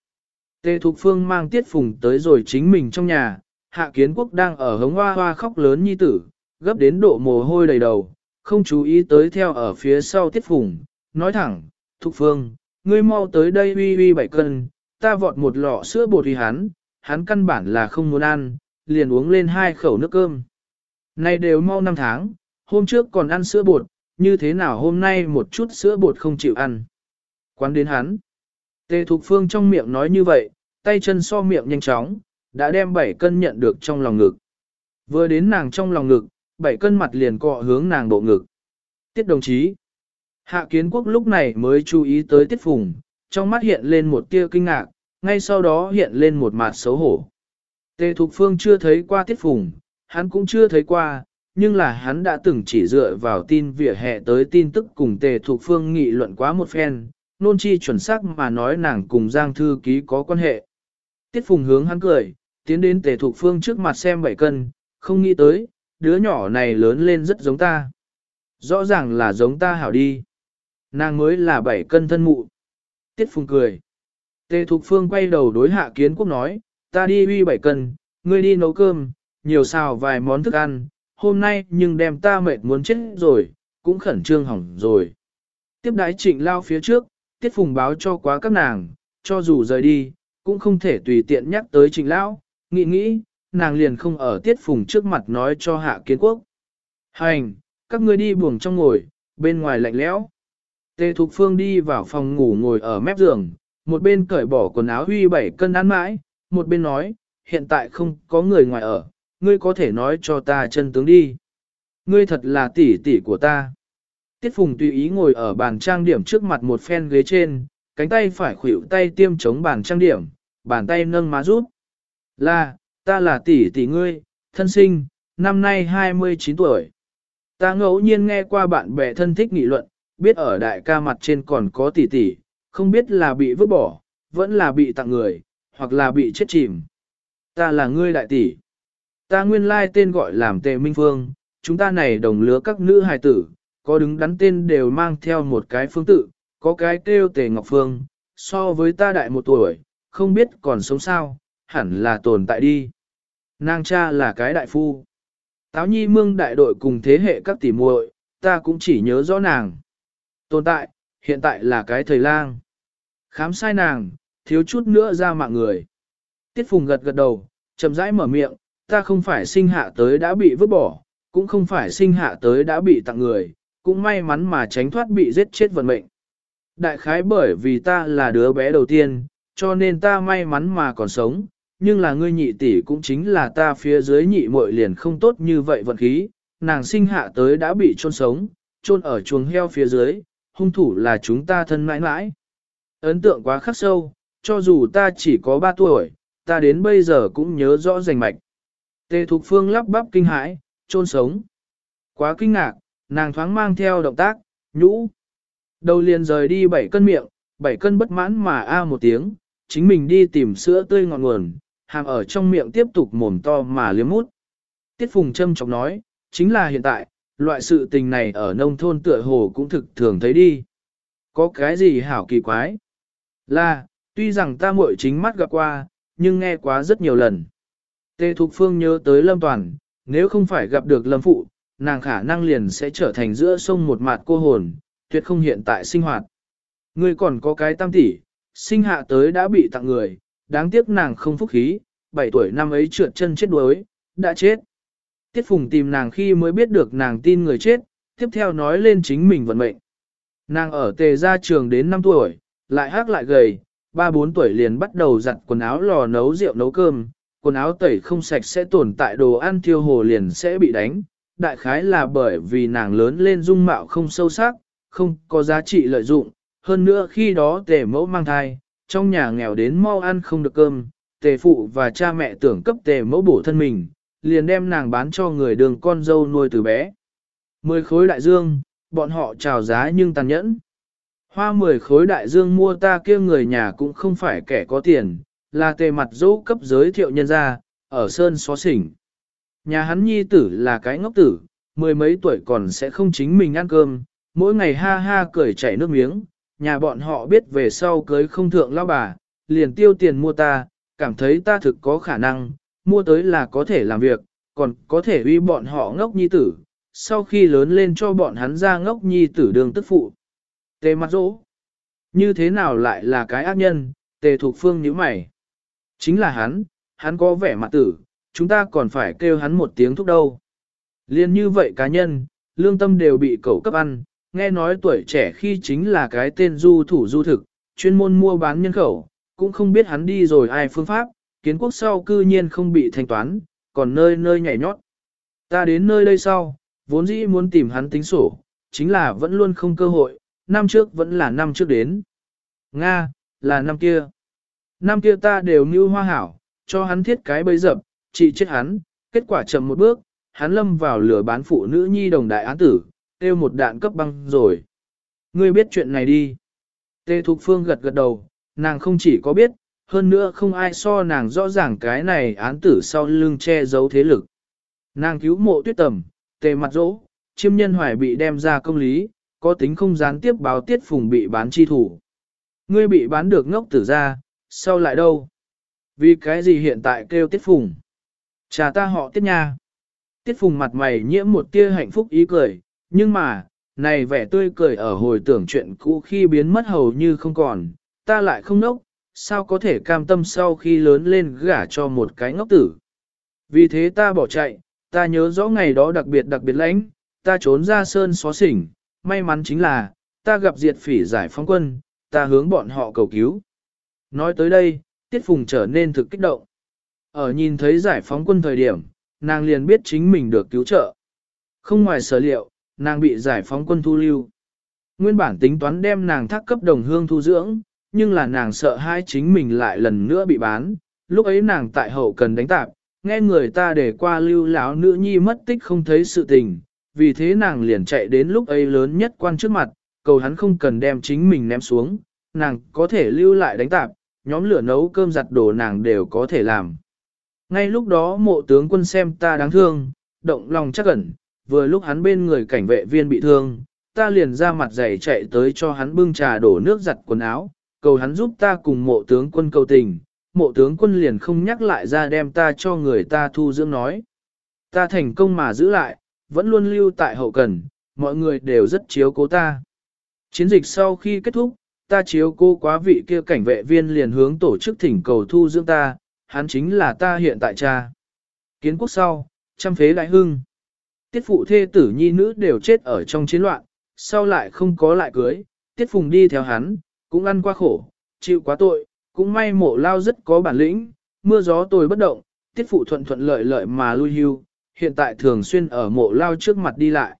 [SPEAKER 1] Tề Thục Phương mang Tiết Phùng tới rồi chính mình trong nhà, Hạ Kiến Quốc đang ở hống hoa hoa khóc lớn nhi tử, gấp đến độ mồ hôi đầy đầu, không chú ý tới theo ở phía sau Tiết Phùng, nói thẳng, Thục Phương, ngươi mau tới đây uy uy bảy cân, ta vọt một lọ sữa bột uy hắn, hắn căn bản là không muốn ăn, liền uống lên hai khẩu nước cơm. Này đều mau năm tháng, hôm trước còn ăn sữa bột, như thế nào hôm nay một chút sữa bột không chịu ăn. Quán đến hắn. Tề Thục Phương trong miệng nói như vậy, tay chân so miệng nhanh chóng, đã đem 7 cân nhận được trong lòng ngực. Vừa đến nàng trong lòng ngực, 7 cân mặt liền cọ hướng nàng bộ ngực. Tiết đồng chí. Hạ kiến quốc lúc này mới chú ý tới tiết phùng, trong mắt hiện lên một tia kinh ngạc, ngay sau đó hiện lên một mặt xấu hổ. Tề Thục Phương chưa thấy qua tiết phùng, hắn cũng chưa thấy qua, nhưng là hắn đã từng chỉ dựa vào tin vỉa hè tới tin tức cùng Tề Thục Phương nghị luận quá một phen, nôn chi chuẩn xác mà nói nàng cùng Giang Thư Ký có quan hệ. Tiết Phùng hướng hắn cười, tiến đến Tề Thục Phương trước mặt xem bảy cân, không nghĩ tới, đứa nhỏ này lớn lên rất giống ta. Rõ ràng là giống ta hảo đi. Nàng mới là bảy cân thân mụ. Tiết Phùng cười. Tề Thục Phương quay đầu đối hạ kiến quốc nói, ta đi uy bảy cân, ngươi đi nấu cơm, nhiều xào vài món thức ăn, hôm nay nhưng đem ta mệt muốn chết rồi, cũng khẩn trương hỏng rồi. Tiếp đái trịnh lao phía trước, Tiết Phùng báo cho quá các nàng, cho dù rời đi, cũng không thể tùy tiện nhắc tới Trình lão, nghĩ nghĩ, nàng liền không ở Tiết Phùng trước mặt nói cho hạ kiến quốc. Hành, các ngươi đi buồng trong ngồi, bên ngoài lạnh lẽo. Tề Thục Phương đi vào phòng ngủ ngồi ở mép giường, một bên cởi bỏ quần áo huy bảy cân ăn mãi, một bên nói, hiện tại không có người ngoài ở, ngươi có thể nói cho ta chân tướng đi. Ngươi thật là tỷ tỷ của ta. Tiết Phùng tùy ý ngồi ở bàn trang điểm trước mặt một phen ghế trên, cánh tay phải khuỷu tay tiêm chống bàn trang điểm, bàn tay nâng má rút. Là, ta là tỷ tỷ ngươi, thân sinh, năm nay 29 tuổi. Ta ngẫu nhiên nghe qua bạn bè thân thích nghị luận, biết ở đại ca mặt trên còn có tỷ tỷ, không biết là bị vứt bỏ, vẫn là bị tặng người, hoặc là bị chết chìm. Ta là ngươi đại tỷ. Ta nguyên lai tên gọi làm Tề Minh Phương, chúng ta này đồng lứa các nữ hài tử, có đứng đắn tên đều mang theo một cái phương tự, có cái kêu Tề Ngọc Phương, so với ta đại một tuổi, không biết còn sống sao, hẳn là tồn tại đi. Nàng cha là cái đại phu. Táo nhi mương đại đội cùng thế hệ các tỷ muội, ta cũng chỉ nhớ rõ nàng. Tồn tại, hiện tại là cái thời lang. Khám sai nàng, thiếu chút nữa ra mạng người. Tiết Phùng gật gật đầu, chậm rãi mở miệng, ta không phải sinh hạ tới đã bị vứt bỏ, cũng không phải sinh hạ tới đã bị tặng người, cũng may mắn mà tránh thoát bị giết chết vận mệnh. Đại khái bởi vì ta là đứa bé đầu tiên, cho nên ta may mắn mà còn sống, nhưng là ngươi nhị tỷ cũng chính là ta phía dưới nhị muội liền không tốt như vậy vận khí, nàng sinh hạ tới đã bị chôn sống, chôn ở chuồng heo phía dưới, hung thủ là chúng ta thân mãi mãi. Ấn tượng quá khắc sâu, cho dù ta chỉ có 3 tuổi, ta đến bây giờ cũng nhớ rõ rành mạch. Tề Thục Phương lắp bắp kinh hãi, chôn sống. Quá kinh ngạc, nàng thoáng mang theo động tác, nhũ. Đầu liền rời đi 7 cân miệng, 7 cân bất mãn mà a một tiếng, chính mình đi tìm sữa tươi ngọt nguồn, hàm ở trong miệng tiếp tục mồm to mà liếm mút. Tiết Phùng Trâm chọc nói, chính là hiện tại, loại sự tình này ở nông thôn tựa hồ cũng thực thường thấy đi. Có cái gì hảo kỳ quái? Là, tuy rằng ta muội chính mắt gặp qua, nhưng nghe quá rất nhiều lần. Tề Thục Phương nhớ tới Lâm Toàn, nếu không phải gặp được Lâm Phụ, nàng khả năng liền sẽ trở thành giữa sông một mạt cô hồn, tuyệt không hiện tại sinh hoạt. ngươi còn có cái tam tỷ, sinh hạ tới đã bị tặng người, đáng tiếc nàng không phúc khí, 7 tuổi năm ấy trượt chân chết đuối, đã chết. Tiết Phùng tìm nàng khi mới biết được nàng tin người chết, tiếp theo nói lên chính mình vận mệnh. Nàng ở tề gia trường đến 5 tuổi, lại hát lại gầy, 3-4 tuổi liền bắt đầu giặt quần áo lò nấu rượu nấu cơm, quần áo tẩy không sạch sẽ tồn tại đồ ăn thiêu hồ liền sẽ bị đánh. Đại khái là bởi vì nàng lớn lên dung mạo không sâu sắc, không có giá trị lợi dụng, hơn nữa khi đó tề mẫu mang thai, trong nhà nghèo đến mau ăn không được cơm, tề phụ và cha mẹ tưởng cấp tề mẫu bổ thân mình, liền đem nàng bán cho người đường con dâu nuôi từ bé. Mười khối đại dương, bọn họ chào giá nhưng tàn nhẫn. Hoa mười khối đại dương mua ta kia người nhà cũng không phải kẻ có tiền, là tề mặt dỗ cấp giới thiệu nhân gia, ở sơn xó xỉnh. Nhà hắn nhi tử là cái ngốc tử, mười mấy tuổi còn sẽ không chính mình ăn cơm, mỗi ngày ha ha cười chảy nước miếng, nhà bọn họ biết về sau cưới không thượng lao bà, liền tiêu tiền mua ta, cảm thấy ta thực có khả năng, mua tới là có thể làm việc, còn có thể uy bọn họ ngốc nhi tử, sau khi lớn lên cho bọn hắn ra ngốc nhi tử đường tức phụ. Tề mặt dỗ. Như thế nào lại là cái ác nhân, tề thuộc phương như mày. Chính là hắn, hắn có vẻ mặt tử, chúng ta còn phải kêu hắn một tiếng thúc đâu. Liên như vậy cá nhân, lương tâm đều bị cẩu cấp ăn, nghe nói tuổi trẻ khi chính là cái tên du thủ du thực, chuyên môn mua bán nhân khẩu, cũng không biết hắn đi rồi ai phương pháp, kiến quốc sau cư nhiên không bị thanh toán, còn nơi nơi nhảy nhót. Ta đến nơi đây sau, vốn dĩ muốn tìm hắn tính sổ, chính là vẫn luôn không cơ hội, năm trước vẫn là năm trước đến. Nga, là năm kia. Năm kia ta đều như hoa hảo, cho hắn thiết cái bấy dập, trị chết hắn, kết quả chậm một bước, hắn lâm vào lửa bán phụ nữ nhi đồng đại án tử, tiêu một đạn cấp băng rồi. Ngươi biết chuyện này đi. Tê Thục Phương gật gật đầu, nàng không chỉ có biết, hơn nữa không ai so nàng rõ ràng cái này án tử sau lưng che giấu thế lực. Nàng cứu mộ tuyết tầm, tề mặt dỗ, chiêm nhân hoài bị đem ra công lý, có tính không gián tiếp báo tiết phùng bị bán chi thủ. Ngươi bị bán được ngốc tử ra, sau lại đâu? Vì cái gì hiện tại kêu tiết phùng? Chà ta họ tiết nha. Tiết phùng mặt mày nhiễm một tia hạnh phúc ý cười, nhưng mà, này vẻ tươi cười ở hồi tưởng chuyện cũ khi biến mất hầu như không còn, ta lại không nốc, sao có thể cam tâm sau khi lớn lên gả cho một cái ngốc tử. Vì thế ta bỏ chạy, ta nhớ rõ ngày đó đặc biệt đặc biệt lãnh, ta trốn ra sơn xó xỉnh, may mắn chính là, ta gặp diệt phỉ giải phóng quân, ta hướng bọn họ cầu cứu. Nói tới đây, Tiết Phùng trở nên thực kích động. Ở nhìn thấy giải phóng quân thời điểm, nàng liền biết chính mình được cứu trợ. Không ngoài sở liệu, nàng bị giải phóng quân thu lưu. Nguyên bản tính toán đem nàng thác cấp đồng hương thu dưỡng, nhưng là nàng sợ hai chính mình lại lần nữa bị bán. Lúc ấy nàng tại hậu cần đánh tạp, nghe người ta để qua lưu lão nữ nhi mất tích không thấy sự tình, vì thế nàng liền chạy đến lúc ấy lớn nhất quan trước mặt, cầu hắn không cần đem chính mình ném xuống, nàng có thể lưu lại đánh tạp, nhóm lửa nấu cơm giặt đồ nàng đều có thể làm. Ngay lúc đó mộ tướng quân xem ta đáng thương, động lòng chắc ẩn, vừa lúc hắn bên người cảnh vệ viên bị thương, ta liền ra mặt dày chạy tới cho hắn bưng trà đổ nước giặt quần áo, cầu hắn giúp ta cùng mộ tướng quân cầu tình, mộ tướng quân liền không nhắc lại ra đem ta cho người ta thu dưỡng nói. Ta thành công mà giữ lại, vẫn luôn lưu tại hậu cần, mọi người đều rất chiếu cố ta. Chiến dịch sau khi kết thúc, ta chiếu cố quá vị kia cảnh vệ viên liền hướng tổ chức thỉnh cầu thu dưỡng ta, hắn chính là ta hiện tại cha. Kiến quốc sau, trăm phế đại hưng. Tiết phụ thê tử nhi nữ đều chết ở trong chiến loạn, sau lại không có lại cưới, tiết phùng đi theo hắn, cũng ăn qua khổ, chịu quá tội, cũng may mộ lao rất có bản lĩnh, mưa gió tôi bất động, tiết phụ thuận thuận lợi lợi mà lui hưu, hiện tại thường xuyên ở mộ lao trước mặt đi lại.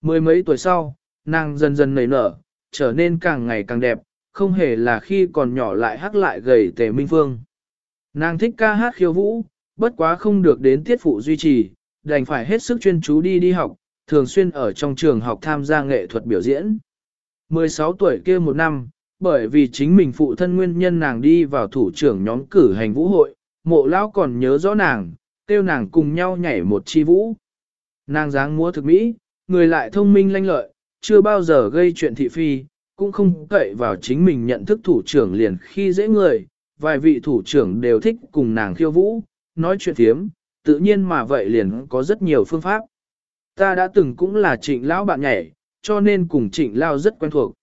[SPEAKER 1] Mười mấy tuổi sau, nàng dần dần nảy nở, trở nên càng ngày càng đẹp, không hề là khi còn nhỏ lại hắc lại gầy tề minh phương. Nàng thích ca hát khiêu vũ, bất quá không được đến tiết phụ duy trì, đành phải hết sức chuyên chú đi đi học, thường xuyên ở trong trường học tham gia nghệ thuật biểu diễn. 16 tuổi kia một năm, bởi vì chính mình phụ thân nguyên nhân nàng đi vào thủ trưởng nhóm cử hành vũ hội, mộ lão còn nhớ rõ nàng, kêu nàng cùng nhau nhảy một chi vũ. Nàng dáng múa thực mỹ, người lại thông minh lanh lợi, chưa bao giờ gây chuyện thị phi, cũng không cậy vào chính mình nhận thức thủ trưởng liền khi dễ người, vài vị thủ trưởng đều thích cùng nàng khiêu vũ, nói chuyện thiếm, tự nhiên mà vậy liền có rất nhiều phương pháp. Ta đã từng cũng là trịnh lão bạn nhảy, cho nên cùng trịnh lao rất quen thuộc.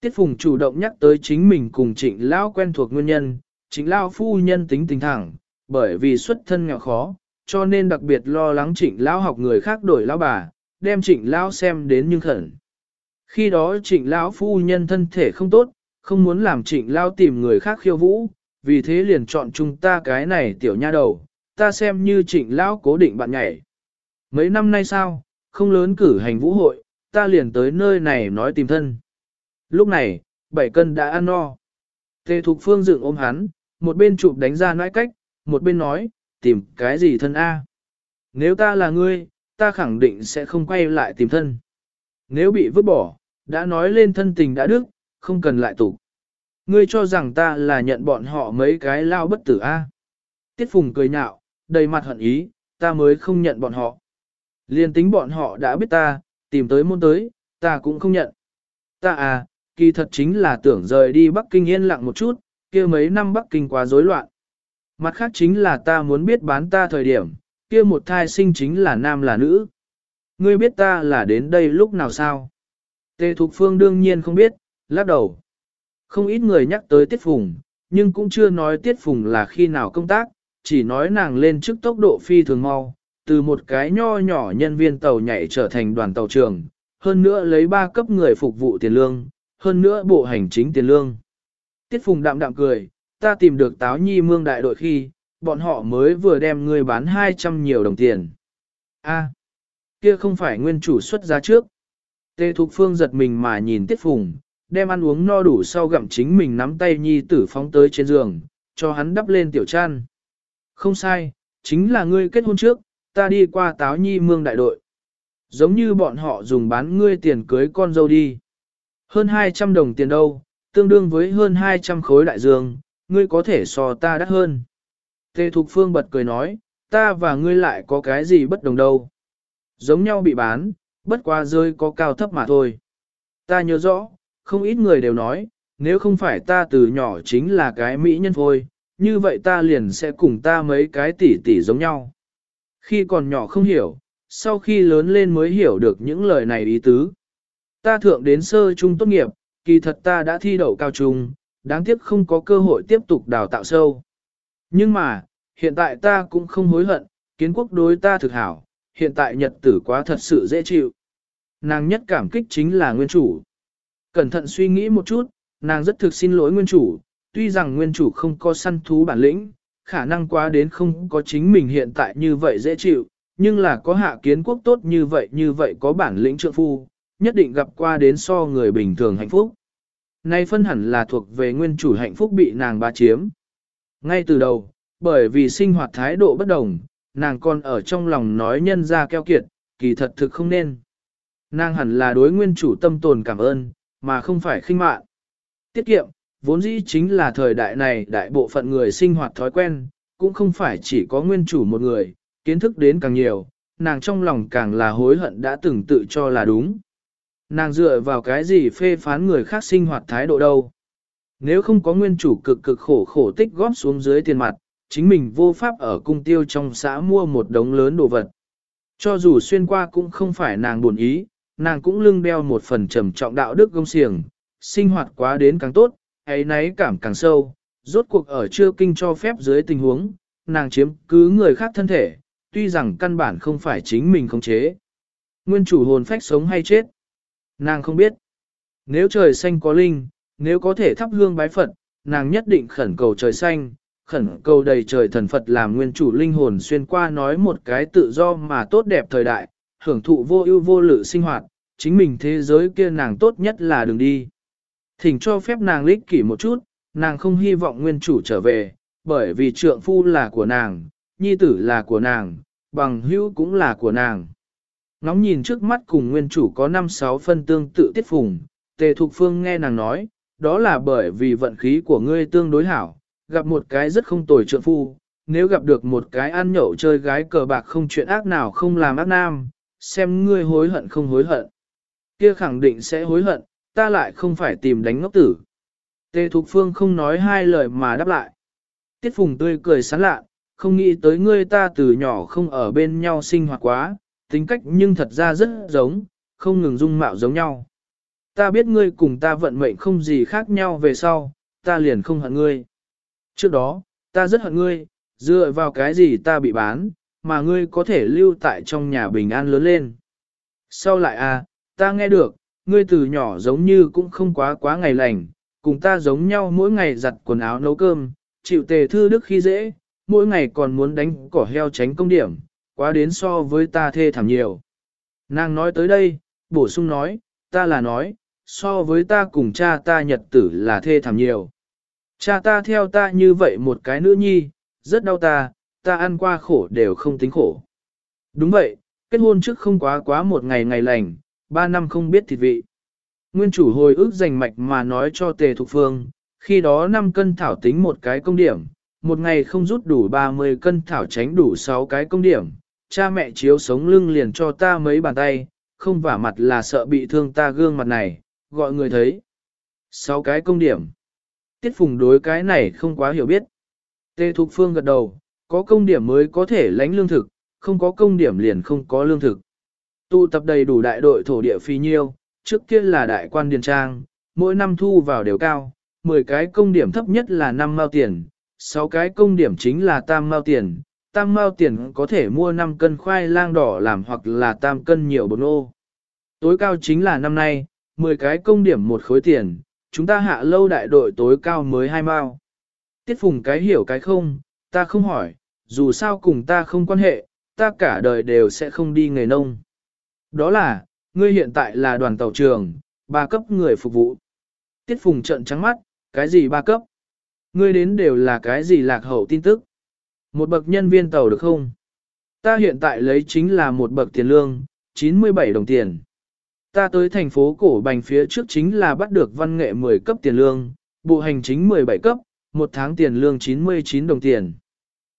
[SPEAKER 1] Tiết Phùng chủ động nhắc tới chính mình cùng trịnh lão quen thuộc nguyên nhân, trịnh lão phu nhân tính tình thẳng, bởi vì xuất thân nghèo khó, cho nên đặc biệt lo lắng trịnh lão học người khác đổi lão bà, đem trịnh lão xem đến nhưng khẩn. Khi đó trịnh lão phu nhân thân thể không tốt, không muốn làm trịnh lão tìm người khác khiêu vũ, vì thế liền chọn chúng ta cái này tiểu nha đầu, ta xem như trịnh lão cố định bạn nhảy. Mấy năm nay sao, không lớn cử hành vũ hội, ta liền tới nơi này nói tìm thân. Lúc này, bảy cân đã ăn no. Tề Thục Phương dựng ôm hắn, một bên chụp đánh ra nãi cách, một bên nói, tìm cái gì thân A. Nếu ta là ngươi, ta khẳng định sẽ không quay lại tìm thân. Nếu bị vứt bỏ, đã nói lên thân tình đã đức, không cần lại tụ. Ngươi cho rằng ta là nhận bọn họ mấy cái lao bất tử a? Tiết Phùng cười nhạo, đầy mặt hận ý, ta mới không nhận bọn họ. Liên tính bọn họ đã biết ta, tìm tới môn tới, ta cũng không nhận. Ta à, kỳ thật chính là tưởng rời đi Bắc Kinh yên lặng một chút, kia mấy năm Bắc Kinh quá rối loạn. Mặt khác chính là ta muốn biết bán ta thời điểm, kia một thai sinh chính là nam là nữ. Ngươi biết ta là đến đây lúc nào sao? Tề Thục Phương đương nhiên không biết, lắc đầu. Không ít người nhắc tới Tiết Phùng, nhưng cũng chưa nói Tiết Phùng là khi nào công tác, chỉ nói nàng lên trước tốc độ phi thường mau, từ một cái nho nhỏ nhân viên tàu nhảy trở thành đoàn tàu trưởng hơn nữa lấy ba cấp người phục vụ tiền lương, hơn nữa bộ hành chính tiền lương. Tiết Phùng đạm đạm cười, ta tìm được táo nhi mương đại đội khi, bọn họ mới vừa đem người bán 200 nhiều đồng tiền. A, kia không phải nguyên chủ xuất giá trước. Tê Thục Phương giật mình mà nhìn Tiết Phùng, đem ăn uống no đủ sau gặm chính mình nắm tay nhi tử phóng tới trên giường, cho hắn đắp lên tiểu chăn. Không sai, chính là ngươi kết hôn trước, ta đi qua táo nhi mương đại đội. Giống như bọn họ dùng bán ngươi tiền cưới con dâu đi. Hơn 200 đồng tiền đâu, tương đương với hơn 200 khối đại dương, ngươi có thể so ta đắt hơn. Tề Thục Phương bật cười nói, ta và ngươi lại có cái gì bất đồng đâu. Giống nhau bị bán, bất qua rơi có cao thấp mà thôi. Ta nhớ rõ, không ít người đều nói, nếu không phải ta từ nhỏ chính là cái mỹ nhân thôi, như vậy ta liền sẽ cùng ta mấy cái tỷ tỷ giống nhau. Khi còn nhỏ không hiểu, sau khi lớn lên mới hiểu được những lời này ý tứ. Ta thượng đến sơ trung tốt nghiệp, kỳ thật ta đã thi đậu cao trung, đáng tiếc không có cơ hội tiếp tục đào tạo sâu. Nhưng mà, hiện tại ta cũng không hối hận, kiến quốc đối ta thực hảo, hiện tại nhật tử quá thật sự dễ chịu. Nàng nhất cảm kích chính là nguyên chủ. Cẩn thận suy nghĩ một chút, nàng rất thực xin lỗi nguyên chủ, tuy rằng nguyên chủ không có săn thú bản lĩnh, khả năng quá đến không có chính mình hiện tại như vậy dễ chịu, nhưng là có hạ kiến quốc tốt như vậy như vậy có bản lĩnh trượng phu, nhất định gặp qua đến so người bình thường hạnh phúc. Nay phân hẳn là thuộc về nguyên chủ hạnh phúc bị nàng ba chiếm. Ngay từ đầu, bởi vì sinh hoạt thái độ bất đồng, nàng còn ở trong lòng nói nhân ra keo kiệt, kỳ thật thực không nên. Nàng hẳn là đối nguyên chủ tâm tồn cảm ơn, mà không phải khinh mạn. Tiết kiệm, vốn dĩ chính là thời đại này đại bộ phận người sinh hoạt thói quen, cũng không phải chỉ có nguyên chủ một người, kiến thức đến càng nhiều, nàng trong lòng càng là hối hận đã từng tự cho là đúng. Nàng dựa vào cái gì phê phán người khác sinh hoạt thái độ đâu. Nếu không có nguyên chủ cực cực khổ khổ tích góp xuống dưới tiền mặt, chính mình vô pháp ở cung tiêu trong xã mua một đống lớn đồ vật. Cho dù xuyên qua cũng không phải nàng buồn ý, nàng cũng lưng đeo một phần trầm trọng đạo đức công xiềng, sinh hoạt quá đến càng tốt, ấy nấy cảm càng sâu, rốt cuộc ở chưa kinh cho phép dưới tình huống, nàng chiếm cứ người khác thân thể, tuy rằng căn bản không phải chính mình khống chế. Nguyên chủ hồn phách sống hay chết? Nàng không biết. Nếu trời xanh có linh, nếu có thể thắp hương bái Phật, nàng nhất định khẩn cầu trời xanh, khẩn cầu đầy trời thần Phật làm nguyên chủ linh hồn xuyên qua nói một cái tự do mà tốt đẹp thời đại, hưởng thụ vô ưu vô lự sinh hoạt, chính mình thế giới kia nàng tốt nhất là đừng đi. Thỉnh cho phép nàng lích kỷ một chút, nàng không hy vọng nguyên chủ trở về, bởi vì trượng phu là của nàng, nhi tử là của nàng, bằng hữu cũng là của nàng. nóng nhìn trước mắt cùng nguyên chủ có 5-6 phân tương tự tiết phùng, tề thục phương nghe nàng nói, đó là bởi vì vận khí của ngươi tương đối hảo, gặp một cái rất không tồi trượng phu, nếu gặp được một cái ăn nhậu chơi gái cờ bạc không chuyện ác nào không làm ác nam, xem ngươi hối hận không hối hận. Kia khẳng định sẽ hối hận, ta lại không phải tìm đánh ngốc tử. Tề Thục Phương không nói hai lời mà đáp lại. Tiết Phùng tươi cười sán lạ, không nghĩ tới ngươi ta từ nhỏ không ở bên nhau sinh hoạt quá, tính cách nhưng thật ra rất giống, không ngừng dung mạo giống nhau. Ta biết ngươi cùng ta vận mệnh không gì khác nhau về sau, ta liền không hận ngươi. Trước đó, ta rất hận ngươi, dựa vào cái gì ta bị bán, mà ngươi có thể lưu tại trong nhà bình an lớn lên. Sau lại à, ta nghe được, ngươi từ nhỏ giống như cũng không quá quá ngày lành, cùng ta giống nhau mỗi ngày giặt quần áo nấu cơm, chịu tề thư đức khi dễ, mỗi ngày còn muốn đánh cỏ heo tránh công điểm, quá đến so với ta thê thảm nhiều. Nàng nói tới đây, bổ sung nói, ta là nói, so với ta cùng cha ta nhật tử là thê thảm nhiều. Cha ta theo ta như vậy một cái nữ nhi, rất đau ta, ta ăn qua khổ đều không tính khổ. Đúng vậy, kết hôn trước không quá quá một ngày ngày lành, ba năm không biết thịt vị. Nguyên chủ hồi ức dành mạch mà nói cho Tề Thục Phương, khi đó 5 cân thảo tính một cái công điểm, một ngày không rút đủ 30 cân thảo tránh đủ 6 cái công điểm, cha mẹ chiếu sống lưng liền cho ta mấy bàn tay, không vả mặt là sợ bị thương ta gương mặt này, gọi người thấy. 6 cái công điểm. Tiết phùng đối cái này không quá hiểu biết. Tề Thục Phương gật đầu, có công điểm mới có thể lãnh lương thực, không có công điểm liền không có lương thực. Tụ tập đầy đủ đại đội thổ địa phi nhiêu, trước kia là đại quan điền trang, mỗi năm thu vào đều cao, 10 cái công điểm thấp nhất là 5 mao tiền, 6 cái công điểm chính là tam mao tiền, tam mao tiền có thể mua 5 cân khoai lang đỏ làm hoặc là tam cân nhiều bột ô. Tối cao chính là năm nay, 10 cái công điểm một khối tiền, chúng ta hạ lâu đại đội tối cao mới hai mao. Tiết phùng cái hiểu cái không, ta không hỏi, dù sao cùng ta không quan hệ, ta cả đời đều sẽ không đi nghề nông. Đó là, ngươi hiện tại là đoàn tàu trường, ba cấp người phục vụ. Tiết phùng trận trắng mắt, cái gì ba cấp? Ngươi đến đều là cái gì lạc hậu tin tức? Một bậc nhân viên tàu được không? Ta hiện tại lấy chính là một bậc tiền lương, 97 đồng tiền. Ta tới thành phố cổ bành phía trước chính là bắt được văn nghệ 10 cấp tiền lương, bộ hành chính 17 cấp, một tháng tiền lương 99 đồng tiền.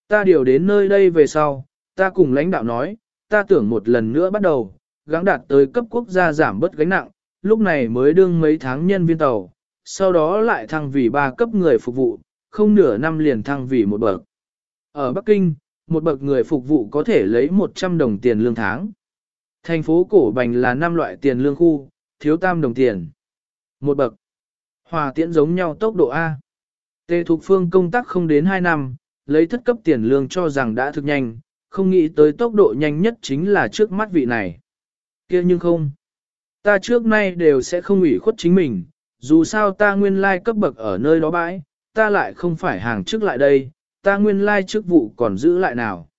[SPEAKER 1] Ta điều đến nơi đây về sau, ta cùng lãnh đạo nói, ta tưởng một lần nữa bắt đầu, gắng đạt tới cấp quốc gia giảm bớt gánh nặng, lúc này mới đương mấy tháng nhân viên tàu, sau đó lại thăng vì ba cấp người phục vụ, không nửa năm liền thăng vì một bậc. Ở Bắc Kinh, một bậc người phục vụ có thể lấy 100 đồng tiền lương tháng. Thành phố Cổ Bành là năm loại tiền lương khu, thiếu tam đồng tiền. Một bậc. Hòa tiễn giống nhau tốc độ A. Tề Thục Phương công tác không đến 2 năm, lấy thất cấp tiền lương cho rằng đã thực nhanh, không nghĩ tới tốc độ nhanh nhất chính là trước mắt vị này kia nhưng không. Ta trước nay đều sẽ không ủy khuất chính mình, dù sao ta nguyên lai cấp bậc ở nơi đó bãi, ta lại không phải hàng trước lại đây, ta nguyên lai chức vụ còn giữ lại nào.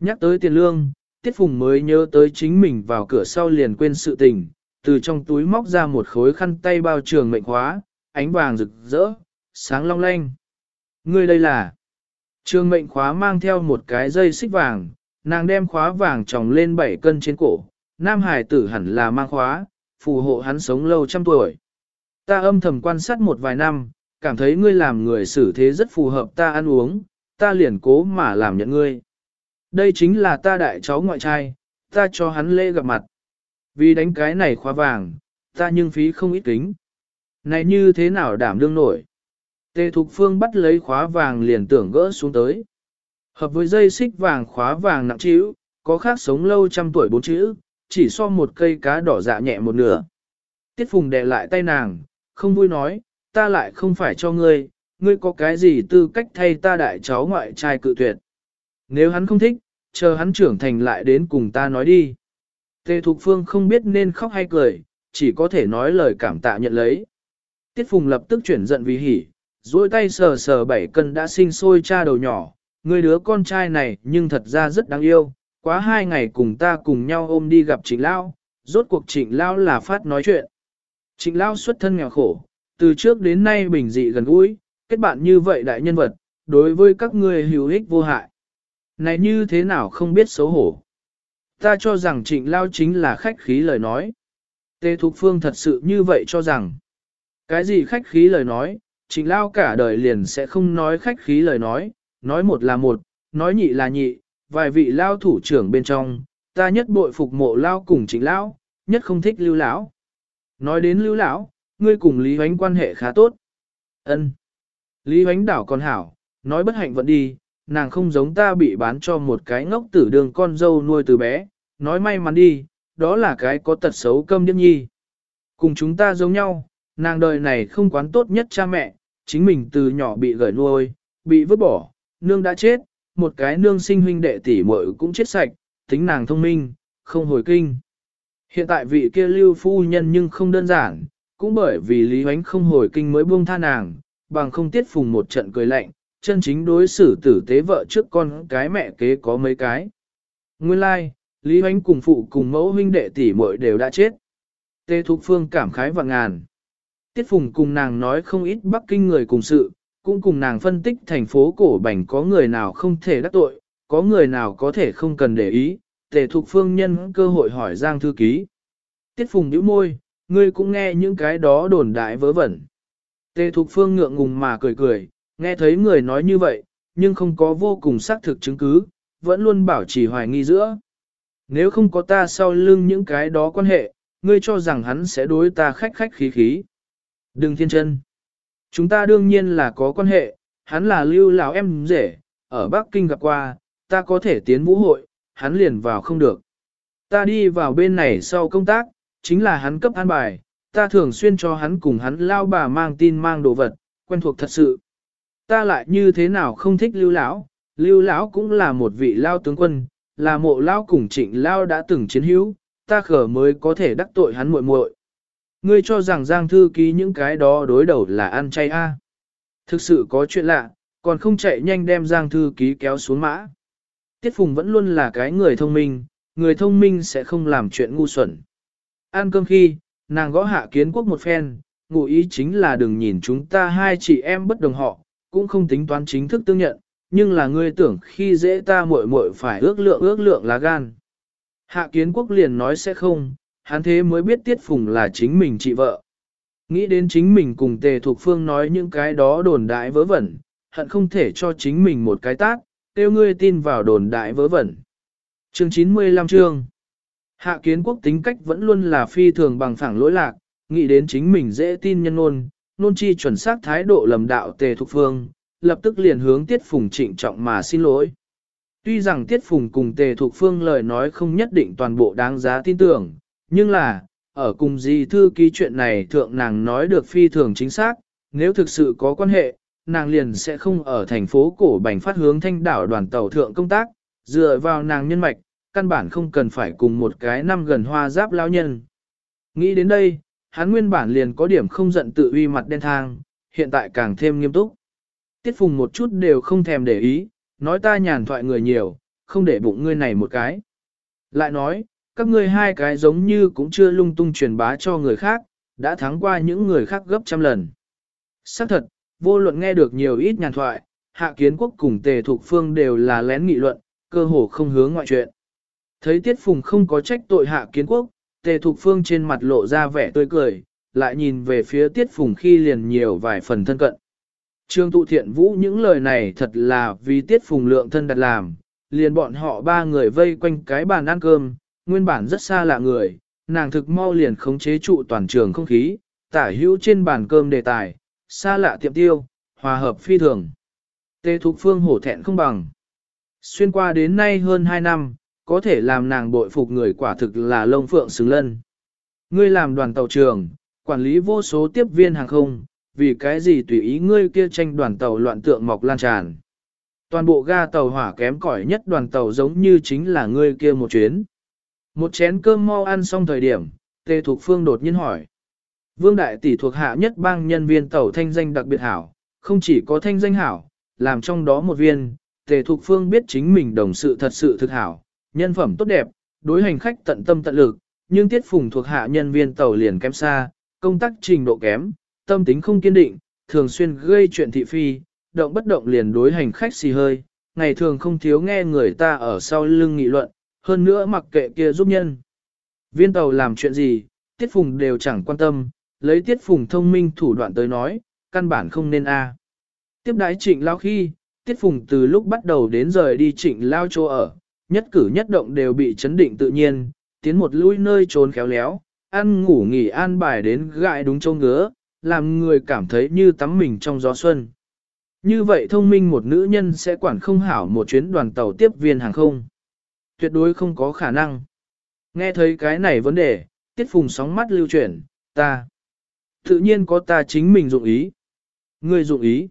[SPEAKER 1] Nhắc tới tiền lương, Tiết Phùng mới nhớ tới chính mình vào cửa sau liền quên sự tình, từ trong túi móc ra một khối khăn tay bao trường mệnh khóa, ánh vàng rực rỡ, sáng long lanh. Ngươi đây là trường mệnh khóa mang theo một cái dây xích vàng, nàng đem khóa vàng tròng lên 7 cân trên cổ, nam hải tử hẳn là mang khóa, phù hộ hắn sống lâu trăm tuổi. Ta âm thầm quan sát một vài năm, cảm thấy ngươi làm người xử thế rất phù hợp ta ăn uống, ta liền cố mà làm nhận ngươi. Đây chính là ta đại cháu ngoại trai, ta cho hắn lễ gặp mặt. Vì đánh cái này khóa vàng, ta nhưng phí không ít kính. Này như thế nào đảm đương nổi? Tề Thục Phương bắt lấy khóa vàng liền tưởng gỡ xuống tới. Hợp với dây xích vàng khóa vàng nặng chịu, có khác sống lâu trăm tuổi bốn chữ, chỉ so một cây cá đỏ dạ nhẹ một nửa. Tiết Phùng đè lại tay nàng, không vui nói, ta lại không phải cho ngươi, ngươi có cái gì tư cách thay ta đại cháu ngoại trai cự tuyệt. Nếu hắn không thích, chờ hắn trưởng thành lại đến cùng ta nói đi. Tề Thục Phương không biết nên khóc hay cười, chỉ có thể nói lời cảm tạ nhận lấy. Tiết Phùng lập tức chuyển giận vì hỉ, duỗi tay sờ sờ bảy cân đã sinh sôi cha đầu nhỏ, người đứa con trai này nhưng thật ra rất đáng yêu, quá hai ngày cùng ta cùng nhau ôm đi gặp Trịnh Lão, rốt cuộc Trịnh Lão là phát nói chuyện. Trịnh Lão xuất thân nghèo khổ, từ trước đến nay bình dị gần gũi, kết bạn như vậy đại nhân vật, đối với các ngươi hữu ích vô hại. Này như thế nào không biết xấu hổ. Ta cho rằng trịnh Lão chính là khách khí lời nói. Tê Thục Phương thật sự như vậy cho rằng. Cái gì khách khí lời nói, trịnh Lão cả đời liền sẽ không nói khách khí lời nói, nói một là một, nói nhị là nhị, vài vị lao thủ trưởng bên trong, ta nhất bội phục mộ lao cùng trịnh lão nhất không thích lưu lão. Nói đến lưu lão, ngươi cùng Lý Hoánh quan hệ khá tốt. Ân. Lý Hoánh đảo còn hảo, nói bất hạnh vẫn đi, nàng không giống ta bị bán cho một cái ngốc tử đường con dâu nuôi từ bé, nói may mắn đi, đó là cái có tật xấu câm điếc nhi. Cùng chúng ta giống nhau, nàng đời này không quán tốt nhất cha mẹ, chính mình từ nhỏ bị gửi nuôi, bị vứt bỏ, nương đã chết, một cái nương sinh huynh đệ tỷ muội cũng chết sạch, tính nàng thông minh, không hồi kinh. Hiện tại vị kia lưu phu nhân nhưng không đơn giản, cũng bởi vì Lý Huánh không hồi kinh mới buông tha nàng, bằng không tiết phùng một trận cười lạnh, chân chính đối xử tử tế vợ trước con cái mẹ kế có mấy cái. Nguyên lai, like, Lý Huánh cùng phụ cùng mẫu huynh đệ tỷ muội đều đã chết. Tê Thục Phương cảm khái và ngàn. Tiết Phùng cùng nàng nói không ít Bắc Kinh người cùng sự, cũng cùng nàng phân tích thành phố cổ bảnh có người nào không thể đắc tội, có người nào có thể không cần để ý, Tề Thục Phương nhân cơ hội hỏi Giang Thư Ký. Tiết Phùng nhíu môi, ngươi cũng nghe những cái đó đồn đại vớ vẩn. Tề Thục Phương ngượng ngùng mà cười cười, nghe thấy người nói như vậy, nhưng không có vô cùng xác thực chứng cứ, vẫn luôn bảo trì hoài nghi giữa. Nếu không có ta sau lưng những cái đó quan hệ, ngươi cho rằng hắn sẽ đối ta khách khách khí khí. Đừng thiên chân. Chúng ta đương nhiên là có quan hệ, hắn là lưu lão em rể, ở Bắc Kinh gặp qua, ta có thể tiến vũ hội, hắn liền vào không được. Ta đi vào bên này sau công tác, chính là hắn cấp an bài, ta thường xuyên cho hắn cùng hắn lao bà mang tin mang đồ vật, quen thuộc thật sự. Ta lại như thế nào không thích lưu lão, lưu lão cũng là một vị lao tướng quân, là mộ lao cùng trịnh lao đã từng chiến hữu, ta khở mới có thể đắc tội hắn muội muội. Ngươi cho rằng Giang Thư ký những cái đó đối đầu là ăn chay a? Thực sự có chuyện lạ, còn không chạy nhanh đem Giang Thư ký kéo xuống mã. Tiết Phùng vẫn luôn là cái người thông minh, người thông minh sẽ không làm chuyện ngu xuẩn. Ăn cơm khi, nàng gõ hạ kiến quốc một phen, ngụ ý chính là đừng nhìn chúng ta hai chị em bất đồng họ, cũng không tính toán chính thức tương nhận, nhưng là ngươi tưởng khi dễ ta muội muội phải ước lượng ước lượng lá gan. Hạ kiến quốc liền nói sẽ không, hắn thế mới biết Tiết Phùng là chính mình chị vợ. Nghĩ đến chính mình cùng Tề Thục Phương nói những cái đó đồn đại vớ vẩn, hận không thể cho chính mình một cái tác, tiêu ngươi tin vào đồn đại vớ vẩn. Chương 95 chương Hạ kiến quốc tính cách vẫn luôn là phi thường bằng phẳng lỗi lạc, nghĩ đến chính mình dễ tin nhân ngôn, nôn chi chuẩn xác thái độ lầm đạo Tề Thục Phương, lập tức liền hướng Tiết Phùng trịnh trọng mà xin lỗi. Tuy rằng Tiết Phùng cùng Tề Thục Phương lời nói không nhất định toàn bộ đáng giá tin tưởng, nhưng là, ở cùng gì thư ký chuyện này thượng nàng nói được phi thường chính xác, nếu thực sự có quan hệ, nàng liền sẽ không ở thành phố cổ bành phát hướng thanh đảo đoàn tàu thượng công tác, dựa vào nàng nhân mạch, căn bản không cần phải cùng một cái năm gần hoa giáp lao nhân. Nghĩ đến đây, hắn nguyên bản liền có điểm không giận tự uy mặt đen thang, hiện tại càng thêm nghiêm túc. Tiết phùng một chút đều không thèm để ý, nói ta nhàn thoại người nhiều, không để bụng ngươi này một cái. Lại nói, các ngươi hai cái giống như cũng chưa lung tung truyền bá cho người khác, đã thắng qua những người khác gấp trăm lần. Xác thật, vô luận nghe được nhiều ít nhàn thoại, hạ kiến quốc cùng tề thục phương đều là lén nghị luận, cơ hồ không hướng ngoại chuyện. Thấy tiết phùng không có trách tội hạ kiến quốc, tề thục phương trên mặt lộ ra vẻ tươi cười, lại nhìn về phía tiết phùng khi liền nhiều vài phần thân cận. Trương tụ thiện vũ những lời này thật là vì tiết phùng lượng thân đặt làm, liền bọn họ ba người vây quanh cái bàn ăn cơm, nguyên bản rất xa lạ người, nàng thực mau liền khống chế trụ toàn trường không khí, tả hữu trên bàn cơm đề tài, xa lạ tiệm tiêu, hòa hợp phi thường. Tê Thục Phương hổ thẹn không bằng. Xuyên qua đến nay hơn 2 năm, có thể làm nàng bội phục người quả thực là lông phượng xứng lân. Ngươi làm đoàn tàu trường, quản lý vô số tiếp viên hàng không, vì cái gì tùy ý ngươi kia tranh đoàn tàu loạn tượng mọc lan tràn. Toàn bộ ga tàu hỏa kém cỏi nhất đoàn tàu giống như chính là ngươi kia một chuyến. Một chén cơm mau ăn xong thời điểm, Tề Thục Phương đột nhiên hỏi. Vương Đại Tỷ thuộc hạ nhất bang nhân viên tàu thanh danh đặc biệt hảo, không chỉ có thanh danh hảo, làm trong đó một viên, Tề Thục Phương biết chính mình đồng sự thật sự thực hảo, nhân phẩm tốt đẹp, đối hành khách tận tâm tận lực, nhưng tiết phùng thuộc hạ nhân viên tàu liền kém xa, công tác trình độ kém, tâm tính không kiên định, thường xuyên gây chuyện thị phi, động bất động liền đối hành khách xì hơi, ngày thường không thiếu nghe người ta ở sau lưng nghị luận, hơn nữa mặc kệ kia giúp nhân. Viên tàu làm chuyện gì, Tiết Phùng đều chẳng quan tâm, lấy Tiết Phùng thông minh thủ đoạn tới nói, căn bản không nên a. À. Tiếp đái trịnh lao khi, Tiết Phùng từ lúc bắt đầu đến rời đi trịnh lao chỗ ở, nhất cử nhất động đều bị chấn định tự nhiên, tiến một lui nơi trốn khéo léo, ăn ngủ nghỉ an bài đến gại đúng châu ngứa, làm người cảm thấy như tắm mình trong gió xuân. Như vậy thông minh một nữ nhân sẽ quản không hảo một chuyến đoàn tàu tiếp viên hàng không tuyệt đối không có khả năng. Nghe thấy cái này vấn đề, tiết phùng sóng mắt lưu chuyển, ta. Tự nhiên có ta chính mình dụng ý. Người dụng ý.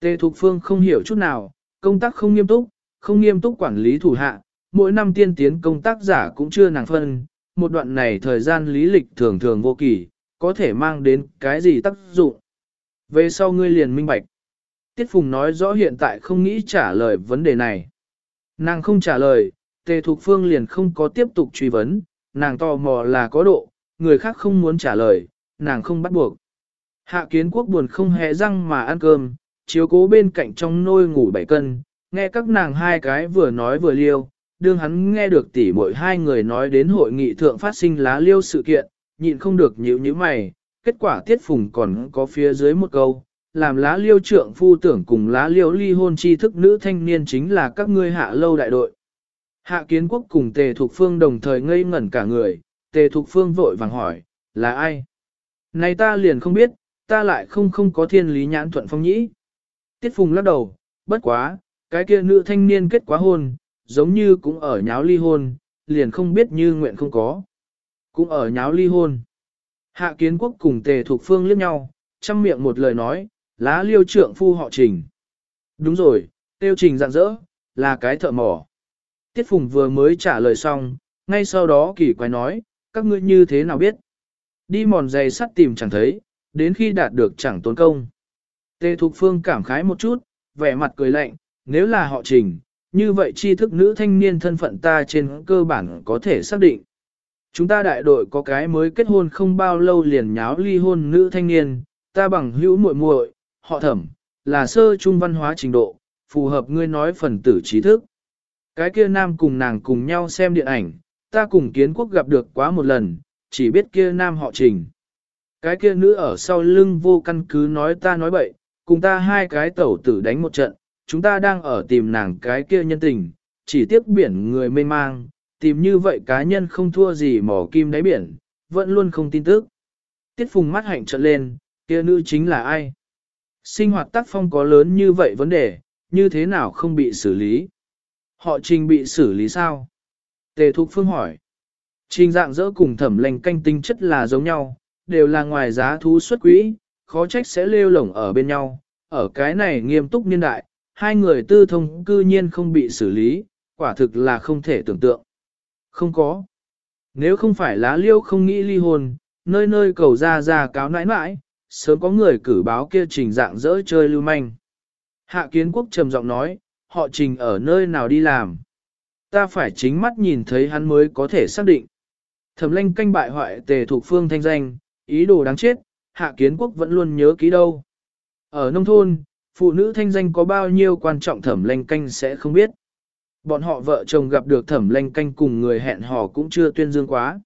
[SPEAKER 1] Tề Thục Phương không hiểu chút nào, công tác không nghiêm túc, không nghiêm túc quản lý thủ hạ, mỗi năm tiên tiến công tác giả cũng chưa nàng phân, một đoạn này thời gian lý lịch thường thường vô kỳ, có thể mang đến cái gì tác dụng. Về sau ngươi liền minh bạch. Tiết Phùng nói rõ hiện tại không nghĩ trả lời vấn đề này. Nàng không trả lời, Tề Thục Phương liền không có tiếp tục truy vấn, nàng tò mò là có độ, người khác không muốn trả lời, nàng không bắt buộc. Hạ kiến quốc buồn không hề răng mà ăn cơm, chiếu cố bên cạnh trong nôi ngủ bảy cân, nghe các nàng hai cái vừa nói vừa liêu, đương hắn nghe được tỉ mỗi hai người nói đến hội nghị thượng phát sinh lá liêu sự kiện, nhịn không được nhíu nhíu mày, kết quả tiết phùng còn có phía dưới một câu, làm lá liêu trượng phu tưởng cùng lá liêu ly hôn chi thức nữ thanh niên chính là các ngươi hạ lâu đại đội. Hạ kiến quốc cùng tề thục phương đồng thời ngây ngẩn cả người, tề thục phương vội vàng hỏi, là ai? Này ta liền không biết, ta lại không không có thiên lý nhãn thuận phong nhĩ. Tiết phùng lắc đầu, bất quá, cái kia nữ thanh niên kết quá hôn, giống như cũng ở nháo ly hôn, liền không biết như nguyện không có. Cũng ở nháo ly hôn. Hạ kiến quốc cùng tề thuộc phương liếc nhau, chăm miệng một lời nói, lá liêu trượng phu họ trình. Đúng rồi, tiêu trình dạng dỡ, là cái thợ mỏ. Tiết Phùng vừa mới trả lời xong, ngay sau đó kỳ quái nói, các ngươi như thế nào biết? Đi mòn giày sắt tìm chẳng thấy, đến khi đạt được chẳng tốn công. Tề Thục Phương cảm khái một chút, vẻ mặt cười lạnh, nếu là họ trình, như vậy tri thức nữ thanh niên thân phận ta trên cơ bản có thể xác định. Chúng ta đại đội có cái mới kết hôn không bao lâu liền nháo ly hôn nữ thanh niên, ta bằng hữu muội muội, họ thẩm, là sơ trung văn hóa trình độ, phù hợp ngươi nói phần tử trí thức. Cái kia nam cùng nàng cùng nhau xem điện ảnh, ta cùng kiến quốc gặp được quá một lần, chỉ biết kia nam họ trình. Cái kia nữ ở sau lưng vô căn cứ nói ta nói bậy, cùng ta hai cái tẩu tử đánh một trận, chúng ta đang ở tìm nàng cái kia nhân tình, chỉ tiếc biển người mê mang, tìm như vậy cá nhân không thua gì mỏ kim đáy biển, vẫn luôn không tin tức. Tiết phùng mắt hạnh trợn lên, kia nữ chính là ai? Sinh hoạt tác phong có lớn như vậy vấn đề, như thế nào không bị xử lý? Họ trình bị xử lý sao? Tề Thục Phương hỏi. Trình dạng dỡ cùng thẩm lành canh tinh chất là giống nhau, đều là ngoài giá thú xuất quỹ, khó trách sẽ lêu lổng ở bên nhau. Ở cái này nghiêm túc niên đại, hai người tư thông cư nhiên không bị xử lý, quả thực là không thể tưởng tượng. Không có. Nếu không phải lá liêu không nghĩ ly hôn, nơi nơi cầu ra ra cáo nãi nãi, sớm có người cử báo kia trình dạng dỡ chơi lưu manh. Hạ kiến quốc trầm giọng nói, họ trình ở nơi nào đi làm. Ta phải chính mắt nhìn thấy hắn mới có thể xác định. Thẩm lanh canh bại hoại tề thuộc phương thanh danh, ý đồ đáng chết, hạ kiến quốc vẫn luôn nhớ ký đâu. Ở nông thôn, phụ nữ thanh danh có bao nhiêu quan trọng thẩm lanh canh sẽ không biết. Bọn họ vợ chồng gặp được thẩm lanh canh cùng người hẹn hò cũng chưa tuyên dương quá.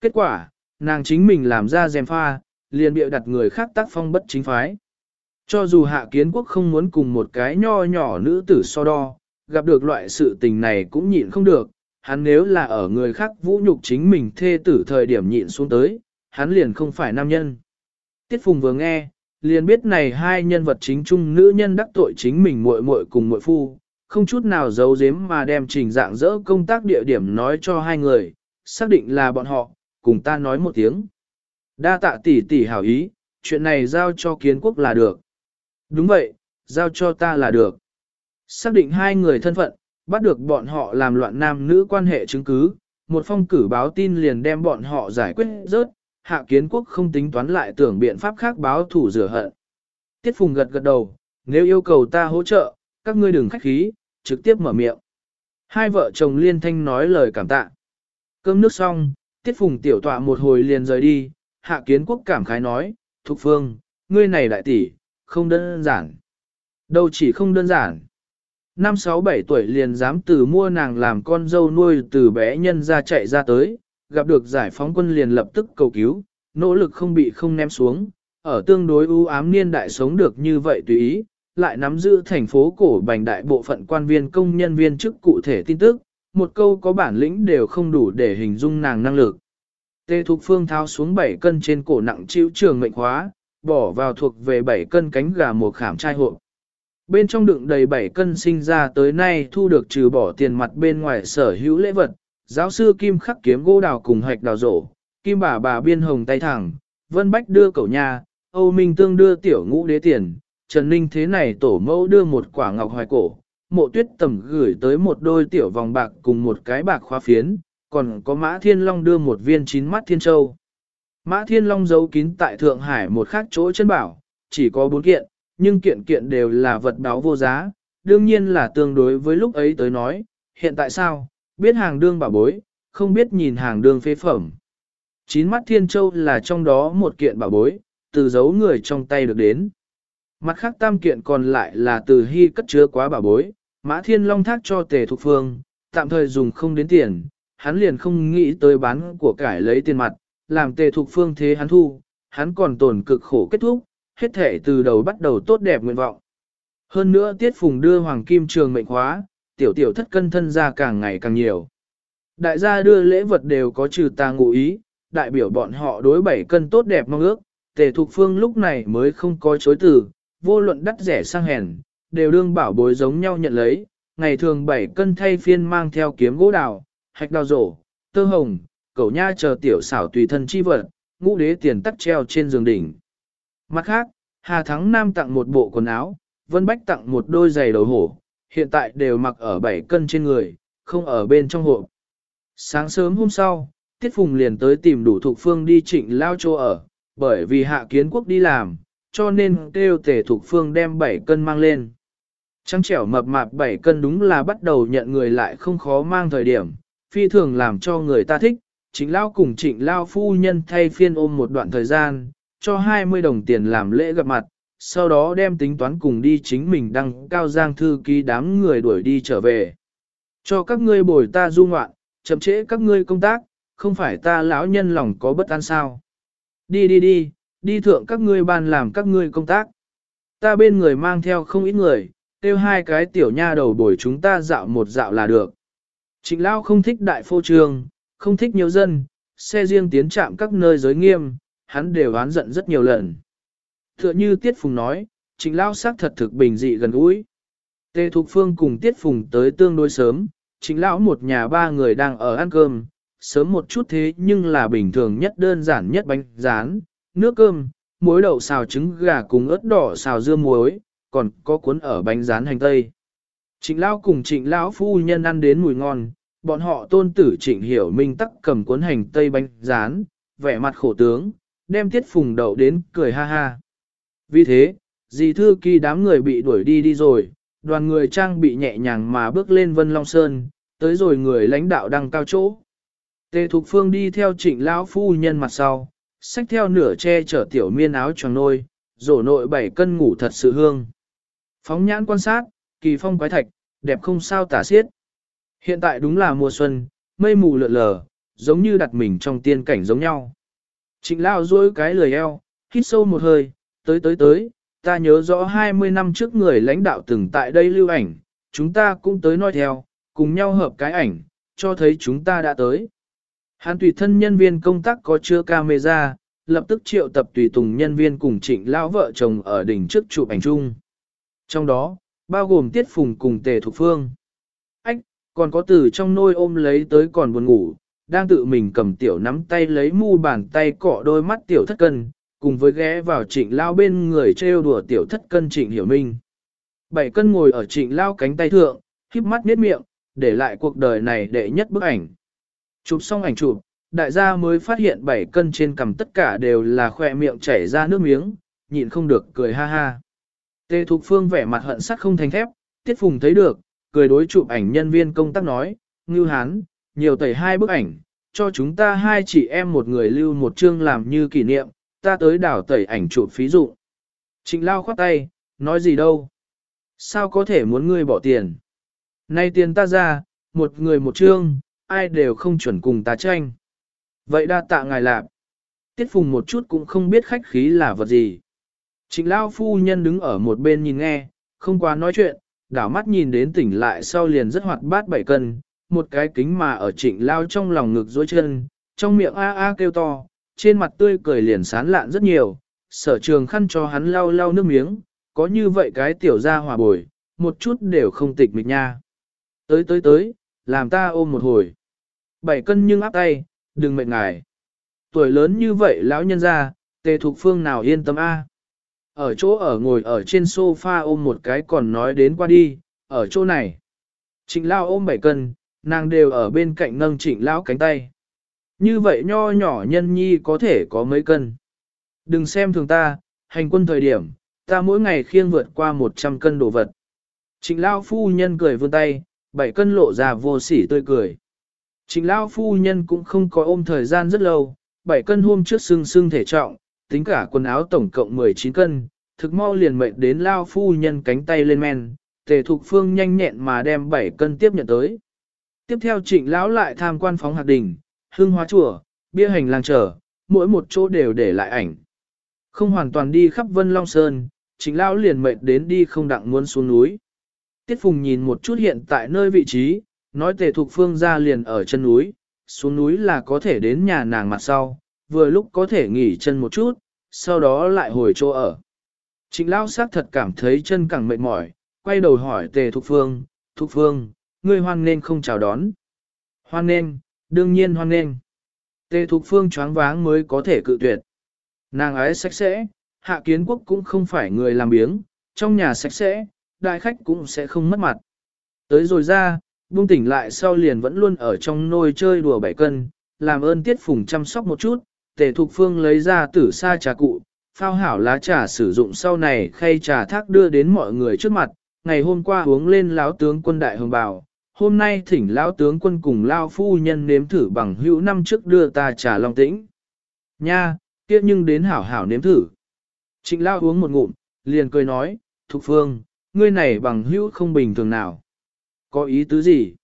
[SPEAKER 1] Kết quả, nàng chính mình làm ra dèm pha, liền bịa đặt người khác tác phong bất chính phái. Cho dù hạ kiến quốc không muốn cùng một cái nho nhỏ nữ tử so đo, gặp được loại sự tình này cũng nhịn không được, hắn nếu là ở người khác vũ nhục chính mình thê tử thời điểm nhịn xuống tới, hắn liền không phải nam nhân. Tiết Phùng vừa nghe, liền biết này hai nhân vật chính chung nữ nhân đắc tội chính mình muội muội cùng muội phu, không chút nào giấu giếm mà đem trình dạng dỡ công tác địa điểm nói cho hai người, xác định là bọn họ, cùng ta nói một tiếng. Đa tạ tỷ tỷ hảo ý, chuyện này giao cho kiến quốc là được. Đúng vậy, giao cho ta là được. Xác định hai người thân phận, bắt được bọn họ làm loạn nam nữ quan hệ chứng cứ, một phong cử báo tin liền đem bọn họ giải quyết rớt, hạ kiến quốc không tính toán lại tưởng biện pháp khác báo thủ rửa hận. Tiết Phùng gật gật đầu, nếu yêu cầu ta hỗ trợ, các ngươi đừng khách khí, trực tiếp mở miệng. Hai vợ chồng liên thanh nói lời cảm tạ. Cơm nước xong, Tiết Phùng tiểu tọa một hồi liền rời đi, hạ kiến quốc cảm khái nói, Thục Phương, ngươi này đại tỷ, không đơn giản. Đâu chỉ không đơn giản. Năm sáu bảy tuổi liền dám từ mua nàng làm con dâu nuôi từ bé nhân ra chạy ra tới, gặp được giải phóng quân liền lập tức cầu cứu, nỗ lực không bị không ném xuống, ở tương đối ưu ám niên đại sống được như vậy tùy ý, lại nắm giữ thành phố cổ bành đại bộ phận quan viên công nhân viên chức cụ thể tin tức, một câu có bản lĩnh đều không đủ để hình dung nàng năng lực. Tê Thục Phương tháo xuống 7 cân trên cổ nặng chịu trường mệnh hóa, bỏ vào thuộc về 7 cân cánh gà một khảm chai hộp. Bên trong đựng đầy 7 cân sinh ra tới nay thu được trừ bỏ tiền mặt bên ngoài sở hữu lễ vật, giáo sư Kim khắc kiếm gỗ đào cùng hạch đào rổ, Kim bà bà biên hồng tay thẳng, Vân Bách đưa cậu nhà, Âu Minh Tương đưa tiểu ngũ đế tiền, Trần Ninh thế này tổ mẫu đưa một quả ngọc hoài cổ, mộ tuyết tầm gửi tới một đôi tiểu vòng bạc cùng một cái bạc khóa phiến, còn có Mã Thiên Long đưa một viên chín mắt Thiên Châu. Mã Thiên Long giấu kín tại Thượng Hải một khác chỗ chân bảo, chỉ có bốn kiện, nhưng kiện kiện đều là vật đáo vô giá, đương nhiên là tương đối với lúc ấy tới nói, hiện tại sao, biết hàng đương bảo bối, không biết nhìn hàng đương phế phẩm. Chín mắt Thiên Châu là trong đó một kiện bảo bối, từ giấu người trong tay được đến. Mặt khác tam kiện còn lại là từ hy cất chứa quá bảo bối, Mã Thiên Long thác cho Tề Thục Phương, tạm thời dùng không đến tiền, hắn liền không nghĩ tới bán của cải lấy tiền mặt, làm tề thục phương thế hắn thu, hắn còn tổn cực khổ kết thúc, hết thể từ đầu bắt đầu tốt đẹp nguyện vọng. Hơn nữa tiết phùng đưa hoàng kim trường mệnh khóa, tiểu tiểu thất cân thân ra càng ngày càng nhiều. Đại gia đưa lễ vật đều có trừ ta ngụ ý, đại biểu bọn họ đối bảy cân tốt đẹp mong ước, tề thục phương lúc này mới không có chối từ, vô luận đắt rẻ sang hèn, đều đương bảo bối giống nhau nhận lấy, ngày thường bảy cân thay phiên mang theo kiếm gỗ đào, hạch đào rổ, tơ hồng, cậu nha chờ tiểu xảo tùy thân chi vật, ngũ đế tiền tắt treo trên giường đỉnh. Mặt khác, Hà Thắng Nam tặng một bộ quần áo, Vân Bách tặng một đôi giày đầu hổ, hiện tại đều mặc ở 7 cân trên người, không ở bên trong hộp. Sáng sớm hôm sau, Tiết Phùng liền tới tìm đủ thuộc phương đi trịnh lao chỗ ở, bởi vì hạ kiến quốc đi làm, cho nên kêu tể thuộc phương đem 7 cân mang lên. Trăng trẻo mập mạp 7 cân đúng là bắt đầu nhận người lại không khó mang thời điểm, phi thường làm cho người ta thích, trịnh lao cùng trịnh lao phu nhân thay phiên ôm một đoạn thời gian, cho 20 đồng tiền làm lễ gặp mặt, sau đó đem tính toán cùng đi chính mình đăng cao giang thư ký đám người đuổi đi trở về. Cho các ngươi bồi ta du ngoạn, chậm trễ các ngươi công tác, không phải ta lão nhân lòng có bất an sao. Đi đi đi, đi thượng các ngươi ban làm các ngươi công tác. Ta bên người mang theo không ít người, tiêu hai cái tiểu nha đầu bồi chúng ta dạo một dạo là được. Trịnh Lão không thích đại phô trường, không thích nhiều dân, xe riêng tiến chạm các nơi giới nghiêm, hắn đều oán giận rất nhiều lần. Tựa như Tiết Phùng nói, Trịnh Lão sắc thật thực bình dị gần gũi. Tề Thục Phương cùng Tiết Phùng tới tương đối sớm, Trịnh Lão một nhà ba người đang ở ăn cơm, sớm một chút thế nhưng là bình thường nhất đơn giản nhất bánh rán, nước cơm, muối đậu xào trứng gà cùng ớt đỏ xào dưa muối, còn có cuốn ở bánh rán hành tây. Trịnh Lão cùng Trịnh Lão phu nhân ăn đến mùi ngon, bọn họ tôn tử Trịnh Hiểu Minh tắc cầm cuốn hành tây bánh rán, vẻ mặt khổ tướng, đem Tiết Phùng đậu đến cười ha ha. Vì thế, dì thư kỳ đám người bị đuổi đi đi rồi, đoàn người trang bị nhẹ nhàng mà bước lên Vân Long Sơn, tới rồi người lãnh đạo đăng cao chỗ. Tề Thục Phương đi theo trịnh lão phu nhân mặt sau, xách theo nửa che chở tiểu miên áo choàng nôi, rổ nội bảy cân ngủ thật sự hương. Phóng nhãn quan sát, kỳ phong quái thạch, đẹp không sao tả xiết. Hiện tại đúng là mùa xuân, mây mù lượn lờ, giống như đặt mình trong tiên cảnh giống nhau. Trịnh lão duỗi cái lười eo, hít sâu một hơi, tới tới tới, ta nhớ rõ 20 năm trước người lãnh đạo từng tại đây lưu ảnh, chúng ta cũng tới nói theo, cùng nhau hợp cái ảnh, cho thấy chúng ta đã tới. Hàn tùy thân nhân viên công tác có chưa camera, lập tức triệu tập tùy tùng nhân viên cùng trịnh lão vợ chồng ở đỉnh trước chụp ảnh chung. Trong đó, bao gồm tiết phùng cùng tề thục phương. Còn có từ trong nôi ôm lấy tới còn buồn ngủ, đang tự mình cầm tiểu nắm tay lấy mu bàn tay cọ đôi mắt tiểu thất cân, cùng với ghé vào trịnh lao bên người trêu đùa tiểu thất cân trịnh hiểu minh. Bảy cân ngồi ở trịnh lao cánh tay thượng, híp mắt miết miệng, để lại cuộc đời này đệ nhất bức ảnh. Chụp xong ảnh chụp, đại gia mới phát hiện bảy cân trên cầm tất cả đều là khoe miệng chảy ra nước miếng, nhịn không được cười ha ha. Tê Thục Phương vẻ mặt hận sắt không thành thép, Tiết Phùng thấy được, cười đối chụp ảnh nhân viên công tác nói, Ngưu Hán, nhiều tẩy hai bức ảnh, cho chúng ta hai chị em một người lưu một chương làm như kỷ niệm, ta tới đảo tẩy ảnh chụp phí dụ. Trịnh lao khoát tay, nói gì đâu. Sao có thể muốn ngươi bỏ tiền? Nay tiền ta ra, một người một chương, ai đều không chuẩn cùng ta tranh. Vậy đa tạ ngài lạp. Tiết phùng một chút cũng không biết khách khí là vật gì. Trịnh lao phu nhân đứng ở một bên nhìn nghe, không quá nói chuyện, đảo mắt nhìn đến tỉnh lại sau liền rất hoạt bát bảy cân, một cái kính mà ở trịnh lao trong lòng ngực dối chân, trong miệng a a kêu to, trên mặt tươi cười liền sán lạn rất nhiều, sở trường khăn cho hắn lau lau nước miếng, có như vậy cái tiểu ra hòa bồi, một chút đều không tịch mịch nha. Tới tới tới, làm ta ôm một hồi. Bảy cân nhưng áp tay, đừng mệt ngài. Tuổi lớn như vậy lão nhân ra, tề thục phương nào yên tâm a ở chỗ ở ngồi ở trên sofa ôm một cái còn nói đến qua đi, ở chỗ này. Trịnh lao ôm bảy cân, nàng đều ở bên cạnh nâng trịnh lão cánh tay. Như vậy nho nhỏ nhân nhi có thể có mấy cân. Đừng xem thường ta, hành quân thời điểm, ta mỗi ngày khiêng vượt qua 100 cân đồ vật. Trịnh Lao phu nhân cười vươn tay, bảy cân lộ ra vô sỉ tươi cười. Trịnh Lao phu nhân cũng không có ôm thời gian rất lâu, bảy cân hôm trước sưng sưng thể trọng, tính cả quần áo tổng cộng 19 cân, thực mau liền mệnh đến Lao phu nhân cánh tay lên men, tề thục phương nhanh nhẹn mà đem 7 cân tiếp nhận tới. Tiếp theo trịnh lão lại tham quan phóng hạt đỉnh, hương hóa chùa, bia hành lang trở, mỗi một chỗ đều để lại ảnh. Không hoàn toàn đi khắp Vân Long Sơn, trịnh lão liền mệt đến đi không đặng muốn xuống núi. Tiết Phùng nhìn một chút hiện tại nơi vị trí, nói tề thục phương ra liền ở chân núi, xuống núi là có thể đến nhà nàng mặt sau, vừa lúc có thể nghỉ chân một chút, sau đó lại hồi chỗ ở. Trịnh Lão xác thật cảm thấy chân càng mệt mỏi, quay đầu hỏi tề thục phương, thục phương, ngươi hoan nên không chào đón. Hoan nên, đương nhiên hoan nên. Tề thục phương choáng váng mới có thể cự tuyệt. Nàng ái sạch sẽ, hạ kiến quốc cũng không phải người làm biếng, trong nhà sạch sẽ, đại khách cũng sẽ không mất mặt. Tới rồi ra, buông tỉnh lại sau liền vẫn luôn ở trong nôi chơi đùa bảy cân, làm ơn tiết phùng chăm sóc một chút, tề thục phương lấy ra tử sa trà cụ, phao hảo lá trà sử dụng sau này khay trà thác đưa đến mọi người trước mặt, ngày hôm qua uống lên lão tướng quân đại hồng bào, hôm nay thỉnh lão tướng quân cùng lao phu nhân nếm thử bằng hữu năm trước đưa ta trà long tĩnh. Nha, kia nhưng đến hảo hảo nếm thử. Trịnh lao uống một ngụm, liền cười nói, Thục Phương, ngươi này bằng hữu không bình thường nào. Có ý tứ gì?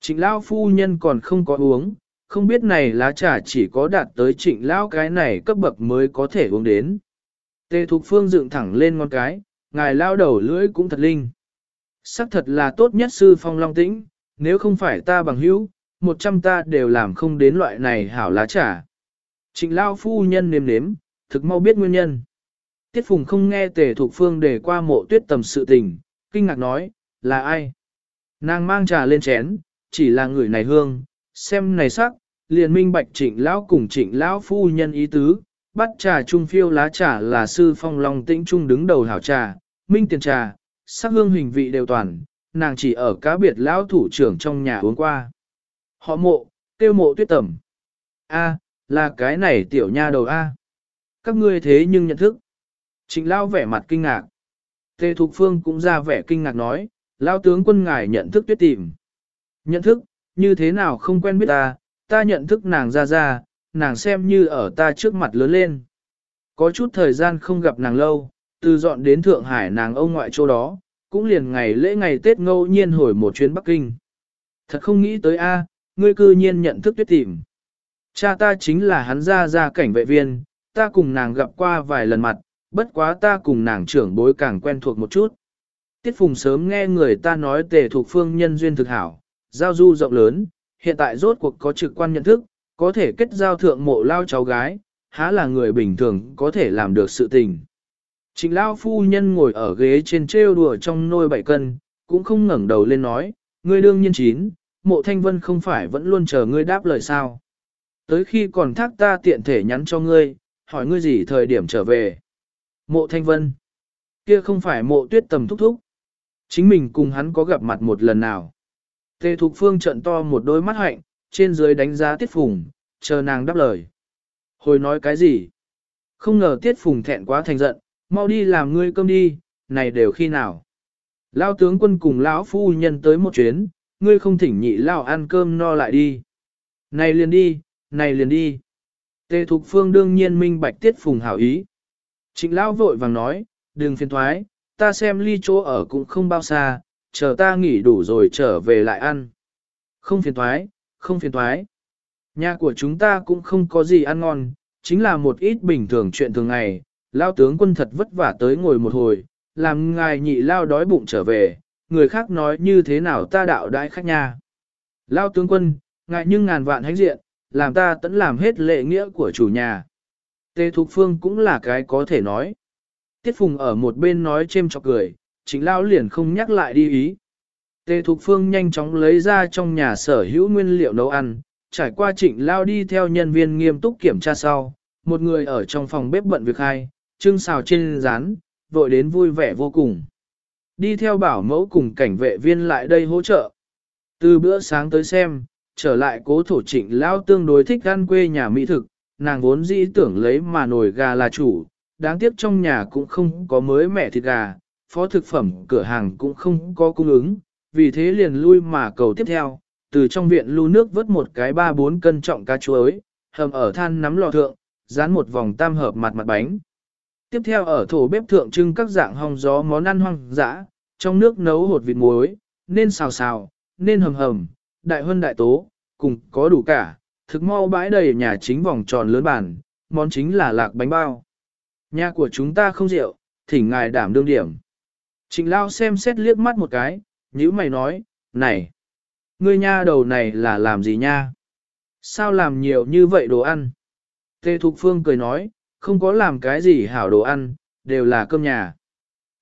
[SPEAKER 1] Trịnh lao phu nhân còn không có uống, không biết này lá trà chỉ có đạt tới trịnh lão cái này cấp bậc mới có thể uống đến. Tề Thục Phương dựng thẳng lên ngón cái, ngài lao đầu lưỡi cũng thật linh. Sắc thật là tốt nhất sư phong long tĩnh, nếu không phải ta bằng hữu, một trăm ta đều làm không đến loại này hảo lá trà. Trịnh lao phu nhân nếm nếm, thực mau biết nguyên nhân. Tiết Phùng không nghe tề thuộc phương để qua mộ tuyết tầm sự tình, kinh ngạc nói, là ai? Nàng mang trà lên chén, chỉ là người này hương, xem này sắc, liền minh bạch trịnh lão cùng trịnh lão phu nhân ý tứ, bắt trà trung phiêu lá trà là sư phong long tĩnh trung đứng đầu hảo trà, minh tiền trà, sắc hương hình vị đều toàn, nàng chỉ ở cá biệt lão thủ trưởng trong nhà uống qua. Họ mộ, tiêu mộ tuyết tẩm. A, là cái này tiểu nha đầu A. Các ngươi thế nhưng nhận thức. Trịnh Lão vẻ mặt kinh ngạc. Tề Thục Phương cũng ra vẻ kinh ngạc nói, Lão tướng quân ngài nhận thức tuyết tìm. Nhận thức, như thế nào không quen biết ta, ta nhận thức nàng ra ra, nàng xem như ở ta trước mặt lớn lên. Có chút thời gian không gặp nàng lâu, từ dọn đến Thượng Hải nàng ông ngoại chỗ đó, cũng liền ngày lễ ngày Tết ngẫu nhiên hồi một chuyến Bắc Kinh. Thật không nghĩ tới a, ngươi cư nhiên nhận thức tuyết tìm. Cha ta chính là hắn ra ra cảnh vệ viên, ta cùng nàng gặp qua vài lần mặt, bất quá ta cùng nàng trưởng bối càng quen thuộc một chút. Tiết Phùng sớm nghe người ta nói tề thuộc phương nhân duyên thực hảo, giao du rộng lớn, hiện tại rốt cuộc có trực quan nhận thức, có thể kết giao thượng mộ lao cháu gái, há là người bình thường có thể làm được sự tình. Trịnh lao phu nhân ngồi ở ghế trên trêu đùa trong nôi bảy cân, cũng không ngẩng đầu lên nói, ngươi đương nhiên chín, mộ thanh vân không phải vẫn luôn chờ ngươi đáp lời sao. Tới khi còn thác ta tiện thể nhắn cho ngươi, hỏi ngươi gì thời điểm trở về. Mộ thanh vân. Kia không phải mộ tuyết tầm thúc thúc. Chính mình cùng hắn có gặp mặt một lần nào. Tề Thục Phương trận to một đôi mắt hạnh, trên dưới đánh giá Tiết Phùng, chờ nàng đáp lời. Hồi nói cái gì? Không ngờ Tiết Phùng thẹn quá thành giận, mau đi làm ngươi cơm đi, này đều khi nào? Lao tướng quân cùng lão phu nhân tới một chuyến, ngươi không thỉnh nhị lao ăn cơm no lại đi. Này liền đi, này liền đi. Tề Thục Phương đương nhiên minh bạch Tiết Phùng hảo ý. Trịnh Lão vội vàng nói, đừng phiền thoái, ta xem ly chỗ ở cũng không bao xa, chờ ta nghỉ đủ rồi trở về lại ăn. Không phiền thoái, không phiền thoái. Nhà của chúng ta cũng không có gì ăn ngon, chính là một ít bình thường chuyện thường ngày. Lao tướng quân thật vất vả tới ngồi một hồi, làm ngài nhị lao đói bụng trở về, người khác nói như thế nào ta đạo đại khách nhà Lao tướng quân, ngài nhưng ngàn vạn hãnh diện, làm ta tẫn làm hết lệ nghĩa của chủ nhà. Tề Thục Phương cũng là cái có thể nói. Tiết Phùng ở một bên nói chêm chọc cười, trịnh lao liền không nhắc lại đi ý. Tề Thục Phương nhanh chóng lấy ra trong nhà sở hữu nguyên liệu nấu ăn, trải qua trịnh lao đi theo nhân viên nghiêm túc kiểm tra sau, một người ở trong phòng bếp bận việc hai, trưng xào trên rán, vội đến vui vẻ vô cùng. Đi theo bảo mẫu cùng cảnh vệ viên lại đây hỗ trợ. Từ bữa sáng tới xem, trở lại cố thổ trịnh lao tương đối thích ăn quê nhà mỹ thực, nàng vốn dĩ tưởng lấy mà nồi gà là chủ, đáng tiếc trong nhà cũng không có mới mẹ thịt gà, phó thực phẩm cửa hàng cũng không có cung ứng, vì thế liền lui mà cầu tiếp theo, từ trong viện lưu nước vớt một cái ba bốn cân trọng cá chuối, hầm ở than nắm lò thượng, dán một vòng tam hợp mặt mặt bánh. Tiếp theo ở thổ bếp thượng trưng các dạng hong gió món ăn hoang dã, trong nước nấu hột vịt muối, nên xào xào, nên hầm hầm, đại hơn đại tố, cùng có đủ cả, thực mau bãi đầy nhà chính vòng tròn lớn bản món chính là lạc bánh bao. Nhà của chúng ta không rượu, thỉnh ngài đảm đương điểm. Trình lao xem xét liếc mắt một cái, nhữ mày nói, này, ngươi nha đầu này là làm gì nha? Sao làm nhiều như vậy đồ ăn? Tê Thục Phương cười nói, không có làm cái gì hảo đồ ăn, đều là cơm nhà.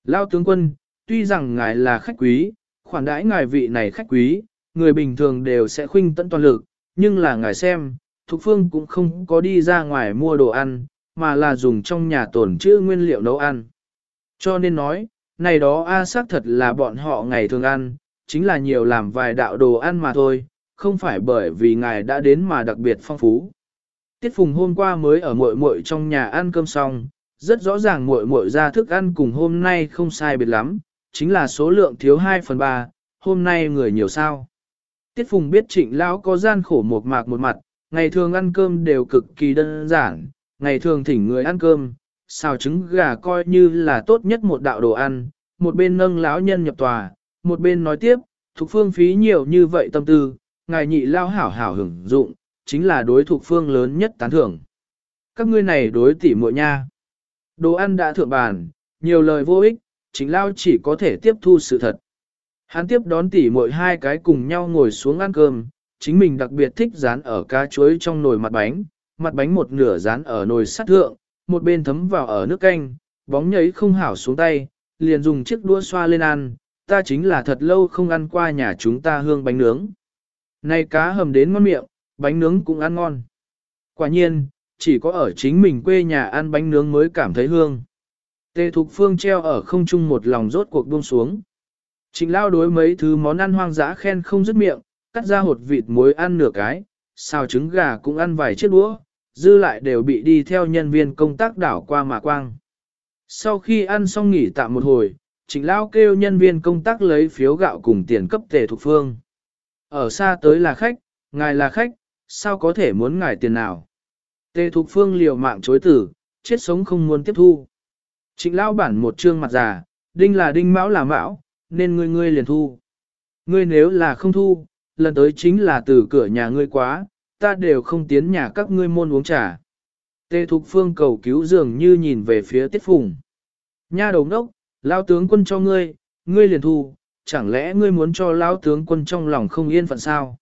[SPEAKER 1] Lao tướng quân, tuy rằng ngài là khách quý, khoản đãi ngài vị này khách quý, người bình thường đều sẽ khuynh tận toàn lực, nhưng là ngài xem, Thục Phương cũng không có đi ra ngoài mua đồ ăn, mà là dùng trong nhà tồn trữ nguyên liệu nấu ăn. Cho nên nói, này đó A xác thật là bọn họ ngày thường ăn, chính là nhiều làm vài đạo đồ ăn mà thôi, không phải bởi vì ngài đã đến mà đặc biệt phong phú. Tiết Phùng hôm qua mới ở muội muội trong nhà ăn cơm xong, rất rõ ràng muội muội ra thức ăn cùng hôm nay không sai biệt lắm, chính là số lượng thiếu 2 phần 3, hôm nay người nhiều sao. Tiết Phùng biết trịnh lão có gian khổ một mạc một mặt, ngày thường ăn cơm đều cực kỳ đơn giản, ngày thường thỉnh người ăn cơm, xào trứng gà coi như là tốt nhất một đạo đồ ăn, một bên nâng lão nhân nhập tòa, một bên nói tiếp, thuộc phương phí nhiều như vậy tâm tư, ngài nhị lao hảo hảo hưởng dụng, chính là đối thuộc phương lớn nhất tán thưởng. Các ngươi này đối tỉ muội nha. Đồ ăn đã thượng bàn, nhiều lời vô ích, chính lao chỉ có thể tiếp thu sự thật. Hắn tiếp đón tỉ muội hai cái cùng nhau ngồi xuống ăn cơm, chính mình đặc biệt thích dán ở cá chuối trong nồi mặt bánh, mặt bánh một nửa dán ở nồi sắt thượng, một bên thấm vào ở nước canh, bóng nhấy không hảo xuống tay, liền dùng chiếc đũa xoa lên ăn, ta chính là thật lâu không ăn qua nhà chúng ta hương bánh nướng. nay cá hầm đến ngon miệng, bánh nướng cũng ăn ngon. Quả nhiên, chỉ có ở chính mình quê nhà ăn bánh nướng mới cảm thấy hương. Tề Thục Phương treo ở không trung một lòng rốt cuộc buông xuống. Trịnh lao đối mấy thứ món ăn hoang dã khen không dứt miệng, cắt ra hột vịt muối ăn nửa cái, xào trứng gà cũng ăn vài chiếc đũa, dư lại đều bị đi theo nhân viên công tác đảo qua mà quang. Sau khi ăn xong nghỉ tạm một hồi, trịnh lao kêu nhân viên công tác lấy phiếu gạo cùng tiền cấp tề Thục Phương. Ở xa tới là khách, ngài là khách, sao có thể muốn ngài tiền nào? Tề Thục Phương liều mạng chối tử, chết sống không muốn tiếp thu. Trịnh lao bản một trương mặt già, đinh là đinh mão là mão, nên ngươi ngươi liền thu. Ngươi nếu là không thu, lần tới chính là từ cửa nhà ngươi quá, ta đều không tiến nhà các ngươi môn uống trà. Tề Thục Phương cầu cứu dường như nhìn về phía Tiết Phùng. Nha đầu đốc, lao tướng quân cho ngươi, ngươi liền thu, chẳng lẽ ngươi muốn cho lao tướng quân trong lòng không yên phận sao?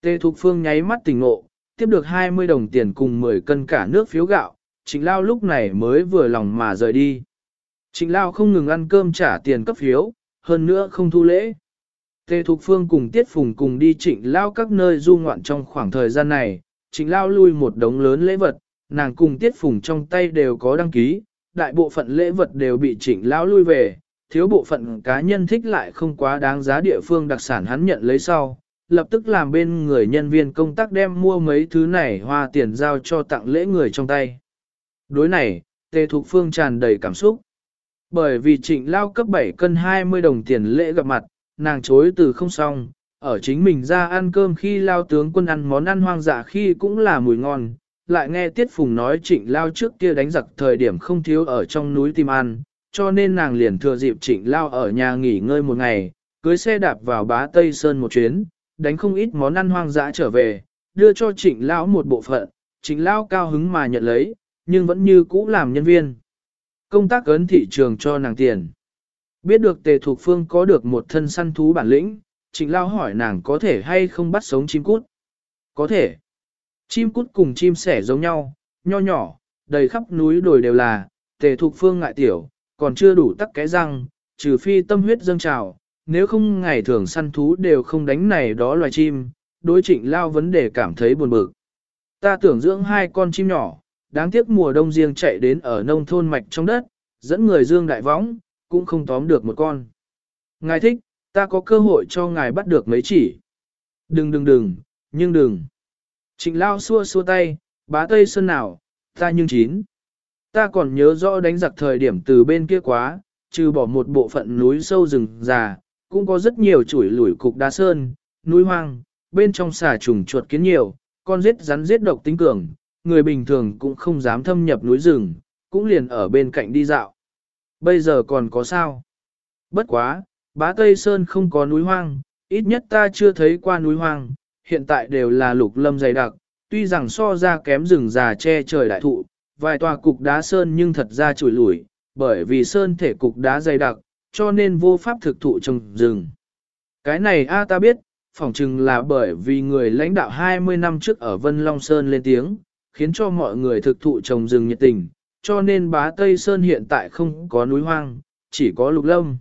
[SPEAKER 1] Tề Thục Phương nháy mắt tỉnh ngộ, tiếp được 20 đồng tiền cùng 10 cân cả nước phiếu gạo, Trịnh Lao lúc này mới vừa lòng mà rời đi. Trịnh Lao không ngừng ăn cơm trả tiền cấp phiếu, hơn nữa không thu lễ. Tề Thục Phương cùng Tiết Phùng cùng đi trịnh Lao các nơi du ngoạn trong khoảng thời gian này, trịnh Lao lui một đống lớn lễ vật, nàng cùng Tiết Phùng trong tay đều có đăng ký, đại bộ phận lễ vật đều bị trịnh Lao lui về, thiếu bộ phận cá nhân thích lại không quá đáng giá địa phương đặc sản hắn nhận lấy sau, lập tức làm bên người nhân viên công tác đem mua mấy thứ này hoa tiền giao cho tặng lễ người trong tay. Đối này, Tề Thục Phương tràn đầy cảm xúc. Bởi vì trịnh lao cấp 7 cân 20 đồng tiền lễ gặp mặt, nàng chối từ không xong, ở chính mình ra ăn cơm khi lao tướng quân ăn món ăn hoang dã khi cũng là mùi ngon, lại nghe Tiết Phùng nói trịnh lao trước kia đánh giặc thời điểm không thiếu ở trong núi tìm ăn, cho nên nàng liền thừa dịp trịnh lao ở nhà nghỉ ngơi một ngày, cưới xe đạp vào bá Tây Sơn một chuyến, đánh không ít món ăn hoang dã trở về, đưa cho trịnh lão một bộ phận, trịnh lao cao hứng mà nhận lấy, nhưng vẫn như cũ làm nhân viên. Công tác ấn thị trường cho nàng tiền. Biết được tề thuộc phương có được một thân săn thú bản lĩnh, trịnh lão hỏi nàng có thể hay không bắt sống chim cút. Có thể. Chim cút cùng chim sẻ giống nhau, nho nhỏ, đầy khắp núi đồi đều là, tề thuộc phương ngại tiểu, còn chưa đủ tắc cái răng, trừ phi tâm huyết dâng trào, nếu không ngày thường săn thú đều không đánh này đó loài chim, đối trịnh lao vấn đề cảm thấy buồn bực. Ta tưởng dưỡng hai con chim nhỏ, đáng tiếc mùa đông riêng chạy đến ở nông thôn mạch trong đất, dẫn người dương đại võng, cũng không tóm được một con. Ngài thích, ta có cơ hội cho ngài bắt được mấy chỉ. Đừng đừng đừng, nhưng đừng. Trịnh lao xua xua tay, bá tây sơn nào, ta nhưng chín. Ta còn nhớ rõ đánh giặc thời điểm từ bên kia quá, trừ bỏ một bộ phận núi sâu rừng già, cũng có rất nhiều chuỗi lủi cục đá sơn, núi hoang, bên trong xà trùng chuột kiến nhiều, con giết rắn giết độc tính cường, người bình thường cũng không dám thâm nhập núi rừng, cũng liền ở bên cạnh đi dạo. Bây giờ còn có sao? Bất quá, bá Tây Sơn không có núi hoang, ít nhất ta chưa thấy qua núi hoang, hiện tại đều là lục lâm dày đặc, tuy rằng so ra kém rừng già che trời đại thụ, vài tòa cục đá sơn nhưng thật ra chùi lủi, bởi vì sơn thể cục đá dày đặc, cho nên vô pháp thực thụ trồng rừng. Cái này a ta biết, phỏng chừng là bởi vì người lãnh đạo 20 năm trước ở Vân Long Sơn lên tiếng, khiến cho mọi người thực thụ trồng rừng nhiệt tình, cho nên bá Tây Sơn hiện tại không có núi hoang, chỉ có lục lâm.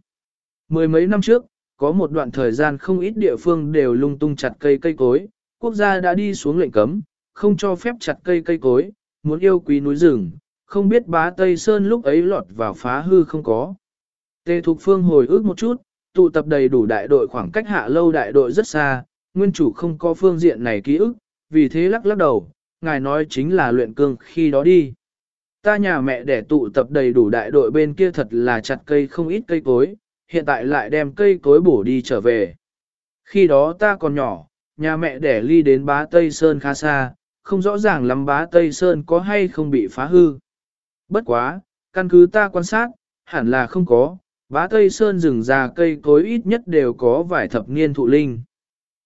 [SPEAKER 1] Mười mấy năm trước, có một đoạn thời gian không ít địa phương đều lung tung chặt cây cây cối, quốc gia đã đi xuống lệnh cấm, không cho phép chặt cây cây cối, muốn yêu quý núi rừng, không biết bá Tây Sơn lúc ấy lọt vào phá hư không có. Tề Thục Phương hồi ức một chút, tụ tập đầy đủ đại đội khoảng cách hạ lâu đại đội rất xa, nguyên chủ không có phương diện này ký ức, vì thế lắc lắc đầu, ngài nói chính là luyện cương khi đó đi. Ta nhà mẹ để tụ tập đầy đủ đại đội bên kia thật là chặt cây không ít cây cối, hiện tại lại đem cây cối bổ đi trở về. Khi đó ta còn nhỏ, nhà mẹ đẻ ly đến bá Tây Sơn khá xa, không rõ ràng lắm bá Tây Sơn có hay không bị phá hư. Bất quá, căn cứ ta quan sát, hẳn là không có, bá Tây Sơn rừng già cây cối ít nhất đều có vài thập niên thụ linh.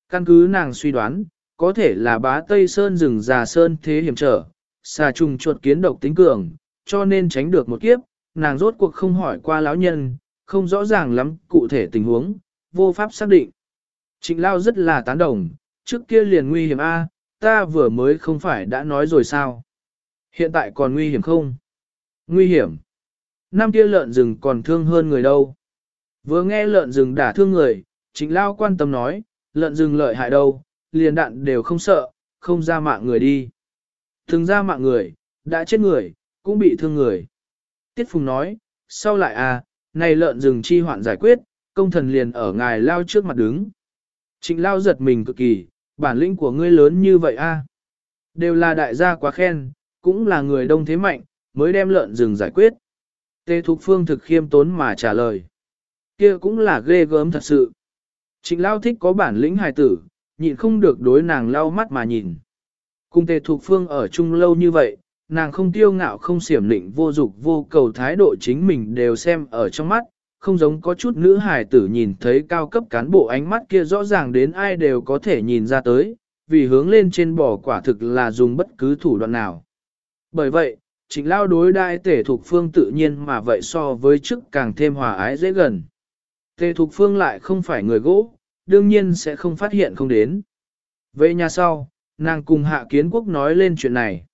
[SPEAKER 1] Căn cứ nàng suy đoán, có thể là bá Tây Sơn rừng già sơn thế hiểm trở, xà trùng chuột kiến độc tính cường, cho nên tránh được một kiếp, nàng rốt cuộc không hỏi qua lão nhân, không rõ ràng lắm cụ thể tình huống, vô pháp xác định. Trịnh Lao rất là tán đồng, trước kia liền nguy hiểm A, ta vừa mới không phải đã nói rồi sao. Hiện tại còn nguy hiểm không? Nguy hiểm. Năm kia lợn rừng còn thương hơn người đâu. Vừa nghe lợn rừng đả thương người, trịnh Lao quan tâm nói, lợn rừng lợi hại đâu, liền đạn đều không sợ, không ra mạng người đi. Thường ra mạng người, đã chết người, cũng bị thương người. Tiết Phùng nói, sau lại à, này lợn rừng chi hoạn giải quyết, công thần liền ở ngài lao trước mặt đứng. Trịnh lao giật mình cực kỳ, bản lĩnh của ngươi lớn như vậy a Đều là đại gia quá khen, cũng là người đông thế mạnh, mới đem lợn rừng giải quyết. Tê Thục Phương thực khiêm tốn mà trả lời. kia cũng là ghê gớm thật sự. Trịnh lao thích có bản lĩnh hài tử, nhịn không được đối nàng lau mắt mà nhìn. Cùng Tề Thục Phương ở chung lâu như vậy, nàng không tiêu ngạo không xiểm lịnh vô dục vô cầu thái độ chính mình đều xem ở trong mắt, không giống có chút nữ hài tử nhìn thấy cao cấp cán bộ ánh mắt kia rõ ràng đến ai đều có thể nhìn ra tới, vì hướng lên trên bò quả thực là dùng bất cứ thủ đoạn nào. Bởi vậy, trịnh lao đối đại tể thục phương tự nhiên mà vậy so với trước càng thêm hòa ái dễ gần. Tề thục phương lại không phải người gỗ, đương nhiên sẽ không phát hiện không đến. Về nhà sau, nàng cùng hạ kiến quốc nói lên chuyện này.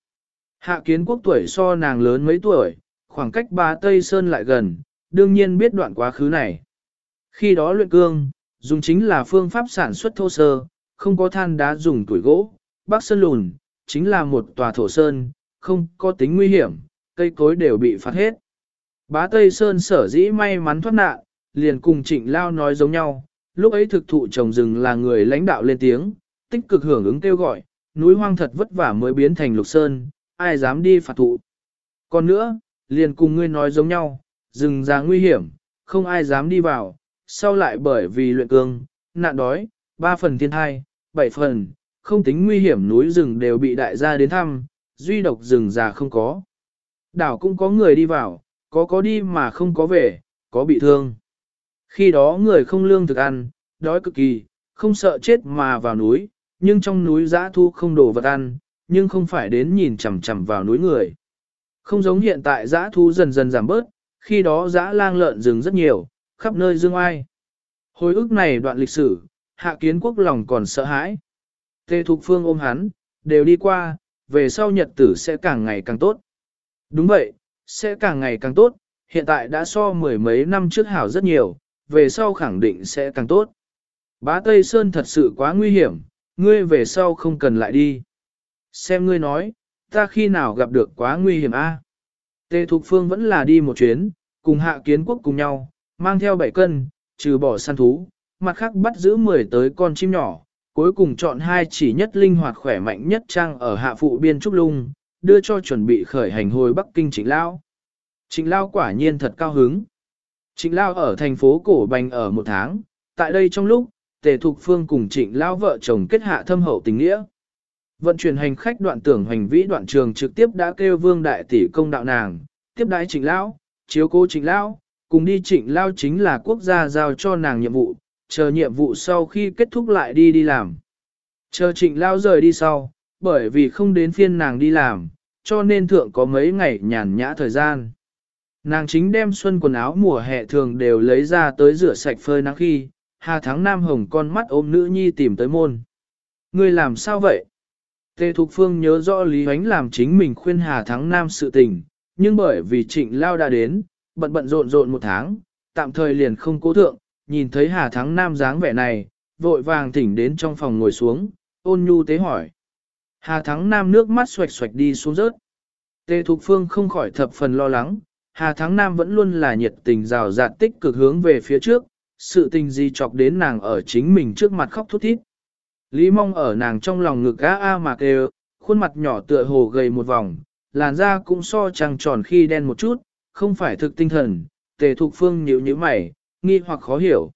[SPEAKER 1] Hạ kiến quốc tuổi so nàng lớn mấy tuổi, khoảng cách ba Tây Sơn lại gần, đương nhiên biết đoạn quá khứ này. Khi đó luyện cương, dùng chính là phương pháp sản xuất thô sơ, không có than đá dùng tuổi gỗ, bắc sơn lùn, chính là một tòa thổ sơn, không có tính nguy hiểm, cây cối đều bị phạt hết. Bá Tây Sơn sở dĩ may mắn thoát nạn, liền cùng trịnh lao nói giống nhau, lúc ấy thực thụ trồng rừng là người lãnh đạo lên tiếng, tích cực hưởng ứng kêu gọi, núi hoang thật vất vả mới biến thành lục sơn, ai dám đi phạt thụ. Còn nữa, liền cùng ngươi nói giống nhau, rừng già nguy hiểm, không ai dám đi vào, sau lại bởi vì luyện cương, nạn đói, ba phần thiên thai, bảy phần, không tính nguy hiểm núi rừng đều bị đại gia đến thăm, duy độc rừng già không có. Đảo cũng có người đi vào, có có đi mà không có về, có bị thương. Khi đó người không lương thực ăn, đói cực kỳ, không sợ chết mà vào núi, nhưng trong núi giã thu không đồ vật ăn, nhưng không phải đến nhìn chằm chằm vào núi người. Không giống hiện tại giã thu dần dần giảm bớt, khi đó giã lang lợn rừng rất nhiều, khắp nơi dương ai. Hồi ức này đoạn lịch sử, hạ kiến quốc lòng còn sợ hãi. Tê Thục Phương ôm hắn, đều đi qua, về sau nhật tử sẽ càng ngày càng tốt. Đúng vậy, sẽ càng ngày càng tốt, hiện tại đã so mười mấy năm trước hảo rất nhiều, về sau khẳng định sẽ càng tốt. Bá Tây Sơn thật sự quá nguy hiểm, ngươi về sau không cần lại đi. Xem ngươi nói, ta khi nào gặp được quá nguy hiểm a? Tề Thục Phương vẫn là đi một chuyến, cùng hạ kiến quốc cùng nhau, mang theo 7 cân, trừ bỏ săn thú, mặt khác bắt giữ 10 tới con chim nhỏ, cuối cùng chọn hai chỉ nhất linh hoạt khỏe mạnh nhất trang ở hạ phụ biên trúc lung, đưa cho chuẩn bị khởi hành hồi Bắc Kinh Trịnh Lao. Trịnh Lao quả nhiên thật cao hứng. Trịnh Lao ở thành phố Cổ Bành ở một tháng, tại đây trong lúc, Tề Thục Phương cùng Trịnh Lão vợ chồng kết hạ thâm hậu tình nghĩa. Vận chuyển hành khách đoạn tưởng hành vĩ đoạn trường trực tiếp đã kêu Vương Đại Tỷ công đạo nàng, tiếp đái Trịnh Lão, chiếu cố Trịnh Lão, cùng đi Trịnh Lão chính là quốc gia giao cho nàng nhiệm vụ, chờ nhiệm vụ sau khi kết thúc lại đi đi làm. Chờ Trịnh Lão rời đi sau, bởi vì không đến phiên nàng đi làm, cho nên thượng có mấy ngày nhàn nhã thời gian. Nàng chính đem xuân quần áo mùa hè thường đều lấy ra tới rửa sạch phơi nắng khi, Hà Thắng Nam hồng con mắt ôm nữ nhi tìm tới môn. Ngươi làm sao vậy? Tề Thục Phương nhớ rõ Lý Huánh làm chính mình khuyên Hà Thắng Nam sự tình, nhưng bởi vì trịnh lao đã đến, bận bận rộn rộn một tháng, tạm thời liền không cố thượng, nhìn thấy Hà Thắng Nam dáng vẻ này, vội vàng thỉnh đến trong phòng ngồi xuống, ôn nhu tế hỏi. Hà Thắng Nam nước mắt xoạch xoạch đi xuống rớt. Tề Thục Phương không khỏi thập phần lo lắng, Hà Thắng Nam vẫn luôn là nhiệt tình rào rạt tích cực hướng về phía trước, sự tình gì chọc đến nàng ở chính mình trước mặt khóc thút thít. Lý mong ở nàng trong lòng ngực á a mà kêu, khuôn mặt nhỏ tựa hồ gầy một vòng, làn da cũng so trăng tròn khi đen một chút, không phải thực tinh thần, tề thục phương nhíu nhíu mày, nghi hoặc khó hiểu.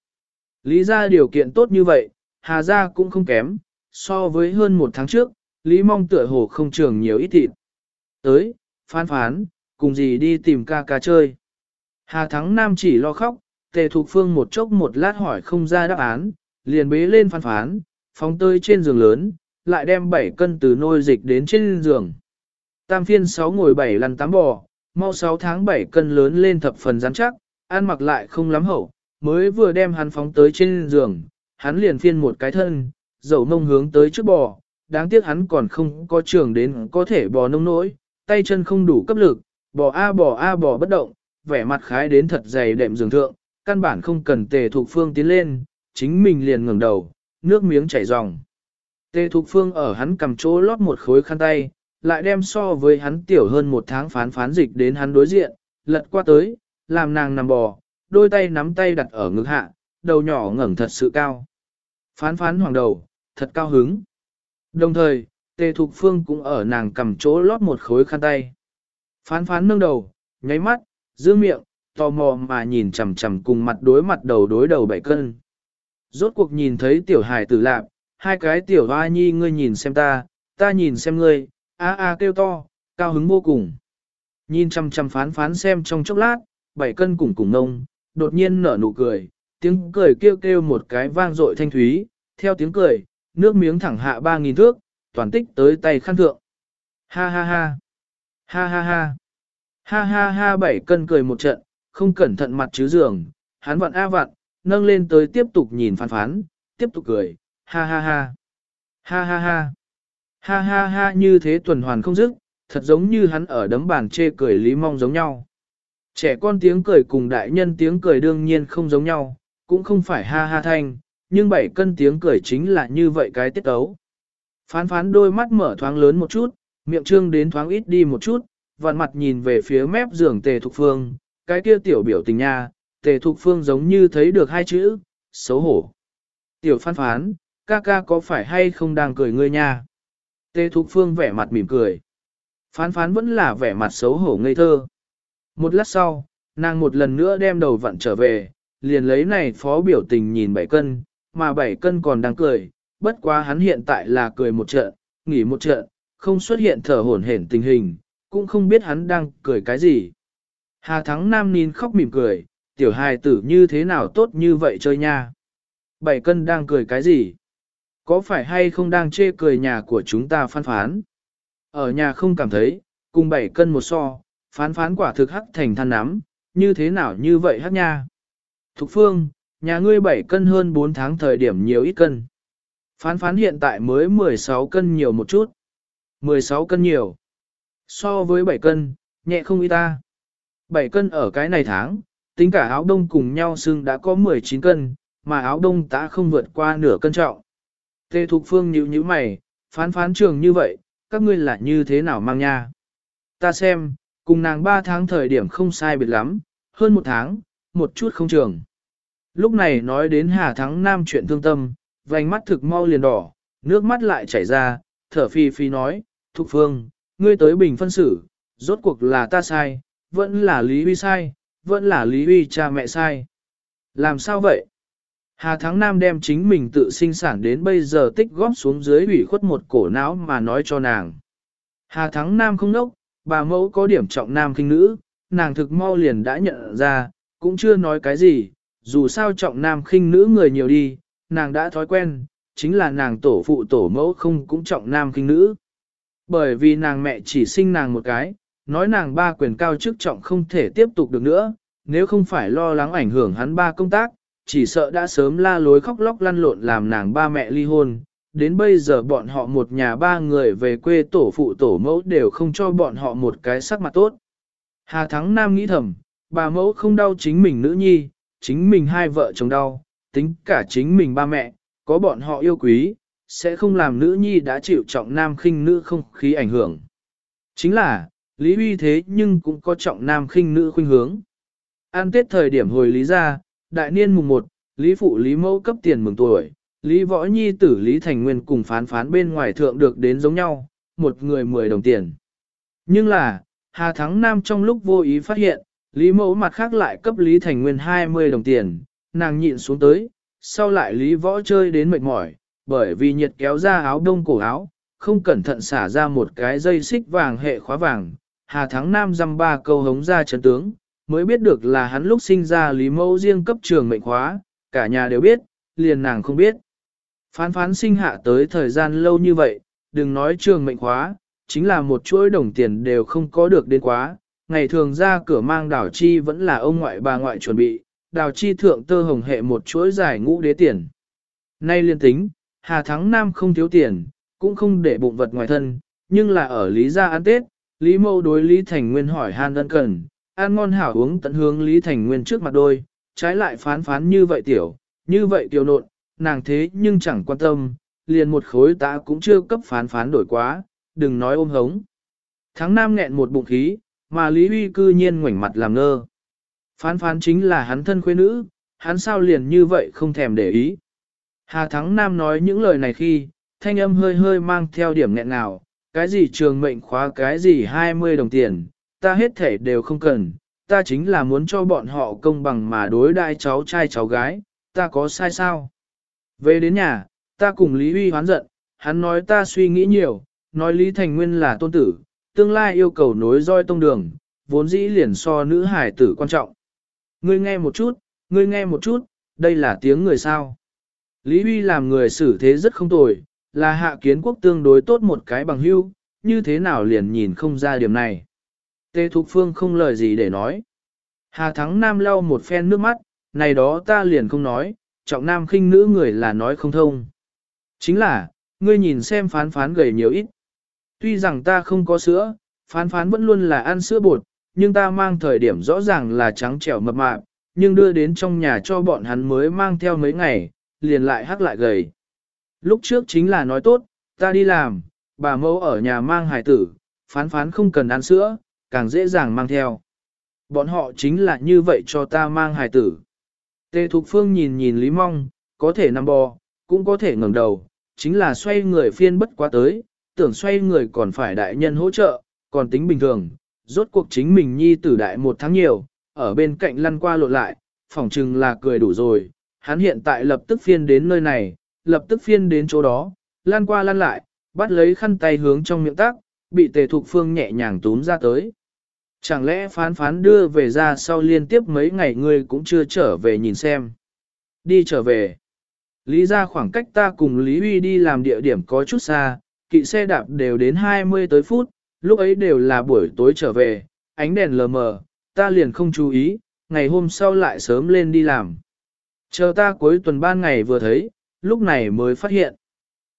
[SPEAKER 1] Lý ra điều kiện tốt như vậy, hà ra cũng không kém, so với hơn một tháng trước, Lý mong tựa hồ không trường nhiều ít thịt. Tới, phán phán, cùng gì đi tìm ca ca chơi. Hà Thắng Nam chỉ lo khóc, tề thục phương một chốc một lát hỏi không ra đáp án, liền bế lên phán phán, phóng tơi trên giường lớn, lại đem 7 cân từ nôi dịch đến trên giường. Tam phiên 6 ngồi 7 lăn 8 bò, mau 6 tháng 7 cân lớn lên thập phần rắn chắc, ăn mặc lại không lắm hậu, mới vừa đem hắn phóng tới trên giường, hắn liền phiên một cái thân, dầu nông hướng tới trước bò, đáng tiếc hắn còn không có trường đến có thể bò nông nỗi, tay chân không đủ cấp lực, bò a bò a bò bất động, vẻ mặt khái đến thật dày đệm giường thượng, căn bản không cần tề thuộc phương tiến lên, chính mình liền ngẩng đầu, nước miếng chảy ròng. Tề Thục Phương ở hắn cầm chỗ lót một khối khăn tay, lại đem so với hắn tiểu hơn một tháng phán phán dịch đến hắn đối diện, lật qua tới, làm nàng nằm bò, đôi tay nắm tay đặt ở ngực hạ, đầu nhỏ ngẩng thật sự cao. Phán phán hoàng đầu, thật cao hứng. Đồng thời, Tề Thục Phương cũng ở nàng cầm chỗ lót một khối khăn tay. Phán phán nâng đầu, nháy mắt, giữ miệng, tò mò mà nhìn chằm chằm cùng mặt đối mặt đầu đối đầu bảy cân. Rốt cuộc nhìn thấy tiểu hài tử lạp, hai cái tiểu hoa nhi ngươi nhìn xem ta, ta nhìn xem ngươi, a a kêu to, cao hứng vô cùng. Nhìn chằm chằm phán phán xem trong chốc lát, bảy cân cùng cùng nông, đột nhiên nở nụ cười, tiếng cười kêu kêu một cái vang dội thanh thúy, theo tiếng cười, nước miếng thẳng hạ ba nghìn thước, toàn tích tới tay khăn thượng. Ha ha ha, ha ha ha, ha ha ha bảy cân cười một trận, không cẩn thận mặt chứ giường, hắn vặn a vặn, nâng lên tới tiếp tục nhìn phán phán, tiếp tục cười, ha ha ha, ha ha ha, ha ha ha như thế tuần hoàn không dứt, thật giống như hắn ở đấm bàn chê cười lý mong giống nhau. Trẻ con tiếng cười cùng đại nhân tiếng cười đương nhiên không giống nhau, cũng không phải ha ha thanh, nhưng bảy cân tiếng cười chính là như vậy cái tiết ấu. Phán phán đôi mắt mở thoáng lớn một chút, miệng trương đến thoáng ít đi một chút, vặn mặt nhìn về phía mép giường tề thục phương, cái kia tiểu biểu tình nha, tề thục phương giống như thấy được hai chữ, xấu hổ. Tiểu phán phán, ca ca có phải hay không đang cười ngươi nha? Tề thục phương vẻ mặt mỉm cười. Phán phán vẫn là vẻ mặt xấu hổ ngây thơ. Một lát sau, nàng một lần nữa đem đầu vặn trở về, liền lấy này phó biểu tình nhìn bảy cân, mà bảy cân còn đang cười, bất quá hắn hiện tại là cười một trận, nghỉ một trận, không xuất hiện thở hổn hển tình hình, cũng không biết hắn đang cười cái gì. Hà Thắng Nam nín khóc mỉm cười, tiểu hài tử như thế nào tốt như vậy chơi nha. Bảy cân đang cười cái gì? Có phải hay không đang chê cười nhà của chúng ta phán phán? Ở nhà không cảm thấy, cùng bảy cân một so, phán phán quả thực hắc thành than nắm, như thế nào như vậy hắc nha? Thục phương, nhà ngươi bảy cân hơn 4 tháng thời điểm nhiều ít cân. Phán phán hiện tại mới 16 cân nhiều một chút. 16 cân nhiều. So với 7 cân, nhẹ không ít ta. 7 cân ở cái này tháng, tính cả áo đông cùng nhau xương đã có 19 cân, mà áo đông đã không vượt qua nửa cân trọng. Tê Thục Phương nhíu nhíu mày, phán phán trường như vậy, các ngươi là như thế nào mang nha? Ta xem, cùng nàng 3 tháng thời điểm không sai biệt lắm, hơn một tháng, một chút không trường. Lúc này nói đến Hà Thắng Nam chuyện thương tâm, vành mắt thực mau liền đỏ, nước mắt lại chảy ra, thở phi phi nói, Thục Phương, ngươi tới bình phân xử, rốt cuộc là ta sai, vẫn là Lý Huy sai, vẫn là Lý Huy cha mẹ sai. Làm sao vậy? Hà Thắng Nam đem chính mình tự sinh sản đến bây giờ tích góp xuống dưới ủy khuất một cổ não mà nói cho nàng. Hà Thắng Nam không nốc, bà mẫu có điểm trọng nam kinh nữ, nàng thực mau liền đã nhận ra, cũng chưa nói cái gì, dù sao trọng nam khinh nữ người nhiều đi, nàng đã thói quen, chính là nàng tổ phụ tổ mẫu không cũng trọng nam khinh nữ. Bởi vì nàng mẹ chỉ sinh nàng một cái, nói nàng ba quyền cao chức trọng không thể tiếp tục được nữa, nếu không phải lo lắng ảnh hưởng hắn ba công tác, chỉ sợ đã sớm la lối khóc lóc lăn lộn làm nàng ba mẹ ly hôn. Đến bây giờ bọn họ một nhà ba người về quê tổ phụ tổ mẫu đều không cho bọn họ một cái sắc mặt tốt. Hà Thắng Nam nghĩ thầm, bà mẫu không đau chính mình nữ nhi, chính mình hai vợ chồng đau, tính cả chính mình ba mẹ, có bọn họ yêu quý, sẽ không làm nữ nhi đã chịu trọng nam khinh nữ không khí ảnh hưởng. Chính là, Lý Huy thế nhưng cũng có trọng nam khinh nữ khuynh hướng. An tết thời điểm hồi Lý ra, đại niên mùng 1, Lý Phụ Lý Mẫu cấp tiền mừng tuổi, Lý Võ Nhi tử Lý Thành Nguyên cùng phán phán bên ngoài thượng được đến giống nhau, một người 10 đồng tiền. Nhưng là, Hà Thắng Nam trong lúc vô ý phát hiện, Lý Mẫu mặt khác lại cấp Lý Thành Nguyên 20 đồng tiền, nàng nhịn xuống tới, sau lại Lý Võ chơi đến mệt mỏi, bởi vì nhiệt kéo ra áo đông cổ áo, không cẩn thận xả ra một cái dây xích vàng hệ khóa vàng, Hà Thắng Nam dăm ba câu hống ra chấn tướng, mới biết được là hắn lúc sinh ra Lý Mẫu riêng cấp trường mệnh khóa, cả nhà đều biết, liền nàng không biết. Phán phán sinh hạ tới thời gian lâu như vậy, đừng nói trường mệnh khóa, chính là một chuỗi đồng tiền đều không có được đến quá, ngày thường ra cửa mang đảo chi vẫn là ông ngoại bà ngoại chuẩn bị, đào chi thượng tơ hồng hệ một chuỗi dài ngũ đế tiền. Nay liên tính, Hà Thắng Nam không thiếu tiền, cũng không để bụng vật ngoài thân, nhưng là ở Lý Gia ăn Tết, Lý Mâu đối Lý Thành Nguyên hỏi han Đơn cần, ăn ngon hảo uống tận hướng Lý Thành Nguyên trước mặt đôi, trái lại phán phán như vậy tiểu, như vậy tiểu nộn, nàng thế nhưng chẳng quan tâm, liền một khối ta cũng chưa cấp phán phán đổi quá, đừng nói ôm hống. Thắng Nam nghẹn một bụng khí, mà Lý Huy cư nhiên ngoảnh mặt làm ngơ. Phán phán chính là hắn thân khuê nữ, hắn sao liền như vậy không thèm để ý. Hà Thắng Nam nói những lời này khi, thanh âm hơi hơi mang theo điểm nghẹn nào, cái gì trường mệnh khóa cái gì 20 đồng tiền, ta hết thể đều không cần, ta chính là muốn cho bọn họ công bằng mà đối đai cháu trai cháu gái, ta có sai sao? Về đến nhà, ta cùng Lý Huy hoán giận, hắn nói ta suy nghĩ nhiều, nói Lý Thành Nguyên là tôn tử, tương lai yêu cầu nối roi tông đường, vốn dĩ liền so nữ hải tử quan trọng. Ngươi nghe một chút, ngươi nghe một chút, đây là tiếng người sao. Lý Huy làm người xử thế rất không tồi, là hạ kiến quốc tương đối tốt một cái bằng hưu, như thế nào liền nhìn không ra điểm này. Tê Thục Phương không lời gì để nói. Hà Thắng Nam lau một phen nước mắt, này đó ta liền không nói, trọng nam khinh nữ người là nói không thông. Chính là, ngươi nhìn xem phán phán gầy nhiều ít. Tuy rằng ta không có sữa, phán phán vẫn luôn là ăn sữa bột, nhưng ta mang thời điểm rõ ràng là trắng trẻo mập mạp, nhưng đưa đến trong nhà cho bọn hắn mới mang theo mấy ngày, liền lại hắc lại gầy. Lúc trước chính là nói tốt, ta đi làm, bà mẫu ở nhà mang hài tử, phán phán không cần ăn sữa, càng dễ dàng mang theo. Bọn họ chính là như vậy cho ta mang hài tử. Tề Thục Phương nhìn nhìn Lý Mong, có thể nằm bò, cũng có thể ngẩng đầu, chính là xoay người phiên bất quá tới, tưởng xoay người còn phải đại nhân hỗ trợ, còn tính bình thường, rốt cuộc chính mình nhi tử đại một tháng nhiều, ở bên cạnh lăn qua lộn lại, phỏng chừng là cười đủ rồi, hắn hiện tại lập tức phiên đến nơi này, lập tức phiên đến chỗ đó, lan qua lan lại, bắt lấy khăn tay hướng trong miệng tác, bị tề thục phương nhẹ nhàng túm ra tới. Chẳng lẽ phán phán đưa về ra sau liên tiếp mấy ngày ngươi cũng chưa trở về nhìn xem. Đi trở về. Lý ra khoảng cách ta cùng Lý Huy đi làm địa điểm có chút xa, kỵ xe đạp đều đến 20 tới phút, lúc ấy đều là buổi tối trở về, ánh đèn lờ mờ, ta liền không chú ý, ngày hôm sau lại sớm lên đi làm. Chờ ta cuối tuần ban ngày vừa thấy, lúc này mới phát hiện.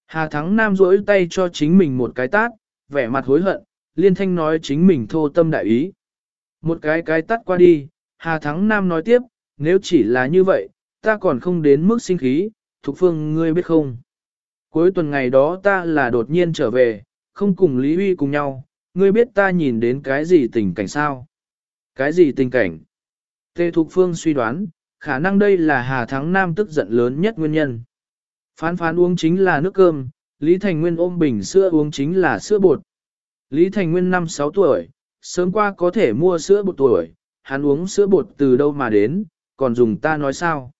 [SPEAKER 1] Hà Thắng Nam rỗi tay cho chính mình một cái tát, vẻ mặt hối hận, liên thanh nói chính mình thô tâm đại ý. Một cái cái tát qua đi, Hà Thắng Nam nói tiếp, nếu chỉ là như vậy, ta còn không đến mức sinh khí, Thục Phương ngươi biết không. Cuối tuần ngày đó ta là đột nhiên trở về, không cùng Lý Huy cùng nhau, ngươi biết ta nhìn đến cái gì tình cảnh sao? Cái gì tình cảnh? Tề Thục Phương suy đoán, khả năng đây là Hà Thắng Nam tức giận lớn nhất nguyên nhân. Phán phán uống chính là nước cơm, Lý Thành Nguyên ôm bình sữa uống chính là sữa bột. Lý Thành Nguyên năm 6 tuổi, sớm qua có thể mua sữa bột tuổi, hắn uống sữa bột từ đâu mà đến, còn dùng ta nói sao?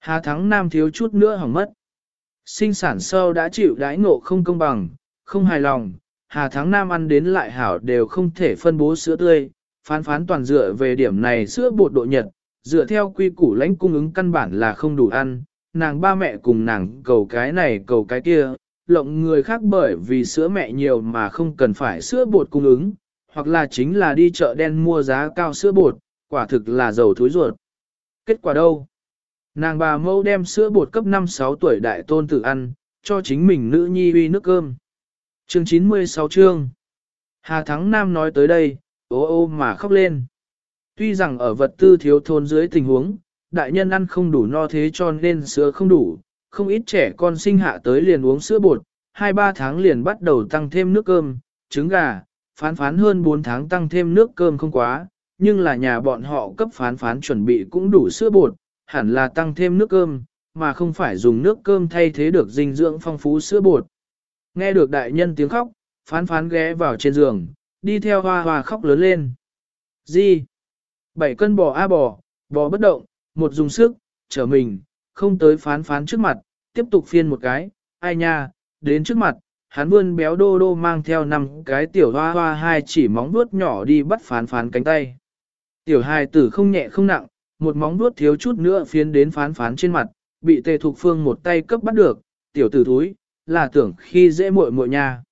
[SPEAKER 1] Hà Thắng Nam thiếu chút nữa hỏng mất. Sinh sản sâu đã chịu đãi ngộ không công bằng, không hài lòng, Hà Thắng Nam ăn đến lại hảo đều không thể phân bố sữa tươi, phán phán toàn dựa về điểm này sữa bột độ nhật, dựa theo quy củ lãnh cung ứng căn bản là không đủ ăn, nàng ba mẹ cùng nàng cầu cái này cầu cái kia, lộng người khác bởi vì sữa mẹ nhiều mà không cần phải sữa bột cung ứng, hoặc là chính là đi chợ đen mua giá cao sữa bột, quả thực là dầu thối ruột. Kết quả đâu? Nàng bà mâu đem sữa bột cấp 5-6 tuổi đại tôn tử ăn, cho chính mình nữ nhi uy nước cơm. Chương 96 chương Hà Thắng Nam nói tới đây, ô ô mà khóc lên. Tuy rằng ở vật tư thiếu thôn dưới tình huống, đại nhân ăn không đủ no thế cho nên sữa không đủ, không ít trẻ con sinh hạ tới liền uống sữa bột, 2-3 tháng liền bắt đầu tăng thêm nước cơm, trứng gà, phán phán hơn 4 tháng tăng thêm nước cơm không quá, nhưng là nhà bọn họ cấp phán phán chuẩn bị cũng đủ sữa bột, hẳn là tăng thêm nước cơm, mà không phải dùng nước cơm thay thế được dinh dưỡng phong phú sữa bột. Nghe được đại nhân tiếng khóc, phán phán ghé vào trên giường, đi theo hoa hoa khóc lớn lên. Gì? Bảy cân bò a bò, bò bất động, một dùng sức, trở mình, không tới phán phán trước mặt, tiếp tục phiên một cái, ai nha, đến trước mặt, hắn vươn béo đô đô mang theo năm cái tiểu hoa hoa hai chỉ móng vuốt nhỏ đi bắt phán phán cánh tay. Tiểu hài tử không nhẹ không nặng, một móng vuốt thiếu chút nữa phiến đến phán phán trên mặt, bị tề thục phương một tay cấp bắt được, tiểu tử thúi, là tưởng khi dễ muội muội nha.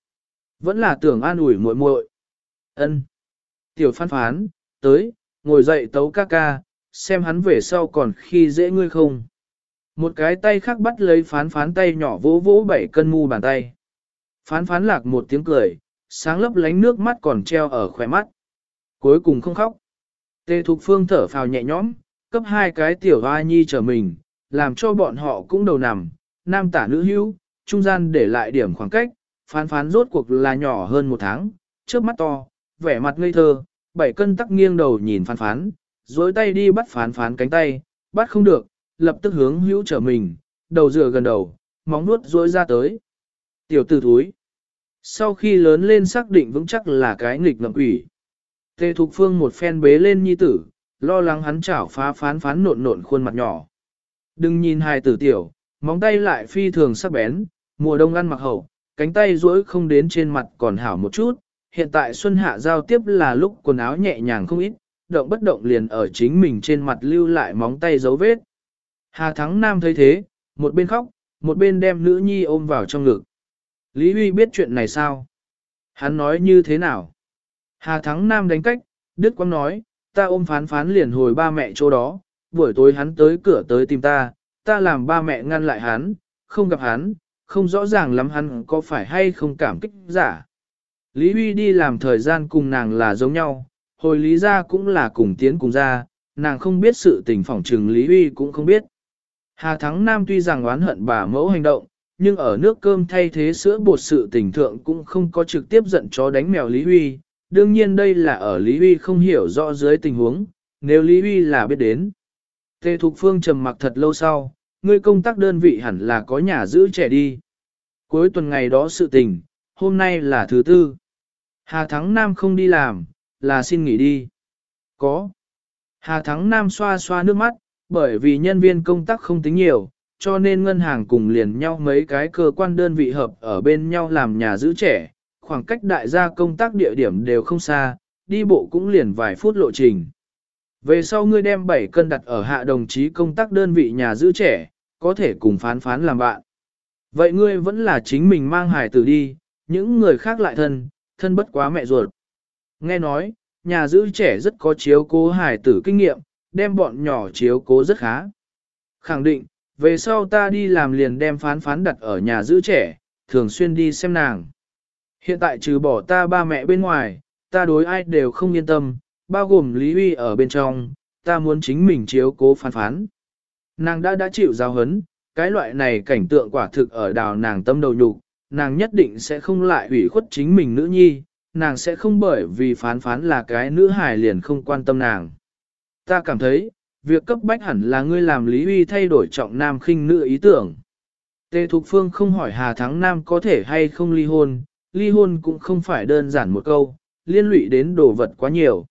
[SPEAKER 1] Vẫn là tưởng an ủi muội muội. Ân. Tiểu phán phán, tới, ngồi dậy tấu ca ca, xem hắn về sau còn khi dễ ngươi không. Một cái tay khác bắt lấy phán phán tay nhỏ vỗ vỗ bảy cân mu bàn tay. Phán phán lạc một tiếng cười, sáng lấp lánh nước mắt còn treo ở khỏe mắt. Cuối cùng không khóc. tê Thục Phương thở phào nhẹ nhõm, cấp hai cái tiểu hoa nhi trở mình, làm cho bọn họ cũng đầu nằm, nam tả nữ hữu, trung gian để lại điểm khoảng cách, phán phán rốt cuộc là nhỏ hơn một tháng, trước mắt to, vẻ mặt ngây thơ, bảy cân tắc nghiêng đầu nhìn phán phán, dối tay đi bắt phán phán cánh tay, bắt không được, lập tức hướng hữu trở mình, đầu dựa gần đầu, móng nuốt dối ra tới. Tiểu tử thúi. Sau khi lớn lên xác định vững chắc là cái nghịch ngậm quỷ. Tề Thục Phương một phen bế lên nhi tử, lo lắng hắn chảo phá phán phán nộn nộn khuôn mặt nhỏ. Đừng nhìn hài tử tiểu, móng tay lại phi thường sắc bén, mùa đông ăn mặc hậu, cánh tay duỗi không đến trên mặt còn hảo một chút. Hiện tại xuân hạ giao tiếp là lúc quần áo nhẹ nhàng không ít, động bất động liền ở chính mình trên mặt lưu lại móng tay dấu vết. Hà Thắng Nam thấy thế, một bên khóc, một bên đem nữ nhi ôm vào trong ngực. Lý Huy biết chuyện này sao? Hắn nói như thế nào? Hà Thắng Nam đánh cách, Đức Quang nói, ta ôm phán phán liền hồi ba mẹ chỗ đó, buổi tối hắn tới cửa tới tìm ta, ta làm ba mẹ ngăn lại hắn, không gặp hắn, không rõ ràng lắm hắn có phải hay không cảm kích giả. Lý Huy đi làm thời gian cùng nàng là giống nhau, hồi lý ra cũng là cùng tiến cùng ra, nàng không biết sự tình phỏng trừng Lý Huy cũng không biết. Hà Thắng Nam tuy rằng oán hận bà mẫu hành động, nhưng ở nước cơm thay thế sữa bột sự tình thượng cũng không có trực tiếp giận chó đánh mèo Lý Huy. Đương nhiên đây là ở Lý Huy không hiểu rõ dưới tình huống, nếu Lý Huy là biết đến. Tề Thục Phương trầm mặc thật lâu sau, ngươi công tác đơn vị hẳn là có nhà giữ trẻ đi. Cuối tuần ngày đó sự tình, hôm nay là thứ tư. Hà Thắng Nam không đi làm, là xin nghỉ đi. Có. Hà Thắng Nam xoa xoa nước mắt, bởi vì nhân viên công tác không tính nhiều, cho nên ngân hàng cùng liền nhau mấy cái cơ quan đơn vị hợp ở bên nhau làm nhà giữ trẻ, khoảng cách đại gia công tác địa điểm đều không xa, đi bộ cũng liền vài phút lộ trình. Về sau ngươi đem 7 cân đặt ở hạ đồng chí công tác đơn vị nhà giữ trẻ, có thể cùng phán phán làm bạn. Vậy ngươi vẫn là chính mình mang hài tử đi, những người khác lại thân, thân bất quá mẹ ruột. Nghe nói, nhà giữ trẻ rất có chiếu cố hài tử kinh nghiệm, đem bọn nhỏ chiếu cố rất khá. Khẳng định, về sau ta đi làm liền đem phán phán đặt ở nhà giữ trẻ, thường xuyên đi xem nàng. Hiện tại trừ bỏ ta ba mẹ bên ngoài, ta đối ai đều không yên tâm, bao gồm Lý Huy ở bên trong, ta muốn chính mình chiếu cố phán phán. Nàng đã đã chịu giáo hấn, cái loại này cảnh tượng quả thực ở đào nàng tâm đầu nhục, nàng nhất định sẽ không lại ủy khuất chính mình nữ nhi, nàng sẽ không bởi vì phán phán là cái nữ hài liền không quan tâm nàng. Ta cảm thấy, việc cấp bách hẳn là ngươi làm Lý Huy thay đổi trọng nam khinh nữ ý tưởng. Tề Thục Phương không hỏi Hà Thắng Nam có thể hay không ly hôn, ly hôn cũng không phải đơn giản một câu, liên lụy đến đồ vật quá nhiều.